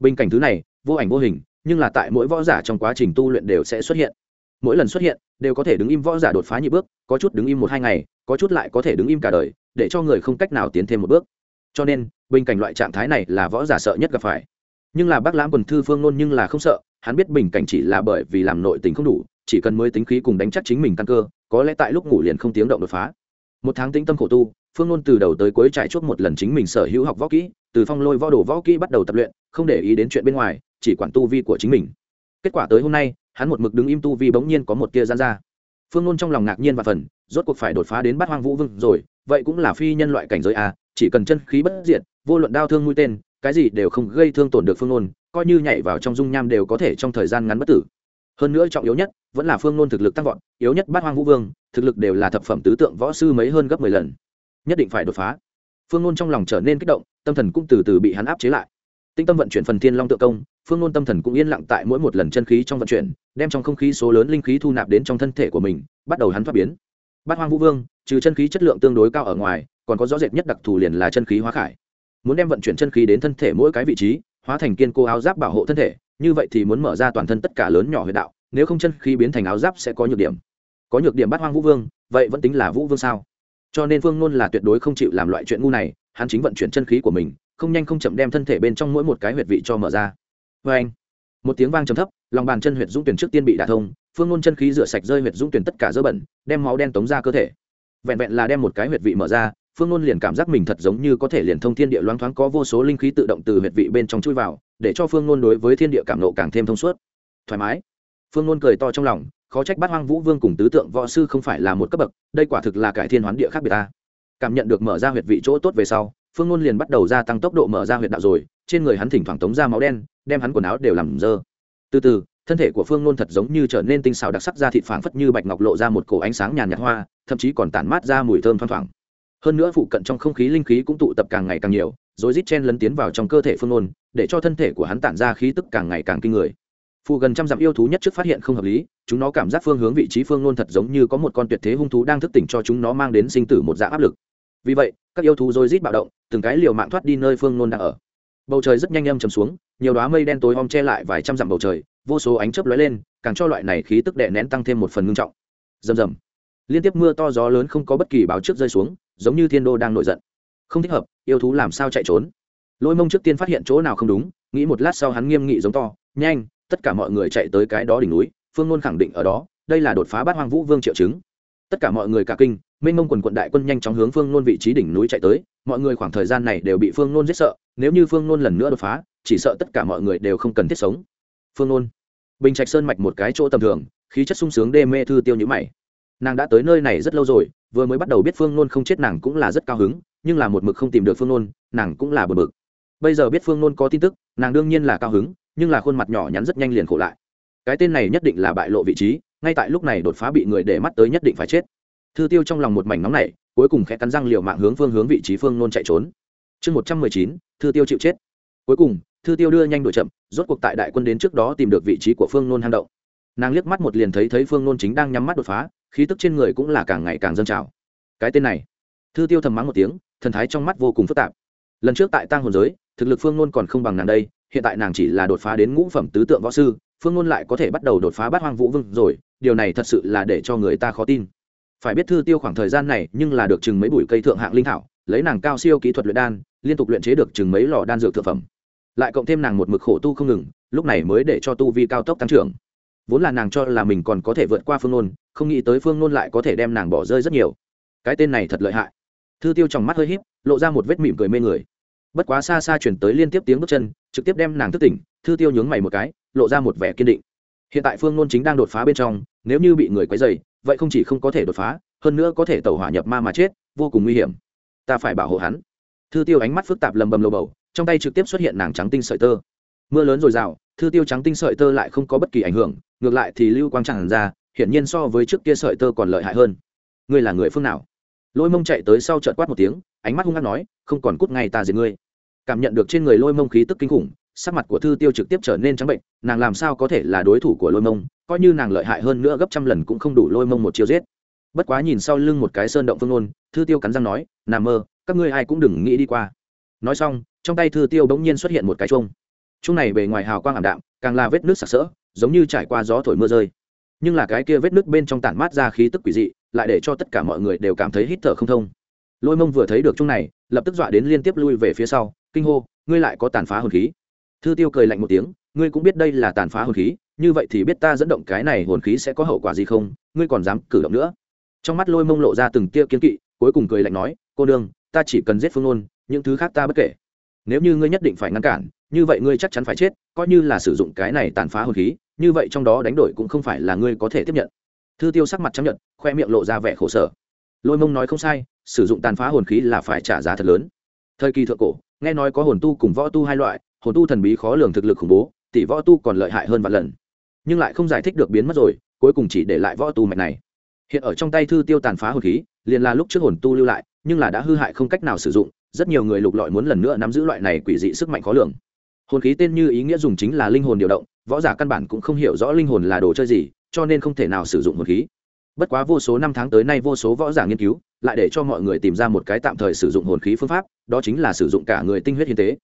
Bình cảnh thứ này, vô ảnh vô hình, nhưng là tại mỗi võ giả trong quá trình tu luyện đều sẽ xuất hiện. Mỗi lần xuất hiện, đều có thể đứng im võ giả đột phá nhị bước, có chút đứng im một hai ngày, có chút lại có thể đứng im cả đời, để cho người không cách nào tiến thêm một bước. Cho nên, bình cảnh loại trạng thái này là võ giả sợ nhất gặp phải. Nhưng là bác lãm quần thư phương nôn nhưng là không sợ hắn biết bình cảnh chỉ là bởi vì làm nội tình không đủ, chỉ cần mới tính khí cùng đánh chắc chính mình căn cơ, có lẽ tại lúc ngủ liền không tiếng động đột phá. Một tháng tĩnh tâm khổ tu, phương nôn từ đầu tới cuối trải chuốc một lần chính mình sở hữu học võ kỹ, từ phong lôi võ đồ võ kỹ bắt đầu tập luyện, không để ý đến chuyện bên ngoài, chỉ quản tu vi của chính mình. Kết quả tới hôm nay, hắn một mực đứng im tu vi bỗng nhiên có một tia gian ra. Phương nôn trong lòng ngạc nhiên và phần, rốt cuộc phải đột phá đến bát hoang vũ vương rồi, vậy cũng là phi nhân loại cảnh giới a, chỉ cần chân khí bất diệt, vô luận đao thương mũi tên, cái gì đều không gây thương tổn được phương nôn coi như nhảy vào trong dung nham đều có thể trong thời gian ngắn bất tử. Hơn nữa trọng yếu nhất, vẫn là phương nôn thực lực tăng vọt, yếu nhất bát hoang vũ vương, thực lực đều là thập phẩm tứ tượng võ sư mấy hơn gấp mười lần. Nhất định phải đột phá. Phương nôn trong lòng trở nên kích động, tâm thần cũng từ từ bị hắn áp chế lại. Tinh tâm vận chuyển phần thiên long tự công, phương nôn tâm thần cũng yên lặng tại mỗi một lần chân khí trong vận chuyển, đem trong không khí số lớn linh khí thu nạp đến trong thân thể của mình, bắt đầu hắn thoát biến. Bát hoang vũ vương, trừ chân khí chất lượng tương đối cao ở ngoài, còn có rõ rệt nhất đặc thù liền là chân khí hóa khải. Muốn đem vận chuyển chân khí đến thân thể mỗi cái vị trí hóa thành kiên cố áo giáp bảo hộ thân thể, như vậy thì muốn mở ra toàn thân tất cả lớn nhỏ huyệt đạo, nếu không chân khí biến thành áo giáp sẽ có nhược điểm. Có nhược điểm bắt hoang vũ vương, vậy vẫn tính là vũ vương sao? Cho nên phương nôn là tuyệt đối không chịu làm loại chuyện ngu này, hắn chính vận chuyển chân khí của mình, không nhanh không chậm đem thân thể bên trong mỗi một cái huyệt vị cho mở ra. Vê anh, một tiếng vang trầm thấp, lòng bàn chân huyệt dũng tuyển trước tiên bị đả thông, phương ngôn chân khí rửa sạch rơi huyệt dũng tuyển tất cả dơ bẩn, đem máu đen tống ra cơ thể. Vẹn vẹn là đem một cái huyệt vị mở ra phương nôn liền cảm giác mình thật giống như có thể liền thông thiên địa loáng thoáng có vô số linh khí tự động từ huyệt vị bên trong chui vào, để cho phương nôn đối với thiên địa cảm nộ càng thêm thông suốt. Thoải mái. Phương nôn cười to trong lòng, khó trách bát hoang vũ vương cùng tứ tượng võ sư không phải là một cấp bậc, đây quả thực là cải thiên hoán địa khác biệt ta. Cảm nhận được mở ra huyệt vị chỗ tốt về sau, phương nôn liền bắt đầu gia tăng tốc độ mở ra huyệt đạo rồi, trên người hắn thỉnh thoảng tống ra máu đen, đem hắn quần áo đều làm dơ. Từ từ, thân thể của phương nôn thật giống như trở nên tinh xào đặc sắc ra thịt phảng phất như bạch ngọc lộ ra một cổ ánh sáng nhàn nhạt hoa, thậm chí còn tản mát ra mùi thơm thoang thoảng hơn nữa phụ cận trong không khí linh khí cũng tụ tập càng ngày càng nhiều, rồi rít chen lấn tiến vào trong cơ thể phương ngôn, để cho thân thể của hắn tản ra khí tức càng ngày càng kinh người. Phụ gần trăm dặm yêu thú nhất trước phát hiện không hợp lý, chúng nó cảm giác phương hướng vị trí phương ngôn thật giống như có một con tuyệt thế hung thú đang thức tỉnh cho chúng nó mang đến sinh tử một dạng áp lực. Vì vậy, các yêu thú rồi rít bạo động, từng cái liều mạng thoát đi nơi phương ngôn đang ở. Bầu trời rất nhanh âm chầm xuống, nhiều đoá mây đen tối om che lại vài trăm dặm bầu trời, vô số ánh chớp lóe lên, càng cho loại này khí tức đệ nén tăng thêm một phần ngưng trọng. Rầm rầm. Liên tiếp mưa to gió lớn không có bất kỳ báo trước rơi xuống giống như thiên đô đang nổi giận. Không thích hợp, yêu thú làm sao chạy trốn? Lôi mông trước tiên phát hiện chỗ nào không đúng, nghĩ một lát sau hắn nghiêm nghị giống to, nhanh, tất cả mọi người chạy tới cái đó đỉnh núi, phương ngôn khẳng định ở đó, đây là đột phá bát hoang vũ vương triệu chứng. Tất cả mọi người cả kinh mênh mông quần quận đại quân nhanh chóng hướng phương ngôn vị trí đỉnh núi chạy tới, mọi người khoảng thời gian này đều bị phương ngôn giết sợ, nếu như phương ngôn lần nữa đột phá, chỉ sợ tất cả mọi người đều không cần thiết sống. Phương ngôn. Bình trạch sơn mạch một cái chỗ tầm thường, khí chất sung sướng đê mê thư tiêu nhữ mày nàng đã tới nơi này rất lâu rồi, vừa mới bắt đầu biết phương nôn không chết nàng cũng là rất cao hứng, nhưng là một mực không tìm được phương nôn, nàng cũng là bờ mực bây giờ biết phương nôn có tin tức, nàng đương nhiên là cao hứng, nhưng là khuôn mặt nhỏ nhắn rất nhanh liền khổ lại. Cái tên này nhất định là bại lộ vị trí, ngay tại lúc này đột phá bị người để mắt tới nhất định phải chết. Thư tiêu trong lòng một mảnh nóng này cuối cùng khẽ cắn răng liều mạng hướng phương hướng vị trí phương nôn chạy trốn. Chương một trăm mười chín, thư tiêu chịu chết. Cuối cùng, thư tiêu đưa nhanh đội chậm, rốt cuộc tại đại quân đến trước đó tìm được vị trí của phương nôn hang động nàng liếc mắt một liền thấy thấy phương nôn chính đang nhắm mắt đột phá, khí tức trên người cũng là càng ngày càng dâng trào. Cái tên này, thư tiêu thầm mắng một tiếng, thần thái trong mắt vô cùng phức tạp. Lần trước tại tăng hồn giới, thực lực phương nôn còn không bằng nàng đây, hiện tại nàng chỉ là đột phá đến ngũ phẩm tứ tượng võ sư, phương nôn lại có thể bắt đầu đột phá bát hoang vũ vương rồi, điều này thật sự là để cho người ta khó tin. Phải biết thư tiêu khoảng thời gian này nhưng là được chừng mấy bụi cây thượng hạng linh thảo, lấy nàng cao siêu kỹ thuật luyện đan, liên tục luyện chế được chừng mấy lò đan dược thực phẩm. Lại cộng thêm nàng một mực khổ tu không ngừng, lúc này mới để cho tu vi cao tốc tăng trưởng vốn là nàng cho là mình còn có thể vượt qua phương nôn, không nghĩ tới phương nôn lại có thể đem nàng bỏ rơi rất nhiều. Cái tên này thật lợi hại. Thư tiêu trong mắt hơi híp, lộ ra một vết mỉm cười mê người. Bất quá xa xa chuyển tới liên tiếp tiếng bước chân, trực tiếp đem nàng thức tỉnh, thư tiêu nhướng mày một cái, lộ ra một vẻ kiên định. Hiện tại phương nôn chính đang đột phá bên trong, nếu như bị người quấy dày vậy không chỉ không có thể đột phá, hơn nữa có thể tẩu hỏa nhập ma mà chết, vô cùng nguy hiểm. Ta phải bảo hộ hắn. Thư tiêu ánh mắt phức tạp lầm bầm lầu bầu, trong tay trực tiếp xuất hiện nàng trắng tinh sợi tơ. Mưa lớn rồi rào thư tiêu trắng tinh sợi tơ lại không có bất kỳ ảnh hưởng, ngược lại thì lưu quang chẳng ra, hiển nhiên so với trước kia sợi tơ còn lợi hại hơn. Ngươi là người phương nào? Lôi mông chạy tới sau trợt quát một tiếng, ánh mắt hung hăng nói, không còn cút ngay ta diệt ngươi. Cảm nhận được trên người lôi mông khí tức kinh khủng, sắc mặt của thư tiêu trực tiếp trở nên trắng bệnh, nàng làm sao có thể là đối thủ của lôi mông, coi như nàng lợi hại hơn nữa gấp trăm lần cũng không đủ lôi mông một chiêu giết. Bất quá nhìn sau lưng một cái sơn động phương ôn thư tiêu cắn răng nói, nà mơ, các ngươi ai cũng đừng nghĩ đi qua. Nói xong, trong tay thư tiêu bỗng nhiên xuất hiện một cái chuông chung này bề ngoài hào quang ảm đạm, càng là vết nước sặc sỡ, giống như trải qua gió thổi mưa rơi. Nhưng là cái kia vết nước bên trong tản mát ra khí tức quỷ dị, lại để cho tất cả mọi người đều cảm thấy hít thở không thông. Lôi mông vừa thấy được chung này, lập tức dọa đến liên tiếp lui về phía sau, kinh hô, ngươi lại có tàn phá hồn khí. Thư tiêu cười lạnh một tiếng, ngươi cũng biết đây là tàn phá hồn khí, như vậy thì biết ta dẫn động cái này hồn khí sẽ có hậu quả gì không? Ngươi còn dám cử động nữa. Trong mắt lôi mông lộ ra từng tia kiến kỵ, cuối cùng cười lạnh nói, cô đương ta chỉ cần giết phương ôn những thứ khác ta bất kể nếu như ngươi nhất định phải ngăn cản, như vậy ngươi chắc chắn phải chết, coi như là sử dụng cái này tàn phá hồn khí, như vậy trong đó đánh đổi cũng không phải là ngươi có thể tiếp nhận. Thư tiêu sắc mặt chấp nhận khoe miệng lộ ra vẻ khổ sở. Lôi mông nói không sai, sử dụng tàn phá hồn khí là phải trả giá thật lớn. Thời kỳ thượng cổ, nghe nói có hồn tu cùng võ tu hai loại, hồn tu thần bí khó lường thực lực khủng bố, tỷ võ tu còn lợi hại hơn vạn lần. Nhưng lại không giải thích được biến mất rồi, cuối cùng chỉ để lại võ tu mạch này. Hiện ở trong tay thư tiêu tàn phá hồn khí, liền là lúc trước hồn tu lưu lại, nhưng là đã hư hại không cách nào sử dụng rất nhiều người lục lọi muốn lần nữa nắm giữ loại này quỷ dị sức mạnh khó lường. Hồn khí tên như ý nghĩa dùng chính là linh hồn điều động, võ giả căn bản cũng không hiểu rõ linh hồn là đồ chơi gì, cho nên không thể nào sử dụng hồn khí. Bất quá vô số năm tháng tới nay vô số võ giả nghiên cứu, lại để cho mọi người tìm ra một cái tạm thời sử dụng hồn khí phương pháp, đó chính là sử dụng cả người tinh huyết hiến tế.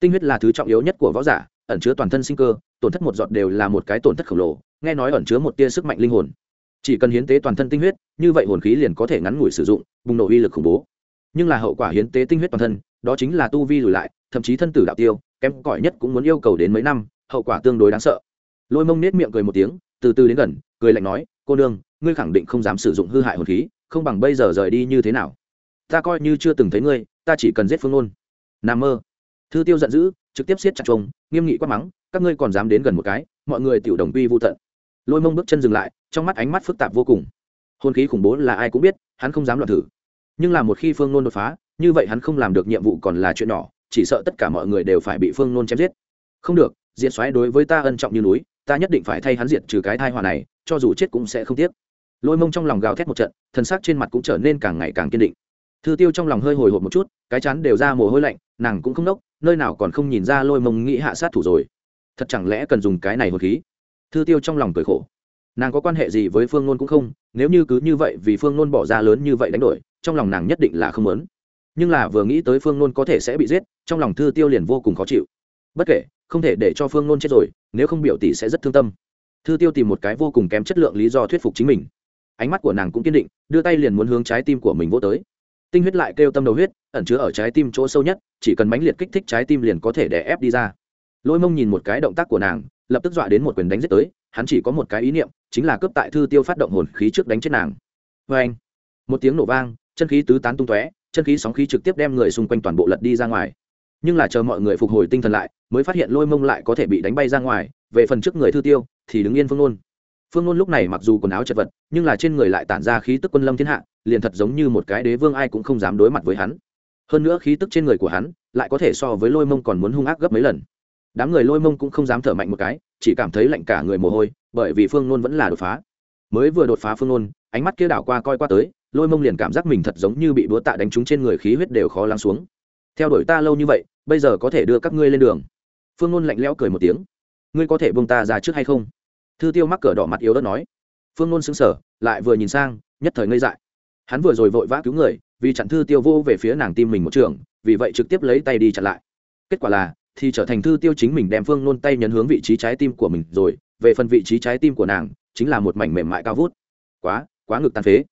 Tinh huyết là thứ trọng yếu nhất của võ giả, ẩn chứa toàn thân sinh cơ, tổn thất một giọt đều là một cái tổn thất khổng lồ, nghe nói ẩn chứa một tia sức mạnh linh hồn. Chỉ cần hiến tế toàn thân tinh huyết, như vậy hồn khí liền có thể ngắn ngủi sử dụng, bùng nổ uy lực khủng bố nhưng là hậu quả hiến tế tinh huyết toàn thân, đó chính là tu vi lùi lại, thậm chí thân tử đạo tiêu, kém cỏi nhất cũng muốn yêu cầu đến mấy năm, hậu quả tương đối đáng sợ. Lôi mông nết miệng cười một tiếng, từ từ đến gần, cười lạnh nói, cô nương, ngươi khẳng định không dám sử dụng hư hại hồn khí, không bằng bây giờ rời đi như thế nào? Ta coi như chưa từng thấy ngươi, ta chỉ cần giết phương nôn n mơ. Thư tiêu giận dữ, trực tiếp siết chặt trông nghiêm nghị quát mắng, các ngươi còn dám đến gần một cái, mọi người tiểu đồng quy vô tận. Lôi mông bước chân dừng lại, trong mắt ánh mắt phức tạp vô cùng. Hồn khí khủng bố là ai cũng biết, hắn không dám loạn thử nhưng là một khi phương nôn đột phá, như vậy hắn không làm được nhiệm vụ còn là chuyện nhỏ, chỉ sợ tất cả mọi người đều phải bị phương nôn chém giết. Không được, diệt xoáy đối với ta ân trọng như núi, ta nhất định phải thay hắn diệt trừ cái thai hòa này, cho dù chết cũng sẽ không tiếc. Lôi mông trong lòng gào thét một trận thân xác trên mặt cũng trở nên càng ngày càng kiên định. Thư tiêu trong lòng hơi hồi hộp một chút, cái chắn đều ra mồ hôi lạnh, nàng cũng không nốc, nơi nào còn không nhìn ra lôi mông nghĩ hạ sát thủ rồi. Thật chẳng lẽ cần dùng cái này hồn khí? Thư tiêu trong lòng cười khổ. Nàng có quan hệ gì với phương nôn cũng không, nếu như cứ như vậy vì phương nôn bỏ ra lớn như vậy đánh đổi trong lòng nàng nhất định là không lớn nhưng là vừa nghĩ tới phương nôn có thể sẽ bị giết, trong lòng thư tiêu liền vô cùng khó chịu. Bất kể, không thể để cho phương nôn chết rồi, nếu không biểu tỷ sẽ rất thương tâm. Thư tiêu tìm một cái vô cùng kém chất lượng lý do thuyết phục chính mình. Ánh mắt của nàng cũng kiên định, đưa tay liền muốn hướng trái tim của mình vô tới. Tinh huyết lại kêu tâm đầu huyết, ẩn chứa ở trái tim chỗ sâu nhất, chỉ cần mãnh liệt kích thích trái tim liền có thể đè ép đi ra. Lôi mông nhìn một cái động tác của nàng, lập tức dọa đến một quyền đánh giết tới, hắn chỉ có một cái ý niệm, chính là cướp tại thư tiêu phát động hồn khí trước đánh chết nàng. Vê anh một tiếng nổ vang chân khí tứ tán tung tóe, chân khí sóng khí trực tiếp đem người xung quanh toàn bộ lật đi ra ngoài. Nhưng là chờ mọi người phục hồi tinh thần lại, mới phát hiện lôi mông lại có thể bị đánh bay ra ngoài, về phần trước người thư tiêu, thì đứng yên phương nôn. Phương nôn lúc này mặc dù quần áo chật vật, nhưng là trên người lại tản ra khí tức quân lâm thiên hạ, liền thật giống như một cái đế vương ai cũng không dám đối mặt với hắn. Hơn nữa khí tức trên người của hắn, lại có thể so với lôi mông còn muốn hung ác gấp mấy lần. Đám người lôi mông cũng không dám thở mạnh một cái, chỉ cảm thấy lạnh cả người mồ hôi, bởi vì phương nôn vẫn là đột phá. Mới vừa đột phá phương nôn, ánh mắt kia đảo qua coi qua tới lôi mông liền cảm giác mình thật giống như bị búa tạ đánh trúng trên người khí huyết đều khó lắng xuống. Theo đuổi ta lâu như vậy, bây giờ có thể đưa các ngươi lên đường. Phương nôn lạnh lẽo cười một tiếng. Ngươi có thể bông ta ra trước hay không? Thư tiêu mắc cờ đỏ mặt yếu đất nói. Phương nôn xứng sở lại vừa nhìn sang, nhất thời ngây dại. Hắn vừa rồi vội vã cứu người, vì chặn thư tiêu vô về phía nàng tim mình một trường, vì vậy trực tiếp lấy tay đi chặn lại. Kết quả là, thì trở thành thư tiêu chính mình đem phương nôn tay nhấn hướng vị trí trái tim của mình rồi. Về phần vị trí trái tim của nàng, chính là một mảnh mềm mại cao vút. Quá quá ngực tàn phế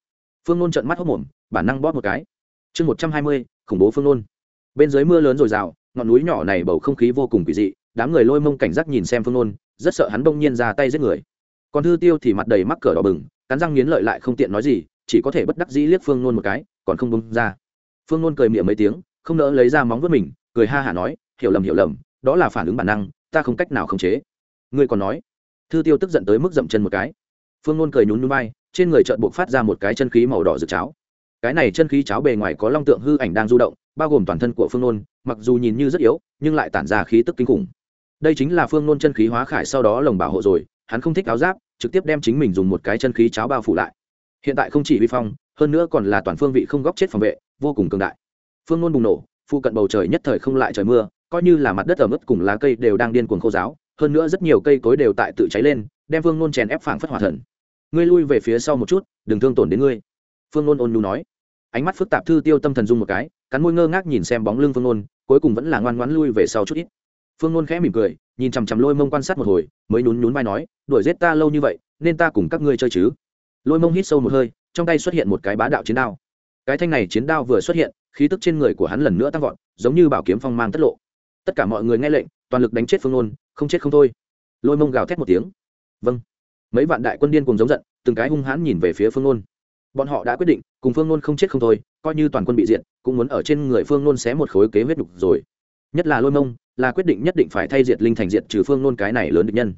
phương nôn trận mắt hốc mồm, bản năng bóp một cái. Chương một trăm hai mươi, khủng bố phương nôn. Bên dưới mưa lớn r ồ i r à o ngọn núi nhỏ này bầu không khí vô cùng quỷ dị, đám người lôi mông cảnh giác nhìn xem phương nôn, rất sợ hắn bỗng nhiên ra tay giết người. Còn thư tiêu thì mặt đầy mắc cờ đỏ bừng, cắn răng nghiến lợi lại không tiện nói gì, chỉ có thể bất đắc dĩ liếc phương nôn một cái, còn không bông ra. Phương nôn cười miệng mấy tiếng, không nỡ lấy ra móng vuốt mình, cười ha hả nói, hiểu lầm hiểu lầm, đó là phản ứng bản năng, ta không cách nào khống chế. Ngươi còn nói? Thư tiêu tức giận tới mức dậm chân một cái phương nôn cười nhún núi bay trên người trợn buộc phát ra một cái chân khí màu đỏ rực cháo. Cái này chân khí cháo bề ngoài có long tượng hư ảnh đang du động, bao gồm toàn thân của phương nôn, mặc dù nhìn như rất yếu, nhưng lại tản ra khí tức kinh khủng. Đây chính là phương nôn chân khí hóa khải sau đó lồng bảo hộ rồi, hắn không thích áo giáp, trực tiếp đem chính mình dùng một cái chân khí cháo bao phủ lại. Hiện tại không chỉ vi phong, hơn nữa còn là toàn phương vị không góc chết phòng vệ, vô cùng cường đại. Phương nôn bùng nổ, phụ cận bầu trời nhất thời không lại trời mưa, coi như là mặt đất ở mức cùng lá cây đều đang điên cuồng khô giáo hơn nữa rất nhiều cây cối đều tại tự cháy lên, đem phương nôn chèn ép phảng phất hỏa thần ngươi lui về phía sau một chút, đừng thương tổn đến ngươi. Phương nôn ôn nhu nói. Ánh mắt phức tạp thư tiêu tâm thần dung một cái, cắn môi ngơ ngác nhìn xem bóng lưng phương nôn, cuối cùng vẫn là ngoan ngoãn lui về sau chút ít. Phương nôn khẽ mỉm cười, nhìn chằm chằm lôi mông quan sát một hồi, mới nhún nhún vai nói, đuổi giết ta lâu như vậy, nên ta cùng các ngươi chơi chứ? Lôi mông hít sâu một hơi, trong tay xuất hiện một cái bá đạo chiến đao. Cái thanh này chiến đao vừa xuất hiện, khí tức trên người của hắn lần nữa tăng vọt, giống như bảo kiếm phong mang tất lộ. Tất cả mọi người nghe lệnh, toàn lực đánh chết phương nôn, không chết không thôi. Lôi mông gào thét một tiếng. Vâng mấy vạn đại quân điên cùng giống giận, từng cái hung hãn nhìn về phía phương nôn. Bọn họ đã quyết định, cùng phương nôn không chết không thôi, coi như toàn quân bị diện cũng muốn ở trên người phương nôn xé một khối kế huyết đục rồi. Nhất là lôi mông, là quyết định nhất định phải thay diệt linh thành diệt trừ phương nôn cái này lớn địch nhân.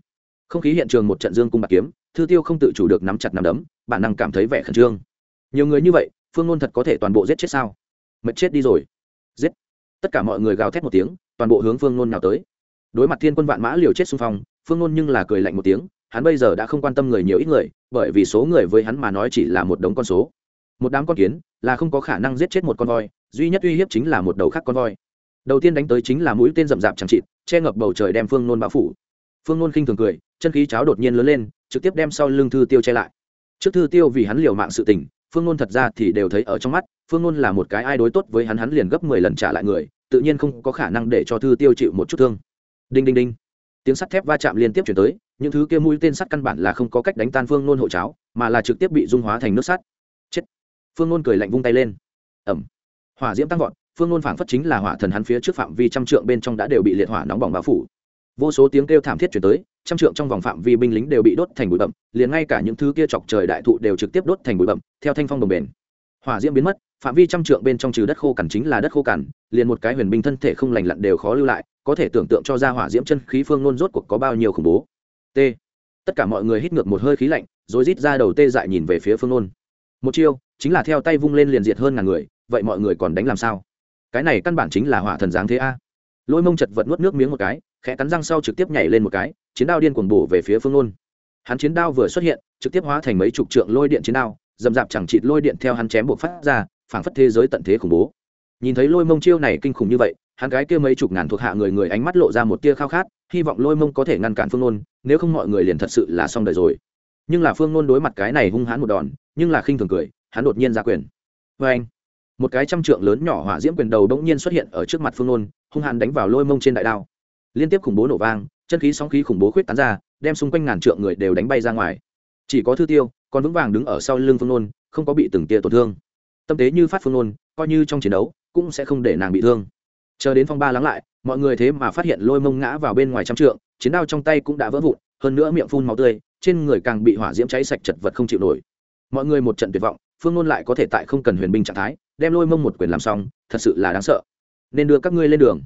Không khí hiện trường một trận dương cung bạc kiếm, thư tiêu không tự chủ được nắm chặt nắm đấm, bản năng cảm thấy vẻ khẩn trương. Nhiều người như vậy, phương nôn thật có thể toàn bộ giết chết sao? Mệt chết đi rồi. Giết. Tất cả mọi người gào thét một tiếng, toàn bộ hướng phương nôn nào tới. Đối mặt thiên quân vạn mã liều chết xung phong, phương nôn nhưng là cười lạnh một tiếng hắn bây giờ đã không quan tâm người nhiều ít người, bởi vì số người với hắn mà nói chỉ là một đống con số. Một đám con kiến là không có khả năng giết chết một con voi, duy nhất uy hiếp chính là một đầu khác con voi. Đầu tiên đánh tới chính là mũi tên rậm rạp chẳng chịt, che ngập bầu trời đem phương nôn bão phủ. Phương nôn khinh thường cười, chân khí cháo đột nhiên lớn lên, trực tiếp đem sau lưng thư tiêu che lại. Trước thư tiêu vì hắn liều mạng sự tình, phương nôn thật ra thì đều thấy ở trong mắt, phương nôn là một cái ai đối tốt với hắn hắn liền gấp mười lần trả lại người, tự nhiên không có khả năng để cho thư tiêu chịu một chút thương. Đinh đinh đinh. Tiếng sắt thép va chạm liên tiếp chuyển tới những thứ kia mũi tên sắt căn bản là không có cách đánh tan phương nôn hộ cháo, mà là trực tiếp bị dung hóa thành nước sắt. Chết. Phương nôn cười lạnh vung tay lên. Ẩm. Hỏa diễm tăng vọt, phương nôn phảng phất chính là hỏa thần hắn phía trước phạm vi trăm trượng bên trong đã đều bị liệt hỏa nóng bỏng bao phủ. Vô số tiếng kêu thảm thiết chuyển tới, trăm trượng trong vòng phạm vi binh lính đều bị đốt thành bụi bậm liền ngay cả những thứ kia chọc trời đại thụ đều trực tiếp đốt thành bụi bậm theo thanh phong đồng bền. Hỏa diễm biến mất, phạm vi trăm trượng bên trong trừ đất khô cằn chính là đất khô cằn, liền một cái huyền binh thân thể không lành lặn đều khó lưu lại, có thể tưởng tượng cho ra hỏa diễm chân khí phương nôn rốt cuộc có bao nhiêu khủng bố t. Tất cả mọi người hít ngược một hơi khí lạnh, rồi rít ra đầu tê dại nhìn về phía phương nôn. Một chiêu, chính là theo tay vung lên liền diệt hơn ngàn người, vậy mọi người còn đánh làm sao? Cái này căn bản chính là hỏa thần dáng thế a. Lôi mông chật vật nuốt nước miếng một cái, khẽ cắn răng sau trực tiếp nhảy lên một cái, chiến đao điên cuồng bổ về phía phương nôn. Hắn chiến đao vừa xuất hiện, trực tiếp hóa thành mấy chục trượng lôi điện chiến đao, dầm dạp chẳng chịt lôi điện theo hắn chém buộc phát ra, phảng phất thế giới tận thế khủng bố. Nhìn thấy lôi mông chiêu này kinh khủng như vậy, hắn gái kia mấy chục ngàn thuộc hạ người người ánh mắt lộ ra một tia khao khát hy vọng lôi mông có thể ngăn cản phương nôn, nếu không mọi người liền thật sự là xong đời rồi. Nhưng là phương nôn đối mặt cái này hung hãn một đòn, nhưng là khinh thường cười, hắn đột nhiên ra quyền. Vê anh, một cái trăm trượng lớn nhỏ hỏa diễm quyền đầu bỗng nhiên xuất hiện ở trước mặt phương nôn, hung hãn đánh vào lôi mông trên đại đao. Liên tiếp khủng bố nổ vang, chân khí sóng khí khủng bố khuyết tán ra, đem xung quanh ngàn trượng người đều đánh bay ra ngoài. Chỉ có thư tiêu, còn vững vàng đứng ở sau lưng phương nôn, không có bị từng tia tổn thương. Tâm tế như phát phương nôn, coi như trong chiến đấu, cũng sẽ không để nàng bị thương. Chờ đến phong ba lắng lại mọi người thế mà phát hiện lôi mông ngã vào bên ngoài trăm trượng, chiến đao trong tay cũng đã vỡ vụn, hơn nữa miệng phun máu tươi, trên người càng bị hỏa diễm cháy sạch chật vật không chịu nổi. Mọi người một trận tuyệt vọng, phương nôn lại có thể tại không cần huyền binh trạng thái, đem lôi mông một quyền làm xong, thật sự là đáng sợ. Nên đưa các ngươi lên đường.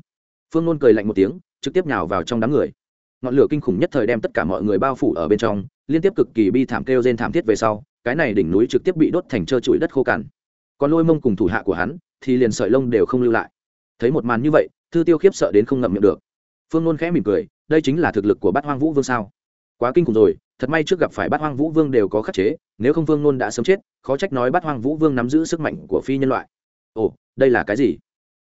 Phương nôn cười lạnh một tiếng, trực tiếp nhào vào trong đám người. Ngọn lửa kinh khủng nhất thời đem tất cả mọi người bao phủ ở bên trong, liên tiếp cực kỳ bi thảm kêu rên thảm thiết về sau, cái này đỉnh núi trực tiếp bị đốt thành trơ trụi đất khô cằn. Còn lôi mông cùng thủ hạ của hắn, thì liền sợi lông đều không lưu lại. Thấy một màn như vậy thư tiêu khiếp sợ đến không ngậm miệng được. Phương nôn khẽ mỉm cười, đây chính là thực lực của bát hoang vũ vương sao? Quá kinh khủng rồi, thật may trước gặp phải bát hoang vũ vương đều có khắc chế, nếu không vương nôn đã sớm chết, khó trách nói bát hoang vũ vương nắm giữ sức mạnh của phi nhân loại. Ồ, đây là cái gì?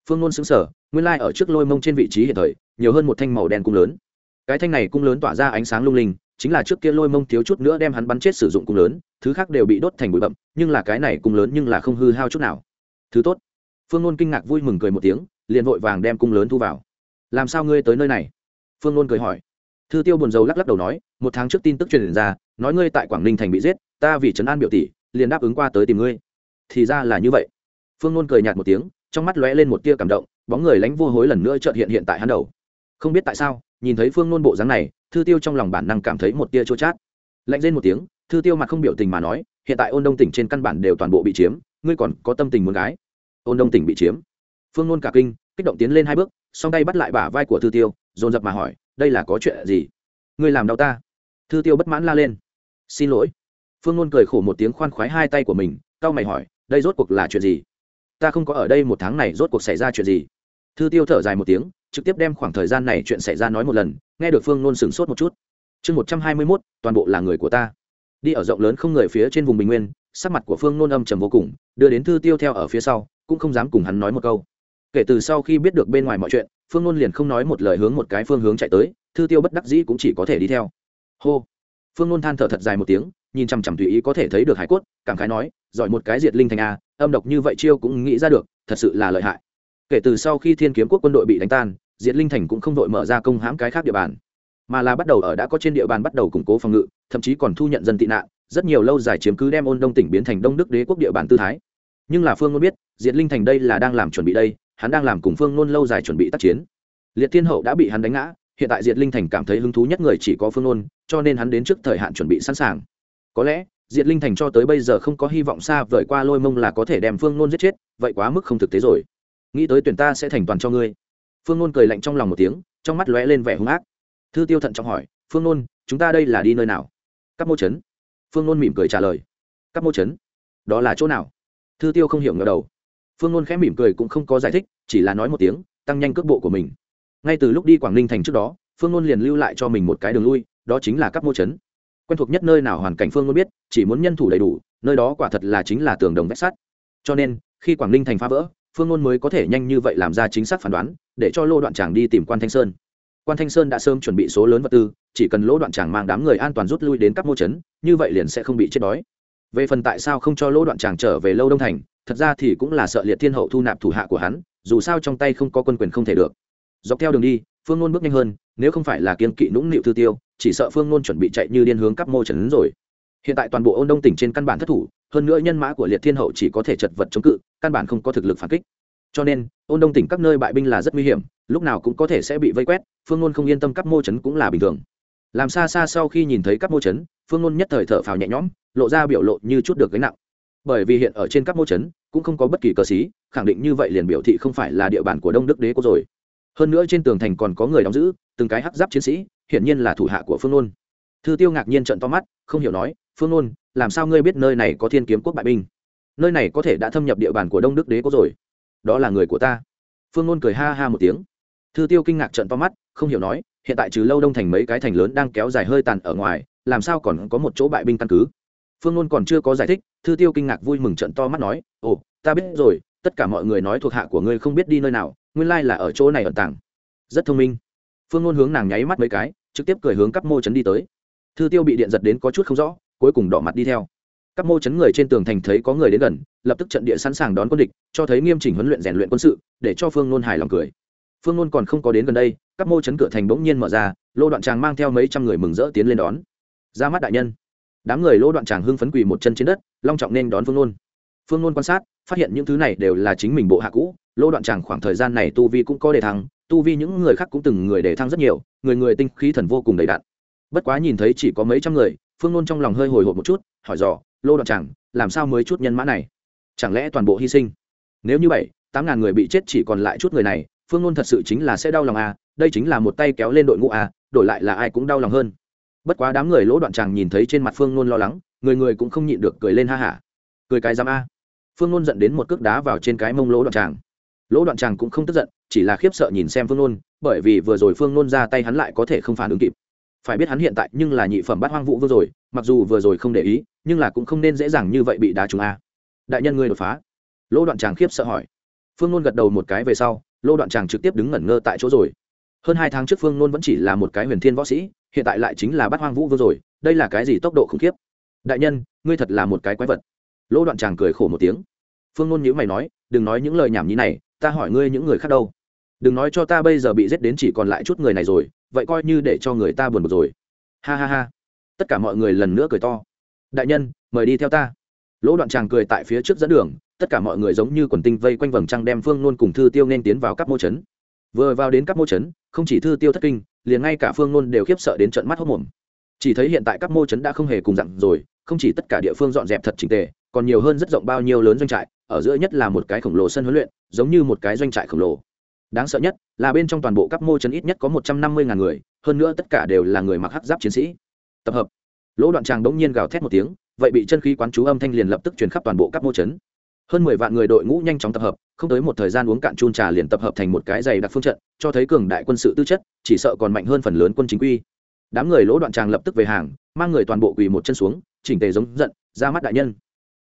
Phương nôn xứng sở nguyên lai ở trước lôi mông trên vị trí hiện thời, nhiều hơn một thanh màu đen cung lớn. Cái thanh này cung lớn tỏa ra ánh sáng lung linh, chính là trước kia lôi mông thiếu chút nữa đem hắn bắn chết sử dụng cung lớn, thứ khác đều bị đốt thành bụi bậm nhưng là cái này cung lớn nhưng là không hư hao chút nào. Thứ tốt. Phương nôn kinh ngạc vui mừng cười một tiếng liền vội vàng đem cung lớn thu vào. Làm sao ngươi tới nơi này? Phương nôn cười hỏi. Thư tiêu buồn rầu lắc lắc đầu nói, một tháng trước tin tức truyền ra, nói ngươi tại quảng ninh thành bị giết, ta vì trấn an biểu tỷ, liền đáp ứng qua tới tìm ngươi. Thì ra là như vậy. Phương nôn cười nhạt một tiếng, trong mắt lóe lên một tia cảm động, bóng người lánh vô hối lần nữa trợt hiện hiện tại hắn đầu. Không biết tại sao, nhìn thấy phương nôn bộ dáng này, thư tiêu trong lòng bản năng cảm thấy một tia chua chát. Lạnh lên một tiếng, thư tiêu mặt không biểu tình mà nói, hiện tại ôn đông tỉnh trên căn bản đều toàn bộ bị chiếm, ngươi còn có tâm tình muốn gái? Ôn đông tỉnh bị chiếm phương nôn cả kinh, kích động tiến lên hai bước, song tay bắt lại bả vai của thư tiêu, dồn dập mà hỏi, đây là có chuyện gì? Ngươi làm đau ta? Thư tiêu bất mãn la lên, xin lỗi. Phương nôn cười khổ một tiếng khoan khoái hai tay của mình, cau mày hỏi, đây rốt cuộc là chuyện gì? Ta không có ở đây một tháng này rốt cuộc xảy ra chuyện gì? Thư tiêu thở dài một tiếng, trực tiếp đem khoảng thời gian này chuyện xảy ra nói một lần, nghe được phương nôn sửng sốt một chút. Chương một trăm hai mươi mốt, toàn bộ là người của ta. Đi ở rộng lớn không người phía trên vùng bình nguyên, sắc mặt của phương nôn âm trầm vô cùng, đưa đến thư tiêu theo ở phía sau, cũng không dám cùng hắn nói một câu kể từ sau khi biết được bên ngoài mọi chuyện, phương nôn liền không nói một lời hướng một cái phương hướng chạy tới, thư tiêu bất đắc dĩ cũng chỉ có thể đi theo. Hô. Phương nôn than thở thật dài một tiếng, nhìn chằm chằm tùy ý có thể thấy được hải cốt, cảm khái nói, giỏi một cái diệt linh thành a à, âm độc như vậy chiêu cũng nghĩ ra được, thật sự là lợi hại. Kể từ sau khi thiên kiếm quốc quân đội bị đánh tan, diệt linh thành cũng không đội mở ra công hãm cái khác địa bàn, mà là bắt đầu ở đã có trên địa bàn bắt đầu củng cố phòng ngự, thậm chí còn thu nhận dân tị nạn, rất nhiều lâu dài chiếm cứ đem ôn đông tỉnh biến thành đông đức đế quốc địa bàn tư thái. Nhưng là phương ngôn biết, diệt linh thành đây là đang làm chuẩn bị đây hắn đang làm cùng phương nôn lâu dài chuẩn bị tác chiến. Liệt thiên hậu đã bị hắn đánh ngã, hiện tại diệt linh thành cảm thấy hứng thú nhất người chỉ có phương nôn, cho nên hắn đến trước thời hạn chuẩn bị sẵn sàng. Có lẽ, diệt linh thành cho tới bây giờ không có hy vọng xa vời qua lôi mông là có thể đem phương nôn giết chết, vậy quá mức không thực tế rồi. Nghĩ tới tuyển ta sẽ thành toàn cho ngươi. Phương nôn cười lạnh trong lòng một tiếng, trong mắt lóe lên vẻ hung ác. Thư tiêu thận trọng hỏi, phương nôn, chúng ta đây là đi nơi nào? Các mô chấn. Phương nôn mỉm cười trả lời, các mô chấn. Đó là chỗ nào? Thư tiêu không hiểu ngờ đầu phương ngôn khẽ mỉm cười cũng không có giải thích chỉ là nói một tiếng tăng nhanh cước bộ của mình. Ngay từ lúc đi quảng ninh thành trước đó phương ngôn liền lưu lại cho mình một cái đường lui đó chính là các mô Trấn. quen thuộc nhất nơi nào hoàn cảnh phương ngôn biết chỉ muốn nhân thủ đầy đủ nơi đó quả thật là chính là tường đồng vách sắt. Cho nên khi quảng ninh thành phá vỡ phương ngôn mới có thể nhanh như vậy làm ra chính xác phán đoán để cho lô đoạn tràng đi tìm quan thanh sơn. Quan thanh sơn đã sớm chuẩn bị số lớn vật tư chỉ cần lỗ đoạn tràng mang đám người an toàn rút lui đến các mô Trấn, như vậy liền sẽ không bị chết đói. Về phần tại sao không cho lỗ đoạn tràng trở về lâu đông thành thật ra thì cũng là sợ liệt thiên hậu thu nạp thủ hạ của hắn, dù sao trong tay không có quân quyền không thể được. Dọc theo đường đi, phương ngôn bước nhanh hơn, nếu không phải là kiên kỵ nũng nịu thư tiêu, chỉ sợ phương ngôn chuẩn bị chạy như điên hướng các mô trấn rồi. Hiện tại toàn bộ ôn đông tỉnh trên căn bản thất thủ, hơn nữa nhân mã của liệt thiên hậu chỉ có thể chật vật chống cự, căn bản không có thực lực phản kích. Cho nên, ôn đông tỉnh các nơi bại binh là rất nguy hiểm, lúc nào cũng có thể sẽ bị vây quét, phương ngôn không yên tâm các mô trấn cũng là bình thường. Làm xa xa sau khi nhìn thấy các mô chấn phương ngôn nhất thời thở phào nhẹ nhõm, lộ ra biểu lộ như chút được gánh nặng bởi vì hiện ở trên các mô trấn cũng không có bất kỳ cờ xí khẳng định như vậy liền biểu thị không phải là địa bàn của đông đức đế quốc rồi. Hơn nữa trên tường thành còn có người đóng giữ, từng cái hắc giáp chiến sĩ, hiển nhiên là thủ hạ của phương nôn. Thư tiêu ngạc nhiên trận to mắt, không hiểu nói, phương nôn, làm sao ngươi biết nơi này có thiên kiếm quốc bại binh? Nơi này có thể đã thâm nhập địa bàn của đông đức đế quốc rồi. Đó là người của ta. Phương nôn cười ha ha một tiếng. Thư tiêu kinh ngạc trận to mắt, không hiểu nói, hiện tại trừ lâu đông thành mấy cái thành lớn đang kéo dài hơi tàn ở ngoài, làm sao còn có một chỗ bại binh căn cứ? Phương nôn còn chưa có giải thích, thư tiêu kinh ngạc vui mừng trận to mắt nói, ồ, ta biết rồi, tất cả mọi người nói thuộc hạ của ngươi không biết đi nơi nào, nguyên lai là ở chỗ này ẩn tàng. Rất thông minh. Phương nôn hướng nàng nháy mắt mấy cái, trực tiếp cười hướng cắp mô chấn đi tới. Thư tiêu bị điện giật đến có chút không rõ, cuối cùng đỏ mặt đi theo. Các mô chấn người trên tường thành thấy có người đến gần, lập tức trận địa sẵn sàng đón quân địch, cho thấy nghiêm chỉnh huấn luyện rèn luyện quân sự, để cho phương nôn hài lòng cười. Phương nôn còn không có đến gần đây các mô chấn cửa thành bỗng nhiên mở ra, lô đoạn tràng mang theo mấy trăm người mừng rỡ tiến lên đón. Ra mắt đại nhân đám người lô đoạn tràng hưng phấn quỳ một chân trên đất, long trọng nên đón phương nôn. Phương nôn quan sát, phát hiện những thứ này đều là chính mình bộ hạ cũ lô đoạn tràng khoảng thời gian này tu vi cũng có đề thăng, tu vi những người khác cũng từng người đề thăng rất nhiều, người người tinh khí thần vô cùng đầy đặn. Bất quá nhìn thấy chỉ có mấy trăm người, phương nôn trong lòng hơi hồi hộp một chút, hỏi dò lô đoạn tràng làm sao mới chút nhân mã này? Chẳng lẽ toàn bộ hy sinh? Nếu như vậy, tám ngàn người bị chết chỉ còn lại chút người này, phương nôn thật sự chính là sẽ đau lòng à đây chính là một tay kéo lên đội ngũ à đổi lại là ai cũng đau lòng hơn bất quá đám người lỗ đoạn tràng nhìn thấy trên mặt phương nôn lo lắng, người người cũng không nhịn được cười lên ha hả. Cười cái dám a. Phương nôn dẫn đến một cước đá vào trên cái mông lỗ đoạn tràng lỗ đoạn tràng cũng không tức giận, chỉ là khiếp sợ nhìn xem phương nôn, bởi vì vừa rồi phương nôn ra tay hắn lại có thể không phản ứng kịp. Phải biết hắn hiện tại nhưng là nhị phẩm bát hoang vũ vừa rồi, mặc dù vừa rồi không để ý, nhưng là cũng không nên dễ dàng như vậy bị đá trúng a. Đại nhân ngươi đột phá. Lỗ đoạn tràng khiếp sợ hỏi. Phương nôn gật đầu một cái về sau, lỗ đoạn tràng trực tiếp đứng ngẩn ngơ tại chỗ rồi. Hơn hai tháng trước phương nôn vẫn chỉ là một cái huyền thiên võ sĩ hiện tại lại chính là bắt hoang vũ vương rồi, đây là cái gì tốc độ khủng khiếp? Đại nhân, ngươi thật là một cái quái vật. Lỗ đoạn tràng cười khổ một tiếng. Phương ngôn nhữ mày nói, đừng nói những lời nhảm nhí này, ta hỏi ngươi những người khác đâu. Đừng nói cho ta bây giờ bị giết đến chỉ còn lại chút người này rồi, vậy coi như để cho người ta buồn bực rồi. Ha ha ha. Tất cả mọi người lần nữa cười to. Đại nhân, mời đi theo ta. Lỗ đoạn tràng cười tại phía trước dẫn đường, tất cả mọi người giống như quần tinh vây quanh vầng trăng đem phương nôn cùng thư tiêu nên tiến vào các mô chấn vừa vào đến các mô chấn không chỉ thư tiêu thất kinh, liền ngay cả phương nôn đều khiếp sợ đến trận mắt hốc mồm. Chỉ thấy hiện tại các mô trấn đã không hề cùng dặn rồi, không chỉ tất cả địa phương dọn dẹp thật trình tề, còn nhiều hơn rất rộng bao nhiêu lớn doanh trại, ở giữa nhất là một cái khổng lồ sân huấn luyện, giống như một cái doanh trại khổng lồ. Đáng sợ nhất là bên trong toàn bộ các mô trấn ít nhất có một trăm năm mươi ngàn người, hơn nữa tất cả đều là người mặc hắc giáp chiến sĩ. Tập hợp. Lỗ đoạn tràng đống nhiên gào thét một tiếng, vậy bị chân khí quán chú âm thanh liền lập tức truyền khắp toàn bộ các mô trấn hơn mười vạn người đội ngũ nhanh chóng tập hợp, không tới một thời gian uống cạn chun trà liền tập hợp thành một cái dày đặc phương trận, cho thấy cường đại quân sự tư chất, chỉ sợ còn mạnh hơn phần lớn quân chính quy. Đám người lỗ đoạn tràng lập tức về hàng, mang người toàn bộ quỳ một chân xuống, chỉnh tề giống giận, ra mắt đại nhân.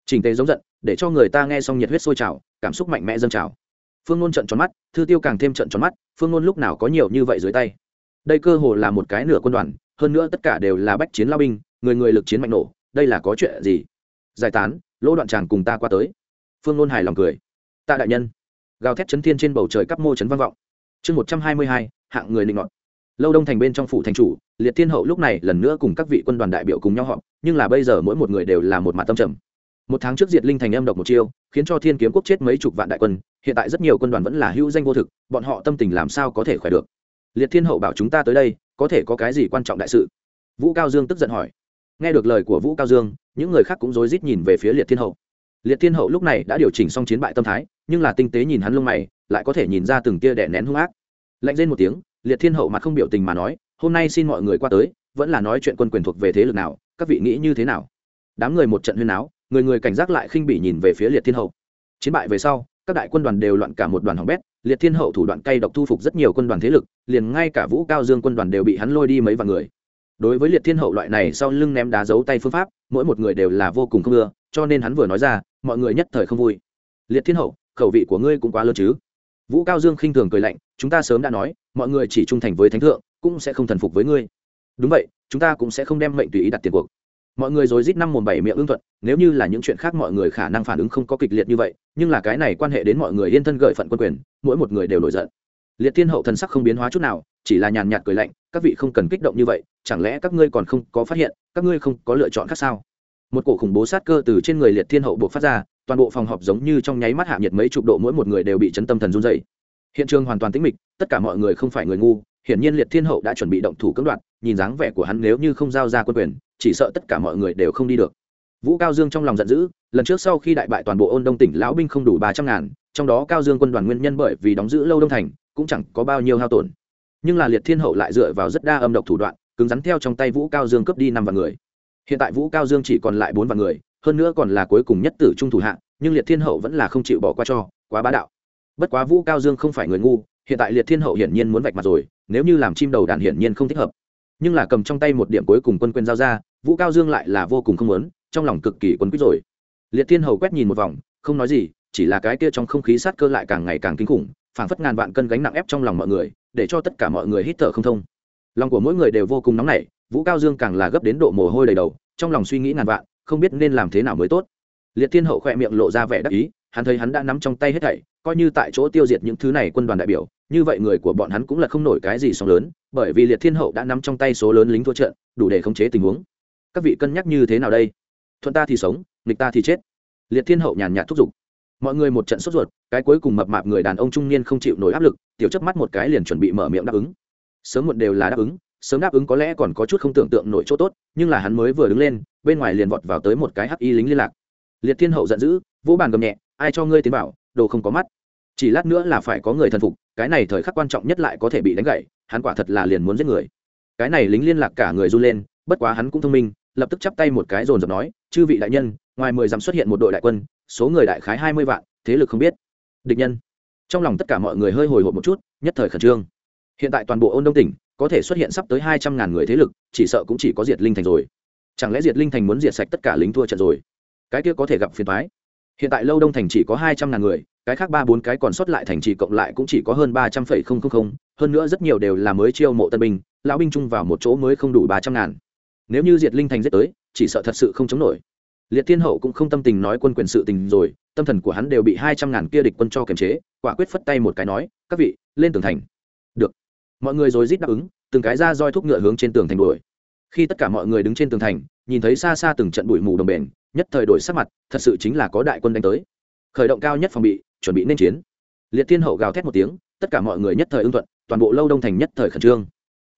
Chỉnh tề giống giận, để cho người ta nghe xong nhiệt huyết sôi trào, cảm xúc mạnh mẽ dâng trào. Phương ngôn trận tròn mắt, thư tiêu càng thêm trận tròn mắt, phương ngôn lúc nào có nhiều như vậy dưới tay? Đây cơ hồ là một cái nửa quân đoàn, hơn nữa tất cả đều là bách chiến lao binh, người người lực chiến mạnh nổ, đây là có chuyện gì? Giải tán, lỗ đoạn tràng cùng ta qua tới phương ngôn hài lòng cười. Tạ đại nhân. Gào thét chấn thiên trên bầu trời cắp mô chấn vang vọng. Chương một trăm hai mươi hai, hạng người định ngọn lâu đông thành bên trong phủ thành chủ, liệt thiên hậu lúc này lần nữa cùng các vị quân đoàn đại biểu cùng nhau họp, nhưng là bây giờ mỗi một người đều là một mặt tâm trầm. Một tháng trước diệt linh thành âm độc một chiêu, khiến cho thiên kiếm quốc chết mấy chục vạn đại quân, hiện tại rất nhiều quân đoàn vẫn là hữu danh vô thực, bọn họ tâm tình làm sao có thể khỏe được? Liệt thiên hậu bảo chúng ta tới đây, có thể có cái gì quan trọng đại sự? Vũ cao dương tức giận hỏi. Nghe được lời của vũ cao dương, những người khác cũng rối rít nhìn về phía liệt thiên hậu liệt thiên hậu lúc này đã điều chỉnh xong chiến bại tâm thái, nhưng là tinh tế nhìn hắn lông mày, lại có thể nhìn ra từng tia đẻ nén hung ác. Lạnh lên một tiếng, liệt thiên hậu mặt không biểu tình mà nói, hôm nay xin mọi người qua tới, vẫn là nói chuyện quân quyền thuộc về thế lực nào, các vị nghĩ như thế nào? Đám người một trận huyên áo người người cảnh giác lại khinh bỉ nhìn về phía liệt thiên hậu. Chiến bại về sau, các đại quân đoàn đều loạn cả một đoàn hỏng bét, liệt thiên hậu thủ đoạn cay độc thu phục rất nhiều quân đoàn thế lực, liền ngay cả vũ cao dương quân đoàn đều bị hắn lôi đi mấy vạn người. Đối với liệt thiên hậu loại này sau lưng ném đá giấu tay phương pháp, mỗi một người đều là vô cùng không ưa cho nên hắn vừa nói ra, mọi người nhất thời không vui. Liệt thiên hậu, khẩu vị của ngươi cũng quá lớn chứ? Vũ cao dương khinh thường cười lạnh, chúng ta sớm đã nói, mọi người chỉ trung thành với thánh thượng, cũng sẽ không thần phục với ngươi. Đúng vậy, chúng ta cũng sẽ không đem mệnh tùy ý đặt tiền cuộc. Mọi người rồi rít năm mồm bảy miệng ưng thuận, nếu như là những chuyện khác mọi người khả năng phản ứng không có kịch liệt như vậy, nhưng là cái này quan hệ đến mọi người yên thân gợi phận quân quyền, mỗi một người đều nổi giận. Liệt thiên hậu thần sắc không biến hóa chút nào, chỉ là nhàn nhạt cười lạnh, các vị không cần kích động như vậy, chẳng lẽ các ngươi còn không có phát hiện, các ngươi không có lựa chọn khác sao? Một cổ khủng bố sát cơ từ trên người liệt thiên hậu buộc phát ra, toàn bộ phòng họp giống như trong nháy mắt hạ nhiệt mấy chục độ mỗi một người đều bị chấn tâm thần run dày hiện trường hoàn toàn tĩnh mịch, tất cả mọi người không phải người ngu, hiển nhiên liệt thiên hậu đã chuẩn bị động thủ cưỡng đoạt, nhìn dáng vẻ của hắn nếu như không giao ra quân quyền, chỉ sợ tất cả mọi người đều không đi được. Vũ cao dương trong lòng giận dữ, lần trước sau khi đại bại toàn bộ ôn đông tỉnh, lão binh không đủ ba trăm ngàn, trong đó cao dương quân đoàn nguyên nhân bởi vì đóng giữ lâu đông thành, cũng chẳng có bao nhiêu hao tổn. Nhưng là liệt thiên hậu lại dựa vào rất đa âm độc thủ đoạn, cứng rắn theo trong tay vũ cao dương cướp đi năm vạn người hiện tại vũ cao dương chỉ còn lại bốn vạn người, hơn nữa còn là cuối cùng nhất tử trung thủ hạ, nhưng liệt thiên hậu vẫn là không chịu bỏ qua cho, quá bá đạo. Bất quá vũ cao dương không phải người ngu, hiện tại liệt thiên hậu hiển nhiên muốn vạch mặt rồi, nếu như làm chim đầu đàn hiển nhiên không thích hợp. Nhưng là cầm trong tay một điểm cuối cùng quân quên giao ra, vũ cao dương lại là vô cùng không muốn, trong lòng cực kỳ quấn quýt rồi. Liệt thiên hầu quét nhìn một vòng, không nói gì, chỉ là cái kia trong không khí sát cơ lại càng ngày càng kinh khủng, phảng phất ngàn vạn cân gánh nặng ép trong lòng mọi người, để cho tất cả mọi người hít thở không thông. Lòng của mỗi người đều vô cùng nóng nảy vũ cao dương càng là gấp đến độ mồ hôi đầy đầu, trong lòng suy nghĩ ngàn vạn, không biết nên làm thế nào mới tốt. Liệt thiên hậu khỏe miệng lộ ra vẻ đắc ý, hắn thấy hắn đã nắm trong tay hết thảy, coi như tại chỗ tiêu diệt những thứ này quân đoàn đại biểu, như vậy người của bọn hắn cũng là không nổi cái gì sóng lớn, bởi vì liệt thiên hậu đã nắm trong tay số lớn lính thua trận, đủ để khống chế tình huống. Các vị cân nhắc như thế nào đây? Thuận ta thì sống, nghịch ta thì chết. Liệt thiên hậu nhàn nhạt thúc giục. Mọi người một trận sốt ruột, cái cuối cùng mập mạp người đàn ông trung niên không chịu nổi áp lực, tiểu chấp mắt một cái liền chuẩn bị mở miệng đáp ứng. Sớm muộn đều là đáp ứng sớm đáp ứng có lẽ còn có chút không tưởng tượng nổi chỗ tốt, nhưng là hắn mới vừa đứng lên, bên ngoài liền vọt vào tới một cái hắc y lính liên lạc. Liệt thiên hậu giận dữ, vỗ bàn gầm nhẹ, ai cho ngươi tiến bảo đồ không có mắt. Chỉ lát nữa là phải có người thần phục, cái này thời khắc quan trọng nhất lại có thể bị đánh gậy, hắn quả thật là liền muốn giết người. Cái này lính liên lạc cả người run lên, bất quá hắn cũng thông minh, lập tức chắp tay một cái dồn dập nói, chư vị đại nhân, ngoài mười dặm xuất hiện một đội đại quân, số người đại khái hai mươi vạn, thế lực không biết. Địch nhân. Trong lòng tất cả mọi người hơi hồi hộp một chút, nhất thời khẩn trương. Hiện tại toàn bộ ôn đông tỉnh có thể xuất hiện sắp tới hai trăm ngàn người thế lực, chỉ sợ cũng chỉ có diệt linh thành rồi. Chẳng lẽ diệt linh thành muốn diệt sạch tất cả lính thua trận rồi? Cái kia có thể gặp phiền thoái hiện tại lâu đông thành chỉ có hai trăm ngàn người, cái khác ba bốn cái còn sót lại thành trì cộng lại cũng chỉ có hơn ba trăm phẩy không không không, hơn nữa rất nhiều đều là mới chiêu mộ tân binh, lão binh chung vào một chỗ mới không đủ ba trăm ngàn. Nếu như diệt linh thành giết tới, chỉ sợ thật sự không chống nổi. Liệt thiên hậu cũng không tâm tình nói quân quyền sự tình rồi, tâm thần của hắn đều bị hai trăm ngàn kia địch quân cho kiềm chế, quả quyết phất tay một cái nói, các vị, lên tường thành mọi người rồi rít đáp ứng, từng cái ra roi thúc ngựa hướng trên tường thành đuổi. Khi tất cả mọi người đứng trên tường thành, nhìn thấy xa xa từng trận bụi mù đồng bền, nhất thời đổi sắc mặt, thật sự chính là có đại quân đánh tới. Khởi động cao nhất phòng bị, chuẩn bị nên chiến. Liệt thiên hậu gào thét một tiếng, tất cả mọi người nhất thời ưng thuận, toàn bộ lâu đông thành nhất thời khẩn trương.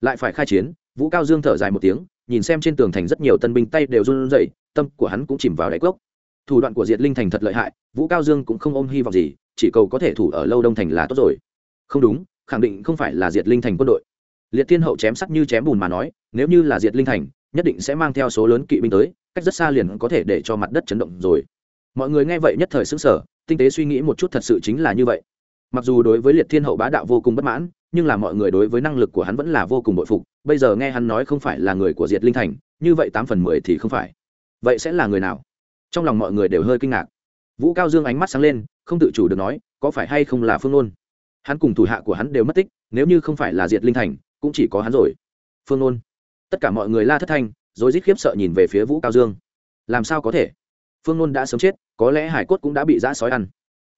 Lại phải khai chiến, vũ cao dương thở dài một tiếng, nhìn xem trên tường thành rất nhiều tân binh tay đều run rẩy, tâm của hắn cũng chìm vào đáy cốc. Thủ đoạn của diệt linh thành thật lợi hại, vũ cao dương cũng không ôm hy vọng gì, chỉ cầu có thể thủ ở lâu đông thành là tốt rồi. Không đúng khẳng định không phải là diệt linh thành quân đội. Liệt thiên hậu chém sắc như chém bùn mà nói, nếu như là diệt linh thành, nhất định sẽ mang theo số lớn kỵ binh tới, cách rất xa liền có thể để cho mặt đất chấn động rồi. Mọi người nghe vậy nhất thời xứng sở tinh tế suy nghĩ một chút thật sự chính là như vậy. Mặc dù đối với liệt thiên hậu bá đạo vô cùng bất mãn, nhưng là mọi người đối với năng lực của hắn vẫn là vô cùng bội phục, bây giờ nghe hắn nói không phải là người của diệt linh thành, như vậy tám phần mười thì không phải. Vậy sẽ là người nào? Trong lòng mọi người đều hơi kinh ngạc. Vũ cao dương ánh mắt sáng lên, không tự chủ được nói, có phải hay không là phương nôn? Hắn cùng thủ hạ của hắn đều mất tích, nếu như không phải là diệt linh thành, cũng chỉ có hắn rồi. Phương nôn. Tất cả mọi người la thất thanh, rồi rít khiếp sợ nhìn về phía vũ cao dương. Làm sao có thể? Phương nôn đã sớm chết, có lẽ hải cốt cũng đã bị giã sói ăn.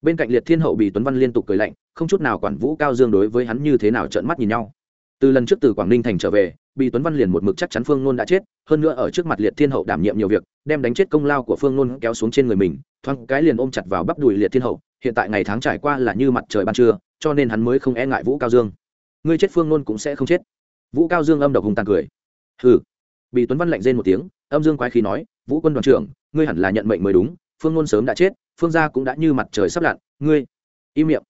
Bên cạnh liệt thiên hậu bị tuấn văn liên tục cười lạnh, không chút nào quản vũ cao dương đối với hắn như thế nào trợn mắt nhìn nhau. Từ lần trước từ quảng ninh thành trở về bị tuấn văn liền một mực chắc chắn phương nôn đã chết, hơn nữa ở trước mặt liệt thiên hậu đảm nhiệm nhiều việc, đem đánh chết công lao của phương nôn kéo xuống trên người mình, thoáng cái liền ôm chặt vào bắp đùi liệt thiên hậu, hiện tại ngày tháng trải qua là như mặt trời ban trưa cho nên hắn mới không e ngại vũ cao dương ngươi chết phương nôn cũng sẽ không chết vũ cao dương âm độc hùng tàn cười hừ bị tuấn văn lạnh rên một tiếng âm dương quái khí nói vũ quân đoàn trưởng ngươi hẳn là nhận mệnh mới đúng phương nôn sớm đã chết phương gia cũng đã như mặt trời sắp lặn ngươi im miệng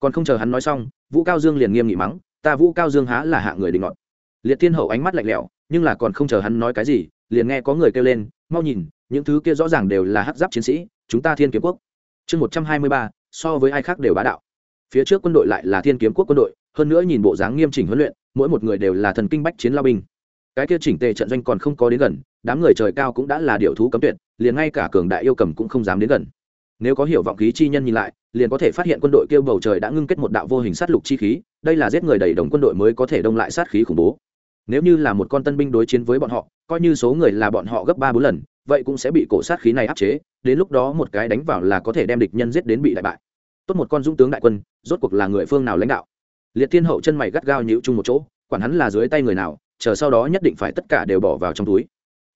còn không chờ hắn nói xong vũ cao dương liền nghiêm nghị mắng ta vũ cao dương há là hạ người định ngọn liệt thiên hậu ánh mắt lạnh lẽo nhưng là còn không chờ hắn nói cái gì liền nghe có người kêu lên mau nhìn những thứ kia rõ ràng đều là hắc giáp chiến sĩ chúng ta thiên kiếm quốc chương một trăm hai mươi ba so với ai khác đều bá đạo phía trước quân đội lại là thiên kiếm quốc quân đội, hơn nữa nhìn bộ dáng nghiêm chỉnh huấn luyện, mỗi một người đều là thần kinh bách chiến lao binh. Cái kia chỉnh tề trận doanh còn không có đến gần, đám người trời cao cũng đã là điều thú cấm tuyệt, liền ngay cả cường đại yêu cầm cũng không dám đến gần. Nếu có hiểu vọng khí chi nhân nhìn lại, liền có thể phát hiện quân đội kêu bầu trời đã ngưng kết một đạo vô hình sát lục chi khí, đây là giết người đầy đồng quân đội mới có thể đông lại sát khí khủng bố. Nếu như là một con tân binh đối chiến với bọn họ, coi như số người là bọn họ gấp ba bốn lần, vậy cũng sẽ bị cổ sát khí này áp chế, đến lúc đó một cái đánh vào là có thể đem địch nhân giết đến bị đại bại tốt một con dũng tướng đại quân, rốt cuộc là người phương nào lãnh đạo? Liệt thiên hậu chân mày gắt gao nhịu chung một chỗ, quản hắn là dưới tay người nào, chờ sau đó nhất định phải tất cả đều bỏ vào trong túi.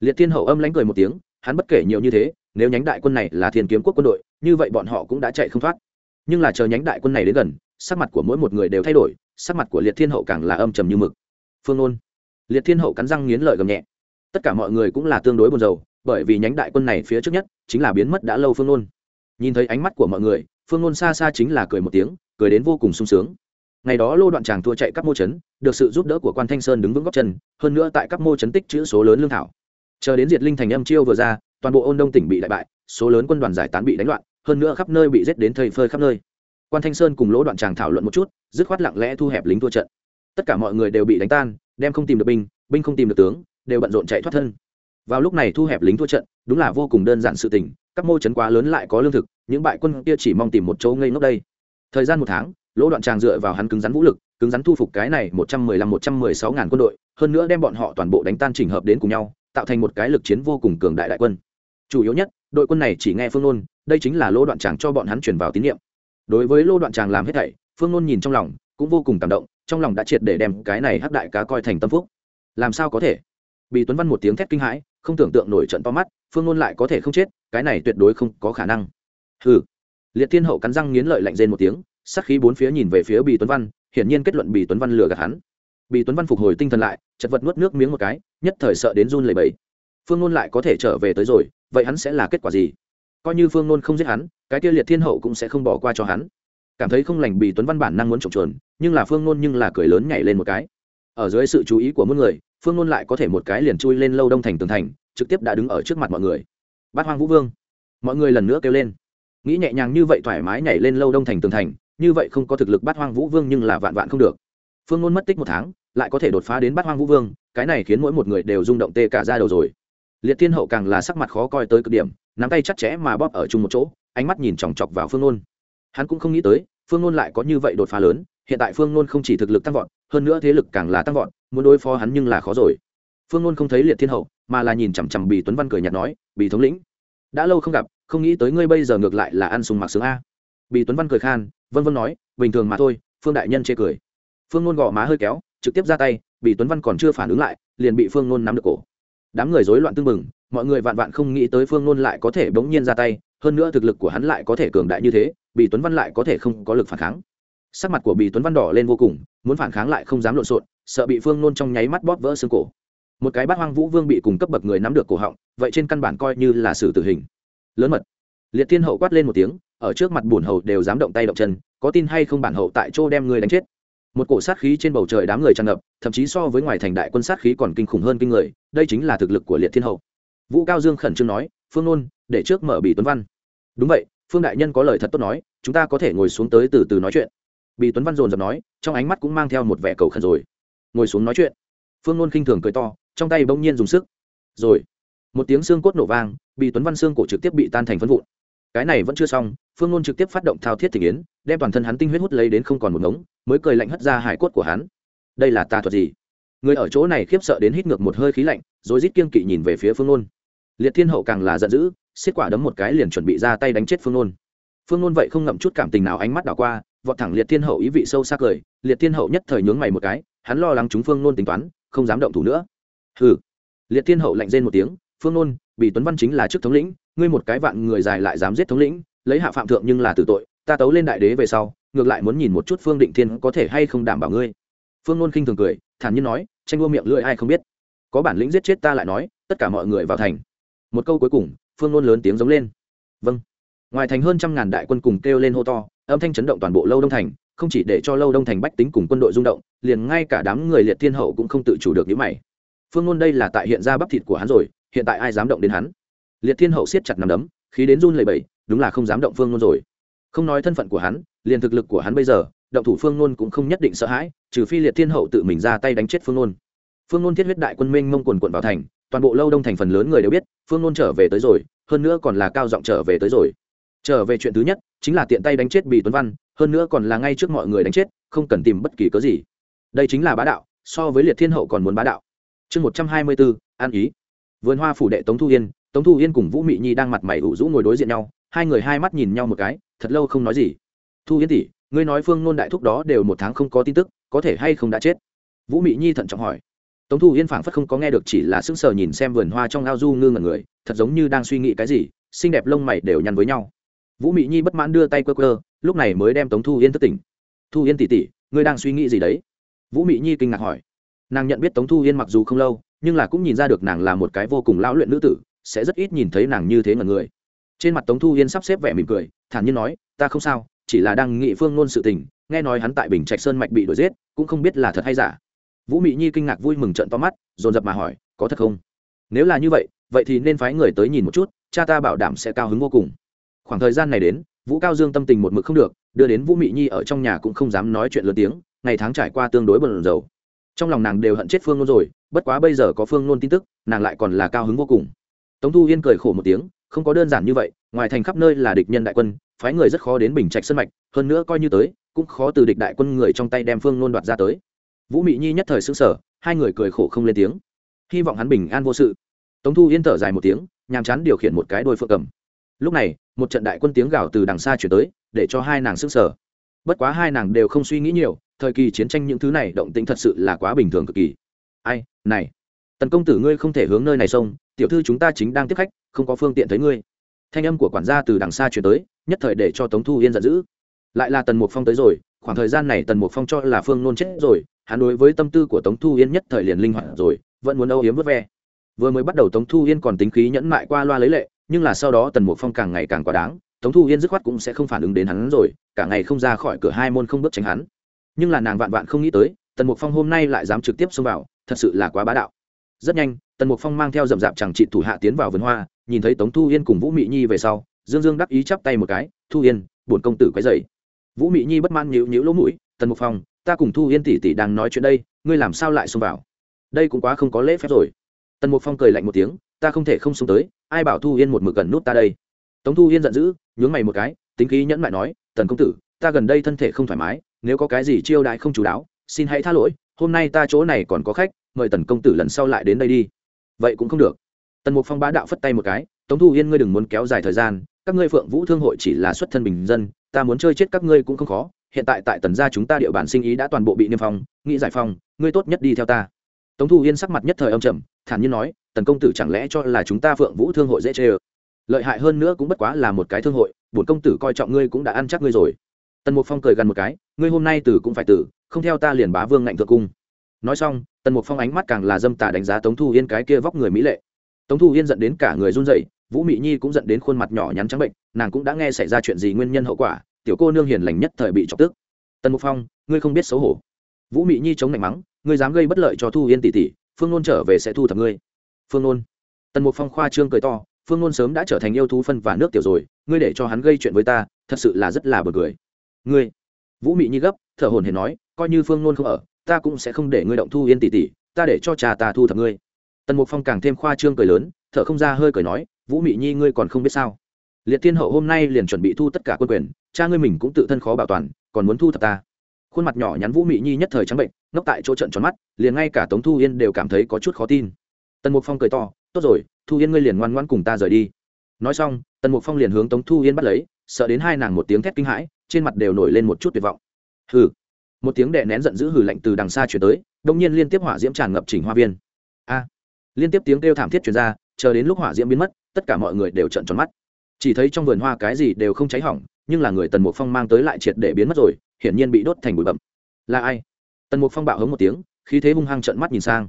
Liệt thiên hậu âm lánh cười một tiếng, hắn bất kể nhiều như thế, nếu nhánh đại quân này là thiên kiếm quốc quân đội, như vậy bọn họ cũng đã chạy không thoát. Nhưng là chờ nhánh đại quân này đến gần, sắc mặt của mỗi một người đều thay đổi, sắc mặt của liệt thiên hậu càng là âm trầm như mực. Phương ôn liệt thiên hậu cắn răng nghiến lợi gầm nhẹ. Tất cả mọi người cũng là tương đối buồn rầu, bởi vì nhánh đại quân này phía trước nhất chính là biến mất đã lâu phương ôn nhìn thấy ánh mắt của mọi người phương ngôn xa xa chính là cười một tiếng, cười đến vô cùng sung sướng. Ngày đó lô đoạn tràng thua chạy các mô chấn, được sự giúp đỡ của quan thanh sơn đứng vững góc chân, hơn nữa tại các mô chấn tích chữ số lớn lương thảo. Chờ đến diệt linh thành âm chiêu vừa ra, toàn bộ ôn đông tỉnh bị đại bại, số lớn quân đoàn giải tán bị đánh loạn, hơn nữa khắp nơi bị giết đến thây phơi khắp nơi. Quan thanh sơn cùng lỗ đoạn tràng thảo luận một chút, dứt khoát lặng lẽ thu hẹp lính thua trận. Tất cả mọi người đều bị đánh tan, đem không tìm được binh binh không tìm được tướng, đều bận rộn chạy thoát thân. Vào lúc này thu hẹp lính thua trận, đúng là vô cùng đơn giản sự tình các mô chấn quá lớn lại có lương thực những bại quân kia chỉ mong tìm một chỗ ngây ngốc đây. Thời gian một tháng, lỗ đoạn tràng dựa vào hắn cứng rắn vũ lực, cứng rắn thu phục cái này một trăm mười lăm, một trăm mười sáu ngàn quân đội, hơn nữa đem bọn họ toàn bộ đánh tan chỉnh hợp đến cùng nhau, tạo thành một cái lực chiến vô cùng cường đại đại quân. Chủ yếu nhất, đội quân này chỉ nghe phương nôn, đây chính là lỗ đoạn tràng cho bọn hắn truyền vào tín nhiệm đối với lỗ đoạn tràng làm hết thảy, phương nôn nhìn trong lòng, cũng vô cùng cảm động, trong lòng đã triệt để đem cái này hắc đại cá coi thành tâm phúc. Làm sao có thể? Bị tuấn văn một tiếng thét kinh hãi, không tưởng tượng nổi trận to mắt, phương nôn lại có thể không chết, cái này tuyệt đối không có khả năng hừ. Liệt thiên hậu cắn răng nghiến lợi lạnh rên một tiếng sắc khí bốn phía nhìn về phía bì tuấn văn, hiển nhiên kết luận bì tuấn văn lừa gạt hắn. Bì tuấn văn phục hồi tinh thần lại, chật vật nuốt nước miếng một cái, nhất thời sợ đến run lẩy bẩy. Phương nôn lại có thể trở về tới rồi, vậy hắn sẽ là kết quả gì? Coi như phương nôn không giết hắn, cái kia liệt thiên hậu cũng sẽ không bỏ qua cho hắn. Cảm thấy không lành bì tuấn văn bản năng muốn trộm chuồn, nhưng là phương nôn nhưng là cười lớn nhảy lên một cái. Ở dưới sự chú ý của mỗi người, phương nôn lại có thể một cái liền chui lên lâu đông thành tường thành, trực tiếp đã đứng ở trước mặt mọi người. Bát hoang vũ vương. Mọi người lần nữa kêu lên nghĩ nhẹ nhàng như vậy thoải mái nhảy lên lâu đông thành tường thành, như vậy không có thực lực bắt hoang vũ vương nhưng là vạn vạn không được. Phương nôn mất tích một tháng, lại có thể đột phá đến bắt hoang vũ vương, cái này khiến mỗi một người đều rung động tê cả ra đầu rồi. Liệt thiên hậu càng là sắc mặt khó coi tới cực điểm, nắm tay chặt chẽ mà bóp ở chung một chỗ, ánh mắt nhìn chòng chọc vào phương nôn. Hắn cũng không nghĩ tới, phương nôn lại có như vậy đột phá lớn, hiện tại phương nôn không chỉ thực lực tăng vọt, hơn nữa thế lực càng là tăng vọt, muốn đối phó hắn nhưng là khó rồi. Phương nôn không thấy liệt thiên hậu, mà là nhìn chằm chằm bì tuấn văn cười nhạt nói, bì thống lĩnh, đã lâu không gặp không nghĩ tới ngươi bây giờ ngược lại là ăn sùng mặc sướng a. Bì tuấn văn cười khan, vân vân nói, bình thường mà thôi, phương đại nhân chê cười. Phương nôn gõ má hơi kéo, trực tiếp ra tay, bì tuấn văn còn chưa phản ứng lại, liền bị phương nôn nắm được cổ. Đám người rối loạn tưng bừng, mọi người vạn vạn không nghĩ tới phương nôn lại có thể bỗng nhiên ra tay, hơn nữa thực lực của hắn lại có thể cường đại như thế, bì tuấn văn lại có thể không có lực phản kháng. Sắc mặt của bì tuấn văn đỏ lên vô cùng, muốn phản kháng lại không dám lộn xộn, sợ bị phương nôn trong nháy mắt bóp vỡ xương cổ. Một cái bát hoang vũ vương bị cùng cấp bậc người nắm được cổ họng, vậy trên căn bản coi như là xử tử hình lớn mật. Liệt thiên hậu quát lên một tiếng, ở trước mặt bổn hầu đều dám động tay động chân, có tin hay không bản hậu tại chỗ đem người đánh chết. Một cổ sát khí trên bầu trời đám người tràn ngập, thậm chí so với ngoài thành đại quân sát khí còn kinh khủng hơn kinh người, đây chính là thực lực của liệt thiên hậu. Vũ cao dương khẩn trương nói, phương nôn, để trước mở bị tuấn văn. Đúng vậy, phương đại nhân có lời thật tốt nói, chúng ta có thể ngồi xuống tới từ từ nói chuyện. Bị tuấn văn dồn dập nói, trong ánh mắt cũng mang theo một vẻ cầu khẩn rồi. Ngồi xuống nói chuyện. Phương nôn khinh thường cười to, trong tay bỗng nhiên dùng sức. Rồi một tiếng xương cốt nổ vang, bị tuấn văn xương cổ trực tiếp bị tan thành phân vụn. Cái này vẫn chưa xong, phương ngôn trực tiếp phát động thao thiết thị yến, đem toàn thân hắn tinh huyết hút lấy đến không còn một ngống, mới cười lạnh hất ra hải cốt của hắn. Đây là tà thuật gì? Người ở chỗ này khiếp sợ đến hít ngược một hơi khí lạnh, rồi rít kiêng kỵ nhìn về phía phương ngôn liệt thiên hậu càng là giận dữ, xiết quả đấm một cái liền chuẩn bị ra tay đánh chết phương ngôn phương ngôn vậy không ngậm chút cảm tình nào ánh mắt đảo qua, vọt thẳng liệt thiên hậu ý vị sâu xa cười, liệt thiên hậu nhất thời nhướng mày một cái, hắn lo lắng chúng phương ngôn tính toán, không dám động thủ nữa. Hừ. Liệt thiên hậu lạnh rên một tiếng phương nôn bị tuấn văn chính là chức thống lĩnh, ngươi một cái vạn người dài lại dám giết thống lĩnh, lấy hạ phạm thượng nhưng là tử tội, ta tấu lên đại đế về sau, ngược lại muốn nhìn một chút phương định thiên có thể hay không đảm bảo ngươi. Phương nôn khinh thường cười, thản nhiên nói, tranh đua miệng lưỡi ai không biết. Có bản lĩnh giết chết ta lại nói, tất cả mọi người vào thành. Một câu cuối cùng, phương nôn lớn tiếng giống lên. Vâng. Ngoài thành hơn trăm ngàn đại quân cùng kêu lên hô to, âm thanh chấn động toàn bộ lâu đông thành, không chỉ để cho lâu đông thành bách tính cùng quân đội rung động, liền ngay cả đám người liệt thiên hậu cũng không tự chủ được những mày. Phương nôn đây là tại hiện ra bắp thịt của hắn rồi hiện tại ai dám động đến hắn? Liệt thiên hậu siết chặt nằm đấm, khí đến run lầy bẩy, đúng là không dám động phương Nôn rồi. Không nói thân phận của hắn, liền thực lực của hắn bây giờ, động thủ phương Nôn cũng không nhất định sợ hãi, trừ phi liệt thiên hậu tự mình ra tay đánh chết phương Nôn. phương Nôn thiết huyết đại quân minh mông quần quận vào thành, toàn bộ lâu đông thành phần lớn người đều biết, phương Nôn trở về tới rồi, hơn nữa còn là cao giọng trở về tới rồi. Trở về chuyện thứ nhất, chính là tiện tay đánh chết bì tuấn văn, hơn nữa còn là ngay trước mọi người đánh chết, không cần tìm bất kỳ cớ gì. Đây chính là bá đạo, so với liệt thiên hậu còn muốn bá đạo. Chương một trăm hai mươi bốn an ý vườn hoa phủ đệ tống thu yên, tống thu yên cùng vũ mị nhi đang mặt mày ủ rũ ngồi đối diện nhau, hai người hai mắt nhìn nhau một cái, thật lâu không nói gì. Thu yên tỷ, ngươi nói phương nôn đại thúc đó đều một tháng không có tin tức, có thể hay không đã chết? Vũ mị nhi thận trọng hỏi. Tống thu yên phảng phất không có nghe được, chỉ là sững sờ nhìn xem vườn hoa trong ao du ngư ngẩn người, thật giống như đang suy nghĩ cái gì, xinh đẹp lông mày đều nhăn với nhau. Vũ mị nhi bất mãn đưa tay quơ quơ, lúc này mới đem tống thu yên thức tỉnh. Thu yên tỉ tỉ ngươi đang suy nghĩ gì đấy? Vũ mị nhi kinh ngạc hỏi. Nàng nhận biết tống thu yên mặc dù không lâu nhưng là cũng nhìn ra được nàng là một cái vô cùng lão luyện nữ tử, sẽ rất ít nhìn thấy nàng như thế ngần người. Trên mặt tống thu yên sắp xếp vẻ mỉm cười, thản nhiên nói, ta không sao, chỉ là đang nghị phương ngôn sự tình, nghe nói hắn tại bình trạch sơn mạch bị đuổi giết, cũng không biết là thật hay giả. Vũ mị nhi kinh ngạc vui mừng trận to mắt, dồn dập mà hỏi, có thật không? Nếu là như vậy vậy thì nên phái người tới nhìn một chút, cha ta bảo đảm sẽ cao hứng vô cùng. Khoảng thời gian này đến, vũ cao dương tâm tình một mực không được, đưa đến vũ mị nhi ở trong nhà cũng không dám nói chuyện lớn tiếng, ngày tháng trải qua tương đối bận rộn. Trong lòng nàng đều hận chết phương ngôn rồi bất quá bây giờ có phương nôn tin tức, nàng lại còn là cao hứng vô cùng. Tống thu yên cười khổ một tiếng, không có đơn giản như vậy, ngoài thành khắp nơi là địch nhân đại quân, phái người rất khó đến bình trạch sân mạch, hơn nữa coi như tới, cũng khó từ địch đại quân người trong tay đem phương nôn đoạt ra tới. Vũ mị nhi nhất thời xứng sở hai người cười khổ không lên tiếng. Hy vọng hắn bình an vô sự. Tống thu yên thở dài một tiếng, nhàm chán điều khiển một cái đôi phượng cầm. Lúc này, một trận đại quân tiếng gào từ đằng xa chuyển tới, để cho hai nàng sức sở bất quá hai nàng đều không suy nghĩ nhiều, thời kỳ chiến tranh những thứ này động tĩnh thật sự là quá bình thường cực kỳ ai, này, tần công tử ngươi không thể hướng nơi này xông, tiểu thư chúng ta chính đang tiếp khách, không có phương tiện thấy ngươi. Thanh âm của quản gia từ đằng xa chuyển tới, nhất thời để cho tống thu yên giận dữ. Lại là tần mục phong tới rồi, khoảng thời gian này tần mục phong cho là phương nôn chết rồi, hắn đối với tâm tư của tống thu yên nhất thời liền linh hoạt rồi, vẫn muốn âu yếm vớt ve. Vừa mới bắt đầu tống thu yên còn tính khí nhẫn mại qua loa lấy lệ, nhưng là sau đó tần mục phong càng ngày càng quá đáng, tống thu yên dứt khoát cũng sẽ không phản ứng đến hắn rồi, cả ngày không ra khỏi cửa hai môn không bước tránh hắn. Nhưng là nàng vạn vạn không nghĩ tới, tần mục phong hôm nay lại dám trực tiếp xông vào thật sự là quá bá đạo. Rất nhanh, tần mục phong mang theo rậm rạp chẳng trị thủ hạ tiến vào vườn hoa, nhìn thấy tống thu yên cùng vũ mị nhi về sau, dương dương đắc ý chắp tay một cái, thu yên bổn công tử quấy dày vũ mị nhi bất man nhịu nhịu lỗ mũi, tần mục phong, ta cùng thu yên tỷ tỷ đang nói chuyện đây, ngươi làm sao lại xông vào? Đây cũng quá không có lễ phép rồi. Tần mục phong cười lạnh một tiếng, ta không thể không xông tới, ai bảo thu yên một mực gần nút ta đây? Tống thu yên giận dữ, nhướng mày một cái, tính khí nhẫn lại nói, tần công tử, ta gần đây thân thể không thoải mái, nếu có cái gì chiêu đại không chú đáo, xin hãy tha lỗi hôm nay ta chỗ này còn có khách, mời tần công tử lần sau lại đến đây đi. Vậy cũng không được. Tần mục phong bá đạo phất tay một cái, tống thu yên ngươi đừng muốn kéo dài thời gian, các ngươi phượng vũ thương hội chỉ là xuất thân bình dân, ta muốn chơi chết các ngươi cũng không khó, hiện tại tại tần gia chúng ta địa bàn sinh ý đã toàn bộ bị niêm phong, nghĩ giải phong, ngươi tốt nhất đi theo ta. Tống thu yên sắc mặt nhất thời âm trầm, thản nhiên nói, tần công tử chẳng lẽ cho là chúng ta phượng vũ thương hội dễ chê ơ lợi hại hơn nữa cũng bất quá là một cái thương hội, bổn công tử coi trọng ngươi cũng đã ăn chắc ngươi rồi. Tần mục phong cười gần một cái, ngươi hôm nay tử cũng phải tử không theo ta liền bá vương ngạnh thượng cung. Nói xong, tần mục phong ánh mắt càng là dâm tà đánh giá tống thu yên cái kia vóc người mỹ lệ. Tống thu yên dẫn đến cả người run rẩy, vũ mị nhi cũng dẫn đến khuôn mặt nhỏ nhắn trắng bệnh, nàng cũng đã nghe xảy ra chuyện gì nguyên nhân hậu quả, tiểu cô nương hiền lành nhất thời bị chọc tức. Tần mục phong, ngươi không biết xấu hổ. Vũ mị nhi chống lạnh mắng, ngươi dám gây bất lợi cho thu yên tỷ tỷ, phương nôn trở về sẽ thu thập ngươi. Phương nôn. Tần mục phong khoa trương cười to, phương nôn sớm đã trở thành yêu thú phân và nước tiểu rồi, ngươi để cho hắn gây chuyện với ta, thật sự là rất là bực cười. Ngươi vũ mị nhi gấp, thở hồn hển nói, coi như phương nôn không ở, ta cũng sẽ không để ngươi động thu yên tỷ tỷ, ta để cho cha ta thu thập ngươi. Tần mục phong càng thêm khoa trương cười lớn, thở không ra hơi cười nói, vũ mị nhi ngươi còn không biết sao. Liệt Thiên hậu hôm nay liền chuẩn bị thu tất cả quân quyền, cha ngươi mình cũng tự thân khó bảo toàn, còn muốn thu thập ta. Khuôn mặt nhỏ nhắn vũ mị nhi nhất thời trắng bệnh, ngốc tại chỗ trận tròn mắt, liền ngay cả tống thu yên đều cảm thấy có chút khó tin. Tần mục phong cười to, tốt rồi, thu yên ngươi liền ngoan ngoan cùng ta rời đi. Nói xong, tần mục phong liền hướng tống thu yên bắt lấy, sợ đến hai nàng một tiếng thét kinh hãi trên mặt đều nổi lên một chút tuyệt vọng. Hừ. Một tiếng đệ nén giận dữ hừ lạnh từ đằng xa chuyển tới đông nhiên liên tiếp hỏa diễm tràn ngập chỉnh hoa viên. A. Liên tiếp tiếng kêu thảm thiết chuyển ra, chờ đến lúc hỏa diễm biến mất, tất cả mọi người đều trận tròn mắt. Chỉ thấy trong vườn hoa cái gì đều không cháy hỏng, nhưng là người tần mục phong mang tới lại triệt để biến mất rồi, hiển nhiên bị đốt thành bụi bậm là ai? Tần mục phong bạo hống một tiếng, khí thế hung hăng trận mắt nhìn sang.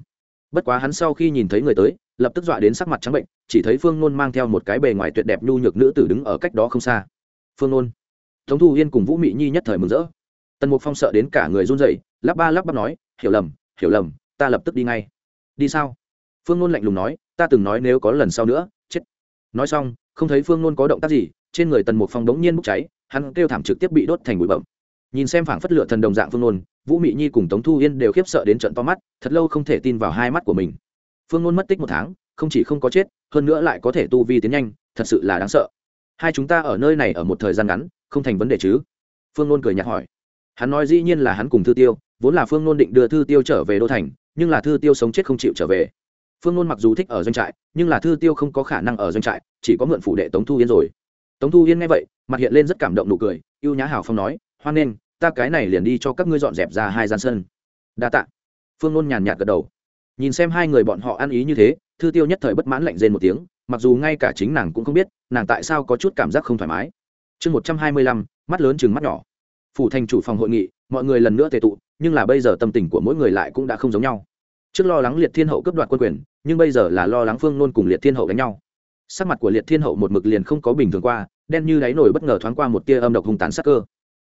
Bất quá hắn sau khi nhìn thấy người tới, lập tức dọa đến sắc mặt trắng bệnh, chỉ thấy phương nôn mang theo một cái bề ngoài tuyệt đẹp nhu nhược nữ tử đứng ở cách đó không xa. Phương nôn tống thu yên cùng vũ mị nhi nhất thời mừng rỡ. Tần mục phong sợ đến cả người run rẩy, lắp ba lắp bắp nói hiểu lầm hiểu lầm ta lập tức đi ngay. Đi sao? Phương nôn lạnh lùng nói ta từng nói nếu có lần sau nữa chết. Nói xong không thấy phương nôn có động tác gì trên người tần mục phong đống nhiên bốc cháy hắn kêu thảm trực tiếp bị đốt thành bụi bậm nhìn xem phảng phất lửa thần đồng dạng phương nôn vũ mị nhi cùng tống thu yên đều khiếp sợ đến trận to mắt thật lâu không thể tin vào hai mắt của mình. Phương nôn mất tích một tháng không chỉ không có chết hơn nữa lại có thể tu vi tiến nhanh thật sự là đáng sợ. Hai chúng ta ở nơi này ở một thời gian ngắn không thành vấn đề chứ? Phương nôn cười nhạt hỏi. Hắn nói dĩ nhiên là hắn cùng thư tiêu, vốn là phương nôn định đưa thư tiêu trở về đô thành, nhưng là thư tiêu sống chết không chịu trở về. Phương nôn mặc dù thích ở doanh trại, nhưng là thư tiêu không có khả năng ở doanh trại, chỉ có mượn phủ đệ tống thu yên rồi. Tống thu yên nghe vậy, mặt hiện lên rất cảm động nụ cười y ê u nhã hào phong nói, hoan nghênh, ta cái này liền đi cho các ngươi dọn dẹp ra hai gian sân. Đa tạ. Phương nôn nhàn nhạt gật đầu. Nhìn xem hai người bọn họ ăn ý như thế, thư tiêu nhất thời bất mãn lạnh rên một tiếng, mặc dù ngay cả chính nàng cũng không biết, nàng tại sao có chút cảm giác không thoải mái chương một trăm hai mươi lăm, mắt lớn chừng mắt nhỏ. Phủ thành chủ phòng hội nghị, mọi người lần nữa tề tụ, nhưng là bây giờ tâm tình của mỗi người lại cũng đã không giống nhau. Trước lo lắng liệt thiên hậu cướp đoạt quân quyền, nhưng bây giờ là lo lắng phương nôn cùng liệt thiên hậu đánh nhau. Sắc mặt của liệt thiên hậu một mực liền không có bình thường qua, đen như đáy nổi bất ngờ thoáng qua một tia âm độc hung tán sắc cơ.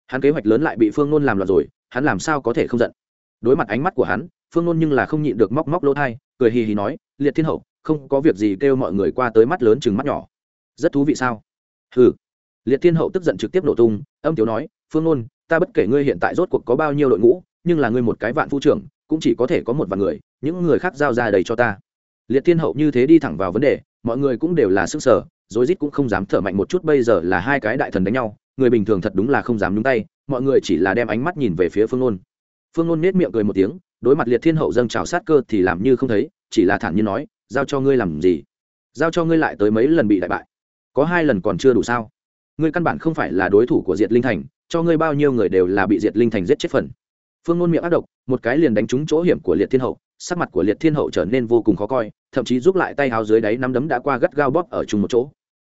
Hắn kế hoạch lớn lại bị phương nôn làm loạn rồi, hắn làm sao có thể không giận? Đối mặt ánh mắt của hắn, phương nôn nhưng là không nhịn được móc móc lỗ thai, cười hì hì nói, liệt thiên hậu, không có việc gì kêu mọi người qua tới mắt lớn chừng mắt nhỏ. Rất thú vị sao? Ừ liệt thiên hậu tức giận trực tiếp nổ tung, âm tiếu nói, phương nôn, ta bất kể ngươi hiện tại rốt cuộc có bao nhiêu đội ngũ, nhưng là ngươi một cái vạn phu trưởng, cũng chỉ có thể có một vạn người, những người khác giao ra đầy cho ta. Liệt thiên hậu như thế đi thẳng vào vấn đề, mọi người cũng đều là sức sở rối rít cũng không dám thở mạnh một chút, bây giờ là hai cái đại thần đánh nhau, người bình thường thật đúng là không dám nhúng tay, mọi người chỉ là đem ánh mắt nhìn về phía phương nôn. Phương nôn nết miệng cười một tiếng, đối mặt liệt thiên hậu dâng trào sát cơ thì làm như không thấy, chỉ là thản nhiên nói, giao cho ngươi làm gì? Giao cho ngươi lại tới mấy lần bị đại bại? Có hai lần còn chưa đủ sao? Ngươi căn bản không phải là đối thủ của diệt linh thành, cho ngươi bao nhiêu người đều là bị diệt linh thành giết chết phần. Phương ngôn miệng ác độc, một cái liền đánh trúng chỗ hiểm của liệt thiên hậu, sắc mặt của liệt thiên hậu trở nên vô cùng khó coi, thậm chí giúp lại tay háo dưới đáy nắm đấm đã qua gắt gao bóp ở chung một chỗ.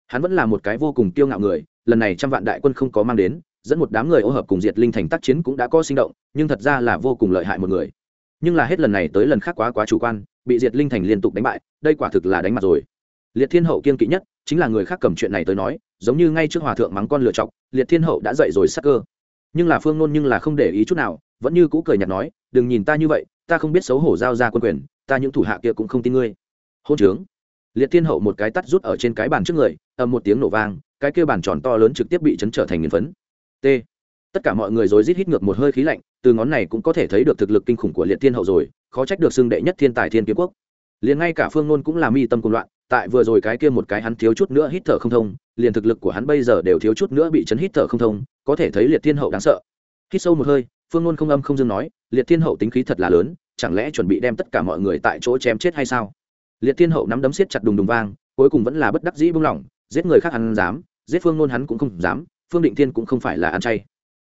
Hắn vẫn là một cái vô cùng kiêu ngạo người, lần này trăm vạn đại quân không có mang đến, dẫn một đám người ô hợp cùng diệt linh thành tác chiến cũng đã có sinh động, nhưng thật ra là vô cùng lợi hại một người. Nhưng là hết lần này tới lần khác quá quá chủ quan, bị diệt linh thành liên tục đánh bại, đây quả thực là đánh mặt rồi. Liệt thiên hậu kiên kỵ nhất chính là người khác cầm chuyện này tới nói, giống như ngay trước hòa thượng mắng con lựa chọc, liệt thiên hậu đã dậy rồi sắc cơ. Nhưng là phương nôn nhưng là không để ý chút nào, vẫn như cũ cười nhạt nói, đừng nhìn ta như vậy, ta không biết xấu hổ giao ra quân quyền, ta những thủ hạ kia cũng không tin ngươi. Hôn trướng. Liệt thiên hậu một cái tắt rút ở trên cái bàn trước người, ầm một tiếng nổ vang, cái kia bàn tròn to lớn trực tiếp bị chấn trở thành nghiền phấn. T. Tất cả mọi người rối rít hít ngược một hơi khí lạnh, từ ngón này cũng có thể thấy được thực lực kinh khủng của liệt thiên hậu rồi, khó trách được xưng đệ nhất thiên tài thiên kiếm quốc. Liền ngay cả phương nôn cũng làm mi tâm cùng loạn tại vừa rồi cái kia một cái hắn thiếu chút nữa hít thở không thông, liền thực lực của hắn bây giờ đều thiếu chút nữa bị chấn hít thở không thông, có thể thấy liệt thiên hậu đáng sợ. Hít sâu một hơi, phương nôn không âm không dương nói, liệt thiên hậu tính khí thật là lớn, chẳng lẽ chuẩn bị đem tất cả mọi người tại chỗ chém chết hay sao? Liệt thiên hậu nắm đấm siết chặt đùng đùng vang, cuối cùng vẫn là bất đắc dĩ buông lỏng, giết người khác hắn dám, giết phương nôn hắn cũng không dám, phương định thiên cũng không phải là ăn chay.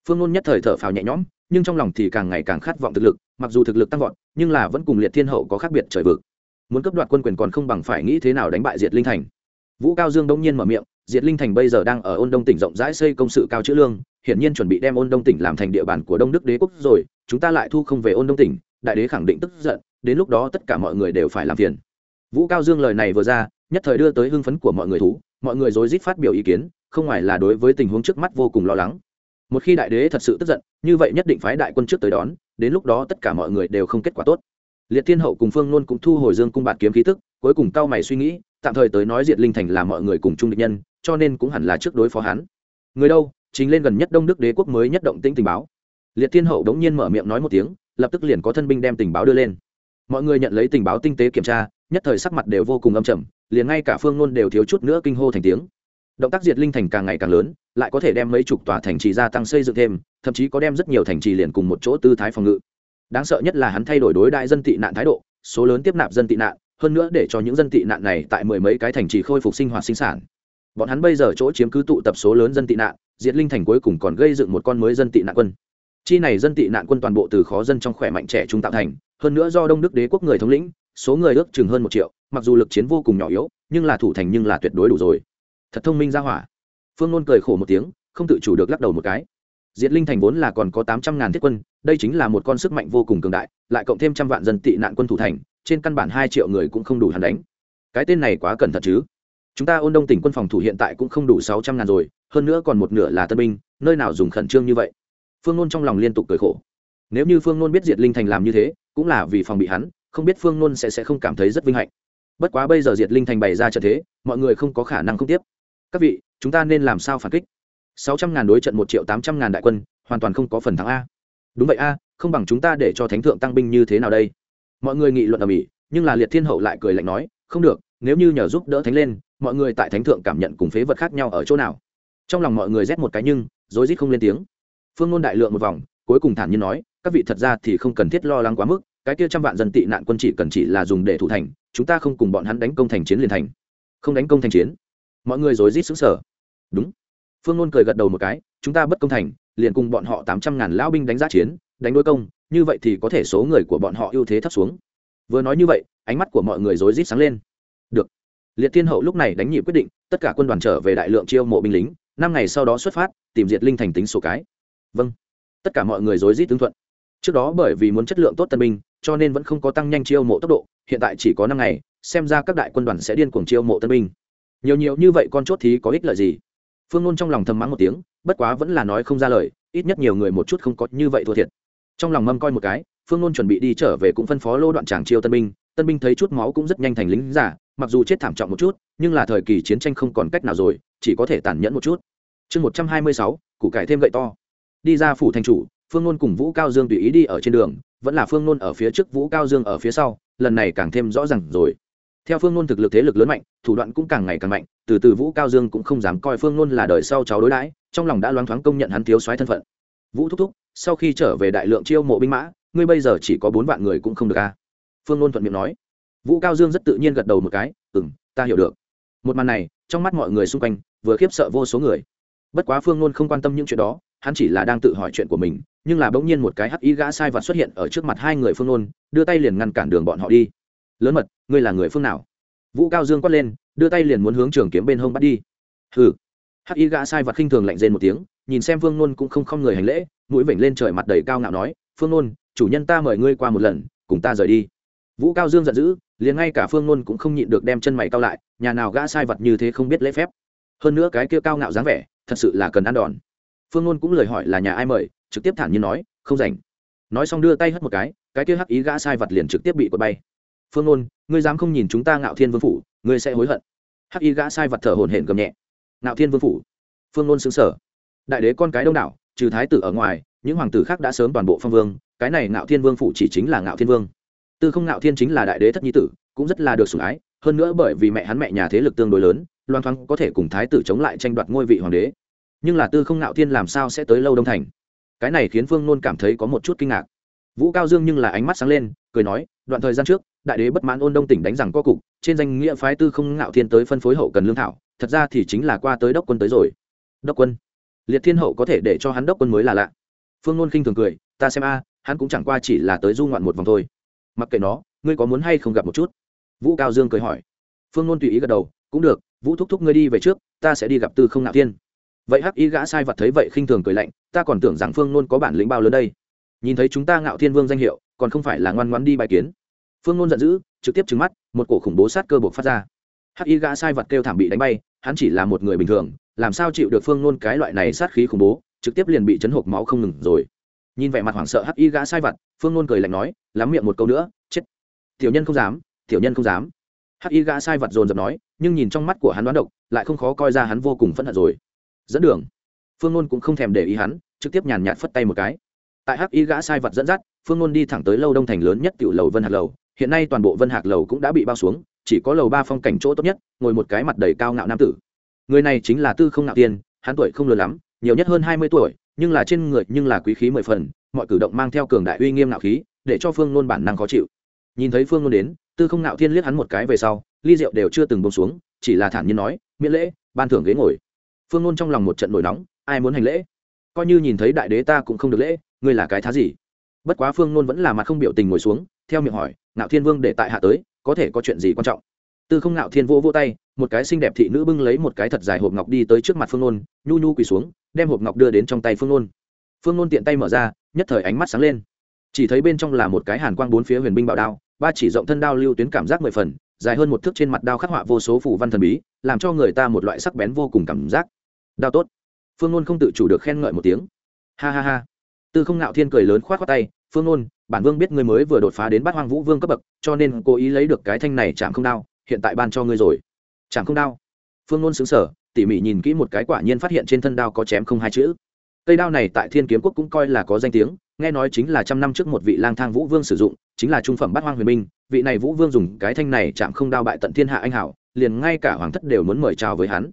Phương nôn nhất thời thở phào nhẹ nhõm, nhưng trong lòng thì càng ngày càng khát vọng thực lực, mặc dù thực lực tăng vọt, nhưng là vẫn cùng liệt thiên hậu có khác biệt trời vực muốn cấp đoạt quân quyền còn không bằng phải nghĩ thế nào đánh bại diệt linh thành. Vũ cao dương đông nhiên mở miệng, diệt linh thành bây giờ đang ở ôn đông tỉnh rộng rãi xây công sự cao chữ lương, hiển nhiên chuẩn bị đem ôn đông tỉnh làm thành địa bàn của đông đức đế quốc rồi, chúng ta lại thu không về ôn đông tỉnh, đại đế khẳng định tức giận, đến lúc đó tất cả mọi người đều phải làm phiền. Vũ cao dương lời này vừa ra, nhất thời đưa tới hưng phấn của mọi người thú, mọi người rối rít phát biểu ý kiến, không ngoài là đối với tình huống trước mắt vô cùng lo lắng. Một khi đại đế thật sự tức giận, như vậy nhất định phái đại quân trước tới đón, đến lúc đó tất cả mọi người đều không kết quả tốt liệt thiên hậu cùng phương nôn cũng thu hồi dương cung bạt kiếm khí tức, cuối cùng cao mày suy nghĩ, tạm thời tới nói diệt linh thành là mọi người cùng chung địch nhân, cho nên cũng hẳn là trước đối phó hắn. Người đâu? Chính lên gần nhất đông đức đế quốc mới nhất động tĩnh tình báo. Liệt thiên hậu đống nhiên mở miệng nói một tiếng, lập tức liền có thân binh đem tình báo đưa lên. Mọi người nhận lấy tình báo tinh tế kiểm tra, nhất thời sắc mặt đều vô cùng âm trầm, liền ngay cả phương nôn đều thiếu chút nữa kinh hô thành tiếng. Động tác diệt linh thành càng ngày càng lớn, lại có thể đem mấy chục tòa thành trì gia tăng xây dựng thêm, thậm chí có đem rất nhiều thành trì liền cùng một chỗ tư thái phòng ngự đáng sợ nhất là hắn thay đổi đối đại dân tị nạn thái độ, số lớn tiếp nạp dân tị nạn, hơn nữa để cho những dân tị nạn này tại mười mấy cái thành trì khôi phục sinh hoạt sinh sản. Bọn hắn bây giờ chỗ chiếm cứ tụ tập số lớn dân tị nạn, diệt linh thành cuối cùng còn gây dựng một con mới dân tị nạn quân. Chi này dân tị nạn quân toàn bộ từ khó dân trong khỏe mạnh trẻ trung tạo thành, hơn nữa do đông đức đế quốc người thống lĩnh, số người ước chừng hơn một triệu, mặc dù lực chiến vô cùng nhỏ yếu, nhưng là thủ thành nhưng là tuyệt đối đủ rồi. Thật thông minh ra hỏa. Phương nôn cười khổ một tiếng, không tự chủ được lắc đầu một cái diệt linh thành vốn là còn có tám trăm ngàn thiết quân, đây chính là một con sức mạnh vô cùng cường đại, lại cộng thêm trăm vạn dân tị nạn quân thủ thành, trên căn bản hai triệu người cũng không đủ hắn đánh. Cái tên này quá cẩn thận chứ. Chúng ta ôn đông tỉnh quân phòng thủ hiện tại cũng không đủ sáu trăm ngàn rồi, hơn nữa còn một nửa là tân binh, nơi nào dùng khẩn trương như vậy? Phương nôn trong lòng liên tục cười khổ. Nếu như phương nôn biết diệt linh thành làm như thế, cũng là vì phòng bị hắn, không biết phương nôn sẽ sẽ không cảm thấy rất vinh hạnh. Bất quá bây giờ diệt linh thành bày ra trận thế, mọi người không có khả năng không tiếp. Các vị, chúng ta nên làm sao phản kích? Sáu trăm ngàn đối trận một triệu tám trăm ngàn đại quân, hoàn toàn không có phần thắng a. Đúng vậy a, không bằng chúng ta để cho thánh thượng tăng binh như thế nào đây? Mọi người nghị luận ở mỹ nhưng là liệt thiên hậu lại cười lạnh nói, không được, nếu như nhờ giúp đỡ thánh lên, mọi người tại thánh thượng cảm nhận cùng phế vật khác nhau ở chỗ nào? Trong lòng mọi người rét một cái nhưng, rối rít không lên tiếng. Phương ngôn đại lượng một vòng, cuối cùng thản nhiên nói, các vị thật ra thì không cần thiết lo lắng quá mức, cái kia trăm vạn dân tị nạn quân chỉ cần chỉ là dùng để thủ thành, chúng ta không cùng bọn hắn đánh công thành chiến liền thành. Không đánh công thành chiến. Mọi người rối rít xứng sở đúng phương ngôn cười gật đầu một cái, chúng ta bất công thành, liền cùng bọn họ tám trăm ngàn lão binh đánh giá chiến, đánh đối công, như vậy thì có thể số người của bọn họ ưu thế thấp xuống. Vừa nói như vậy, ánh mắt của mọi người rối rít sáng lên. Được. Liệt thiên hậu lúc này đánh nhị quyết định, tất cả quân đoàn trở về đại lượng chiêu mộ binh lính, năm ngày sau đó xuất phát, tìm diệt linh thành tính số cái. Vâng. Tất cả mọi người rối rít tương thuận. Trước đó bởi vì muốn chất lượng tốt tân binh, cho nên vẫn không có tăng nhanh chiêu mộ tốc độ, hiện tại chỉ có năm ngày, xem ra các đại quân đoàn sẽ điên cuồng chiêu mộ tân binh. Nhiều nhiều như vậy con chốt thì có ích lợi gì? Phương nôn trong lòng thầm mắng một tiếng, bất quá vẫn là nói không ra lời, ít nhất nhiều người một chút không có như vậy thua thiệt. Trong lòng mâm coi một cái, phương nôn chuẩn bị đi trở về cũng phân phó lô đoạn tràng chiêu tân binh tân binh thấy chút máu cũng rất nhanh thành lính giả, mặc dù chết thảm trọng một chút, nhưng là thời kỳ chiến tranh không còn cách nào rồi, chỉ có thể tàn nhẫn một chút. Chương một trăm hai mươi sáu, củ cải thêm gậy to. Đi ra phủ thành chủ, phương nôn cùng vũ cao dương tùy ý đi ở trên đường, vẫn là phương nôn ở phía trước, vũ cao dương ở phía sau, lần này càng thêm rõ ràng rồi theo phương nôn thực lực thế lực lớn mạnh, thủ đoạn cũng càng ngày càng mạnh, từ từ vũ cao dương cũng không dám coi phương nôn là đời sau cháu đối đãi, trong lòng đã loáng thoáng công nhận hắn thiếu soái thân phận. Vũ thúc thúc, sau khi trở về đại lượng chiêu mộ binh mã, ngươi bây giờ chỉ có bốn vạn người cũng không được a à? phương nôn thuận miệng nói. Vũ cao dương rất tự nhiên gật đầu một cái ừ m ta hiểu được. Một màn này, trong mắt mọi người xung quanh, vừa khiếp sợ vô số người. Bất quá phương nôn không quan tâm những chuyện đó, hắn chỉ là đang tự hỏi chuyện của mình, nhưng là bỗng nhiên một cái hắc ý gã sai vật xuất hiện ở trước mặt hai người phương nôn, đưa tay liền ngăn cản đường bọn họ đi. Lớn mật ngươi là người phương nào? Vũ cao dương quát lên, đưa tay liền muốn hướng trường kiếm bên hông bắt đi. Hừ. Hắc y gã sai vật khinh thường lạnh rên một tiếng, nhìn xem phương nôn cũng không không người hành lễ, mũi vểnh lên trời mặt đầy cao ngạo nói, phương nôn, chủ nhân ta mời ngươi qua một lần, cùng ta rời đi. Vũ cao dương giận dữ, liền ngay cả phương nôn cũng không nhịn được đem chân mày cao lại, nhà nào gã sai vật như thế không biết lễ phép. Hơn nữa cái kia cao ngạo dáng vẻ, thật sự là cần ăn đòn. Phương nôn cũng lời hỏi là nhà ai mời, trực tiếp thản nhiên nói, không rảnh. Nói xong đưa tay hất một cái cái kia hắc ý gã sai vật liền trực tiếp bị quật bay phương ôn ngươi dám không nhìn chúng ta ngạo thiên vương phủ, ngươi sẽ hối hận. Hắc y gã sai vật thở hổn hển gầm nhẹ. Ngạo thiên vương phủ. Phương ôn xứng sở đại đế con cái đông đảo, trừ thái tử ở ngoài, những hoàng tử khác đã sớm toàn bộ phong vương, cái này ngạo thiên vương phủ chỉ chính là ngạo thiên vương. Tư không ngạo thiên chính là đại đế thất nhi tử, cũng rất là được sủng ái, hơn nữa bởi vì mẹ hắn mẹ nhà thế lực tương đối lớn, loan thoáng có thể cùng thái tử chống lại tranh đoạt ngôi vị hoàng đế. Nhưng là tư không ngạo thiên làm sao sẽ tới lâu đông thành? Cái này khiến phương nôn cảm thấy có một chút kinh ngạc vũ cao dương nhưng là ánh mắt sáng lên, cười nói, đoạn thời gian trước, đại đế bất mãn ôn đông tỉnh đánh rằng co cục, trên danh nghĩa phái tư không ngạo thiên tới phân phối hậu cần lương thảo, thật ra thì chính là qua tới đốc quân tới rồi. Đốc quân? Liệt thiên hậu có thể để cho hắn đốc quân mới là lạ. Phương ngôn khinh thường cười, ta xem a, hắn cũng chẳng qua chỉ là tới du ngoạn một vòng thôi. Mặc kệ nó, ngươi có muốn hay không gặp một chút? Vũ cao dương cười hỏi. Phương ngôn tùy ý gật đầu, cũng được, vũ thúc thúc ngươi đi về trước, ta sẽ đi gặp tư không ngạo thiên. Vậy hắc ý gã sai vật thấy vậy khinh thường cười lạnh, ta còn tưởng rằng phương ngôn có bản lĩnh bao lớn đây nhìn thấy chúng ta ngạo thiên vương danh hiệu, còn không phải là ngoan ngoãn đi bài kiến. Phương ngôn giận dữ, trực tiếp trừng mắt, một cổ khủng bố sát cơ buộc phát ra. Hắc y gã sai vật kêu thảm bị đánh bay, hắn chỉ là một người bình thường, làm sao chịu được phương ngôn cái loại này sát khí khủng bố, trực tiếp liền bị chấn hộp máu không ngừng rồi. Nhìn vẻ mặt hoảng sợ hắc y gã sai vật, phương ngôn cười lạnh nói, lắm miệng một câu nữa, chết. Tiểu nhân không dám, tiểu nhân không dám. Hắc y gã sai vật dồn dập nói, nhưng nhìn trong mắt của hắn đoán độc, lại không khó coi ra hắn vô cùng phẫn hận rồi. Dẫn đường. Phương ngôn cũng không thèm để ý hắn, trực tiếp nhàn nhạt phất tay một cái tại hắc y gã sai vật dẫn dắt, phương ngôn đi thẳng tới lâu đông thành lớn nhất tiểu lầu vân hạc lầu. Hiện nay toàn bộ vân hạc lầu cũng đã bị bao xuống, chỉ có lầu ba phong cảnh chỗ tốt nhất, ngồi một cái mặt đầy cao ngạo nam tử. Người này chính là tư không ngạo tiên, hắn tuổi không lớn lắm, nhiều nhất hơn hai mươi tuổi, nhưng là trên người nhưng là quý khí mười phần, mọi cử động mang theo cường đại uy nghiêm ngạo khí, để cho phương ngôn bản năng khó chịu. Nhìn thấy phương ngôn đến, tư không ngạo thiên liếc hắn một cái về sau, ly rượu đều chưa từng bông xuống, chỉ là thản nhiên nói, miễn lễ, ban thưởng ghế ngồi. Phương ngôn trong lòng một trận nổi nóng, ai muốn hành lễ? Coi như nhìn thấy đại đế ta cũng không được lễ ngươi là cái thá gì? Bất quá phương nôn vẫn là mặt không biểu tình ngồi xuống, theo miệng hỏi, ngạo thiên vương để tại hạ tới, có thể có chuyện gì quan trọng? Tư không ngạo thiên vô vô tay, một cái xinh đẹp thị nữ bưng lấy một cái thật dài hộp ngọc đi tới trước mặt phương nôn, nhu nhu quỳ xuống, đem hộp ngọc đưa đến trong tay phương nôn. Phương nôn tiện tay mở ra, nhất thời ánh mắt sáng lên. Chỉ thấy bên trong là một cái hàn quang bốn phía huyền binh bảo đao, ba chỉ rộng thân đao lưu tuyến cảm giác mười phần, dài hơn một thước trên mặt đao khắc họa vô số phủ văn thần bí, làm cho người ta một loại sắc bén vô cùng cảm giác. Đao tốt. Phương nôn không tự chủ được khen ngợi một tiếng. Ha ha ha tư không ngạo thiên cười lớn khoát khoát tay, phương nôn, bản vương biết ngươi mới vừa đột phá đến bát hoang vũ vương cấp bậc, cho nên cố ý lấy được cái thanh này chạm không đao, hiện tại ban cho ngươi rồi. Chạm không đao? Phương nôn xứng sở tỉ mỉ nhìn kỹ một cái quả nhiên phát hiện trên thân đao có chém không hai chữ. Cây đao này tại thiên kiếm quốc cũng coi là có danh tiếng, nghe nói chính là trăm năm trước một vị lang thang vũ vương sử dụng, chính là trung phẩm bát hoang huyền minh. Vị này vũ vương dùng cái thanh này chạm không đao bại tận thiên hạ anh hảo, liền ngay cả hoàng thất đều muốn mời chào với hắn.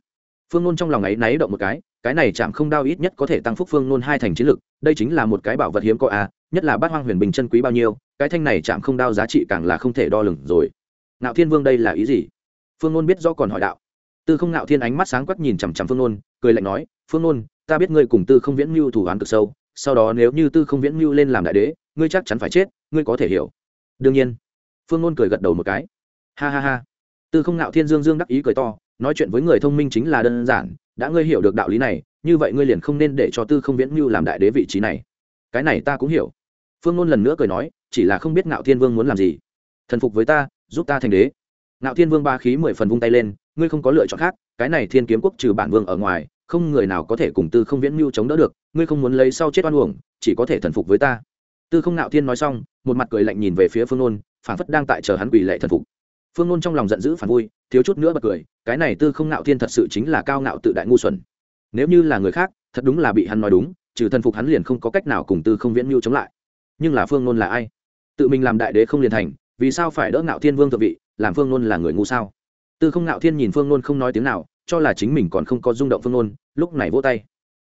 Phương nôn trong lòng ấy náy động một cái cái này chạm không đao ít nhất có thể tăng phúc phương nôn hai thành chiến lực đây chính là một cái bảo vật hiếm có a à, nhất là bát hoang huyền bình chân quý bao nhiêu cái thanh này chạm không đao giá trị càng là không thể đo lường rồi. Ngạo thiên vương đây là ý gì? Phương nôn biết do còn hỏi đạo. Tư không ngạo thiên ánh mắt sáng quắc nhìn chằm chằm phương nôn cười lạnh nói phương nôn ta biết ngươi cùng tư không viễn mưu thủ án cực sâu sau đó nếu như tư không viễn mưu lên làm đại đế ngươi chắc chắn phải chết ngươi có thể hiểu. Đương nhiên. Phương nôn cười gật đầu một cái. Ha ha ha. Tư không ngạo thiên dương dương đắc ý cười to nói chuyện với người thông minh chính là đơn giản, đã ngươi hiểu được đạo lý này, như vậy ngươi liền không nên để cho tư không viễn mưu làm đại đế vị trí này. Cái này ta cũng hiểu. Phương ngôn lần nữa cười nói, chỉ là không biết ngạo thiên vương muốn làm gì. Thần phục với ta, giúp ta thành đế. Ngạo thiên vương ba khí mười phần vung tay lên, ngươi không có lựa chọn khác, cái này thiên kiếm quốc trừ bản vương ở ngoài, không người nào có thể cùng tư không viễn mưu chống đỡ được, ngươi không muốn lấy sau chết oan uổng, chỉ có thể thần phục với ta. Tư không ngạo thiên nói xong, một mặt cười lạnh nhìn về phía phương nôn phản phất đang tại chờ hắn quỳ lệ thần phục. Phương nôn trong lòng giận dữ phản vui thiếu chút nữa bật cười, cái này tư không ngạo thiên thật sự chính là cao ngạo tự đại ngu xuẩn. Nếu như là người khác, thật đúng là bị hắn nói đúng, trừ thần phục hắn liền không có cách nào cùng tư không viễn mưu chống lại. Nhưng là phương nôn là ai? Tự mình làm đại đế không liền thành, vì sao phải đỡ ngạo thiên vương thượng vị, làm phương nôn là người ngu sao? Tư không ngạo thiên nhìn phương nôn không nói tiếng nào, cho là chính mình còn không có rung động phương nôn, lúc này vỗ tay.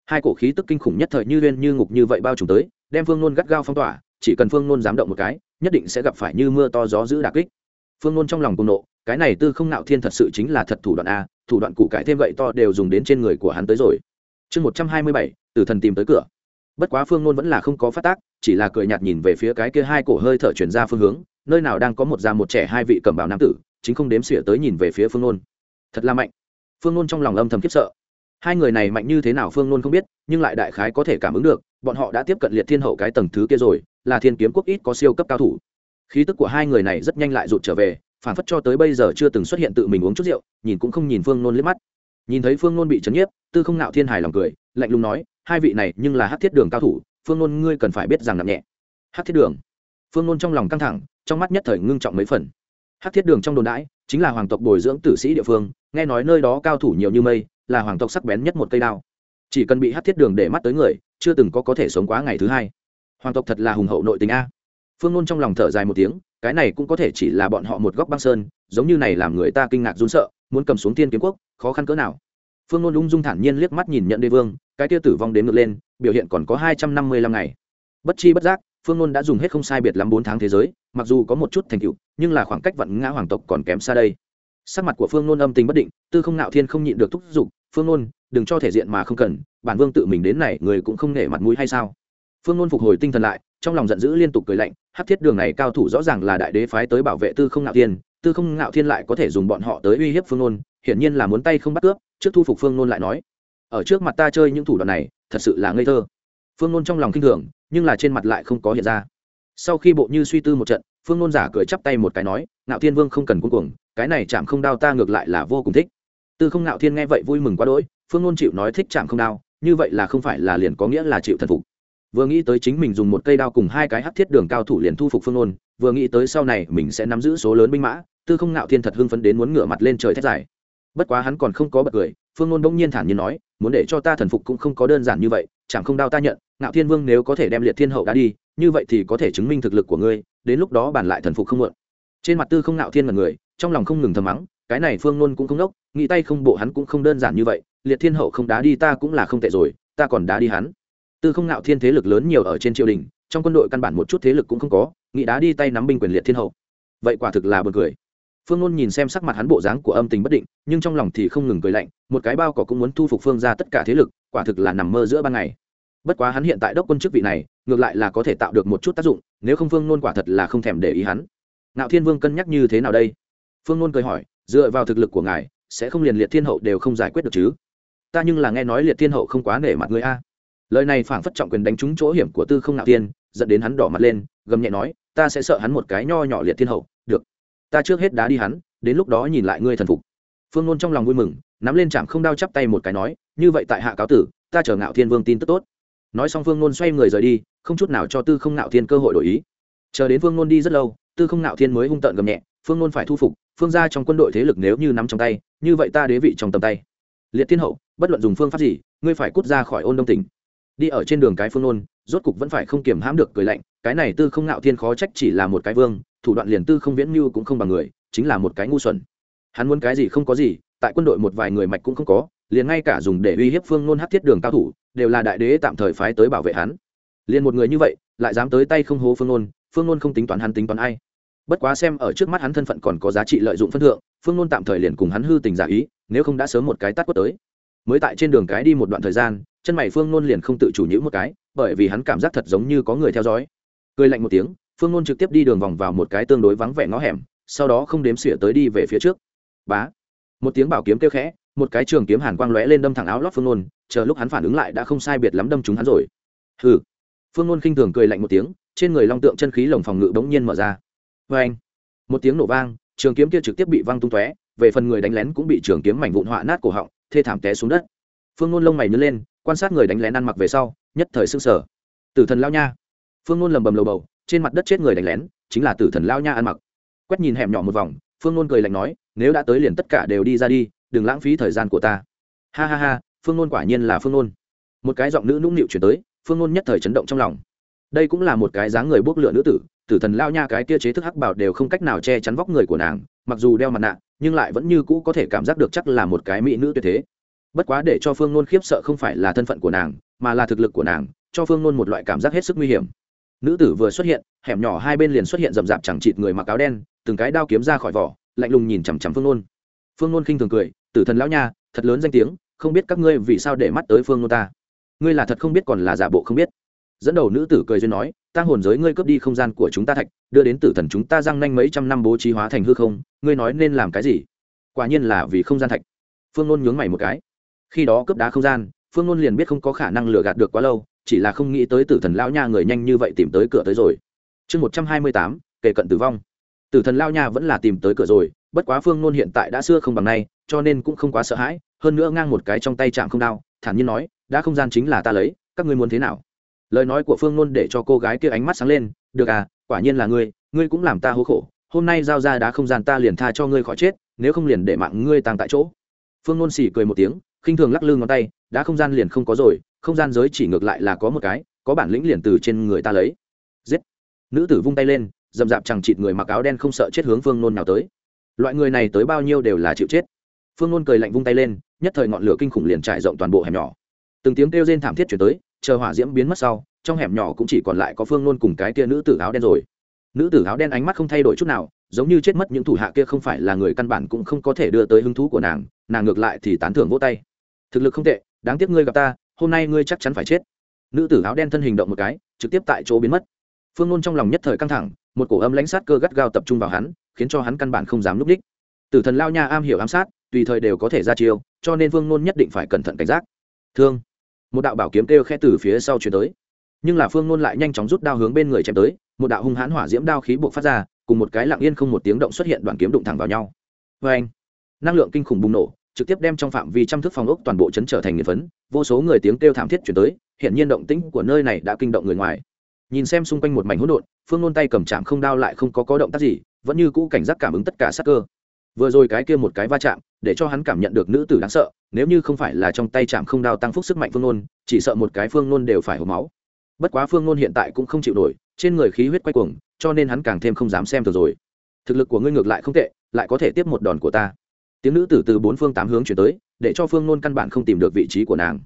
Hai cổ khí tức kinh khủng nhất thời như lên như ngục như vậy bao trùm tới, đem phương nôn gắt gao phong tỏa, chỉ cần phương nôn dám động một cái, nhất định sẽ gặp phải như mưa to gió giữ đà kích phương nôn trong lòng cùng nộ, cái này tư không nạo thiên thật sự chính là thật thủ đoạn a, thủ đoạn cụ cải thêm gậy to đều dùng đến trên người của hắn tới rồi. Chương một trăm hai mươi bảy, tử thần tìm tới cửa. Bất quá phương nôn vẫn là không có phát tác, chỉ là cười nhạt nhìn về phía cái kia hai cổ hơi thở chuyển ra phương hướng, nơi nào đang có một già một trẻ hai vị cầm bào nam tử, chính không đếm xỉa tới nhìn về phía phương nôn. Thật là mạnh. Phương nôn trong lòng âm thầm khiếp sợ. Hai người này mạnh như thế nào phương nôn không biết, nhưng lại đại khái có thể cảm ứng được, bọn họ đã tiếp cận liệt thiên hậu cái tầng thứ kia rồi, là thiên kiếm quốc ít có siêu cấp cao thủ khí tức của hai người này rất nhanh lại rụt trở về phản phất cho tới bây giờ chưa từng xuất hiện tự mình uống chút rượu, nhìn cũng không nhìn phương nôn liếc mắt. Nhìn thấy phương nôn bị chấn nhiếp, tư không nạo thiên hài lòng cười, lạnh lùng nói, hai vị này, nhưng là hát thiết đường cao thủ, phương nôn ngươi cần phải biết rằng nặng nhẹ. Hát thiết đường? Phương nôn trong lòng căng thẳng, trong mắt nhất thời ngưng trọng mấy phần. Hát thiết đường trong đồn đãi, chính là hoàng tộc bồi dưỡng tử sĩ địa phương, nghe nói nơi đó cao thủ nhiều như mây, là hoàng tộc sắc bén nhất một cây đao. Chỉ cần bị hát thiết đường để mắt tới người, chưa từng có có thể sống quá ngày thứ hai. Hoàng tộc thật là hùng hậu nội tình a phương Nôn trong lòng thở dài một tiếng cái này cũng có thể chỉ là bọn họ một góc băng sơn giống như này làm người ta kinh ngạc run sợ muốn cầm xuống tiên kiếm quốc khó khăn cỡ nào. Phương nôn lung dung thản nhiên liếc mắt nhìn nhận đế vương cái tia tử vong đến ngược lên biểu hiện còn có hai trăm năm mươi lăm ngày. Bất chi bất giác phương Nôn đã dùng hết không sai biệt lắm bốn tháng thế giới mặc dù có một chút thành tựu nhưng là khoảng cách vặn ngã hoàng tộc còn kém xa đây. Sắc mặt của phương Nôn âm tình bất định tư không nạo thiên không nhịn được thúc giục phương Nôn, đừng cho thể diện mà không cần bản vương tự mình đến này người cũng không nể mặt mũi hay sao? Phương Nôn phục hồi tinh thần lại trong lòng giận dữ liên tục cười lạnh hát thiết đường này cao thủ rõ ràng là đại đế phái tới bảo vệ tư không ngạo thiên, tư không ngạo thiên lại có thể dùng bọn họ tới uy hiếp phương ngôn hiển nhiên là muốn tay không bắt cướp, trước thu phục phương ngôn lại nói, ở trước mặt ta chơi những thủ đoạn này, thật sự là ngây thơ. Phương ngôn trong lòng kinh thường, nhưng là trên mặt lại không có hiện ra. Sau khi bộ như suy tư một trận, phương ngôn giả cười chắp tay một cái nói, ngạo thiên vương không cần cuối cùng cái này chạm không đao ta ngược lại là vô cùng thích. Tư không ngạo thiên nghe vậy vui mừng quá đỗi, phương ngôn chịu nói thích chạm không đao, như vậy là không phải là liền có nghĩa là chịu thần phục vừa nghĩ tới chính mình dùng một cây đao cùng hai cái hắc thiết đường cao thủ liền thu phục phương ôn, vừa nghĩ tới sau này mình sẽ nắm giữ số lớn binh mã, tư không ngạo thiên thật hưng phấn đến muốn ngửa mặt lên trời thét dài. Bất quá hắn còn không có bật cười, phương ôn bỗng nhiên thản nhiên nói, muốn để cho ta thần phục cũng không có đơn giản như vậy, chẳng không đao ta nhận, ngạo thiên vương nếu có thể đem liệt thiên hậu đã đi, như vậy thì có thể chứng minh thực lực của ngươi, đến lúc đó bàn lại thần phục không muộn. Trên mặt tư không ngạo thiên mật người, trong lòng không ngừng thầm mắng, cái này phương ôn cũng không đốc, nghĩ tay không bộ hắn cũng không đơn giản như vậy, liệt thiên hậu không đá đi ta cũng là không tệ rồi, ta còn đá đi hắn tư không ngạo thiên thế lực lớn nhiều ở trên triều đình, trong quân đội căn bản một chút thế lực cũng không có nghị đá đi tay nắm binh quyền liệt thiên hậu. Vậy quả thực là bật cười. Phương ngôn nhìn xem sắc mặt hắn bộ dáng của âm tình bất định, nhưng trong lòng thì không ngừng cười lạnh, một cái bao cỏ cũng muốn thu phục phương ra tất cả thế lực, quả thực là nằm mơ giữa ban ngày. Bất quá hắn hiện tại đốc quân chức vị này, ngược lại là có thể tạo được một chút tác dụng, nếu không phương ngôn quả thật là không thèm để ý hắn. Ngạo thiên vương cân nhắc như thế nào đây? Phương ngôn cười hỏi, dựa vào thực lực của ngài, sẽ không liền liệt thiên hậu đều không giải quyết được chứ? Ta nhưng là nghe nói liệt thiên hậu không quá nể mặt người a lời này phảng phất trọng quyền đánh trúng chỗ hiểm của tư không nạo thiên, dẫn đến hắn đỏ mặt lên, gầm nhẹ nói, ta sẽ sợ hắn một cái nho nhỏ liệt thiên hậu, được. Ta trước hết đá đi hắn, đến lúc đó nhìn lại ngươi thần phục. Phương nôn trong lòng vui mừng, nắm lên chạm không đao chắp tay một cái nói, như vậy tại hạ cáo tử, ta chờ ngạo thiên vương tin tức tốt. Nói xong phương nôn xoay người rời đi, không chút nào cho tư không ngạo thiên cơ hội đổi ý. Chờ đến phương nôn đi rất lâu, tư không ngạo thiên mới hung tợn gầm nhẹ, phương nôn phải thu phục, phương ra trong quân đội thế lực nếu như nắm trong tay, như vậy ta đế vị trong tầm tay. Liệt thiên hậu, bất luận dùng phương pháp gì, ngươi phải cút ra khỏi ôn đông tỉnh đi ở trên đường cái phương nôn, rốt cục vẫn phải không kiểm hãm được cười lạnh, cái này tư không ngạo thiên khó trách chỉ là một cái vương, thủ đoạn liền tư không viễn mưu cũng không bằng người, chính là một cái ngu xuẩn. Hắn muốn cái gì không có gì, tại quân đội một vài người mạch cũng không có, liền ngay cả dùng để uy hiếp phương nôn hát thiết đường cao thủ, đều là đại đế tạm thời phái tới bảo vệ hắn. Liền một người như vậy, lại dám tới tay không hố phương nôn phương nôn không tính toán hắn tính toán ai. Bất quá xem ở trước mắt hắn thân phận còn có giá trị lợi dụng phân thượng, phương nôn tạm thời liền cùng hắn hư tình giả ý, nếu không đã sớm một cái tắt quất tới. Mới tại trên đường cái đi một đoạn thời gian chân mày phương nôn liền không tự chủ nhữ một cái, bởi vì hắn cảm giác thật giống như có người theo dõi. Cười lạnh một tiếng, phương nôn trực tiếp đi đường vòng vào một cái tương đối vắng vẻ ngõ hẻm, sau đó không đếm xỉa tới đi về phía trước. Bá. Một tiếng bảo kiếm kêu khẽ, một cái trường kiếm hàn quang lóe lên đâm thẳng áo lót phương nôn, chờ lúc hắn phản ứng lại đã không sai biệt lắm đâm chúng hắn rồi. Hừ. Phương nôn khinh thường cười lạnh một tiếng, trên người long tượng chân khí lồng phòng ngự bỗng nhiên mở ra. Vê anh một tiếng nổ vang, trường kiếm kia trực tiếp bị văng tung tóe, về phần người đánh lén cũng bị trường kiếm mảnh vụn họa nát cổ họng, thê thảm té xuống đất. Phương nôn lông mày nhớ lên quan sát người đánh lén ăn mặc về sau, nhất thời s ư n g sở tử thần lao nha. Phương nôn lầm bầm lầu bầu, trên mặt đất chết người đánh lén, chính là tử thần lao nha ăn mặc. Quét nhìn hẻm nhỏ một vòng, phương nôn cười lạnh nói, nếu đã tới liền tất cả đều đi ra đi, đừng lãng phí thời gian của ta. Ha ha ha, phương nôn quả nhiên là phương nôn. Một cái giọng nữ nũng nịu chuyển tới, phương nôn nhất thời chấn động trong lòng. Đây cũng là một cái dáng người bốc lửa nữ tử tử thần lao nha cái kia chế thức hắc bảo đều không cách nào che chắn vóc người của nàng, mặc dù đeo mặt nạ, nhưng lại vẫn như cũ có thể cảm giác được chắc là một cái mỹ nữ tuyệt thế bất quá để cho phương nôn khiếp sợ không phải là thân phận của nàng, mà là thực lực của nàng, cho phương nôn một loại cảm giác hết sức nguy hiểm. Nữ tử vừa xuất hiện, hẻm nhỏ hai bên liền xuất hiện rậm rạp chẳng chịt người mặc áo đen, từng cái đao kiếm ra khỏi vỏ, lạnh lùng nhìn chằm chằm phương nôn. Phương nôn khinh thường cười, tử thần lão nha, thật lớn danh tiếng, không biết các ngươi vì sao để mắt tới phương nôn ta? Ngươi là thật không biết còn là giả bộ không biết. Dẫn đầu nữ tử cười duyên nói tăng hồn giới ngươi cướp đi không gian của chúng ta thạch, đưa đến tử thần chúng ta răng nanh mấy trăm năm bố trí hóa thành hư không, ngươi nói nên làm cái gì? Quả nhiên là vì không gian thạch. Phương nôn nhướng mày một cái khi đó cướp đá không gian, phương nôn liền biết không có khả năng lừa gạt được quá lâu, chỉ là không nghĩ tới tử thần lao nha người nhanh như vậy tìm tới cửa tới rồi. Chương một trăm hai mươi tám kể cận tử vong. Tử thần lao nha vẫn là tìm tới cửa rồi, bất quá phương nôn hiện tại đã xưa không bằng nay, cho nên cũng không quá sợ hãi, hơn nữa ngang một cái trong tay chạm không đao, thản nhiên nói đã không gian chính là ta lấy, các ngươi muốn thế nào? Lời nói của phương nôn để cho cô gái kia ánh mắt sáng lên, được à quả nhiên là ngươi ngươi cũng làm ta hố khổ, hôm nay giao ra đá không gian ta liền tha cho ngươi khỏi chết, nếu không liền để mạng ngươi tàng tại chỗ. Phương nôn xỉ cười một tiếng khinh thường lắc lư ngón tay, đã không gian liền không có rồi, không gian giới chỉ ngược lại là có một cái, có bản lĩnh liền từ trên người ta lấy. Giết. Nữ tử vung tay lên dầm dạp chẳng chịt người mặc áo đen không sợ chết hướng phương nôn nào tới. Loại người này tới bao nhiêu đều là chịu chết. Phương nôn cười lạnh vung tay lên, nhất thời ngọn lửa kinh khủng liền trải rộng toàn bộ hẻm nhỏ. Từng tiếng kêu rên thảm thiết chuyển tới, chờ hỏa diễm biến mất sau, trong hẻm nhỏ cũng chỉ còn lại có phương nôn cùng cái kia nữ tử áo đen rồi. Nữ tử áo đen ánh mắt không thay đổi chút nào, giống như chết mất những thủ hạ kia không phải là người căn bản cũng không có thể đưa tới hứng thú của nàng nàng ngược lại thì tán thưởng vỗ tay thực lực không tệ, đáng tiếc ngươi gặp ta, hôm nay ngươi chắc chắn phải chết. Nữ tử áo đen thân hình động một cái, trực tiếp tại chỗ biến mất. Phương nôn trong lòng nhất thời căng thẳng, một cổ âm lãnh sát cơ gắt gao tập trung vào hắn, khiến cho hắn căn bản không dám núp đích. Tử thần lao nha am hiểu ám sát, tùy thời đều có thể ra chiêu, cho nên phương nôn nhất định phải cẩn thận cảnh giác. Thương. Một đạo bảo kiếm kêu khe từ phía sau chuyển tới. Nhưng là phương nôn lại nhanh chóng rút đao hướng bên người chém tới, một đạo hung hãn hỏa diễm đao khí buộc phát ra, cùng một cái lặng yên không một tiếng động xuất hiện đoàn kiếm đụng thẳng vào nhau. Vê anh năng lượng kinh khủng bùng nổ trực tiếp đem trong phạm vi trăm thước phòng ốc toàn bộ chấn trở thành nghiền phấn, vô số người tiếng kêu thảm thiết chuyển tới hiện nhiên động tĩnh của nơi này đã kinh động người ngoài. Nhìn xem xung quanh một mảnh hỗn độn, phương nôn tay cầm chạm không đao lại không có có động tác gì, vẫn như cũ cảnh giác cảm ứng tất cả sắc cơ. Vừa rồi cái kia một cái va chạm, để cho hắn cảm nhận được nữ tử đáng sợ, nếu như không phải là trong tay chạm không đao tăng phúc sức mạnh phương nôn chỉ sợ một cái phương nôn đều phải hổ máu. Bất quá phương nôn hiện tại cũng không chịu nổi, trên người khí huyết quay cuồng, cho nên hắn càng thêm không dám xem thường rồi. Thực lực của ngươi ngược lại không tệ, lại có thể tiếp một đòn của ta tiếng nữ tử từ bốn phương tám hướng chuyển tới, để cho phương nôn căn bản không tìm được vị trí của nàng.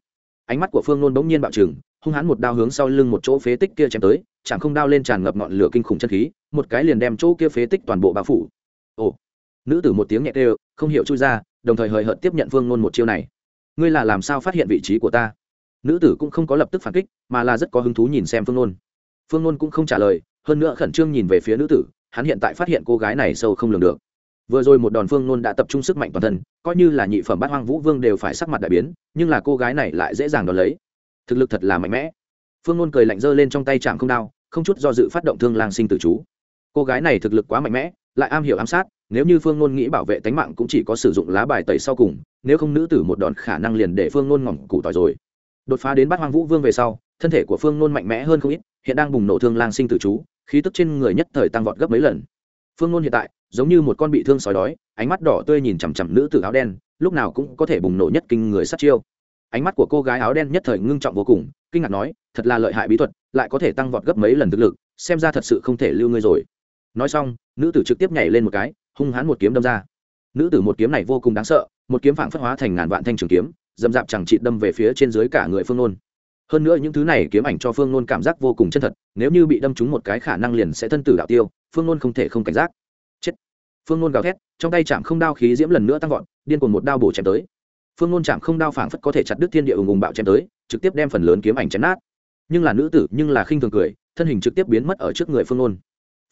Ánh mắt của phương nôn bỗng nhiên bạo trừng, hung hãn một đao hướng sau lưng một chỗ phế tích kia chém tới chẳng không đao lên tràn ngập ngọn lửa kinh khủng chân khí, một cái liền đem chỗ kia phế tích toàn bộ bao phủ. Ồ. Nữ tử một tiếng nhẹ tê không hiểu chui ra, đồng thời hời hợt tiếp nhận phương nôn một chiêu này. Ngươi là làm sao phát hiện vị trí của ta? Nữ tử cũng không có lập tức phản kích, mà là rất có hứng thú nhìn xem phương nôn. Phương nôn cũng không trả lời, hơn nữa khẩn trương nhìn về phía nữ tử, hắn hiện tại phát hiện cô gái này sâu không lường được vừa rồi một đòn phương nôn đã tập trung sức mạnh toàn thân, coi như là nhị phẩm bát hoang vũ vương đều phải sắc mặt đại biến, nhưng là cô gái này lại dễ dàng đón lấy. Thực lực thật là mạnh mẽ. Phương nôn cười lạnh dơ lên trong tay chạm không đao, không chút do dự phát động thương lang sinh tử chú. Cô gái này thực lực quá mạnh mẽ, lại am hiểu ám sát, nếu như phương nôn nghĩ bảo vệ tánh mạng cũng chỉ có sử dụng lá bài tẩy sau cùng, nếu không nữ tử một đòn khả năng liền để phương nôn ngỏng củ tỏi rồi. Đột phá đến bát hoang vũ vương về sau, thân thể của phương nôn mạnh mẽ hơn không ít, hiện đang bùng nổ thương lang sinh tử chú, khí tức trên người nhất thời tăng vọt gấp mấy lần. Phương nôn hiện tại giống như một con bị thương sói đói, ánh mắt đỏ tươi nhìn chằm chằm nữ tử áo đen, lúc nào cũng có thể bùng nổ nhất kinh người sát chiêu. Ánh mắt của cô gái áo đen nhất thời ngưng trọng vô cùng, kinh ngạc nói, thật là lợi hại bí thuật, lại có thể tăng vọt gấp mấy lần thực lực, xem ra thật sự không thể lưu ngươi rồi. Nói xong, nữ tử trực tiếp nhảy lên một cái, hung hãn một kiếm đâm ra. Nữ tử một kiếm này vô cùng đáng sợ, một kiếm phảng phất hóa thành ngàn vạn thanh trường kiếm dầm dạp chẳng chịt đâm về phía trên dưới cả người phương nôn. Hơn nữa những thứ này kiếm ảnh cho phương nôn cảm giác vô cùng chân thật, nếu như bị đâm trúng một cái khả năng liền sẽ thân tử đạo tiêu, phương nôn không thể không cảnh giác phương nôn gào thét, trong tay chạm không đao khí diễm lần nữa tăng vọt, điên cuồng một đao bổ chém tới. Phương nôn chạm không đao phảng phất có thể chặt đứt thiên địa ùng ùng bạo chém tới, trực tiếp đem phần lớn kiếm ảnh chém nát. Nhưng là nữ tử, nhưng là khinh thường cười, thân hình trực tiếp biến mất ở trước người phương nôn.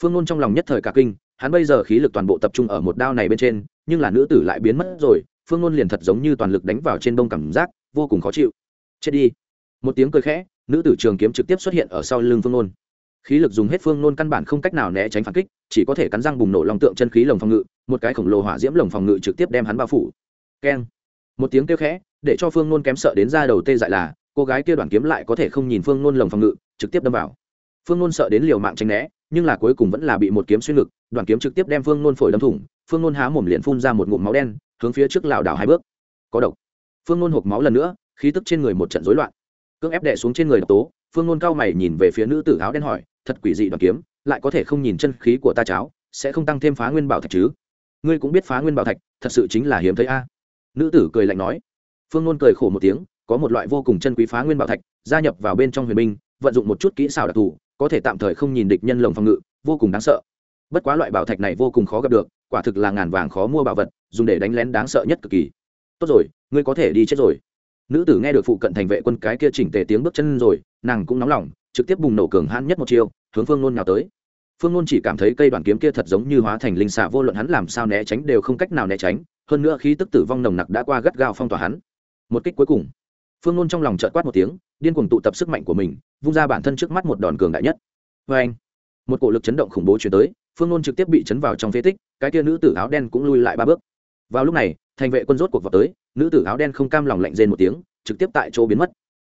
Phương nôn trong lòng nhất thời cả kinh, hắn bây giờ khí lực toàn bộ tập trung ở một đao này bên trên, nhưng là nữ tử lại biến mất rồi, phương nôn liền thật giống như toàn lực đánh vào trên đông cảm giác, vô cùng khó chịu. Chết đi. Một tiếng cười khẽ, nữ tử trường kiếm trực tiếp xuất hiện ở sau lưng phương nôn khí lực dùng hết phương nôn căn bản không cách nào né tránh phản kích, chỉ có thể cắn răng bùng nổ lòng tượng chân khí lồng phòng ngự, một cái khổng lồ hỏa diễm lồng phòng ngự trực tiếp đem hắn bao phủ. Keng. Một tiếng kêu khẽ, để cho phương nôn kém sợ đến ra đầu tê dại là, cô gái kia đoàn kiếm lại có thể không nhìn phương nôn lồng phòng ngự, trực tiếp đâm vào. Phương nôn sợ đến liều mạng tranh né, nhưng là cuối cùng vẫn là bị một kiếm xuyên ngực đoàn kiếm trực tiếp đem phương nôn phổi đâm thủng, phương nôn há mồm liền phun ra một ngụm máu đen, hướng phía trước lảo đảo hai bước. Có độc. Phương nôn hộp máu lần nữa, khí tức trên người một trận rối loạn. Cưỡng ép đè xuống trên người độc tố phương nôn cao mày nhìn về phía nữ tử áo đen hỏi, thật quỷ dị đoàn kiếm, lại có thể không nhìn chân khí của ta cháo, sẽ không tăng thêm phá nguyên bảo thạch chứ? Ngươi cũng biết phá nguyên bảo thạch, thật sự chính là hiếm thấy a. Nữ tử cười lạnh nói. Phương nôn cười khổ một tiếng, có một loại vô cùng chân quý phá nguyên bảo thạch, gia nhập vào bên trong huyền binh, vận dụng một chút kỹ xảo đặc thù, có thể tạm thời không nhìn địch nhân lồng phòng ngự, vô cùng đáng sợ. Bất quá loại bảo thạch này vô cùng khó gặp được, quả thực là ngàn vàng khó mua bảo vật, dùng để đánh lén đáng sợ nhất cực kỳ. Tốt rồi, ngươi có thể đi chết rồi. Nữ tử nghe được phụ cận thành vệ quân cái kia chỉnh tề tiếng bước chân rồi nàng cũng nóng lòng, trực tiếp bùng nổ cường hãn nhất một chiêu, hướng phương nôn nhào tới. Phương nôn chỉ cảm thấy cây đoàn kiếm kia thật giống như hóa thành linh xạ vô luận hắn làm sao né tránh đều không cách nào né tránh, hơn nữa khí tức tử vong nồng nặc đã qua gắt gao phong tỏa hắn. Một kích cuối cùng, phương nôn trong lòng trợt quát một tiếng, điên cuồng tụ tập sức mạnh của mình, vung ra bản thân trước mắt một đòn cường đại nhất. Vê anh một cổ lực chấn động khủng bố chuyển tới, phương nôn trực tiếp bị chấn vào trong phế tích, cái kia nữ tử áo đen cũng lui lại ba bước. Vào lúc này, thành vệ quân rốt cuộc vào tới, nữ tử áo đen không cam lòng lạnh rên một tiếng, trực tiếp tại chỗ biến mất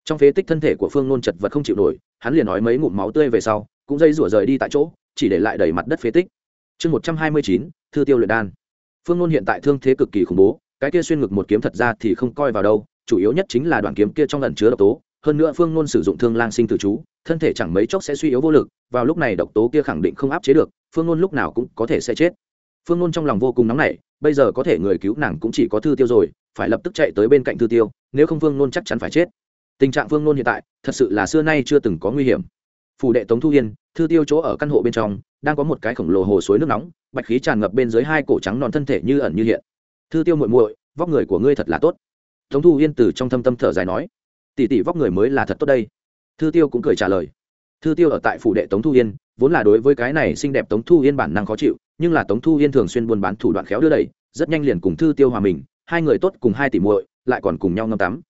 trong phế tích thân thể của phương nôn chật vật không chịu nổi, hắn liền nói mấy ngụm máu tươi về sau, cũng dây rủa rời đi tại chỗ, chỉ để lại đầy mặt đất phế tích. Chương một trăm hai mươi chín, thư tiêu luyện đan. Phương nôn hiện tại thương thế cực kỳ khủng bố, cái kia xuyên ngực một kiếm thật ra thì không coi vào đâu, chủ yếu nhất chính là đoạn kiếm kia trong lần chứa độc tố. Hơn nữa phương nôn sử dụng thương lang sinh từ chú, thân thể chẳng mấy chốc sẽ suy yếu vô lực, vào lúc này độc tố kia khẳng định không áp chế được, phương nôn lúc nào cũng có thể sẽ chết. Phương nôn trong lòng vô cùng nóng nảy, bây giờ có thể người cứu nàng cũng chỉ có thư tiêu rồi, phải lập tức chạy tới bên cạnh thư tiêu, nếu không phương nôn chắc chắn phải chết tình trạng phương nôn hiện tại, thật sự là xưa nay chưa từng có nguy hiểm. Phủ đệ tống thu yên thư tiêu chỗ ở căn hộ bên trong, đang có một cái khổng lồ hồ suối nước nóng, bạch khí tràn ngập bên dưới hai cổ trắng non thân thể như ẩn như hiện. Thư tiêu muội muội, vóc người của ngươi thật là tốt. Tống thu yên từ trong thâm tâm thở dài nói, tỷ tỷ vóc người mới là thật tốt đây. Thư tiêu cũng cười trả lời. Thư tiêu ở tại phủ đệ tống thu yên vốn là đối với cái này xinh đẹp tống thu yên bản năng khó chịu, nhưng là tống thu yên thường xuyên buôn bán thủ đoạn khéo đưa đẩy, rất nhanh liền cùng thư tiêu hòa mình, hai người tốt cùng hai tỷ muội, lại còn cùng nhau ngâm tắm.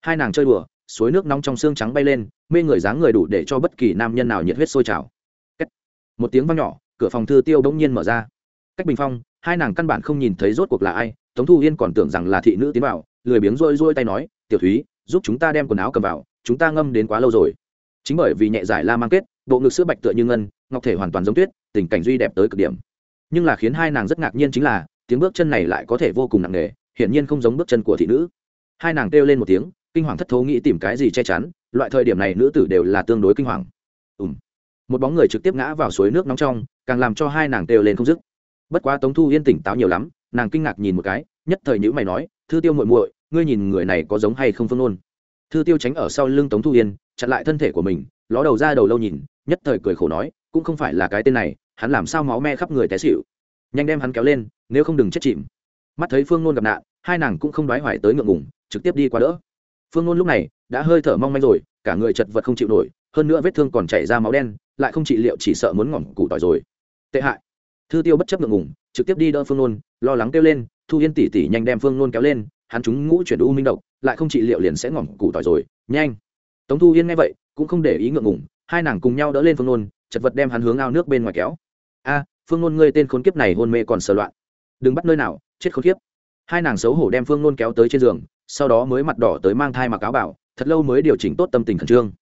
Hai nàng chơi đùa suối nước nóng trong xương trắng bay lên, mê người dáng người đủ để cho bất kỳ nam nhân nào nhiệt huyết sôi trào. Một tiếng vang nhỏ, cửa phòng thư tiêu bỗng nhiên mở ra. Cách bình phong, hai nàng căn bản không nhìn thấy rốt cuộc là ai, tống thu yên còn tưởng rằng là thị nữ tiến vào, lười biếng rôi rôi tay nói, tiểu thúy, giúp chúng ta đem quần áo cầm vào, chúng ta ngâm đến quá lâu rồi. Chính bởi vì nhẹ giải la mang kết, bộ ngực sữa bạch tựa như ngân, ngọc thể hoàn toàn giống tuyết, tình cảnh duy đẹp tới cực điểm. Nhưng là khiến hai nàng rất ngạc nhiên chính là, tiếng bước chân này lại có thể vô cùng nặng nề, hiển nhiên không giống bước chân của thị nữ. Hai nàng kêu lên một tiếng kinh hoàng thất thố nghĩ tìm cái gì che chắn, loại thời điểm này nữ tử đều là tương đối kinh hoàng. Ùm. Một bóng người trực tiếp ngã vào suối nước nóng trong, càng làm cho hai nàng đều lên không dứt. Bất quá tống thu yên tỉnh táo nhiều lắm, nàng kinh ngạc nhìn một cái, nhất thời nhữ mày nói, thư tiêu muội muội, ngươi nhìn người này có giống hay không phương ôn thư tiêu tránh ở sau lưng tống thu yên, chặn lại thân thể của mình, ló đầu ra đầu lâu nhìn, nhất thời cười khổ nói, cũng không phải là cái tên này, hắn làm sao máu me khắp người té xịu nhanh đem hắn kéo lên, nếu không đừng chết chìm. Mắt thấy phương nôn gặp nạn, hai nàng cũng không đoái hoài tới ngượng ngùng, trực tiếp đi qua đỡ phương nôn lúc này đã hơi thở mong manh rồi, cả người chật vật không chịu nổi, hơn nữa vết thương còn chảy ra máu đen, lại không trị liệu, chỉ sợ muốn ngỏm củ tỏi rồi. Tệ hại. Thư tiêu bất chấp ngượng ngùng, trực tiếp đi đỡ phương nôn, lo lắng kêu lên, thu yên tỉ tỉ nhanh đem phương nôn kéo lên, hắn chúng ngũ chuyển u minh độc, lại không trị liệu liền sẽ ngỏm củ tỏi rồi, nhanh. Tống thu yên nghe vậy, cũng không để ý ngượng ngùng, hai nàng cùng nhau đỡ lên phương nôn, chật vật đem hắn hướng ao nước bên ngoài kéo. A, phương nôn ngươi tên khốn kiếp này hôn mê còn sờ loạn. Đừng bắt nơi nào, chết khốn kiếp. Hai nàng xấu hổ đem phương nôn kéo tới trên giường sau đó mới mặt đỏ tới mang thai mặc áo bảo, thật lâu mới điều chỉnh tốt tâm tình khẩn trương.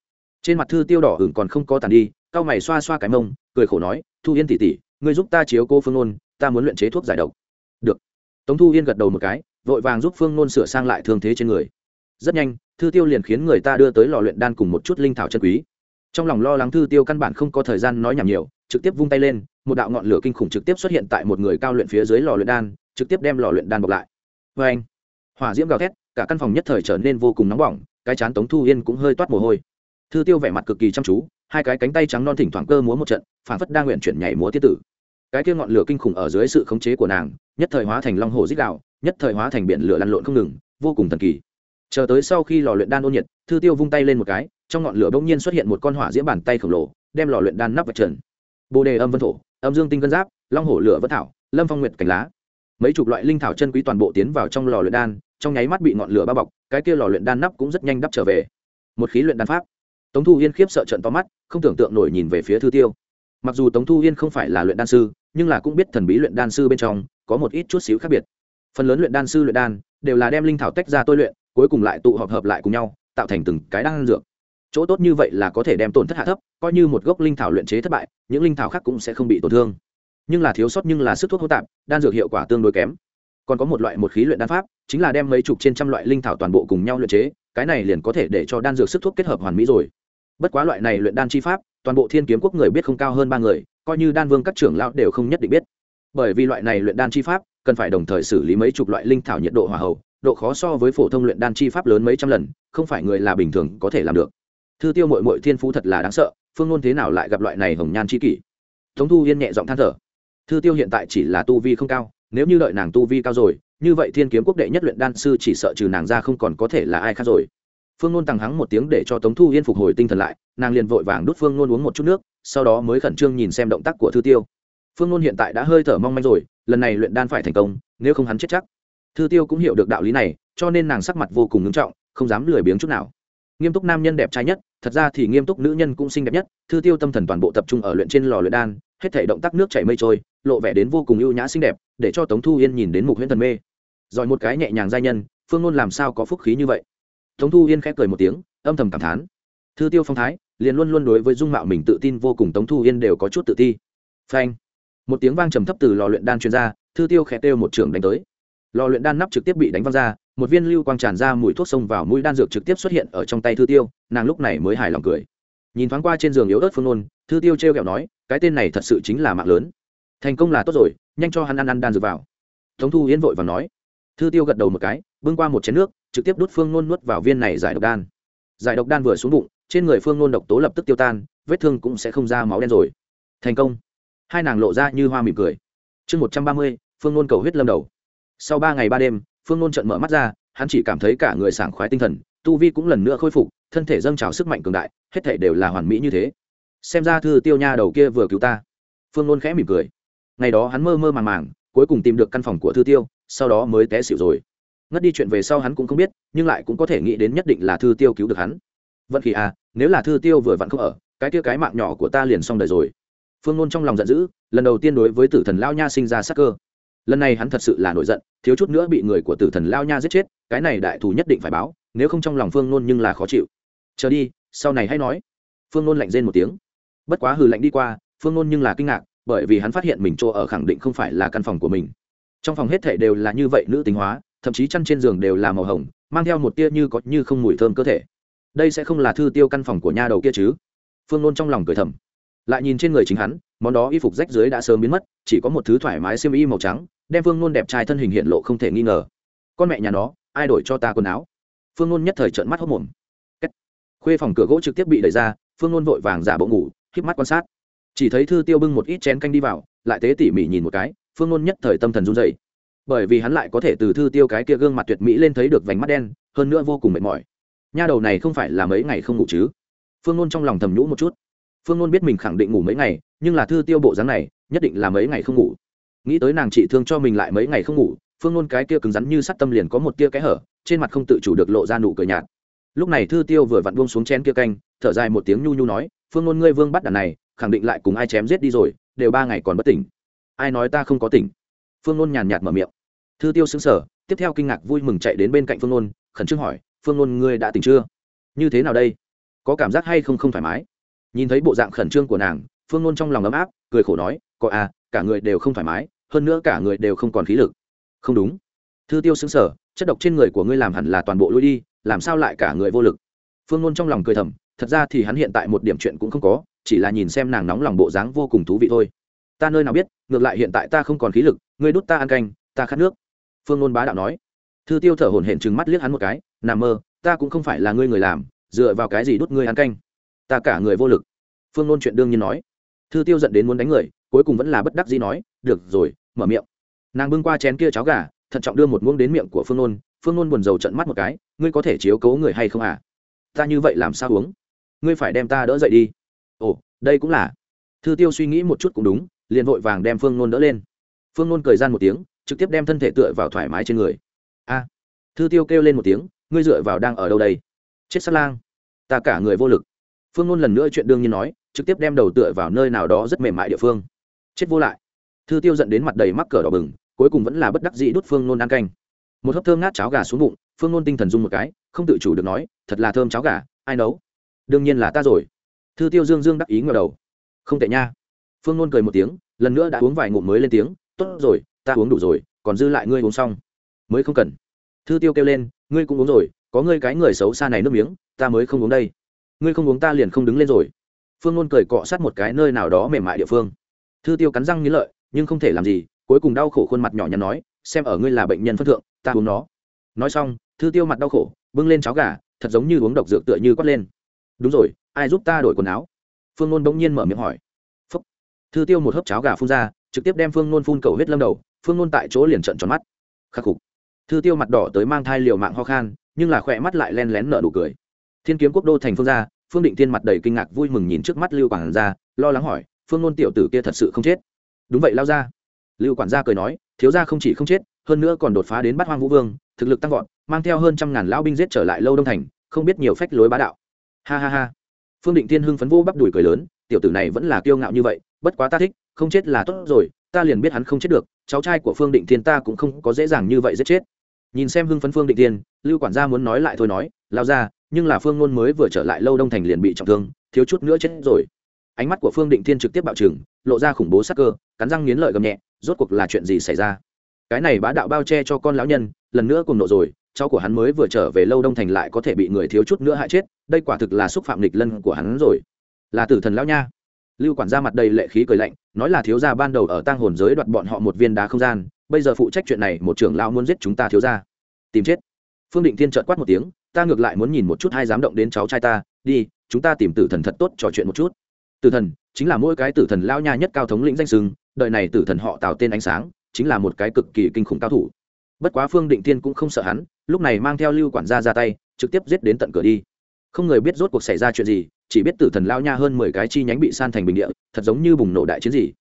Trên mặt thư tiêu đỏ hửng còn không có tàn đi, cao mày xoa xoa cái mông, cười khổ nói, thu yên tỉ tỉ người giúp ta chiếu cô phương nôn, ta muốn luyện chế thuốc giải độc. Được. Tống thu yên gật đầu một cái, vội vàng giúp phương nôn sửa sang lại thương thế trên người. Rất nhanh, thư tiêu liền khiến người ta đưa tới lò luyện đan cùng một chút linh thảo chân quý. Trong lòng lo lắng thư tiêu căn bản không có thời gian nói nhảm nhiều, trực tiếp vung tay lên, một đạo ngọn lửa kinh khủng trực tiếp xuất hiện tại một người cao luyện phía dưới lò luyện đan, trực tiếp đem lò luyện đan bọc lại. Vê anh hỏa diễm gào thét cả căn phòng nhất thời trở nên vô cùng nóng bỏng, cái chán tống thu yên cũng hơi toát mồ hôi. Thư tiêu vẻ mặt cực kỳ chăm chú, hai cái cánh tay trắng non thỉnh thoảng cơ múa một trận, phản phất đang nguyện chuyển nhảy múa tiết tử. Cái kia ngọn lửa kinh khủng ở dưới sự khống chế của nàng, nhất thời hóa thành long hồ dích đạo, nhất thời hóa thành biển lửa lăn lộn không ngừng, vô cùng thần kỳ. Chờ tới sau khi lò luyện đan ôn nhiệt, thư tiêu vung tay lên một cái, trong ngọn lửa bỗng nhiên xuất hiện một con hỏa diễm bàn tay khổng lồ, đem lò luyện đan nắp vạch trần. Bồ đề âm vân thổ, âm dương tinh cân giáp, long hổ lửa vất thảo, lâm phong nguyệt cành lá mấy chục loại linh thảo chân quý toàn bộ tiến vào trong lò luyện đan, trong nháy mắt bị ngọn lửa bao bọc, cái kia lò luyện đan nắp cũng rất nhanh đắp trở về. Một khí luyện đan pháp. Tống thu yên khiếp sợ trận to mắt, không tưởng tượng nổi nhìn về phía thư tiêu. Mặc dù tống thu yên không phải là luyện đan sư, nhưng là cũng biết thần bí luyện đan sư bên trong có một ít chút xíu khác biệt. Phần lớn luyện đan sư luyện đan đều là đem linh thảo tách ra tôi luyện, cuối cùng lại tụ họp hợp lại cùng nhau, tạo thành từng cái đan dược. Chỗ tốt như vậy là có thể đem tổn thất hạ thấp, coi như một gốc linh thảo luyện chế thất bại, những linh thảo khác cũng sẽ không bị tổn thương nhưng là thiếu sót nhưng là sức thuốc hỗn tạp, đan dược hiệu quả tương đối kém. Còn có một loại một khí luyện đan pháp, chính là đem mấy chục trên trăm loại linh thảo toàn bộ cùng nhau luyện chế, cái này liền có thể để cho đan dược sức thuốc kết hợp hoàn mỹ rồi. Bất quá loại này luyện đan chi pháp, toàn bộ thiên kiếm quốc người biết không cao hơn ba người, coi như đan vương các trưởng lão đều không nhất định biết. Bởi vì loại này luyện đan chi pháp, cần phải đồng thời xử lý mấy chục loại linh thảo nhiệt độ hỏa hậu, độ khó so với phổ thông luyện đan chi pháp lớn mấy trăm lần, không phải người là bình thường có thể làm được. Thư tiêu mội mội thiên phú thật là đáng sợ, phương ngôn thế nào lại gặp loại này hồng nhan chi kỷ? Tống thu yên nhẹ giọng than thở thư tiêu hiện tại chỉ là tu vi không cao, nếu như đợi nàng tu vi cao rồi, như vậy thiên kiếm quốc đệ nhất luyện đan sư chỉ sợ trừ nàng ra không còn có thể là ai khác rồi. Phương nôn tằng hắng một tiếng để cho tống thu yên phục hồi tinh thần lại, nàng liền vội vàng đút phương nôn uống một chút nước, sau đó mới khẩn trương nhìn xem động tác của thư tiêu. Phương nôn hiện tại đã hơi thở mong manh rồi, lần này luyện đan phải thành công, nếu không hắn chết chắc. Thư tiêu cũng hiểu được đạo lý này, cho nên nàng sắc mặt vô cùng ngưng trọng, không dám lười biếng chút nào. Nghiêm túc nam nhân đẹp trai nhất, thật ra thì nghiêm túc nữ nhân cũng xinh đẹp nhất, thư tiêu tâm thần toàn bộ tập trung ở luyện trên lò luyện đan hết thể động tác nước chảy mây trôi lộ vẻ đến vô cùng ưu nhã xinh đẹp để cho tống thu yên nhìn đến mục huyễn thần mê. Rồi một cái nhẹ nhàng giai nhân phương ngôn làm sao có phúc khí như vậy? Tống thu yên khẽ cười một tiếng âm thầm cảm thán. Thư tiêu phong thái liền luôn luôn đối với dung mạo mình tự tin vô cùng tống thu yên đều có chút tự ti. Phanh. Một tiếng vang trầm thấp từ lò luyện đan chuyên ra, thư tiêu khẽ kêu một trường đánh tới. Lò luyện đan nắp trực tiếp bị đánh văng ra một viên lưu quang tràn ra mùi thuốc sông vào mũi đan dược trực tiếp xuất hiện ở trong tay thư tiêu nàng lúc này mới hài lòng cười nhìn thoáng qua trên giường yếu ớt phương nôn, thư tiêu t r e o kẹo nói, cái tên này thật sự chính là mạng lớn. Thành công là tốt rồi, nhanh cho hắn ăn ăn đan dược vào. Tống thu yên vội và nói. Thư tiêu gật đầu một cái, bưng qua một chén nước, trực tiếp đút phương nôn nuốt vào viên này giải độc đan. Giải độc đan vừa xuống bụng, trên người phương nôn độc tố lập tức tiêu tan, vết thương cũng sẽ không ra máu đen rồi. Thành công. Hai nàng lộ ra như hoa mỉm cười. Chương một trăm ba mươi, phương nôn cầu huyết lâm đầu. Sau ba ngày ba đêm, phương nôn trận mở mắt ra, hắn chỉ cảm thấy cả người sảng khoái tinh thần, tu vi cũng lần nữa khôi phục thân thể dâng trào sức mạnh cường đại, hết thể đều là hoàn mỹ như thế. Xem ra thư tiêu nha đầu kia vừa cứu ta. Phương nôn khẽ mỉm cười. Ngày đó hắn mơ mơ màng màng, cuối cùng tìm được căn phòng của thư tiêu, sau đó mới té xỉu rồi. Ngất đi chuyện về sau hắn cũng không biết, nhưng lại cũng có thể nghĩ đến nhất định là thư tiêu cứu được hắn. Vận khí à nếu là thư tiêu vừa vặn không ở, cái kia cái mạng nhỏ của ta liền xong đời rồi. Phương nôn trong lòng giận dữ, lần đầu tiên đối với tử thần lao nha sinh ra sắc cơ. Lần này hắn thật sự là nổi giận, thiếu chút nữa bị người của tử thần lao nha giết chết, cái này đại thù nhất định phải báo, nếu không trong lòng phương nôn nhưng là khó chịu chờ đi, sau này hãy nói. Phương nôn lạnh rên một tiếng. Bất quá hừ lạnh đi qua, phương nôn nhưng là kinh ngạc, bởi vì hắn phát hiện mình chỗ ở khẳng định không phải là căn phòng của mình. Trong phòng hết thể đều là như vậy nữ tính hóa, thậm chí chăn trên giường đều là màu hồng, mang theo một tia như có như không mùi thơm cơ thể. Đây sẽ không là thư tiêu căn phòng của nhà đầu kia chứ? Phương nôn trong lòng cười thầm. Lại nhìn trên người chính hắn, món đó y phục rách dưới đã sớm biến mất, chỉ có một thứ thoải mái xiêm y màu trắng, đem phương nôn đẹp trai thân hình hiện lộ không thể nghi ngờ. Con mẹ nhà nó, ai đổi cho ta quần áo? Phương nôn nhất thời trợn mắt hốc mồm khuê phòng cửa gỗ trực tiếp bị đẩy ra, phương nôn vội vàng giả bộ ngủ k mắt quan sát. Chỉ thấy thư tiêu bưng một ít chén canh đi vào, lại tế tỉ mỉ nhìn một cái, phương nôn nhất thời tâm thần run dày bởi vì hắn lại có thể từ thư tiêu cái kia gương mặt tuyệt mỹ lên thấy được vành mắt đen, hơn nữa vô cùng mệt mỏi. Nha đầu này không phải là mấy ngày không ngủ chứ? Phương nôn trong lòng thầm nhũ một chút. Phương nôn biết mình khẳng định ngủ mấy ngày, nhưng là thư tiêu bộ dáng này, nhất định là mấy ngày không ngủ. Nghĩ tới nàng chị thương cho mình lại mấy ngày không ngủ, phương nôn cái kia cứng rắn như sắt tâm liền có một tia cái hở, trên mặt không tự chủ được lộ ra nụ cười nhạt lúc này thư tiêu vừa vặn buông xuống chén kia canh thở dài một tiếng nhu nhu nói phương ngôn ngươi vương bắt đàn này khẳng định lại cùng ai chém giết đi rồi đều ba ngày còn bất tỉnh. Ai nói ta không có tỉnh? Phương ngôn nhàn nhạt mở miệng. Thư tiêu xứng sở tiếp theo kinh ngạc vui mừng chạy đến bên cạnh phương ngôn, khẩn trương hỏi phương ngôn ngươi đã tỉnh chưa? Như thế nào đây? Có cảm giác hay không không thoải mái? Nhìn thấy bộ dạng khẩn trương của nàng phương ngôn trong lòng ấm áp cười khổ nói có à cả người đều không thoải mái hơn nữa cả người đều không còn khí lực. Không đúng. Thư tiêu xứng sở chất độc trên người của ngươi làm hẳn là toàn bộ lui đi làm sao lại cả người vô lực? Phương nôn trong lòng cười thầm, thật ra thì hắn hiện tại một điểm chuyện cũng không có, chỉ là nhìn xem nàng nóng lòng bộ dáng vô cùng thú vị thôi. Ta nơi nào biết, ngược lại hiện tại ta không còn khí lực, ngươi đút ta ăn canh, ta khát nước. Phương nôn bá đạo nói. Thư tiêu thở hổn hển chừng mắt liếc hắn một cái nằm mơ, ta cũng không phải là ngươi người làm, dựa vào cái gì đút ngươi ăn canh? Ta cả người vô lực. Phương nôn chuyện đương nhiên nói. Thư tiêu dẫn đến muốn đánh người, cuối cùng vẫn là bất đắc dĩ nói, được rồi, mở miệng. Nàng bưng qua chén kia cháo gà, thận trọng đưa một muỗng đến miệng của phương nôn phương nôn buồn rầu trận mắt một cái, ngươi có thể chiếu cố người hay không à? Ta như vậy làm sao uống? Ngươi phải đem ta đỡ dậy đi. Ồ, đây cũng là. Thư tiêu suy nghĩ một chút cũng đúng, liền vội vàng đem phương nôn đỡ lên. Phương nôn cười gian một tiếng, trực tiếp đem thân thể tựa vào thoải mái trên người. A. Thư tiêu kêu lên một tiếng, ngươi dựa vào đang ở đâu đây? Chết sát lang. Ta cả người vô lực. Phương ngôn lần nữa chuyện đương nhiên nói, trực tiếp đem đầu tựa vào nơi nào đó rất mềm mại địa phương. Chết vô lại. Thư tiêu dẫn đến mặt đầy mắc cờ đỏ bừng, cuối cùng vẫn là bất đắc dĩ đút phương nôn ăn canh một hớp thơm ngát cháo gà xuống bụng, phương nôn tinh thần dung một cái, không tự chủ được nói, thật là thơm cháo gà, ai nấu? Đương nhiên là ta rồi. Thư tiêu dương dương đắc ý ngờ đầu. Không tệ nha. Phương nôn cười một tiếng, lần nữa đã uống vài ngụm mới lên tiếng, tốt rồi, ta uống đủ rồi, còn dư lại ngươi uống xong. Mới không cần. Thư tiêu kêu lên, ngươi cũng uống rồi, có ngươi cái người xấu xa này nước miếng, ta mới không uống đây. Ngươi không uống ta liền không đứng lên rồi. Phương nôn cười cọ sát một cái nơi nào đó mềm mại địa phương. Thư tiêu cắn răng nghĩ lợi, nhưng không thể làm gì, cuối cùng đau khổ khuôn mặt nhỏ nhắn nói, xem ở ngươi là bệnh nhân phân thượng ta uống nó. Nói xong thư tiêu mặt đau khổ bưng lên cháo gà thật giống như uống độc dược tựa như quát lên. Đúng rồi ai giúp ta đổi quần áo? Phương nôn bỗng nhiên mở miệng hỏi. Phúc. thư tiêu một hớp cháo gà phun ra trực tiếp đem phương nôn phun cầu huyết lâm đầu phương nôn tại chỗ liền trận tròn mắt. Khắc phục. Thư tiêu mặt đỏ tới mang thai liều mạng ho khan nhưng là khỏe mắt lại len lén nở nụ cười. Thiên kiếm quốc đô thành phương gia phương định tiên mặt đầy kinh ngạc vui mừng nhìn trước mắt lưu quản gia, lo lắng hỏi phương nôn tiểu tử kia thật sự không chết? Đúng vậy lao ra. Lưu quản gia cười nói thiếu gia không chỉ không chết hơn nữa còn đột phá đến bắt hoang vũ vương, thực lực tăng vọt, mang theo hơn trăm ngàn lão binh giết trở lại lâu đông thành, không biết nhiều phách lối bá đạo. Ha ha ha. Phương định thiên hưng phấn vô bắp đùi cười lớn, tiểu tử này vẫn là kiêu ngạo như vậy, bất quá ta thích, không chết là tốt rồi, ta liền biết hắn không chết được, cháu trai của phương định thiên ta cũng không có dễ dàng như vậy giết chết. Nhìn xem hưng phấn phương định thiên, lưu quản gia muốn nói lại thôi nói, lao ra, nhưng là phương ngôn mới vừa trở lại lâu đông thành liền bị trọng thương, thiếu chút nữa chết rồi. Ánh mắt của phương định thiên trực tiếp bạo trừng, lộ ra khủng bố sắc cơ, cắn răng nghiến lợi gầm nhẹ, rốt cuộc là chuyện gì xảy ra? Cái này bá đạo bao che cho con lão nhân, lần nữa cùng nộ rồi, cháu của hắn mới vừa trở về lâu đông thành lại có thể bị người thiếu chút nữa hại chết, đây quả thực là xúc phạm lịch lân của hắn rồi. Là tử thần lão nha. Lưu quản gia mặt đầy lệ khí cười lạnh, nói là thiếu gia ban đầu ở tang hồn giới đoạt bọn họ một viên đá không gian, bây giờ phụ trách chuyện này, một trưởng lão muốn giết chúng ta thiếu gia. Tìm chết. Phương định thiên trợt quát một tiếng, ta ngược lại muốn nhìn một chút hai dám động đến cháu trai ta, đi, chúng ta tìm tử thần thật tốt trò chuyện một chút. Tử thần, chính là mỗi cái tử thần lão nha nhất cao thống lĩnh danh sừng đợi này tử thần họ tạo tên ánh sáng chính là một cái cực kỳ kinh khủng cao thủ. Bất quá phương định tiên cũng không sợ hắn, lúc này mang theo lưu quản gia ra tay, trực tiếp giết đến tận cửa đi. Không người biết rốt cuộc xảy ra chuyện gì, chỉ biết tử thần lao nha hơn mười cái chi nhánh bị san thành bình địa, thật giống như bùng nổ đại chiến gì.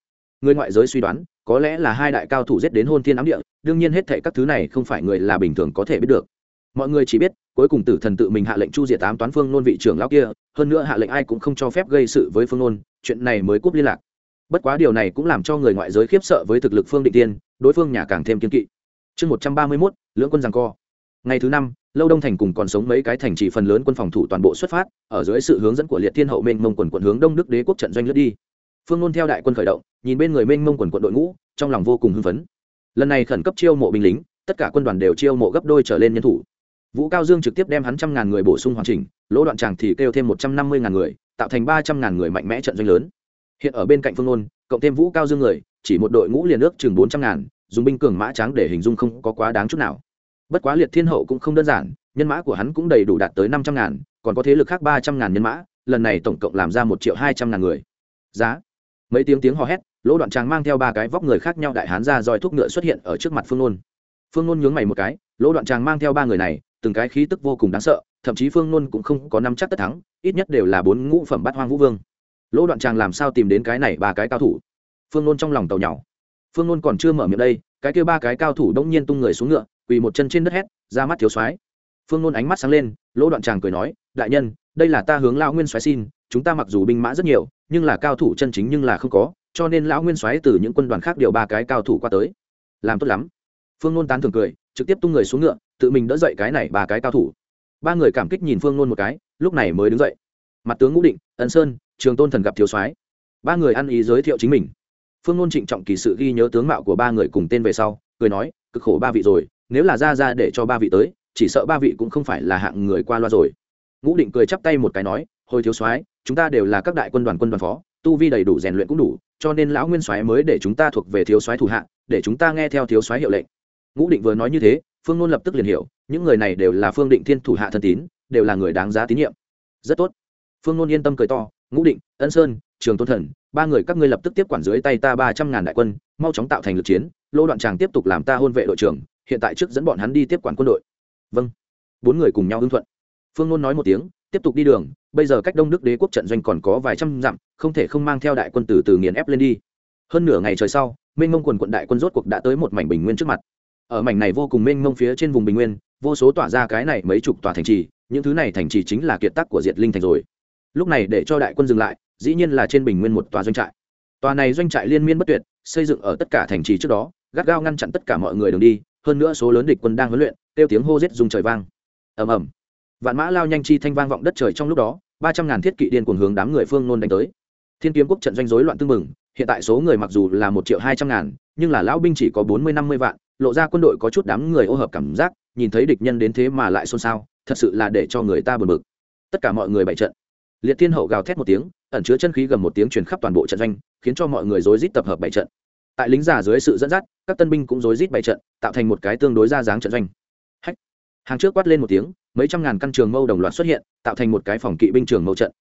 Người ngoại giới suy đoán, có lẽ là hai đại cao thủ giết đến hôn thiên ám địa, đương nhiên hết thệ các thứ này không phải người là bình thường có thể biết được. Mọi người chỉ biết, cuối cùng tử thần tự mình hạ lệnh chu diệt tám toán phương nôn vị trưởng lão kia, hơn nữa hạ lệnh ai cũng không cho phép gây sự với phương nôn, chuyện này mới cúp liên lạc. Bất quá điều này cũng làm cho người ngoại giới khiếp sợ với thực lực phương định tiên đối phương nhà càng thêm kiên kỵ. Chương một trăm ba mươi mốt, lưỡng quân rằng co. Ngày thứ năm, lâu đông thành cùng còn sống mấy cái thành trì phần lớn quân phòng thủ toàn bộ xuất phát, ở dưới sự hướng dẫn của liệt thiên hậu mênh mông quần quận hướng đông đức đế quốc trận doanh lướt đi. Phương nôn theo đại quân khởi động, nhìn bên người mênh mông quần quận đội ngũ, trong lòng vô cùng hưng phấn. Lần này khẩn cấp chiêu mộ binh lính, tất cả quân đoàn đều chiêu mộ gấp đôi trở lên nhân thủ. Vũ cao dương trực tiếp đem hắn trăm ngàn người bổ sung hoàn chỉnh, lỗ đoạn tràng thì kêu thêm một trăm năm mươi ngàn người, tạo thành ba trăm ngàn người mạnh mẽ trận doanh lớn. Hiện ở bên cạnh phương ôn cộng thêm vũ cao dương người chỉ một đội ngũ liền ước chừng bốn trăm ngàn, dùng binh cường mã tráng để hình dung không có quá đáng chút nào. Bất quá liệt thiên hậu cũng không đơn giản, nhân mã của hắn cũng đầy đủ đạt tới năm trăm ngàn, còn có thế lực khác ba trăm ngàn nhân mã, lần này tổng cộng làm ra một triệu hai trăm ngàn người. Giá. Mấy tiếng tiếng hò hét, lỗ đoạn tràng mang theo ba cái vóc người khác nhau đại hán ra roi thuốc ngựa xuất hiện ở trước mặt phương nôn. Phương nôn nhướng mày một cái, lỗ đoạn tràng mang theo ba người này, từng cái khí tức vô cùng đáng sợ, thậm chí phương nôn cũng không có năm chắc tất thắng, ít nhất đều là bốn ngũ phẩm bát hoang vũ vương. Lỗ đoạn tràng làm sao tìm đến cái này ba cái cao thủ? Phương nôn trong lòng tàu nhỏ phương nôn còn chưa mở miệng đây, cái kêu ba cái cao thủ đông nhiên tung người xuống ngựa, quỳ một chân trên đất hét, ra mắt thiếu soái. Phương nôn ánh mắt sáng lên, lỗ đoạn tràng cười nói, đại nhân, đây là ta hướng lão nguyên soái xin, chúng ta mặc dù binh mã rất nhiều, nhưng là cao thủ chân chính nhưng là không có, cho nên lão nguyên soái từ những quân đoàn khác điều ba cái cao thủ qua tới. Làm tốt lắm. Phương nôn tán thường cười, trực tiếp tung người xuống ngựa, tự mình đỡ dậy cái này ba cái cao thủ. Ba người cảm kích nhìn phương nôn một cái, lúc này mới đứng dậy. Mặt tướng ngũ định, ân sơn, trường tôn thần gặp thiếu soái. Ba người ăn ý giới thiệu chính mình phương ngôn trịnh trọng kỳ sự ghi nhớ tướng mạo của ba người cùng tên về sau, cười nói, cực khổ ba vị rồi, nếu là ra ra để cho ba vị tới, chỉ sợ ba vị cũng không phải là hạng người qua loa rồi. Ngũ định cười chắp tay một cái nói, hồi thiếu soái, chúng ta đều là các đại quân đoàn quân đoàn phó, tu vi đầy đủ, rèn luyện cũng đủ, cho nên lão nguyên soái mới để chúng ta thuộc về thiếu soái thủ hạ, để chúng ta nghe theo thiếu soái hiệu lệnh. Ngũ định vừa nói như thế, phương ngôn lập tức liền hiểu, những người này đều là phương định thiên thủ hạ thân tín, đều là người đáng giá tín nhiệm. Rất tốt. Phương ngôn yên tâm cười to, ngũ định, ân sơn trường tôn thần, ba người các ngươi lập tức tiếp quản dưới tay ta ba trăm ngàn đại quân, mau chóng tạo thành lực chiến, lô đoạn tràng tiếp tục làm ta hôn vệ đội trưởng, hiện tại trước dẫn bọn hắn đi tiếp quản quân đội. Vâng. Bốn người cùng nhau hưng thuận. Phương ngôn nói một tiếng, tiếp tục đi đường, bây giờ cách đông đức đế quốc trận doanh còn có vài trăm dặm, không thể không mang theo đại quân từ từ nghiền ép lên đi. Hơn nửa ngày trời sau, mênh mông quần quận đại quân rốt cuộc đã tới một mảnh bình nguyên trước mặt. Ở mảnh này vô cùng mênh mông phía trên vùng bình nguyên, vô số tỏa ra cái này mấy chục tòa thành trì, những thứ này thành trì chính là kiệt tác của diệt linh thành rồi. Lúc này để cho đại quân dừng lại dĩ nhiên là trên bình nguyên một tòa doanh trại. Tòa này doanh trại liên miên bất tuyệt, xây dựng ở tất cả thành trì trước đó, gắt gao ngăn chặn tất cả mọi người đường đi, hơn nữa số lớn địch quân đang huấn luyện, kêu tiếng hô rết dùng trời vang. Ầm ầm. Vạn mã lao nhanh chi thanh vang vọng đất trời trong lúc đó, ba trăm ngàn thiết kỵ điên cuồng hướng đám người phương nôn đánh tới. Thiên kiếm quốc trận doanh rối loạn tương mừng hiện tại số người mặc dù là một triệu hai trăm ngàn, nhưng là lão binh chỉ có bốn mươi năm mươi vạn, lộ ra quân đội có chút đám người ô hợp cảm giác, nhìn thấy địch nhân đến thế mà lại xôn xao, thật sự là để cho người ta bực bực. Tất cả mọi người bày trận. Liệt thiên hậu gào thét một tiếng ẩn chứa chân khí gầm một tiếng truyền khắp toàn bộ trận doanh, khiến cho mọi người rối rít tập hợp bày trận. Tại lính giả dưới sự dẫn dắt, các tân binh cũng rối rít bày trận, tạo thành một cái tương đối ra dáng trận doanh. Hách! Hàng trước quát lên một tiếng, mấy trăm ngàn căn trường mâu đồng loạt xuất hiện, tạo thành một cái phòng kỵ binh trường mâu trận.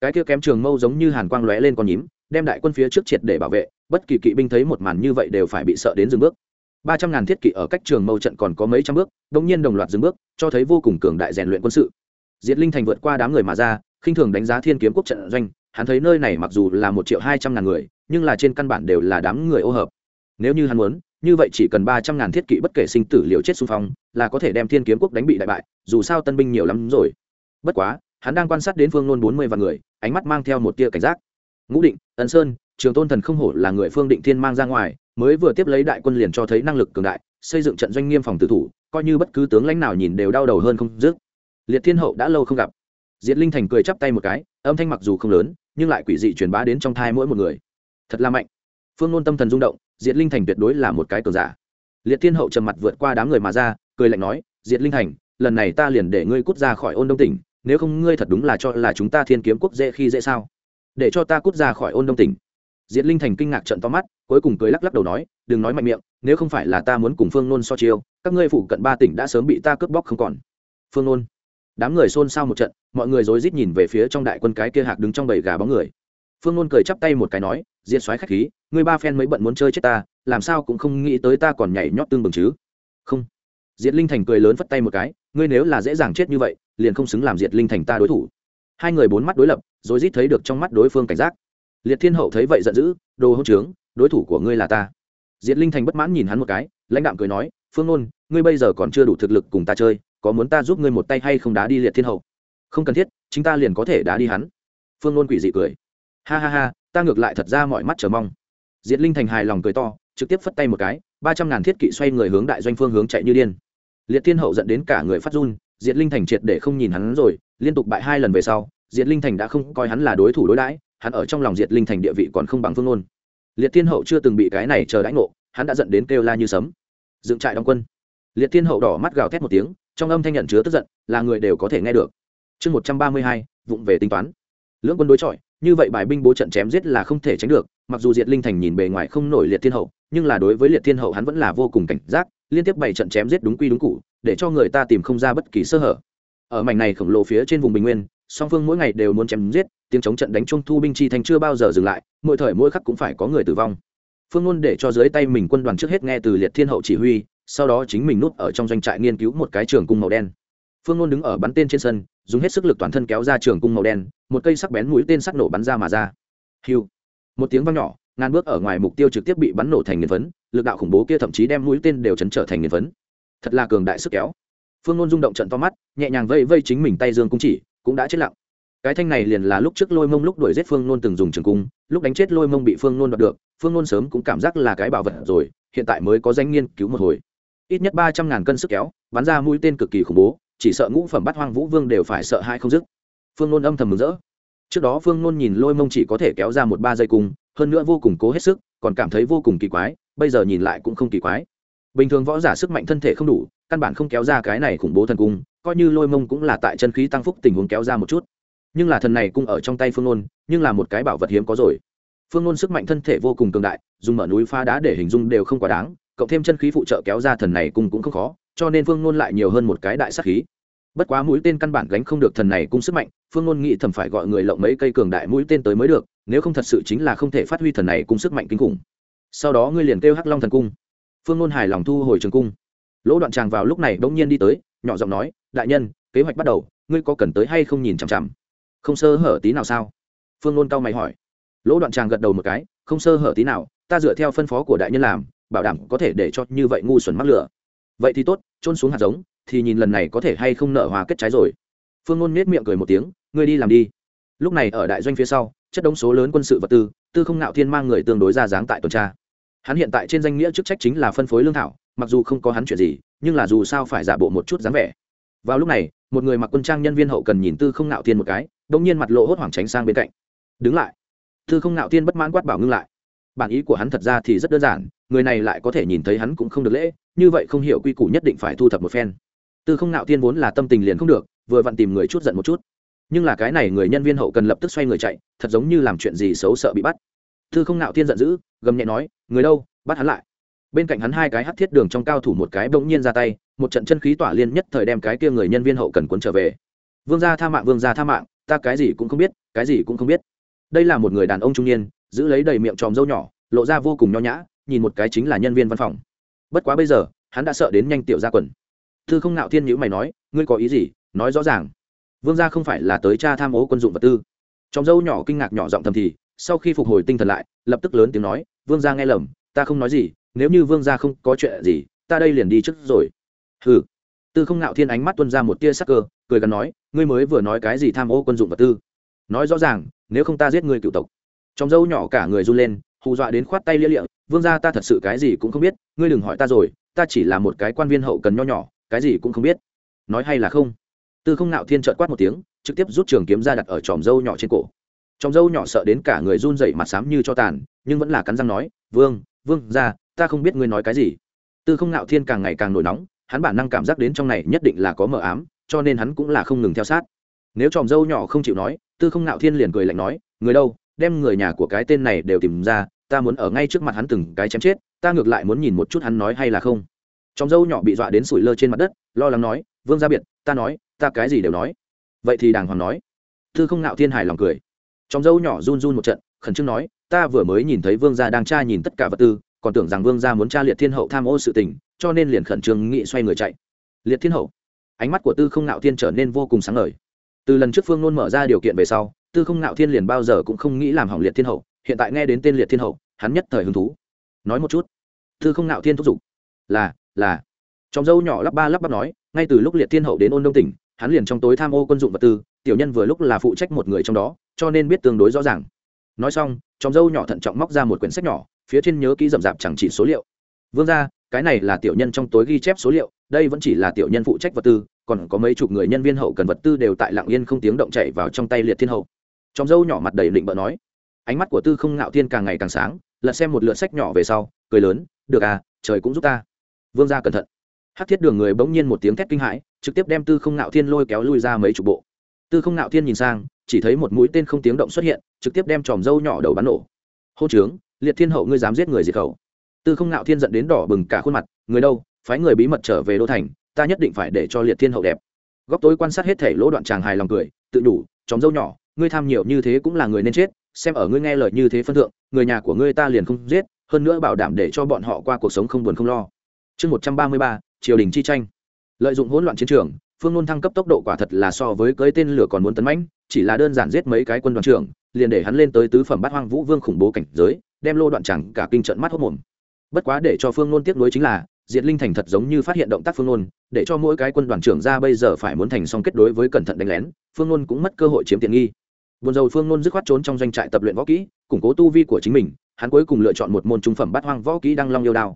Cái kia kém trường mâu giống như hàn quang lóe lên con nhím, đem đại quân phía trước triệt để bảo vệ, bất kỳ kỵ binh thấy một màn như vậy đều phải bị sợ đến dừng bước. Ba trăm ngàn thiết kỵ ở cách trường mâu trận còn có mấy trăm bước đông nhiên đồng loạt dừng bước, cho thấy vô cùng cường đại rèn luyện quân sự. Diệt linh thành vượt qua đám người mà ra, khinh thường đánh giá thiên kiếm quốc trận doanh hắn thấy nơi này mặc dù là một triệu hai trăm ngàn người, nhưng là trên căn bản đều là đám người ô hợp. Nếu như hắn muốn, như vậy chỉ cần ba trăm ngàn thiết kỵ bất kể sinh tử liều chết xung phong, là có thể đem thiên kiếm quốc đánh bị đại bại, dù sao tân binh nhiều lắm rồi. Bất quá, hắn đang quan sát đến phương nôn bốn mươi vạn người, ánh mắt mang theo một tia cảnh giác. Ngũ định ấn sơn, trường tôn thần không hổ là người phương định thiên mang ra ngoài, mới vừa tiếp lấy đại quân liền cho thấy năng lực cường đại, xây dựng trận doanh nghiêm phòng tử thủ, coi như bất cứ tướng lãnh nào nhìn đều đau đầu hơn không dứt. Liệt thiên hậu đã lâu không gặp diệt linh thành cười chắp tay một cái, âm thanh mặc dù không lớn, nhưng lại quỷ dị truyền bá đến trong thai mỗi một người. Thật là mạnh. Phương nôn tâm thần rung động, diệt linh thành tuyệt đối là một cái cờ giả. Liệt thiên hậu trầm mặt vượt qua đám người mà ra, cười lạnh nói, diệt linh thành, lần này ta liền để ngươi cút ra khỏi ôn đông tỉnh, nếu không ngươi thật đúng là cho là chúng ta thiên kiếm quốc dễ khi dễ sao? Để cho ta cút ra khỏi ôn đông tỉnh. Diệt linh thành kinh ngạc trận to mắt, cuối cùng cười lắc lắc đầu nói, đừng nói mạnh miệng, nếu không phải là ta muốn cùng phương nôn so chiêu, các ngươi phụ cận ba tỉnh đã sớm bị ta cướp bóc không còn. Phương nôn đám người xôn xao một trận, mọi người rối rít nhìn về phía trong đại quân cái kia hạc đứng trong bầy gà bóng người. Phương nôn cười chắp tay một cái nói, diệt soái khách khí, ngươi ba phen mới bận muốn chơi chết ta, làm sao cũng không nghĩ tới ta còn nhảy nhót tương bừng chứ. Không. Diệt linh thành cười lớn phất tay một cái, ngươi nếu là dễ dàng chết như vậy, liền không xứng làm diệt linh thành ta đối thủ. Hai người bốn mắt đối lập rồi rít thấy được trong mắt đối phương cảnh giác. Liệt thiên hậu thấy vậy giận dữ, đồ hỗn trướng, đối thủ của ngươi là ta. Diệt linh thành bất mãn nhìn hắn một cái, lãnh đạm cười nói, phương ngôn ngươi bây giờ còn chưa đủ thực lực cùng ta chơi có muốn ta giúp ngươi một tay hay không đá đi liệt thiên hậu? Không cần thiết, chính ta liền có thể đá đi hắn. Phương ngôn quỷ dị cười. Ha ha ha, ta ngược lại thật ra mọi mắt chờ mong. Diệt linh thành hài lòng cười to, trực tiếp phất tay một cái, ba trăm ngàn thiết kỵ xoay người hướng đại doanh phương hướng chạy như điên. Liệt thiên hậu dẫn đến cả người phát run, diệt linh thành triệt để không nhìn hắn rồi, liên tục bại hai lần về sau, diệt linh thành đã không coi hắn là đối thủ đối đãi, hắn ở trong lòng diệt linh thành địa vị còn không bằng phương ngôn liệt thiên hậu chưa từng bị cái này chờ đãi ngộ, hắn đã dẫn đến kêu la như sấm. Dựng trại đóng quân. Liệt thiên hậu đỏ mắt gào thét một tiếng trong âm thanh nhận chứa tức giận, là người đều có thể nghe được. Chương một trăm ba mươi hai, vụng về tính toán. Lưỡng quân đối chọi, như vậy bài binh bố trận chém giết là không thể tránh được, mặc dù diệt linh thành nhìn bề ngoài không nổi liệt thiên hậu, nhưng là đối với liệt thiên hậu hắn vẫn là vô cùng cảnh giác, liên tiếp bảy trận chém giết đúng quy đúng cụ để cho người ta tìm không ra bất kỳ sơ hở. Ở mảnh này khổng lồ phía trên vùng bình nguyên, song phương mỗi ngày đều muốn chém giết, tiếng chống trận đánh trung thu binh chi thành chưa bao giờ dừng lại, mỗi thời mỗi khắc cũng phải có người tử vong. Phương ngôn để cho dưới tay mình quân đoàn trước hết nghe từ liệt thiên hậu chỉ huy sau đó chính mình nút ở trong doanh trại nghiên cứu một cái trường cung màu đen. Phương ngôn đứng ở bắn tên trên sân, dùng hết sức lực toàn thân kéo ra trường cung màu đen, một cây sắc bén mũi tên sắc nổ bắn ra mà ra. Hiu. Một tiếng vang nhỏ, ngàn bước ở ngoài mục tiêu trực tiếp bị bắn nổ thành nghiền phấn, lực đạo khủng bố kia thậm chí đem mũi tên đều chấn trở thành nghiền phấn. Thật là cường đại sức kéo. Phương ngôn rung động trận to mắt, nhẹ nhàng vây vây chính mình tay dương cung chỉ, cũng đã chết lặng. Cái thanh này liền là lúc trước lôi mông lúc đuổi giết phương nôn từng dùng trường cung, lúc đánh chết lôi mông bị phương nôn đoạt được, phương nôn sớm cũng cảm giác là cái bảo vật rồi, hiện tại mới có danh nghiên cứu một hồi ít nhất ba trăm ngàn cân sức kéo, bắn ra mũi tên cực kỳ khủng bố, chỉ sợ ngũ phẩm bắt hoang vũ vương đều phải sợ hai không dứt. Phương nôn âm thầm mừng rỡ. Trước đó phương nôn nhìn lôi mông chỉ có thể kéo ra một ba giây cung, hơn nữa vô cùng cố hết sức, còn cảm thấy vô cùng kỳ quái, bây giờ nhìn lại cũng không kỳ quái. Bình thường võ giả sức mạnh thân thể không đủ, căn bản không kéo ra cái này khủng bố thần cung, coi như lôi mông cũng là tại chân khí tăng phúc tình huống kéo ra một chút. Nhưng là thần này cung ở trong tay phương nôn, nhưng là một cái bảo vật hiếm có rồi. Phương nôn sức mạnh thân thể vô cùng cường đại, dùng mở núi phá đá để hình dung đều không quá đáng cộng thêm chân khí phụ trợ kéo ra thần này cung cũng không khó, cho nên phương nôn lại nhiều hơn một cái đại sắc khí. Bất quá mũi tên căn bản gánh không được thần này cung sức mạnh, phương nôn nghĩ thầm phải gọi người lộng mấy cây cường đại mũi tên tới mới được, nếu không thật sự chính là không thể phát huy thần này cung sức mạnh kinh khủng. Sau đó ngươi liền kêu hắc long thần cung. Phương nôn hài lòng thu hồi trường cung. Lỗ đoạn tràng vào lúc này bỗng nhiên đi tới, nhỏ giọng nói, đại nhân, kế hoạch bắt đầu, ngươi có cần tới hay không nhìn chằm chằm? Không sơ hở tí nào sao? Phương nôn cao mày hỏi. Lỗ đoạn tràng gật đầu một cái, không sơ hở tí nào, ta dựa theo phân phó của đại nhân làm bảo đảm có thể để cho như vậy ngu xuẩn mắc lửa. Vậy thì tốt trôn xuống hạt giống, thì nhìn lần này có thể hay không nợ hòa kết trái rồi. Phương ngôn nết miệng cười một tiếng, ngươi đi làm đi. Lúc này ở đại doanh phía sau, chất đống số lớn quân sự vật tư tư không nạo thiên mang người tương đối ra dáng tại tuần tra. Hắn hiện tại trên danh nghĩa chức trách chính là phân phối lương thảo, mặc dù không có hắn chuyện gì, nhưng là dù sao phải giả bộ một chút dáng vẻ. Vào lúc này, một người mặc quân trang nhân viên hậu cần nhìn tư không nạo thiên một cái đ ỗ n g nhiên mặt lộ hốt hoảng tránh sang bên cạnh. Đứng lại. Tư không nạo thiên bất mãn quát bảo ngưng lại bản ý của hắn thật ra thì rất đơn giản, người này lại có thể nhìn thấy hắn cũng không được lễ, như vậy không hiểu quy củ nhất định phải thu thập một phen. Tư không nạo thiên vốn là tâm tình liền không được, vừa vặn tìm người chút giận một chút. Nhưng là cái này người nhân viên hậu cần lập tức xoay người chạy, thật giống như làm chuyện gì xấu sợ bị bắt. Tư không nạo thiên giận dữ, gầm nhẹ nói, người đâu, bắt hắn lại. Bên cạnh hắn hai cái hắt thiết đường trong cao thủ một cái bỗng nhiên ra tay, một trận chân khí tỏa liên nhất thời đem cái kia người nhân viên hậu cần cuốn trở về. Vương gia tha mạng, vương gia tha mạng, ta cái gì cũng không biết, cái gì cũng không biết. Đây là một người đàn ông trung niên giữ lấy đầy miệng tròm râu nhỏ, lộ ra vô cùng nho nhã, nhìn một cái chính là nhân viên văn phòng. Bất quá bây giờ, hắn đã sợ đến nhanh tiểu ra quần. Thư không nạo thiên nhữ mày nói, ngươi có ý gì? Nói rõ ràng. Vương gia không phải là tới cha tham ô quân dụng vật tư. Tròm dâu nhỏ kinh ngạc nhỏ giọng thầm thì, sau khi phục hồi tinh thần lại, lập tức lớn tiếng nói, vương gia nghe lầm, ta không nói gì, nếu như vương gia không có chuyện gì, ta đây liền đi trước rồi. Hừ. Tư không ngạo thiên ánh mắt tuân ra một tia sắc cơ, cười gắn nói, ngươi mới vừa nói cái gì tham ô quân dụng vật tư? Nói rõ ràng, nếu không ta giết ngươi cựu tộc trong dâu nhỏ cả người run lên, hù dọa đến khoát tay lia lịa, vương gia ta thật sự cái gì cũng không biết, ngươi đừng hỏi ta rồi, ta chỉ là một cái quan viên hậu cần nho nhỏ, cái gì cũng không biết. Nói hay là không? Tư không nạo thiên trợn quát một tiếng, trực tiếp rút trường kiếm ra đặt ở tròm dâu nhỏ trên cổ. Tròm dâu nhỏ sợ đến cả người run dậy mặt xám như cho tàn, nhưng vẫn là cắn răng nói, vương vương ra ta không biết ngươi nói cái gì. Tư không nạo thiên càng ngày càng nổi nóng, hắn bản năng cảm giác đến trong này nhất định là có mờ ám, cho nên hắn cũng là không ngừng theo sát. Nếu tròm dâu nhỏ không chịu nói, tư không nạo thiên liền cười lạnh nói, người đâu đem người nhà của cái tên này đều tìm ra, ta muốn ở ngay trước mặt hắn từng cái chém chết, ta ngược lại muốn nhìn một chút hắn nói hay là không. Trong dâu nhỏ bị dọa đến sủi lơ trên mặt đất, lo lắng nói, vương ra biệt, ta nói, ta cái gì đều nói. Vậy thì đàng hoàng nói. Thư không ngạo thiên hài lòng cười. Trong dâu nhỏ run run một trận, khẩn trương nói, ta vừa mới nhìn thấy vương gia đang tra nhìn tất cả vật tư, còn tưởng rằng vương gia muốn tra liệt thiên hậu tham ô sự tình, cho nên liền khẩn trương nghị xoay người chạy. Liệt thiên hậu. Ánh mắt của tư không ngạo thiên trở nên vô cùng sáng ngời. Từ lần trước phương nôn mở ra điều kiện về sau tư không ngạo thiên liền bao giờ cũng không nghĩ làm hỏng liệt thiên hậu, hiện tại nghe đến tên liệt thiên hậu, hắn nhất thời hứng thú. Nói một chút. Tư không ngạo thiên thúc giục. Là là. Trong dâu nhỏ lắp ba lắp bắp nói, ngay từ lúc liệt thiên hậu đến ôn đông tỉnh, hắn liền trong tối tham ô quân dụng vật tư, tiểu nhân vừa lúc là phụ trách một người trong đó, cho nên biết tương đối rõ ràng. Nói xong, trong dâu nhỏ thận trọng móc ra một quyển sách nhỏ, phía trên nhớ kỹ rậm rạp chẳng chỉ số liệu. Vương ra, cái này là tiểu nhân trong tối ghi chép số liệu, đây vẫn chỉ là tiểu nhân phụ trách vật tư, còn có mấy chục người nhân viên hậu cần vật tư đều tại lạng yên không tiếng động chạy vào trong tay liệt thiên hậu trong dâu nhỏ mặt đầy định bợ nói. Ánh mắt của tư không ngạo thiên càng ngày càng sáng, lật xem một lượt sách nhỏ về sau, cười lớn, được à trời cũng giúp ta. Vương ra cẩn thận. Hát thiết đường người bỗng nhiên một tiếng thét kinh hãi, trực tiếp đem tư không ngạo thiên lôi kéo lui ra mấy chục bộ. Tư không ngạo thiên nhìn sang, chỉ thấy một mũi tên không tiếng động xuất hiện, trực tiếp đem tròm dâu nhỏ đầu bắn nổ. Hô trướng, liệt thiên hậu ngươi dám giết người diệt khẩu. Tư không ngạo thiên dẫn đến đỏ bừng cả khuôn mặt, người đâu, phái người bí mật trở về đô thành, ta nhất định phải để cho liệt thiên hậu đẹp. Góc tối quan sát hết thể lỗ đoạn chàng hài lòng cười, tự đủ tròm dâu nhỏ ngươi tham nhiều như thế cũng là người nên chết, xem ở ngươi nghe lời như thế phân thượng, người nhà của ngươi ta liền không giết, hơn nữa bảo đảm để cho bọn họ qua cuộc sống không buồn không lo. Chương một trăm ba mươi ba, triều đình chi tranh. Lợi dụng hỗn loạn chiến trường, phương nôn thăng cấp tốc độ quả thật là so với cưới tên lửa còn muốn tấn mãnh, chỉ là đơn giản giết mấy cái quân đoàn trưởng, liền để hắn lên tới tứ phẩm bát hoang vũ vương khủng bố cảnh giới, đem lô đoạn chẳng cả kinh trận mắt hốc mồm. Bất quá để cho phương nôn tiếp nối chính là, diệt linh thành thật giống như phát hiện động tác phương nôn để cho mỗi cái quân đoàn trưởng ra bây giờ phải muốn thành xong kết đối với cẩn thận đánh lén, phương nôn cũng mất cơ hội chiếm tiện nghi buồn dầu phương nôn dứt khoát trốn trong doanh trại tập luyện võ kỹ, củng cố tu vi của chính mình, hắn cuối cùng lựa chọn một môn trung phẩm bát hoang võ kỹ đăng long yêu đao.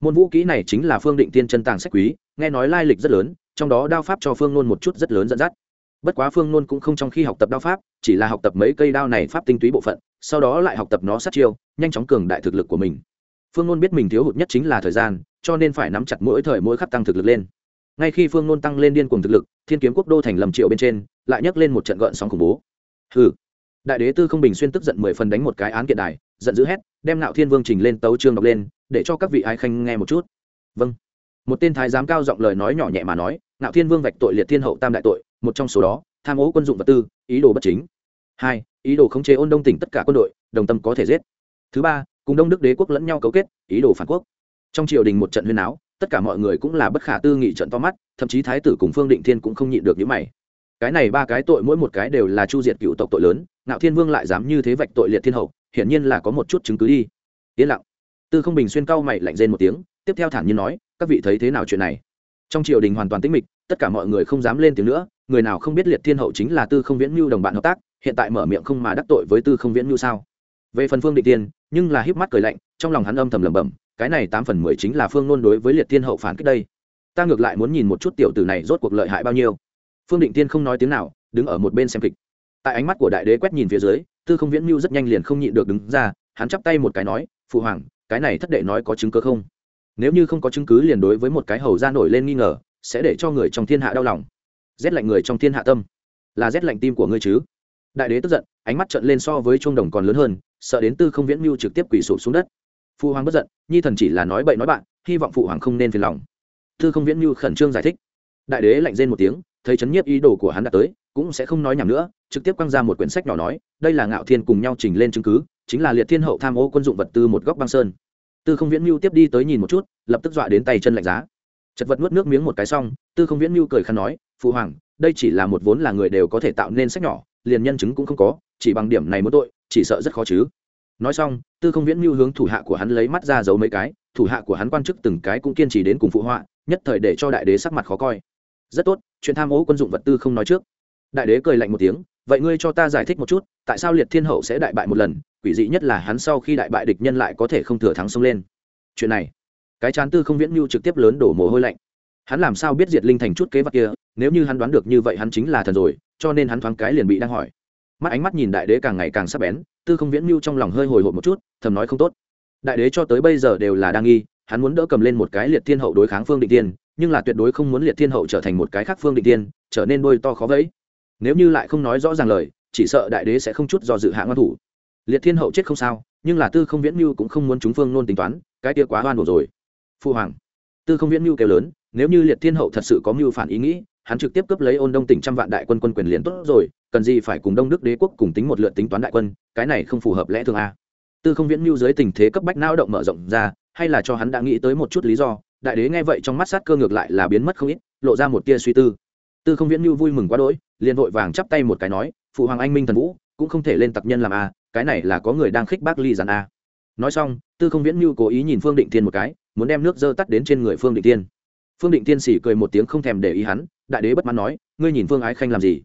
Môn vũ kỹ này chính là phương định tiên chân tàng sách quý, nghe nói lai lịch rất lớn, trong đó đao pháp cho phương nôn một chút rất lớn dẫn dắt. Bất quá phương nôn cũng không trong khi học tập đao pháp, chỉ là học tập mấy cây đao này pháp tinh túy bộ phận, sau đó lại học tập nó sát chiêu, nhanh chóng cường đại thực lực của mình. Phương nôn biết mình thiếu hụt nhất chính là thời gian, cho nên phải nắm chặt mỗi thời mỗi khắc tăng thực lực lên. Ngay khi phương nôn tăng lên điên cùng thực lực, thiên kiếm quốc đô thành lầm triệu bên trên, lại nhấc lên một trận gợn sóng khủng bố hừ. Đại đế tư không bình xuyên tức giận mười phần đánh một cái án kiện đài, giận dữ hét, đem nạo thiên vương trình lên tấu trương đọc lên, để cho các vị ai khanh nghe một chút. Vâng. Một tên thái giám cao giọng lời nói nhỏ nhẹ mà nói nạo thiên vương vạch tội liệt thiên hậu tam đại tội, một trong số đó, tham ô quân dụng vật tư, ý đồ bất chính. Hai, ý đồ khống chế ôn đông tỉnh tất cả quân đội, đồng tâm có thể giết. Thứ ba, cùng đông đức đế quốc lẫn nhau cấu kết, ý đồ phản quốc. Trong triều đình một trận huyên áo tất cả mọi người cũng là bất khả tư nghị trận to mắt, thậm chí thái tử cùng phương định thiên cũng không nhịn được những mày cái này ba cái tội mỗi một cái đều là chu diệt cựu tộc tội lớn, ngạo thiên vương lại dám như thế vạch tội liệt thiên hậu, hiển nhiên là có một chút chứng cứ đi. Yên lặng. Tư không bình xuyên cau mày lạnh rên một tiếng, tiếp theo thản nhiên nói, các vị thấy thế nào chuyện này? Trong triều đình hoàn toàn tĩnh mịch, tất cả mọi người không dám lên tiếng nữa, người nào không biết liệt thiên hậu chính là tư không viễn mưu đồng bạn hợp tác, hiện tại mở miệng không mà đắc tội với tư không viễn mưu sao? Về phần phương định tiên, nhưng là híp mắt cười lạnh, trong lòng hắn âm thầm lẩm bẩm, cái này tám phần mười chính là phương nôn đối với liệt thiên hậu phản kích đây. Ta ngược lại muốn nhìn một chút tiểu tử này rốt cuộc lợi hại bao nhiêu phương định tiên không nói tiếng nào, đứng ở một bên xem kịch. Tại ánh mắt của đại đế quét nhìn phía dưới, tư không viễn mưu rất nhanh liền không nhịn được đứng ra, hắn chắp tay một cái nói, phụ hoàng, cái này thất đệ nói có chứng cứ không? Nếu như không có chứng cứ liền đối với một cái hầu ra nổi lên nghi ngờ, sẽ để cho người trong thiên hạ đau lòng. Rét lạnh người trong thiên hạ tâm. Là rét lạnh tim của ngươi chứ? Đại đế tức giận, ánh mắt trận lên so với chuông đồng còn lớn hơn, sợ đến tư không viễn mưu trực tiếp quỳ sụp xuống đất. Phụ hoàng bất giận, nhi thần chỉ là nói bậy nói bạn, hy vọng phụ hoàng không nên phiền lòng. Tư không viễn mưu khẩn trương giải thích. Đại đế lạnh rên một tiếng thấy chấn nhiếp ý đồ của hắn đã tới, cũng sẽ không nói nhảm nữa, trực tiếp quăng ra một quyển sách nhỏ nói, đây là ngạo thiên cùng nhau trình lên chứng cứ, chính là liệt thiên hậu tham ô quân dụng vật tư một góc băng sơn. Tư không viễn mưu tiếp đi tới nhìn một chút, lập tức dọa đến tay chân lạnh giá. Chật vật nuốt nước miếng một cái xong, tư không viễn mưu cười khăn nói, phụ hoàng, đây chỉ là một vốn là người đều có thể tạo nên sách nhỏ, liền nhân chứng cũng không có, chỉ bằng điểm này muốn tội, chỉ sợ rất khó chứ. Nói xong, tư không viễn mưu hướng thủ hạ của hắn lấy mắt ra giấu mấy cái, thủ hạ của hắn quan chức từng cái cũng kiên trì đến cùng phụ họa, nhất thời để cho đại đế sắc mặt khó coi rất tốt, chuyện tham ô quân dụng vật tư không nói trước. Đại đế cười lạnh một tiếng, vậy ngươi cho ta giải thích một chút, tại sao liệt thiên hậu sẽ đại bại một lần, quỷ dị nhất là hắn sau khi đại bại địch nhân lại có thể không thừa thắng xông lên. Chuyện này, cái chán tư không viễn mưu trực tiếp lớn đổ mồ hôi lạnh. Hắn làm sao biết diệt linh thành chút kế vật kia, nếu như hắn đoán được như vậy hắn chính là thần rồi, cho nên hắn thoáng cái liền bị đang hỏi. Mắt ánh mắt nhìn đại đế càng ngày càng sắc bén, tư không viễn mưu trong lòng hơi hồi hộp một chút, thầm nói không tốt. Đại đế cho tới bây giờ đều là đang nghi, hắn muốn đỡ cầm lên một cái liệt thiên hậu đối kháng phương định tiên nhưng là tuyệt đối không muốn liệt thiên hậu trở thành một cái khác phương định tiên, trở nên đôi to khó vẫy. Nếu như lại không nói rõ ràng lời, chỉ sợ đại đế sẽ không chút do dự hạ ngoan thủ. Liệt thiên hậu chết không sao, nhưng là tư không viễn mưu cũng không muốn chúng phương nôn tính toán, cái kia quá oan đổ rồi. Phu hoàng, tư không viễn mưu kêu lớn, nếu như liệt thiên hậu thật sự có mưu phản ý nghĩ, hắn trực tiếp cướp lấy ôn đông tỉnh trăm vạn đại quân quân quyền liền tốt rồi, cần gì phải cùng đông đức đế quốc cùng tính một lượt tính toán đại quân, cái này không phù hợp lẽ thường a. Tư không viễn mưu dưới tình thế cấp bách não động mở rộng ra, hay là cho hắn đã nghĩ tới một chút lý do đại đế nghe vậy trong mắt sát cơ ngược lại là biến mất không ít, lộ ra một tia suy tư. Tư không viễn như vui mừng quá đỗi, liền vội vàng chắp tay một cái nói, phụ hoàng anh minh thần vũ, cũng không thể lên tặc nhân làm a, cái này là có người đang khích bác ly giàn a. Nói xong, tư không viễn như cố ý nhìn phương định thiên một cái, muốn đem nước dơ tắt đến trên người phương định thiên. Phương định thiên xỉ cười một tiếng không thèm để ý hắn, đại đế bất mãn nói, ngươi nhìn phương ái khanh làm gì?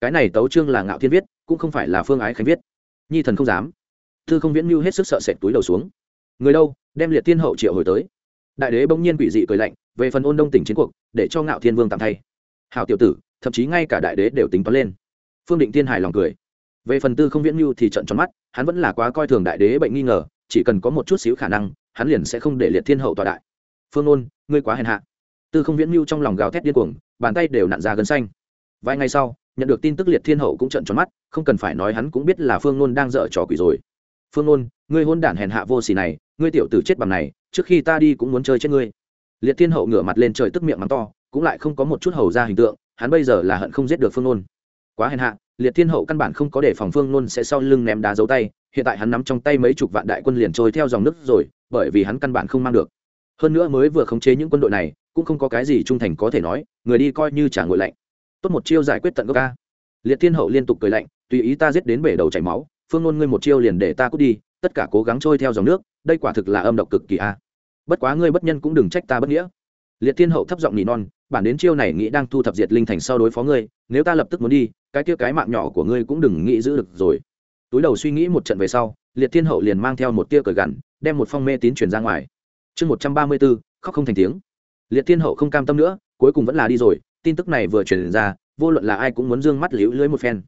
Cái này tấu trương là ngạo thiên viết, cũng không phải là phương ái khanh viết. Nhi thần không dám. Tư không viễn như hết sức sợ sệt túi đầu xuống. Người đâu? Đem liệt thiên hậu triệu hồi tới đại đế bỗng nhiên quỷ dị cười lạnh, về phần ôn đông tỉnh chiến cuộc, để cho ngạo thiên vương tạm thay. Hào tiểu tử, thậm chí ngay cả đại đế đều tính toán lên. Phương định thiên hài lòng cười. Về phần tư không viễn mưu thì trận tròn mắt, hắn vẫn là quá coi thường đại đế bệnh nghi ngờ, chỉ cần có một chút xíu khả năng, hắn liền sẽ không để liệt thiên hậu tọa đại. Phương ôn ngươi quá hèn hạ. Tư không viễn mưu trong lòng gào thét điên cuồng, bàn tay đều nặn ra gân xanh. Vài ngày sau, nhận được tin tức liệt thiên hậu cũng trận tròn mắt, không cần phải nói hắn cũng biết là phương nôn đang dở trò quỷ rồi. Phương nôn, ngươi hôn đản hèn hạ vô xì này, ngươi tiểu tử chết bằng này trước khi ta đi cũng muốn chơi chết ngươi. Liệt thiên hậu ngửa mặt lên trời tức miệng mắng to, cũng lại không có một chút hầu ra hình tượng, hắn bây giờ là hận không giết được phương nôn. Quá hèn hạ, liệt thiên hậu căn bản không có để phòng phương nôn sẽ sau lưng ném đá dấu tay, hiện tại hắn nắm trong tay mấy chục vạn đại quân liền trôi theo dòng nước rồi, bởi vì hắn căn bản không mang được. Hơn nữa mới vừa khống chế những quân đội này, cũng không có cái gì trung thành có thể nói, người đi coi như trả ngội lạnh. Tốt một chiêu giải quyết tận gốc ca liệt thiên hậu liên tục cười lạnh, tùy ý ta giết đến bể đầu chảy máu, phương nôn ngươi một chiêu liền để ta cút đi tất cả cố gắng trôi theo dòng nước, đây quả thực là âm độc cực kỳ a. Bất quá ngươi bất nhân cũng đừng trách ta bất nghĩa. Liệt thiên hậu thấp giọng nỉ non, bản đến chiêu này nghĩ đang thu thập diệt linh thành sau đối phó ngươi, nếu ta lập tức muốn đi, cái kia cái mạng nhỏ của ngươi cũng đừng nghĩ giữ được rồi. Túi đầu suy nghĩ một trận về sau, liệt thiên hậu liền mang theo một tia cởi gằn, đem một phong mê tín truyền ra ngoài. Chương một trăm ba mươi b ố khóc không thành tiếng. Liệt thiên hậu không cam tâm nữa, cuối cùng vẫn là đi rồi, tin tức này vừa truyền ra, vô luận là ai cũng muốn d ư ơ n g mắt liễu lưới một phen.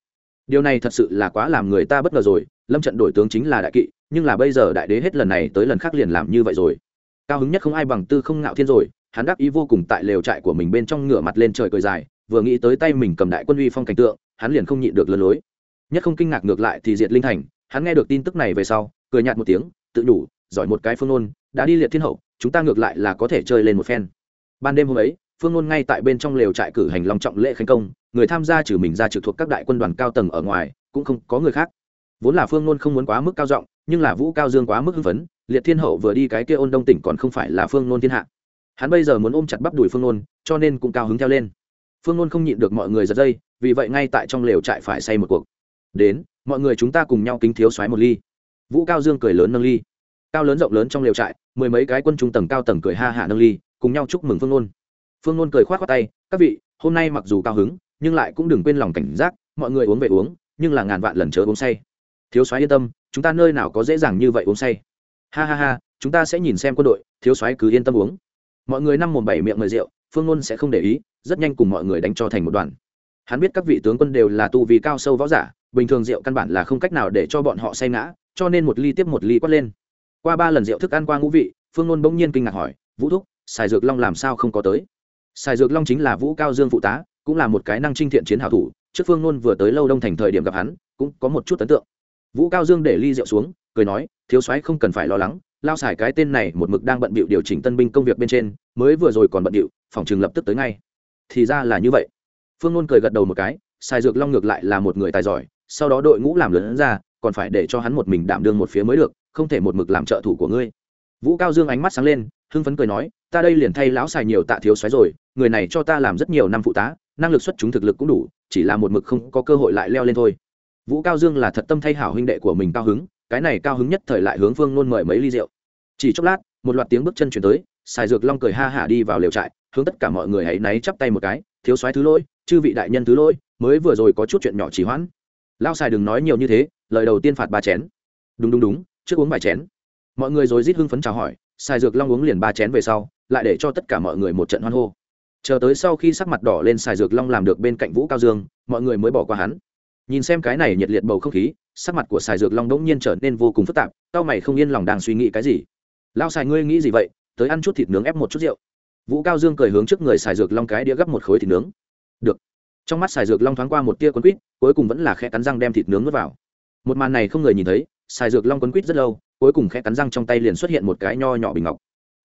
Điều này thật sự là quá làm người ta bất ngờ rồi, lâm trận đổi tướng chính là đại kỵ nhưng là bây giờ đại đế hết lần này tới lần khác liền làm như vậy rồi. Cao hứng nhất không ai bằng tư không ngạo thiên rồi, hắn đắc ý vô cùng tại lều trại của mình bên trong ngửa mặt lên trời cười dài, vừa nghĩ tới tay mình cầm đại quân uy phong cảnh tượng, hắn liền không nhịn được lừa lối. Nhất không kinh ngạc ngược lại thì diệt linh thành, hắn nghe được tin tức này về sau, cười nhạt một tiếng, tự nhủ, giỏi một cái phương nôn đã đi liệt thiên hậu, chúng ta ngược lại là có thể chơi lên một phen. Ban đêm hôm ấy, phương ngôn ngay tại bên trong lều trại cử hành long trọng lễ khánh công, người tham gia trừ mình ra trực thuộc các đại quân đoàn cao tầng ở ngoài, cũng không có người khác. Vốn là phương ngôn không muốn quá mức cao giọng nhưng là vũ cao dương quá mức hưng phấn, liệt thiên hậu vừa đi cái kia ôn đông tỉnh còn không phải là phương nôn thiên hạ. Hắn bây giờ muốn ôm chặt bắp đùi phương nôn, cho nên cũng cao hứng theo lên. Phương nôn không nhịn được mọi người giật dây, vì vậy ngay tại trong lều trại phải say một cuộc. Đến, mọi người chúng ta cùng nhau kính thiếu xoáy một ly. Vũ cao dương cười lớn nâng ly. Cao lớn rộng lớn trong lều trại, mười mấy cái quân trung tầng cao tầng cười ha hạ nâng ly, cùng nhau chúc mừng phương nôn. Phương nôn cười k h o á t khoác tay, các vị, hôm nay mặc dù cao hứng, nhưng lại cũng đừng quên lòng cảnh giác, mọi người uống về uống, nhưng là ngàn vạn lần chớ uống say thiếu soái yên tâm, chúng ta nơi nào có dễ dàng như vậy uống say. Ha ha ha, chúng ta sẽ nhìn xem quân đội, thiếu soái cứ yên tâm uống. Mọi người năm mồm bảy miệng mời rượu, phương ngôn sẽ không để ý, rất nhanh cùng mọi người đánh cho thành một đoàn. Hắn biết các vị tướng quân đều là tu vì cao sâu võ giả, bình thường rượu căn bản là không cách nào để cho bọn họ say ngã, cho nên một ly tiếp một ly quát lên. Qua ba lần rượu thức ăn qua ngũ vị, phương ngôn bỗng nhiên kinh ngạc hỏi, vũ thúc xài dược long làm sao không có tới? Xài dược long chính là vũ cao dương phụ tá, cũng là một cái năng trinh thiện chiến hảo thủ, trước phương ngôn vừa tới lâu đông thành thời điểm gặp hắn, cũng có một chút ấn tượng vũ cao dương để ly rượu xuống, cười nói, thiếu soái không cần phải lo lắng, lao xài cái tên này một mực đang bận bịu điều chỉnh tân binh công việc bên trên, mới vừa rồi còn bận bịu, phòng trường lập tức tới ngay. Thì ra là như vậy. Phương luôn cười gật đầu một cái, xài dược long ngược lại là một người tài giỏi, sau đó đội ngũ làm lớn ra, còn phải để cho hắn một mình đảm đương một phía mới được, không thể một mực làm trợ thủ của ngươi. Vũ cao dương ánh mắt sáng lên, hưng phấn cười nói, ta đây liền thay lão xài nhiều tạ thiếu xoáy rồi, người này cho ta làm rất nhiều năm phụ tá, năng lực xuất chúng thực lực cũng đủ, chỉ là một mực không có cơ hội lại leo lên thôi vũ cao dương là thật tâm thay hảo huynh đệ của mình cao hứng, cái này cao hứng nhất thời lại hướng phương nôn mời mấy ly rượu. Chỉ chốc lát, một loạt tiếng bước chân chuyển tới xài dược long cười ha hả đi vào lều trại, hướng tất cả mọi người hãy náy chắp tay một cái, thiếu soái thứ lỗi, chư vị đại nhân thứ lỗi, mới vừa rồi có chút chuyện nhỏ chỉ hoãn. Lao xài đừng nói nhiều như thế, lời đầu tiên phạt ba chén. Đúng đúng đúng, trước uống vài chén. Mọi người rồi rít hưng phấn chào hỏi xài dược long uống liền ba chén về sau, lại để cho tất cả mọi người một trận hoan hô. Chờ tới sau khi sắc mặt đỏ lên xài dược long làm được bên cạnh vũ cao dương, mọi người mới bỏ qua hắn nhìn xem cái này nhiệt liệt bầu không khí, sắc mặt của xài dược long đỗng nhiên trở nên vô cùng phức tạp, tao mày không yên lòng đang suy nghĩ cái gì. Lao xài ngươi nghĩ gì vậy? Tới ăn chút thịt nướng ép một chút rượu. Vũ cao dương cười hướng trước người xài dược long cái đĩa gấp một khối thịt nướng. Được. Trong mắt xài dược long thoáng qua một tia quấn quýt, cuối cùng vẫn là khe cắn răng đem thịt nướng nuốt vào. Một màn này không người nhìn thấy xài dược long quấn quýt rất lâu, cuối cùng khe cắn răng trong tay liền xuất hiện một cái nho nhỏ bình ngọc.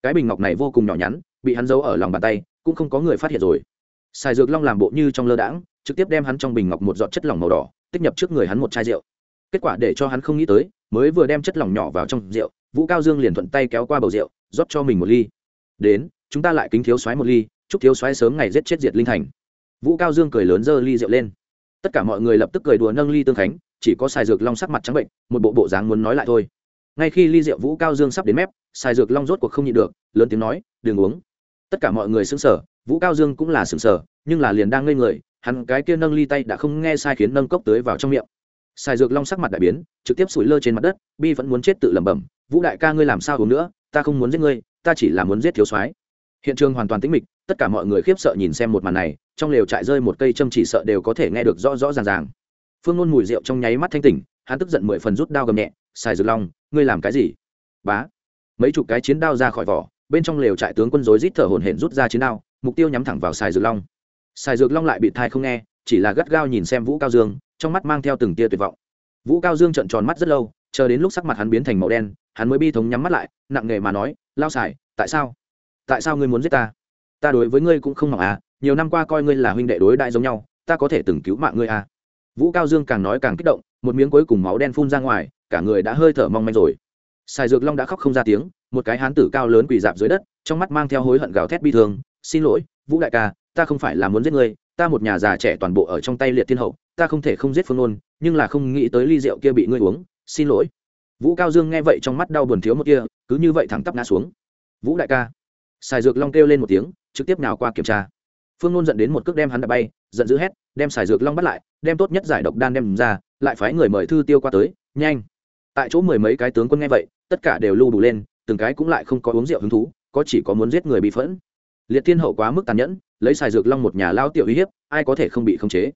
Cái bình ngọc này vô cùng nhỏ nhắn, bị hắn giấu ở lòng bàn tay, cũng không có người phát hiện rồi. Xài dược long làm bộ như trong lơ đãng trực tiếp đem hắn trong bình ngọc một giọt chất lỏng màu đỏ, tích nhập trước người hắn một chai rượu. Kết quả để cho hắn không nghĩ tới, mới vừa đem chất lỏng nhỏ vào trong rượu, vũ cao dương liền thuận tay kéo qua bầu rượu, rót cho mình một ly. Đến, chúng ta lại kính thiếu soái một ly, chúc thiếu soái sớm ngày giết chết diệt linh thành. Vũ cao dương cười lớn giơ ly rượu lên. Tất cả mọi người lập tức cười đùa nâng ly tương khánh, chỉ có xài dược long sắc mặt trắng bệnh, một bộ bộ dáng muốn nói lại thôi. Ngay khi ly rượu vũ cao dương sắp đến mép xài dược long rốt cuộc không nhịn được, lớn tiếng nói, đừng uống. Tất cả mọi người sững sờ, vũ cao dương cũng là sững sờ nhưng là liền đang ngây người, hắn cái kia nâng ly tay đã không nghe sai khiến nâng cốc tới vào trong miệng. Xài dược long sắc mặt đại biến, trực tiếp sủi lơ trên mặt đất, bi vẫn muốn chết tự lẩm bẩm, vũ đại ca ngươi làm sao uống nữa, ta không muốn giết ngươi, ta chỉ là muốn giết thiếu soái. Hiện trường hoàn toàn tĩnh mịch, tất cả mọi người khiếp sợ nhìn xem một màn này, trong lều trại rơi một cây châm chỉ sợ đều có thể nghe được rõ rõ ràng ràng. Phương nôn mùi rượu trong nháy mắt thanh tỉnh, hắn tức giận mười phần rút đao gầm nhẹ xài dược long, ngươi làm cái gì? Bá. Mấy chục cái chiến đao ra khỏi vỏ, bên trong lều trại tướng quân rối rít thở hổn hển rút ra chiến đao, mục tiêu nhắm thẳng vào xài dược long. Sài dược long lại bị thai không nghe chỉ là gắt gao nhìn xem vũ cao dương trong mắt mang theo từng tia tuyệt vọng. Vũ cao dương trợn tròn mắt rất lâu chờ đến lúc sắc mặt hắn biến thành màu đen hắn mới bi thống nhắm mắt lại nặng nề mà nói lao Sài, tại sao? Tại sao ngươi muốn giết ta? Ta đối với ngươi cũng không mỏng à nhiều năm qua coi ngươi là huynh đệ đối đại giống nhau ta có thể từng cứu mạng ngươi à. Vũ cao dương càng nói càng kích động một miếng cuối cùng máu đen phun ra ngoài cả người đã hơi thở mong manh rồi. Sài dược long đã khóc không ra tiếng một cái hán tử cao lớn quỳ dạp dưới đất trong mắt mang theo hối hận gào thét bi thương xin lỗi vũ đại ca ta không phải là muốn giết ngươi ta một nhà già trẻ toàn bộ ở trong tay liệt thiên hậu ta không thể không giết phương luân, nhưng là không nghĩ tới ly rượu kia bị ngươi uống xin lỗi. Vũ cao dương nghe vậy trong mắt đau buồn thiếu một kia cứ như vậy thẳng tắp ngã xuống. Vũ đại ca. Xài dược long kêu lên một tiếng trực tiếp nào qua kiểm tra. Phương nôn dẫn đến một cước đem hắn đập bay giận dữ hét đem xài dược long bắt lại đem tốt nhất giải độc đan đem ra lại phái người mời thư tiêu qua tới nhanh. Tại chỗ mười mấy cái tướng quân nghe vậy tất cả đều lưu đủ lên từng cái cũng lại không có uống rượu hứng thú có chỉ có muốn giết người bị phẫn liệt thiên hậu quá mức tàn nhẫn, lấy xài dược long một nhà lao tiểu uy hiếp, ai có thể không bị khống chế?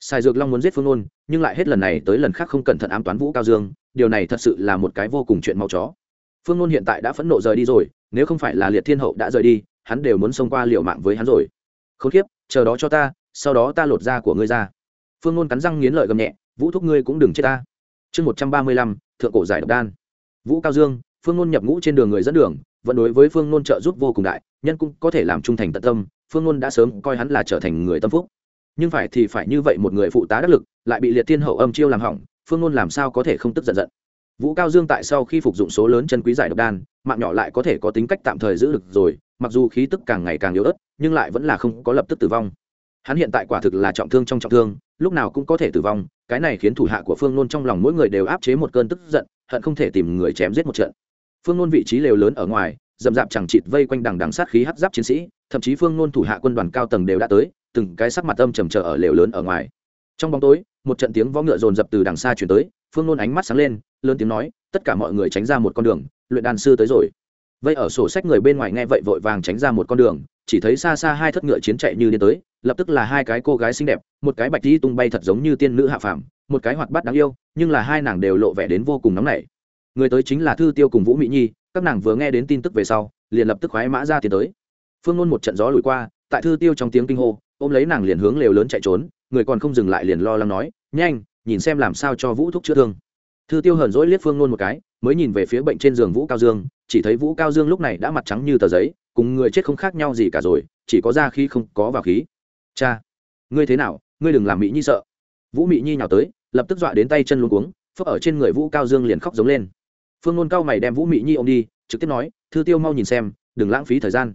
Xài dược long muốn giết phương nôn, nhưng lại hết lần này tới lần khác không cẩn thận ám toán vũ cao dương, điều này thật sự là một cái vô cùng chuyện mau chó. Phương nôn hiện tại đã phẫn nộ rời đi rồi, nếu không phải là liệt thiên hậu đã rời đi, hắn đều muốn xông qua liệu mạng với hắn rồi. K h ố n k i ế p chờ đó cho ta, sau đó ta lột da của ngươi ra. Phương nôn cắn răng nghiến lợi gầm nhẹ, vũ thúc ngươi cũng đừng chết ta. Chương một trăm ba mươi lăm, thượng cổ giải độc đan. Vũ cao dương, phương nôn nhập ngũ trên đường người dẫn đường, vẫn đối với phương nôn trợ giúp vô cùng đại nhân cũng có thể làm trung thành tận tâm, phương ngôn đã sớm coi hắn là trở thành người tâm phúc. Nhưng phải thì phải như vậy một người phụ tá đắc lực, lại bị liệt thiên hậu âm chiêu làm hỏng, phương ngôn làm sao có thể không tức giận giận. Vũ cao dương tại sau khi phục dụng số lớn chân quý giải độc đan, mạng nhỏ lại có thể có tính cách tạm thời giữ được rồi, mặc dù khí tức càng ngày càng yếu ớt, nhưng lại vẫn là không có lập tức tử vong. Hắn hiện tại quả thực là trọng thương trong trọng thương, lúc nào cũng có thể tử vong, cái này khiến thủ hạ của phương nôn trong lòng mỗi người đều áp chế một cơn tức giận, hận không thể tìm người chém giết một trận. Phương nôn vị trí lều lớn ở ngoài dầm dạp chẳng chịt vây quanh đằng đằng sát khí hắc giáp chiến sĩ, thậm chí phương nôn thủ hạ quân đoàn cao tầng đều đã tới, từng cái sắc mặt âm trầm trờ ở lều lớn ở ngoài. Trong bóng tối, một trận tiếng võ ngựa dồn dập từ đằng xa chuyển tới, phương nôn ánh mắt sáng lên, lớn tiếng nói, tất cả mọi người tránh ra một con đường, luyện đàn sư tới rồi. Vậy ở sổ sách người bên ngoài nghe vậy vội vàng tránh ra một con đường, chỉ thấy xa xa hai thất ngựa chiến chạy như đi tới, lập tức là hai cái cô gái xinh đẹp, một cái bạch đi tung bay thật giống như tiên nữ hạ phàm, một cái hoạt bát đáng yêu, nhưng là hai nàng đều lộ vẻ đến vô cùng nóng nảy. Người tới chính là thư tiêu cùng vũ mỹ nhi các nàng vừa nghe đến tin tức về sau, liền lập tức khoái mã ra tiến tới. Phương nôn một trận gió lùi qua, tại thư tiêu trong tiếng kinh hô, ôm lấy nàng liền hướng lều lớn chạy trốn, người còn không dừng lại liền lo lắng nói, nhanh, nhìn xem làm sao cho vũ thúc chữa thương. Thư tiêu hờn dỗi liếc phương nôn một cái, mới nhìn về phía bệnh trên giường vũ cao dương, chỉ thấy vũ cao dương lúc này đã mặt trắng như tờ giấy, cùng người chết không khác nhau gì cả rồi, chỉ có ra khí không có vào khí. Cha, ngươi thế nào? Ngươi đừng làm mỹ nhi sợ. Vũ mỹ nhi nhào tới, lập tức dọa đến tay chân luôn cuống phấp ở trên người vũ cao dương liền khóc giống lên phương nôn cao mày đem vũ Mị nhi ô m đi, trực tiếp nói, thư tiêu mau nhìn xem, đừng lãng phí thời gian.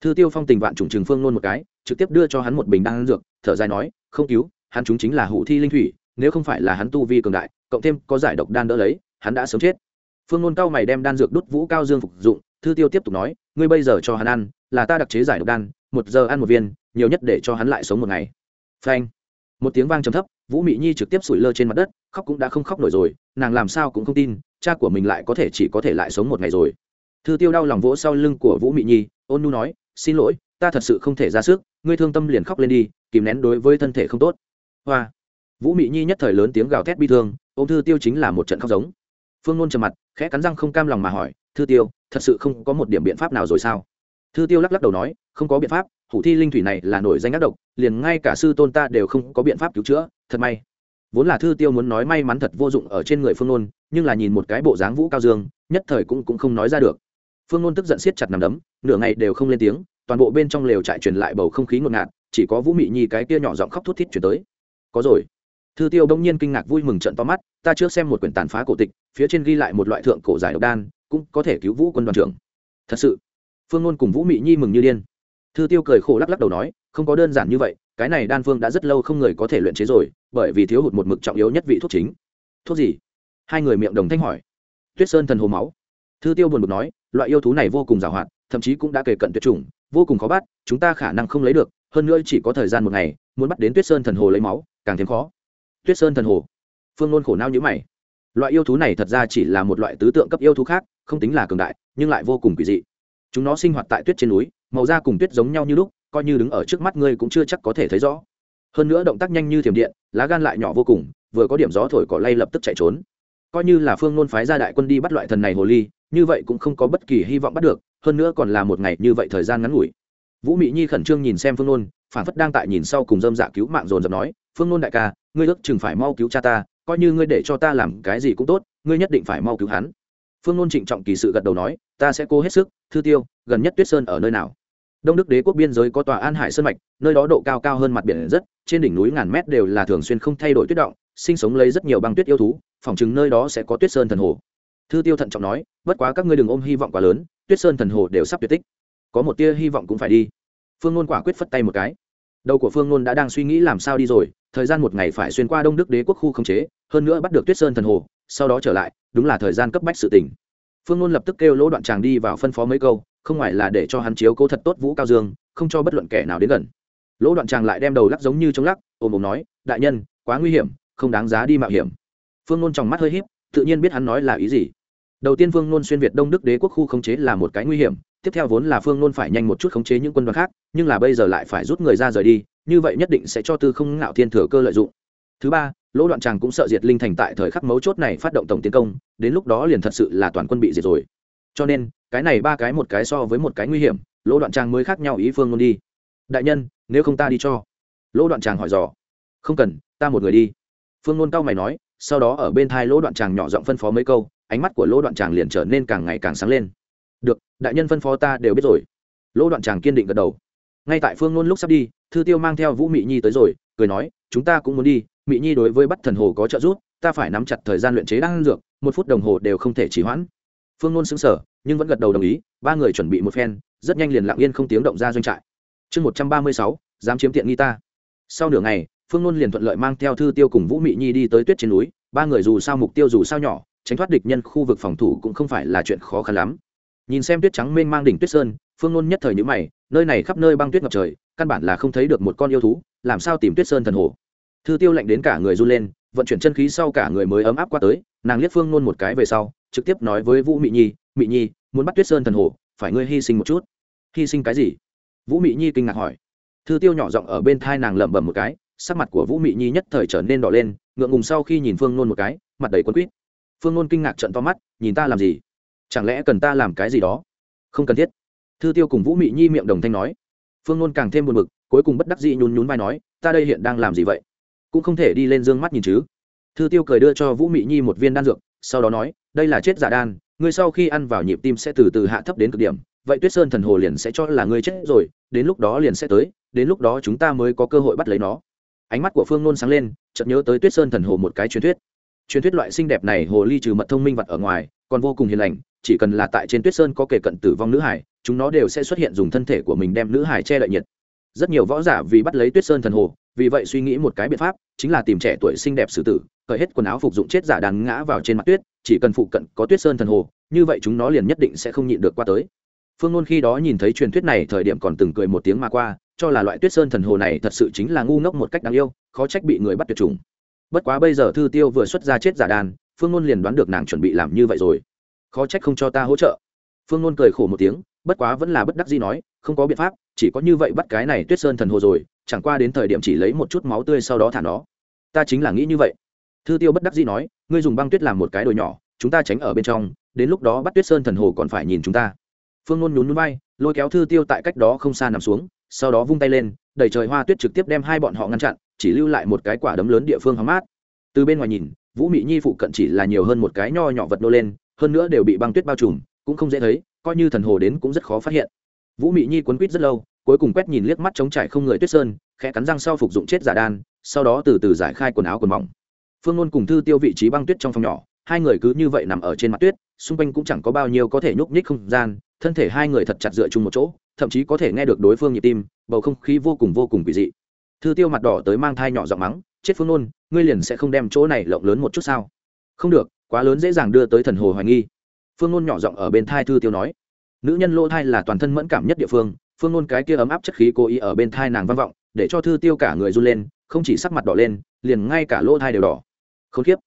Thư tiêu phong tình vạn trùng trừng phương nôn một cái, trực tiếp đưa cho hắn một bình đan dược, thở dài nói, không cứu, hắn chúng chính là hủ thi linh thủy, nếu không phải là hắn tu vi cường đại, cộng thêm có giải độc đan đỡ lấy, hắn đã sớm chết. Phương nôn cao mày đem đan dược đốt vũ cao dương phục dụng, thư tiêu tiếp tục nói, ngươi bây giờ cho hắn ăn, là ta đặc chế giải độc đan, một giờ ăn một viên, nhiều nhất để cho hắn lại sống một ngày. Phanh. Một tiếng vang trầm thấp, vũ mị nhi trực tiếp sủi lơ trên mặt đất, khóc cũng đã không khóc nổi rồi, nàng làm sao cũng không tin cha của mình lại có thể chỉ có thể lại sống một ngày rồi. Thư tiêu đau lòng vỗ sau lưng của vũ mị nhi, ôn nu nói, xin lỗi, ta thật sự không thể ra sức, ngươi thương tâm liền khóc lên đi, kìm nén đối với thân thể không tốt. Hoa. Vũ mị nhi nhất thời lớn tiếng gào thét bi thương ô thư tiêu chính là một trận khóc giống. Phương nôn trầm mặt, khẽ cắn răng không cam lòng mà hỏi, thư tiêu, thật sự không có một điểm biện pháp nào rồi sao? Thư tiêu lắc lắc đầu nói, không có biện pháp, hủ thi linh thủy này là nổi danh ác độc, liền ngay cả sư tôn ta đều không có biện pháp cứu chữa, thật may vốn là thư tiêu muốn nói may mắn thật vô dụng ở trên người phương nôn, nhưng là nhìn một cái bộ dáng vũ cao dương, nhất thời cũng cũng không nói ra được. Phương nôn tức giận siết chặt nằm đấm, nửa ngày đều không lên tiếng, toàn bộ bên trong lều trại truyền lại bầu không khí ngột ngạt, chỉ có vũ mị nhi cái kia nhỏ giọng khóc thút thít chuyển tới. Có rồi. Thư tiêu bỗng nhiên kinh ngạc vui mừng trận to mắt, ta trước xem một quyển tàn phá cổ tịch, phía trên ghi lại một loại thượng cổ giải độc đan, cũng có thể cứu vũ quân đoàn trưởng. Thật sự? Phương ngôn cùng vũ mị nhi mừng như điên. Thư tiêu cười khổ lắc lắc đầu nói không có đơn giản như vậy, cái này đan phương đã rất lâu không người có thể luyện chế rồi, bởi vì thiếu hụt một mực trọng yếu nhất vị thuốc chính. Thuốc gì? Hai người miệng đồng thanh hỏi. Tuyết sơn thần hồ máu. Thư tiêu buồn bực nói, loại yêu thú này vô cùng giàu hoạt thậm chí cũng đã kể cận tuyệt chủng, vô cùng khó bắt, chúng ta khả năng không lấy được, hơn nữa chỉ có thời gian một ngày, muốn bắt đến tuyết sơn thần hồ lấy máu, càng thêm khó. Tuyết sơn thần hồ. Phương nôn khổ nao nhữ mày. Loại yêu thú này thật ra chỉ là một loại tứ tượng cấp yêu thú khác, không tính là cường đại, nhưng lại vô cùng kỳ dị. Chúng nó sinh hoạt tại tuyết trên núi, màu da cùng tuyết giống nhau như lúc coi như đứng ở trước mắt ngươi cũng chưa chắc có thể thấy rõ. Hơn nữa động tác nhanh như thiểm điện, lá gan lại nhỏ vô cùng, vừa có điểm gió thổi cỏ lay lập tức chạy trốn. Coi như là phương nôn phái ra đại quân đi bắt loại thần này hồ ly, như vậy cũng không có bất kỳ hy vọng bắt được, hơn nữa còn là một ngày như vậy thời gian ngắn ngủi. Vũ mị nhi khẩn trương nhìn xem phương nôn, phản phất đang tại nhìn sau cùng dâm dạ cứu mạng dồn dập nói, phương nôn đại ca, ngươi ước chừng phải mau cứu cha ta, coi như ngươi để cho ta làm cái gì cũng tốt, ngươi nhất định phải mau cứu hắn. Phương nôn trịnh trọng kỳ sự gật đầu nói, ta sẽ cố hết sức, thư tiêu, gần nhất tuyết sơn ở nơi nào? Đông đức đế quốc biên giới có tòa an hải sơn mạch, nơi đó độ cao cao hơn mặt biển rất, trên đỉnh núi ngàn mét đều là thường xuyên không thay đổi tuyết động, sinh sống lấy rất nhiều băng tuyết yêu thú phỏng chừng nơi đó sẽ có tuyết sơn thần hồ. Thư tiêu thận trọng nói, bất quá các ngươi đừng ôm hy vọng quá lớn, tuyết sơn thần hồ đều sắp tuyệt tích. Có một tia hy vọng cũng phải đi. Phương nôn quả quyết phất tay một cái. Đầu của phương nôn đã đang suy nghĩ làm sao đi rồi, thời gian một ngày phải xuyên qua đông đức đế quốc khu khống chế, hơn nữa bắt được tuyết sơn thần hồ, sau đó trở lại, đúng là thời gian cấp bách sự tỉnh phương nôn lập tức kêu lỗ đoạn tràng đi vào phân phó mấy câu không ngoài là để cho hắn chiếu cố thật tốt vũ cao dương, không cho bất luận kẻ nào đến gần. Lỗ đoạn tràng lại đem đầu lắc giống như chống lắc ôm ôm nói, đại nhân, quá nguy hiểm, không đáng giá đi mạo hiểm. Phương nôn trong mắt hơi h í p tự nhiên biết hắn nói là ý gì. Đầu tiên phương nôn xuyên việt đông đức đế quốc khu khống chế là một cái nguy hiểm, tiếp theo vốn là phương nôn phải nhanh một chút khống chế những quân đoàn khác, nhưng là bây giờ lại phải rút người ra rời đi, như vậy nhất định sẽ cho tư không ngạo thiên thừa cơ lợi dụng. Thứ ba, lỗ đoạn tràng cũng sợ diệt linh thành tại thời khắc mấu chốt này phát động tổng tiến công, đến lúc đó liền thật sự là toàn quân bị diệt rồi cho nên, cái này ba cái một cái so với một cái nguy hiểm, lỗ đoạn tràng mới khác nhau ý phương ngôn đi. Đại nhân, nếu không ta đi cho. Lỗ đoạn tràng hỏi dò. Không cần, ta một người đi. Phương ngôn cao mày nói, sau đó ở bên thai lỗ đoạn tràng nhỏ giọng phân phó mấy câu, ánh mắt của lỗ đoạn tràng liền trở nên càng ngày càng sáng lên. Được, đại nhân phân phó ta đều biết rồi. Lỗ đoạn tràng kiên định gật đầu. Ngay tại phương ngôn lúc sắp đi, thư tiêu mang theo vũ mị nhi tới rồi, cười nói, chúng ta cũng muốn đi, mị nhi đối với bắt thần hồ có trợ giúp, ta phải nắm chặt thời gian luyện chế đan dược, một phút đồng hồ đều không thể trì hoãn phương nôn xứng sở nhưng vẫn gật đầu đồng ý, ba người chuẩn bị một phen, rất nhanh liền lặng yên không tiếng động ra doanh trại. Chương một trăm ba mươi sáu, dám chiếm tiện nghi ta. Sau nửa ngày, phương nôn liền thuận lợi mang theo thư tiêu cùng vũ mị nhi đi tới tuyết trên núi, ba người dù sao mục tiêu dù sao nhỏ, tránh thoát địch nhân khu vực phòng thủ cũng không phải là chuyện khó khăn lắm. Nhìn xem tuyết trắng mênh mang đỉnh tuyết sơn, phương nôn nhất thời nhữ mày, nơi này khắp nơi băng tuyết ngập trời, căn bản là không thấy được một con yêu thú, làm sao tìm tuyết sơn thần hồ? Thư tiêu lạnh đến cả người run lên, vận chuyển chân khí sau cả người mới ấm áp qua tới, nàng liếc phương nôn một cái về sau trực tiếp nói với vũ mị nhi mị nhi, muốn bắt tuyết sơn thần hồ, phải ngươi hy sinh một chút. Hy sinh cái gì? Vũ mị nhi kinh ngạc hỏi. Thư tiêu nhỏ giọng ở bên thai nàng lẩm bẩm một cái, sắc mặt của vũ mị nhi nhất thời trở nên đỏ lên, ngượng ngùng sau khi nhìn phương nôn một cái, mặt đầy quấn quýt. Phương nôn kinh ngạc trận to mắt, nhìn ta làm gì? Chẳng lẽ cần ta làm cái gì đó? Không cần thiết. Thư tiêu cùng vũ mị nhi miệng đồng thanh nói. Phương nôn càng thêm buồn bực, cuối cùng bất đắc dĩ nhún nhún vai nói, ta đây hiện đang làm gì vậy? Cũng không thể đi lên d ư ơ n g mắt nhìn chứ. Thư tiêu cười đưa cho vũ mị nhi một viên đan dược, sau đó nói đây là chết giả đan, ngươi sau khi ăn vào nhịp tim sẽ từ từ hạ thấp đến cực điểm, vậy tuyết sơn thần hồ liền sẽ cho là ngươi chết rồi, đến lúc đó liền sẽ tới, đến lúc đó chúng ta mới có cơ hội bắt lấy nó. Ánh mắt của phương nôn sáng lên, chợt nhớ tới tuyết sơn thần hồ một cái truyền thuyết. Truyền thuyết loại xinh đẹp này hồ ly trừ mật thông minh vật ở ngoài, còn vô cùng hiền lành, chỉ cần là tại trên tuyết sơn có kể cận tử vong nữ hải, chúng nó đều sẽ xuất hiện dùng thân thể của mình đem nữ hải che đậy nhiệt. Rất nhiều võ giả vì bắt lấy tuyết sơn thần hồ, vì vậy suy nghĩ một cái biện pháp, chính là tìm trẻ tuổi xinh đẹp xử tử, cởi hết quần áo phục dụng chết giả đàn ngã vào trên mặt tuyết chỉ cần phụ cận có tuyết sơn thần hồ, như vậy chúng nó liền nhất định sẽ không nhịn được qua tới. Phương ngôn khi đó nhìn thấy truyền thuyết này thời điểm còn từng cười một tiếng mà qua, cho là loại tuyết sơn thần hồ này thật sự chính là ngu ngốc một cách đáng yêu, khó trách bị người bắt tuyệt chủng. Bất quá bây giờ thư tiêu vừa xuất ra chết giả đàn, phương ngôn liền đoán được nàng chuẩn bị làm như vậy rồi. Khó trách không cho ta hỗ trợ. Phương ngôn cười khổ một tiếng, bất quá vẫn là bất đắc gì nói, không có biện pháp, chỉ có như vậy bắt cái này tuyết sơn thần hồ rồi, chẳng qua đến thời điểm chỉ lấy một chút máu tươi sau đó thả nó. Ta chính là nghĩ như vậy thư tiêu bất đắc dĩ nói, ngươi dùng băng tuyết làm một cái đồi nhỏ, chúng ta tránh ở bên trong, đến lúc đó bắt tuyết sơn thần hồ còn phải nhìn chúng ta. Phương nôn nhún núi bay lôi kéo thư tiêu tại cách đó không xa nằm xuống, sau đó vung tay lên, đẩy trời hoa tuyết trực tiếp đem hai bọn họ ngăn chặn, chỉ lưu lại một cái quả đấm lớn địa phương hóng mát. Từ bên ngoài nhìn, vũ mị nhi phụ cận chỉ là nhiều hơn một cái nho nhỏ vật nô lên, hơn nữa đều bị băng tuyết bao trùm, cũng không dễ thấy, coi như thần hồ đến cũng rất khó phát hiện. Vũ mị nhi quấn quýt rất lâu, cuối cùng quét nhìn liếc mắt trống trải không người tuyết sơn, khẽ cắn răng sau phục dụng chết giả đan, sau đó từ từ giải khai quần áo quần mỏng phương ngôn cùng thư tiêu vị trí băng tuyết trong phòng nhỏ, hai người cứ như vậy nằm ở trên mặt tuyết, xung quanh cũng chẳng có bao nhiêu có thể nhúc nhích không gian, thân thể hai người thật chặt dựa chung một chỗ, thậm chí có thể nghe được đối phương nhịp tim, bầu không khí vô cùng vô cùng quỷ dị. Thư tiêu mặt đỏ tới mang thai nhỏ giọng mắng, chết phương ngôn ngươi liền sẽ không đem chỗ này lộng lớn một chút sao? Không được, quá lớn dễ dàng đưa tới thần hồ hoài nghi. Phương ngôn nhỏ giọng ở bên thai thư tiêu nói. Nữ nhân lỗ thai là toàn thân mẫn cảm nhất địa phương phương ngôn cái kia ấm áp chất khí cố ý ở bên thai nàng vang vọng, để cho thư tiêu cả người run lên, không chỉ sắc mặt đỏ lên, liền ngay cả lỗ thai đều đỏ khốn kiếp,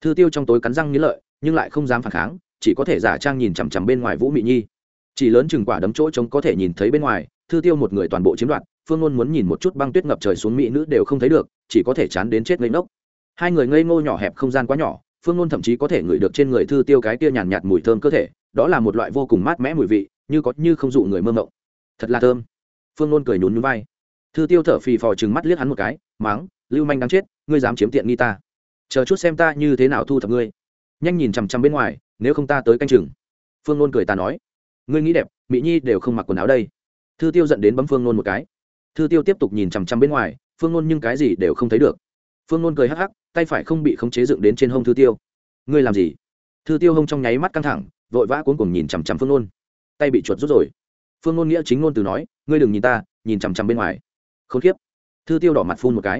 thư tiêu trong tối cắn răng nghĩ lợi nhưng lại không dám phản kháng chỉ có thể giả trang nhìn chằm chằm bên ngoài vũ mị nhi. Chỉ lớn chừng quả đấm chỗ trống có thể nhìn thấy bên ngoài thư tiêu một người toàn bộ chiếm đoạt phương ngôn muốn nhìn một chút băng tuyết ngập trời xuống mỹ nữ đều không thấy được chỉ có thể chán đến chết ngây ngốc. Hai người ngây ngô nhỏ hẹp không gian quá nhỏ phương ngôn thậm chí có thể ngửi được trên người thư tiêu cái kia nhàn nhạt, mùi thơm cơ thể đó là một loại vô cùng mát mẻ mùi vị như có như không dụ người mơ mộng. Thật là thơm. Phương ngôn cười nhún nhún vai. Thư tiêu thở phì phò trừng mắt liếc hắn một cái máng lưu manh đáng chết ngươi dám chiếm tiện nghi ta chờ chút xem ta như thế nào thu thập ngươi. Nhanh nhìn chằm chằm bên ngoài, nếu không ta tới canh chừng. Phương nôn cười ta nói. Ngươi nghĩ đẹp, mỹ nhi đều không mặc quần áo đây. Thư tiêu dẫn đến bấm phương nôn một cái. Thư tiêu tiếp tục nhìn chằm chằm bên ngoài, phương nôn nhưng cái gì đều không thấy được. Phương nôn cười hắc hắc, tay phải không bị khống chế dựng đến trên hông thư tiêu. Ngươi làm gì? Thư tiêu hông trong nháy mắt căng thẳng, vội vã cuốn cùng nhìn chằm chằm phương nôn. Tay bị chuột rút rồi. Phương nôn nghĩa chính ngôn từ nói, ngươi đừng nhìn ta, nhìn chằm chằm bên ngoài. K h ố n k i ế p thư tiêu đỏ mặt phun một cái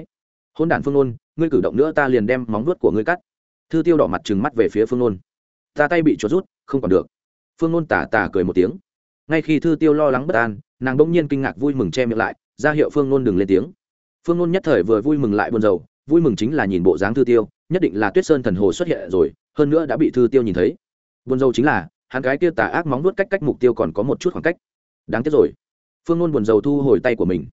hôn đản phương nôn, ngươi cử động nữa ta liền đem móng vuốt của ngươi cắt. Thư tiêu đỏ mặt trừng mắt về phía phương nôn. Ta tay bị chuột rút, không còn được. Phương nôn tả tả cười một tiếng. Ngay khi thư tiêu lo lắng bất an, nàng bỗng nhiên kinh ngạc vui mừng che miệng lại, ra hiệu phương nôn đừng lên tiếng. Phương nôn nhất thời vừa vui mừng lại buồn rầu, vui mừng chính là nhìn bộ dáng thư tiêu, nhất định là tuyết sơn thần hồ xuất hiện rồi, hơn nữa đã bị thư tiêu nhìn thấy. Buồn rầu chính là, hắn gái kia tà ác móng nuốt cách cách mục tiêu còn có một chút khoảng cách. Đáng tiếc rồi. Phương nôn buồn rầu thu hồi tay của mình.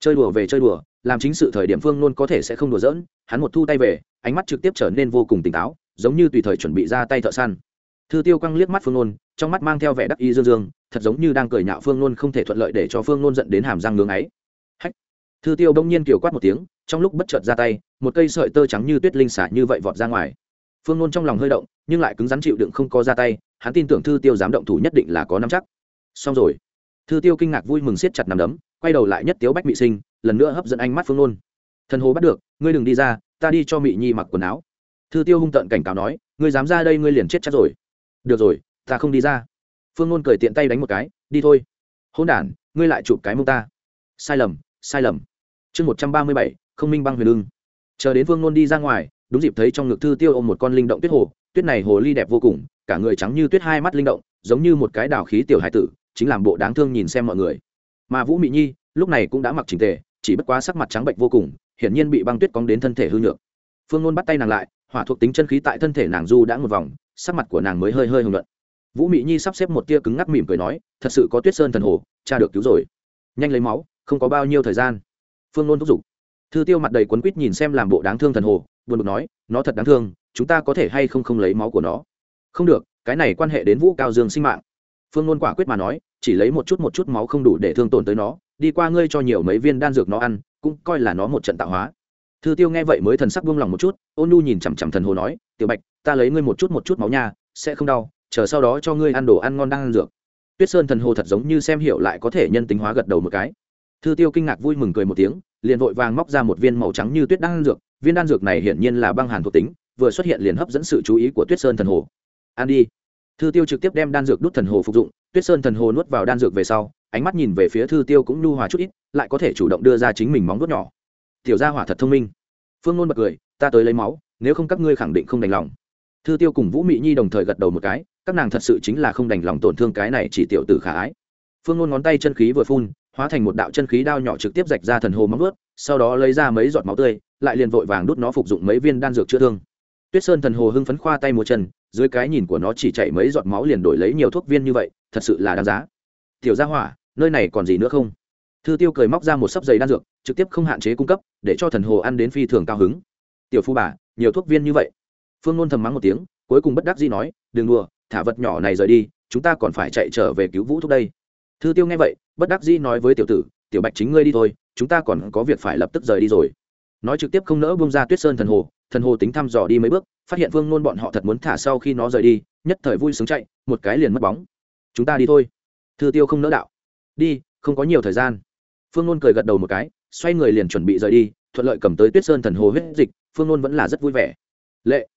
Chơi đùa về chơi đùa làm chính sự thời điểm phương luôn có thể sẽ không đùa giỡn, hắn một thu tay về, ánh mắt trực tiếp trở nên vô cùng tỉnh táo, giống như tùy thời chuẩn bị ra tay thợ săn. Thư tiêu căng liếc mắt phương luôn trong mắt mang theo vẻ đắc y dương dương, thật giống như đang cười nhạo phương luôn không thể thuận lợi để cho phương luôn dẫn đến hàm răng ngưỡng ấy hách! Thư tiêu bỗng nhiên kiểu quát một tiếng, trong lúc bất chợt ra tay, một cây sợi tơ trắng như tuyết linh xả như vậy vọt ra ngoài. Phương luôn trong lòng hơi động, nhưng lại cứng rắn chịu đựng không có ra tay, hắn tin tưởng thư tiêu dám động thủ nhất định là có nắm chắc. Xong rồi. Thư tiêu kinh ngạc vui mừng siết chặt nằm đấm, quay đầu lại nhất tiếu bách bị sinh lần nữa hấp dẫn ánh mắt phương nôn. Thần hồ bắt được, ngươi đừng đi ra, ta đi cho mị nhi mặc quần áo. Thư tiêu hung tận cảnh cáo nói, ngươi dám ra đây ngươi liền chết chắc rồi. Được rồi, ta không đi ra. Phương nôn cười tiện tay đánh một cái, đi thôi. Hôn đ ngươi lại chụp cái mông ta. Sai lầm sai lầm. Chương một trăm ba mươi bảy, không minh băng huyền lưng chờ đến Phương nôn đi ra ngoài, đúng dịp thấy trong ngực thư tiêu ôm một con linh động tuyết hồ, tuyết này hồ ly đẹp vô cùng, cả người trắng như tuyết hai mắt linh động, giống như một cái đào khí tiểu hải tử, chính làm bộ đáng thương nhìn xem mọi người. Mà vũ mị nhi, lúc này cũng đã mặc trình tề chỉ bất quá sắc mặt trắng bệnh vô cùng, hiển nhiên bị băng tuyết cóng đến thân thể hư nhược. Phương nôn bắt tay nàng lại, hỏa thuộc tính chân khí tại thân thể nàng du đã một vòng, sắc mặt của nàng mới hơi hơi hưng luận vũ mị nhi sắp xếp một tia cứng ngắc mỉm cười nói, thật sự có tuyết sơn thần hồ, cha được cứu rồi. Nhanh lấy máu, không có bao nhiêu thời gian. Phương nôn thúc giục. Thư tiêu mặt đầy quấn quýt nhìn xem làm bộ đáng thương thần hồ, buồn bực nói, nó thật đáng thương, chúng ta có thể hay không không lấy máu của nó? Không được, cái này quan hệ đến vũ cao dương sinh mạng. Phương nôn quả quyết mà nói, chỉ lấy một chút một chút máu không đủ để thương tổn tới nó đi qua ngươi cho nhiều mấy viên đan dược nó ăn, cũng coi là nó một trận tạo hóa. Thư tiêu nghe vậy mới thần sắc buông lòng một chút, ôn nu nhìn chằm chằm thần hồ nói, tiểu bạch, ta lấy ngươi một chút một chút máu nha, sẽ không đau, chờ sau đó cho ngươi ăn đồ ăn ngon đang ăn dược. Tuyết sơn thần hồ thật giống như xem hiểu lại có thể nhân tính hóa gật đầu một cái. Thư tiêu kinh ngạc vui mừng cười một tiếng, liền vội vàng móc ra một viên màu trắng như tuyết đang dược, viên đan dược này hiển nhiên là băng hàn thuộc tính, vừa xuất hiện liền hấp dẫn sự chú ý của tuyết sơn thần hồ. Ăn đi. Thư tiêu trực tiếp đem đan dược đút thần hồ phục dụng, tuyết sơn thần hồ nuốt vào đan dược về sau ánh mắt nhìn về phía thư tiêu cũng nhu hòa chút ít, lại có thể chủ động đưa ra chính mình móng vuốt nhỏ. Tiểu gia hỏa thật thông minh. Phương nôn bật cười, ta tới lấy máu, nếu không các ngươi khẳng định không đành lòng. Thư tiêu cùng vũ mị nhi đồng thời gật đầu một cái, các nàng thật sự chính là không đành lòng tổn thương cái này chỉ tiểu tử khả ái. Phương nôn ngón tay chân khí vừa phun, hóa thành một đạo chân khí đao nhỏ trực tiếp rạch ra thần hồ móng ướt sau đó lấy ra mấy giọt máu tươi, lại liền vội vàng đút nó phục dụng mấy viên đan dược chữa thương. Tuyết sơn thần hồ hưng phấn khoa tay một chân, dưới cái nhìn của nó chỉ chạy mấy giọt máu liền đổi lấy nhiều thuốc viên như vậy, thật sự là đáng giá. Tiểu gia hỏa nơi này còn gì nữa không? Thư tiêu cười móc ra một sấp giày đan dược, trực tiếp không hạn chế cung cấp, để cho thần hồ ăn đến phi thường cao hứng. Tiểu phu bà, nhiều thuốc viên như vậy. Phương nôn thầm mắng một tiếng, cuối cùng bất đắc dĩ nói, đừng đùa, thả vật nhỏ này rời đi, chúng ta còn phải chạy trở về cứu vũ thúc đây. Thư tiêu nghe vậy, bất đắc dĩ nói với tiểu tử, tiểu bạch chính ngươi đi thôi, chúng ta còn có việc phải lập tức rời đi rồi. Nói trực tiếp không nỡ bông ra tuyết sơn thần hồ thần hồ tính thăm dò đi mấy bước, phát hiện phương nôn bọn họ thật muốn thả sau khi nó rời đi, nhất thời vui sướng chạy, một cái liền mất bóng. Chúng ta đi thôi. Thư tiêu không nỡ đạo đi, không có nhiều thời gian. Phương nôn cười gật đầu một cái, xoay người liền chuẩn bị rời đi, thuận lợi cầm tới tuyết sơn thần hồ huyết dịch, phương nôn vẫn là rất vui vẻ. Lệ.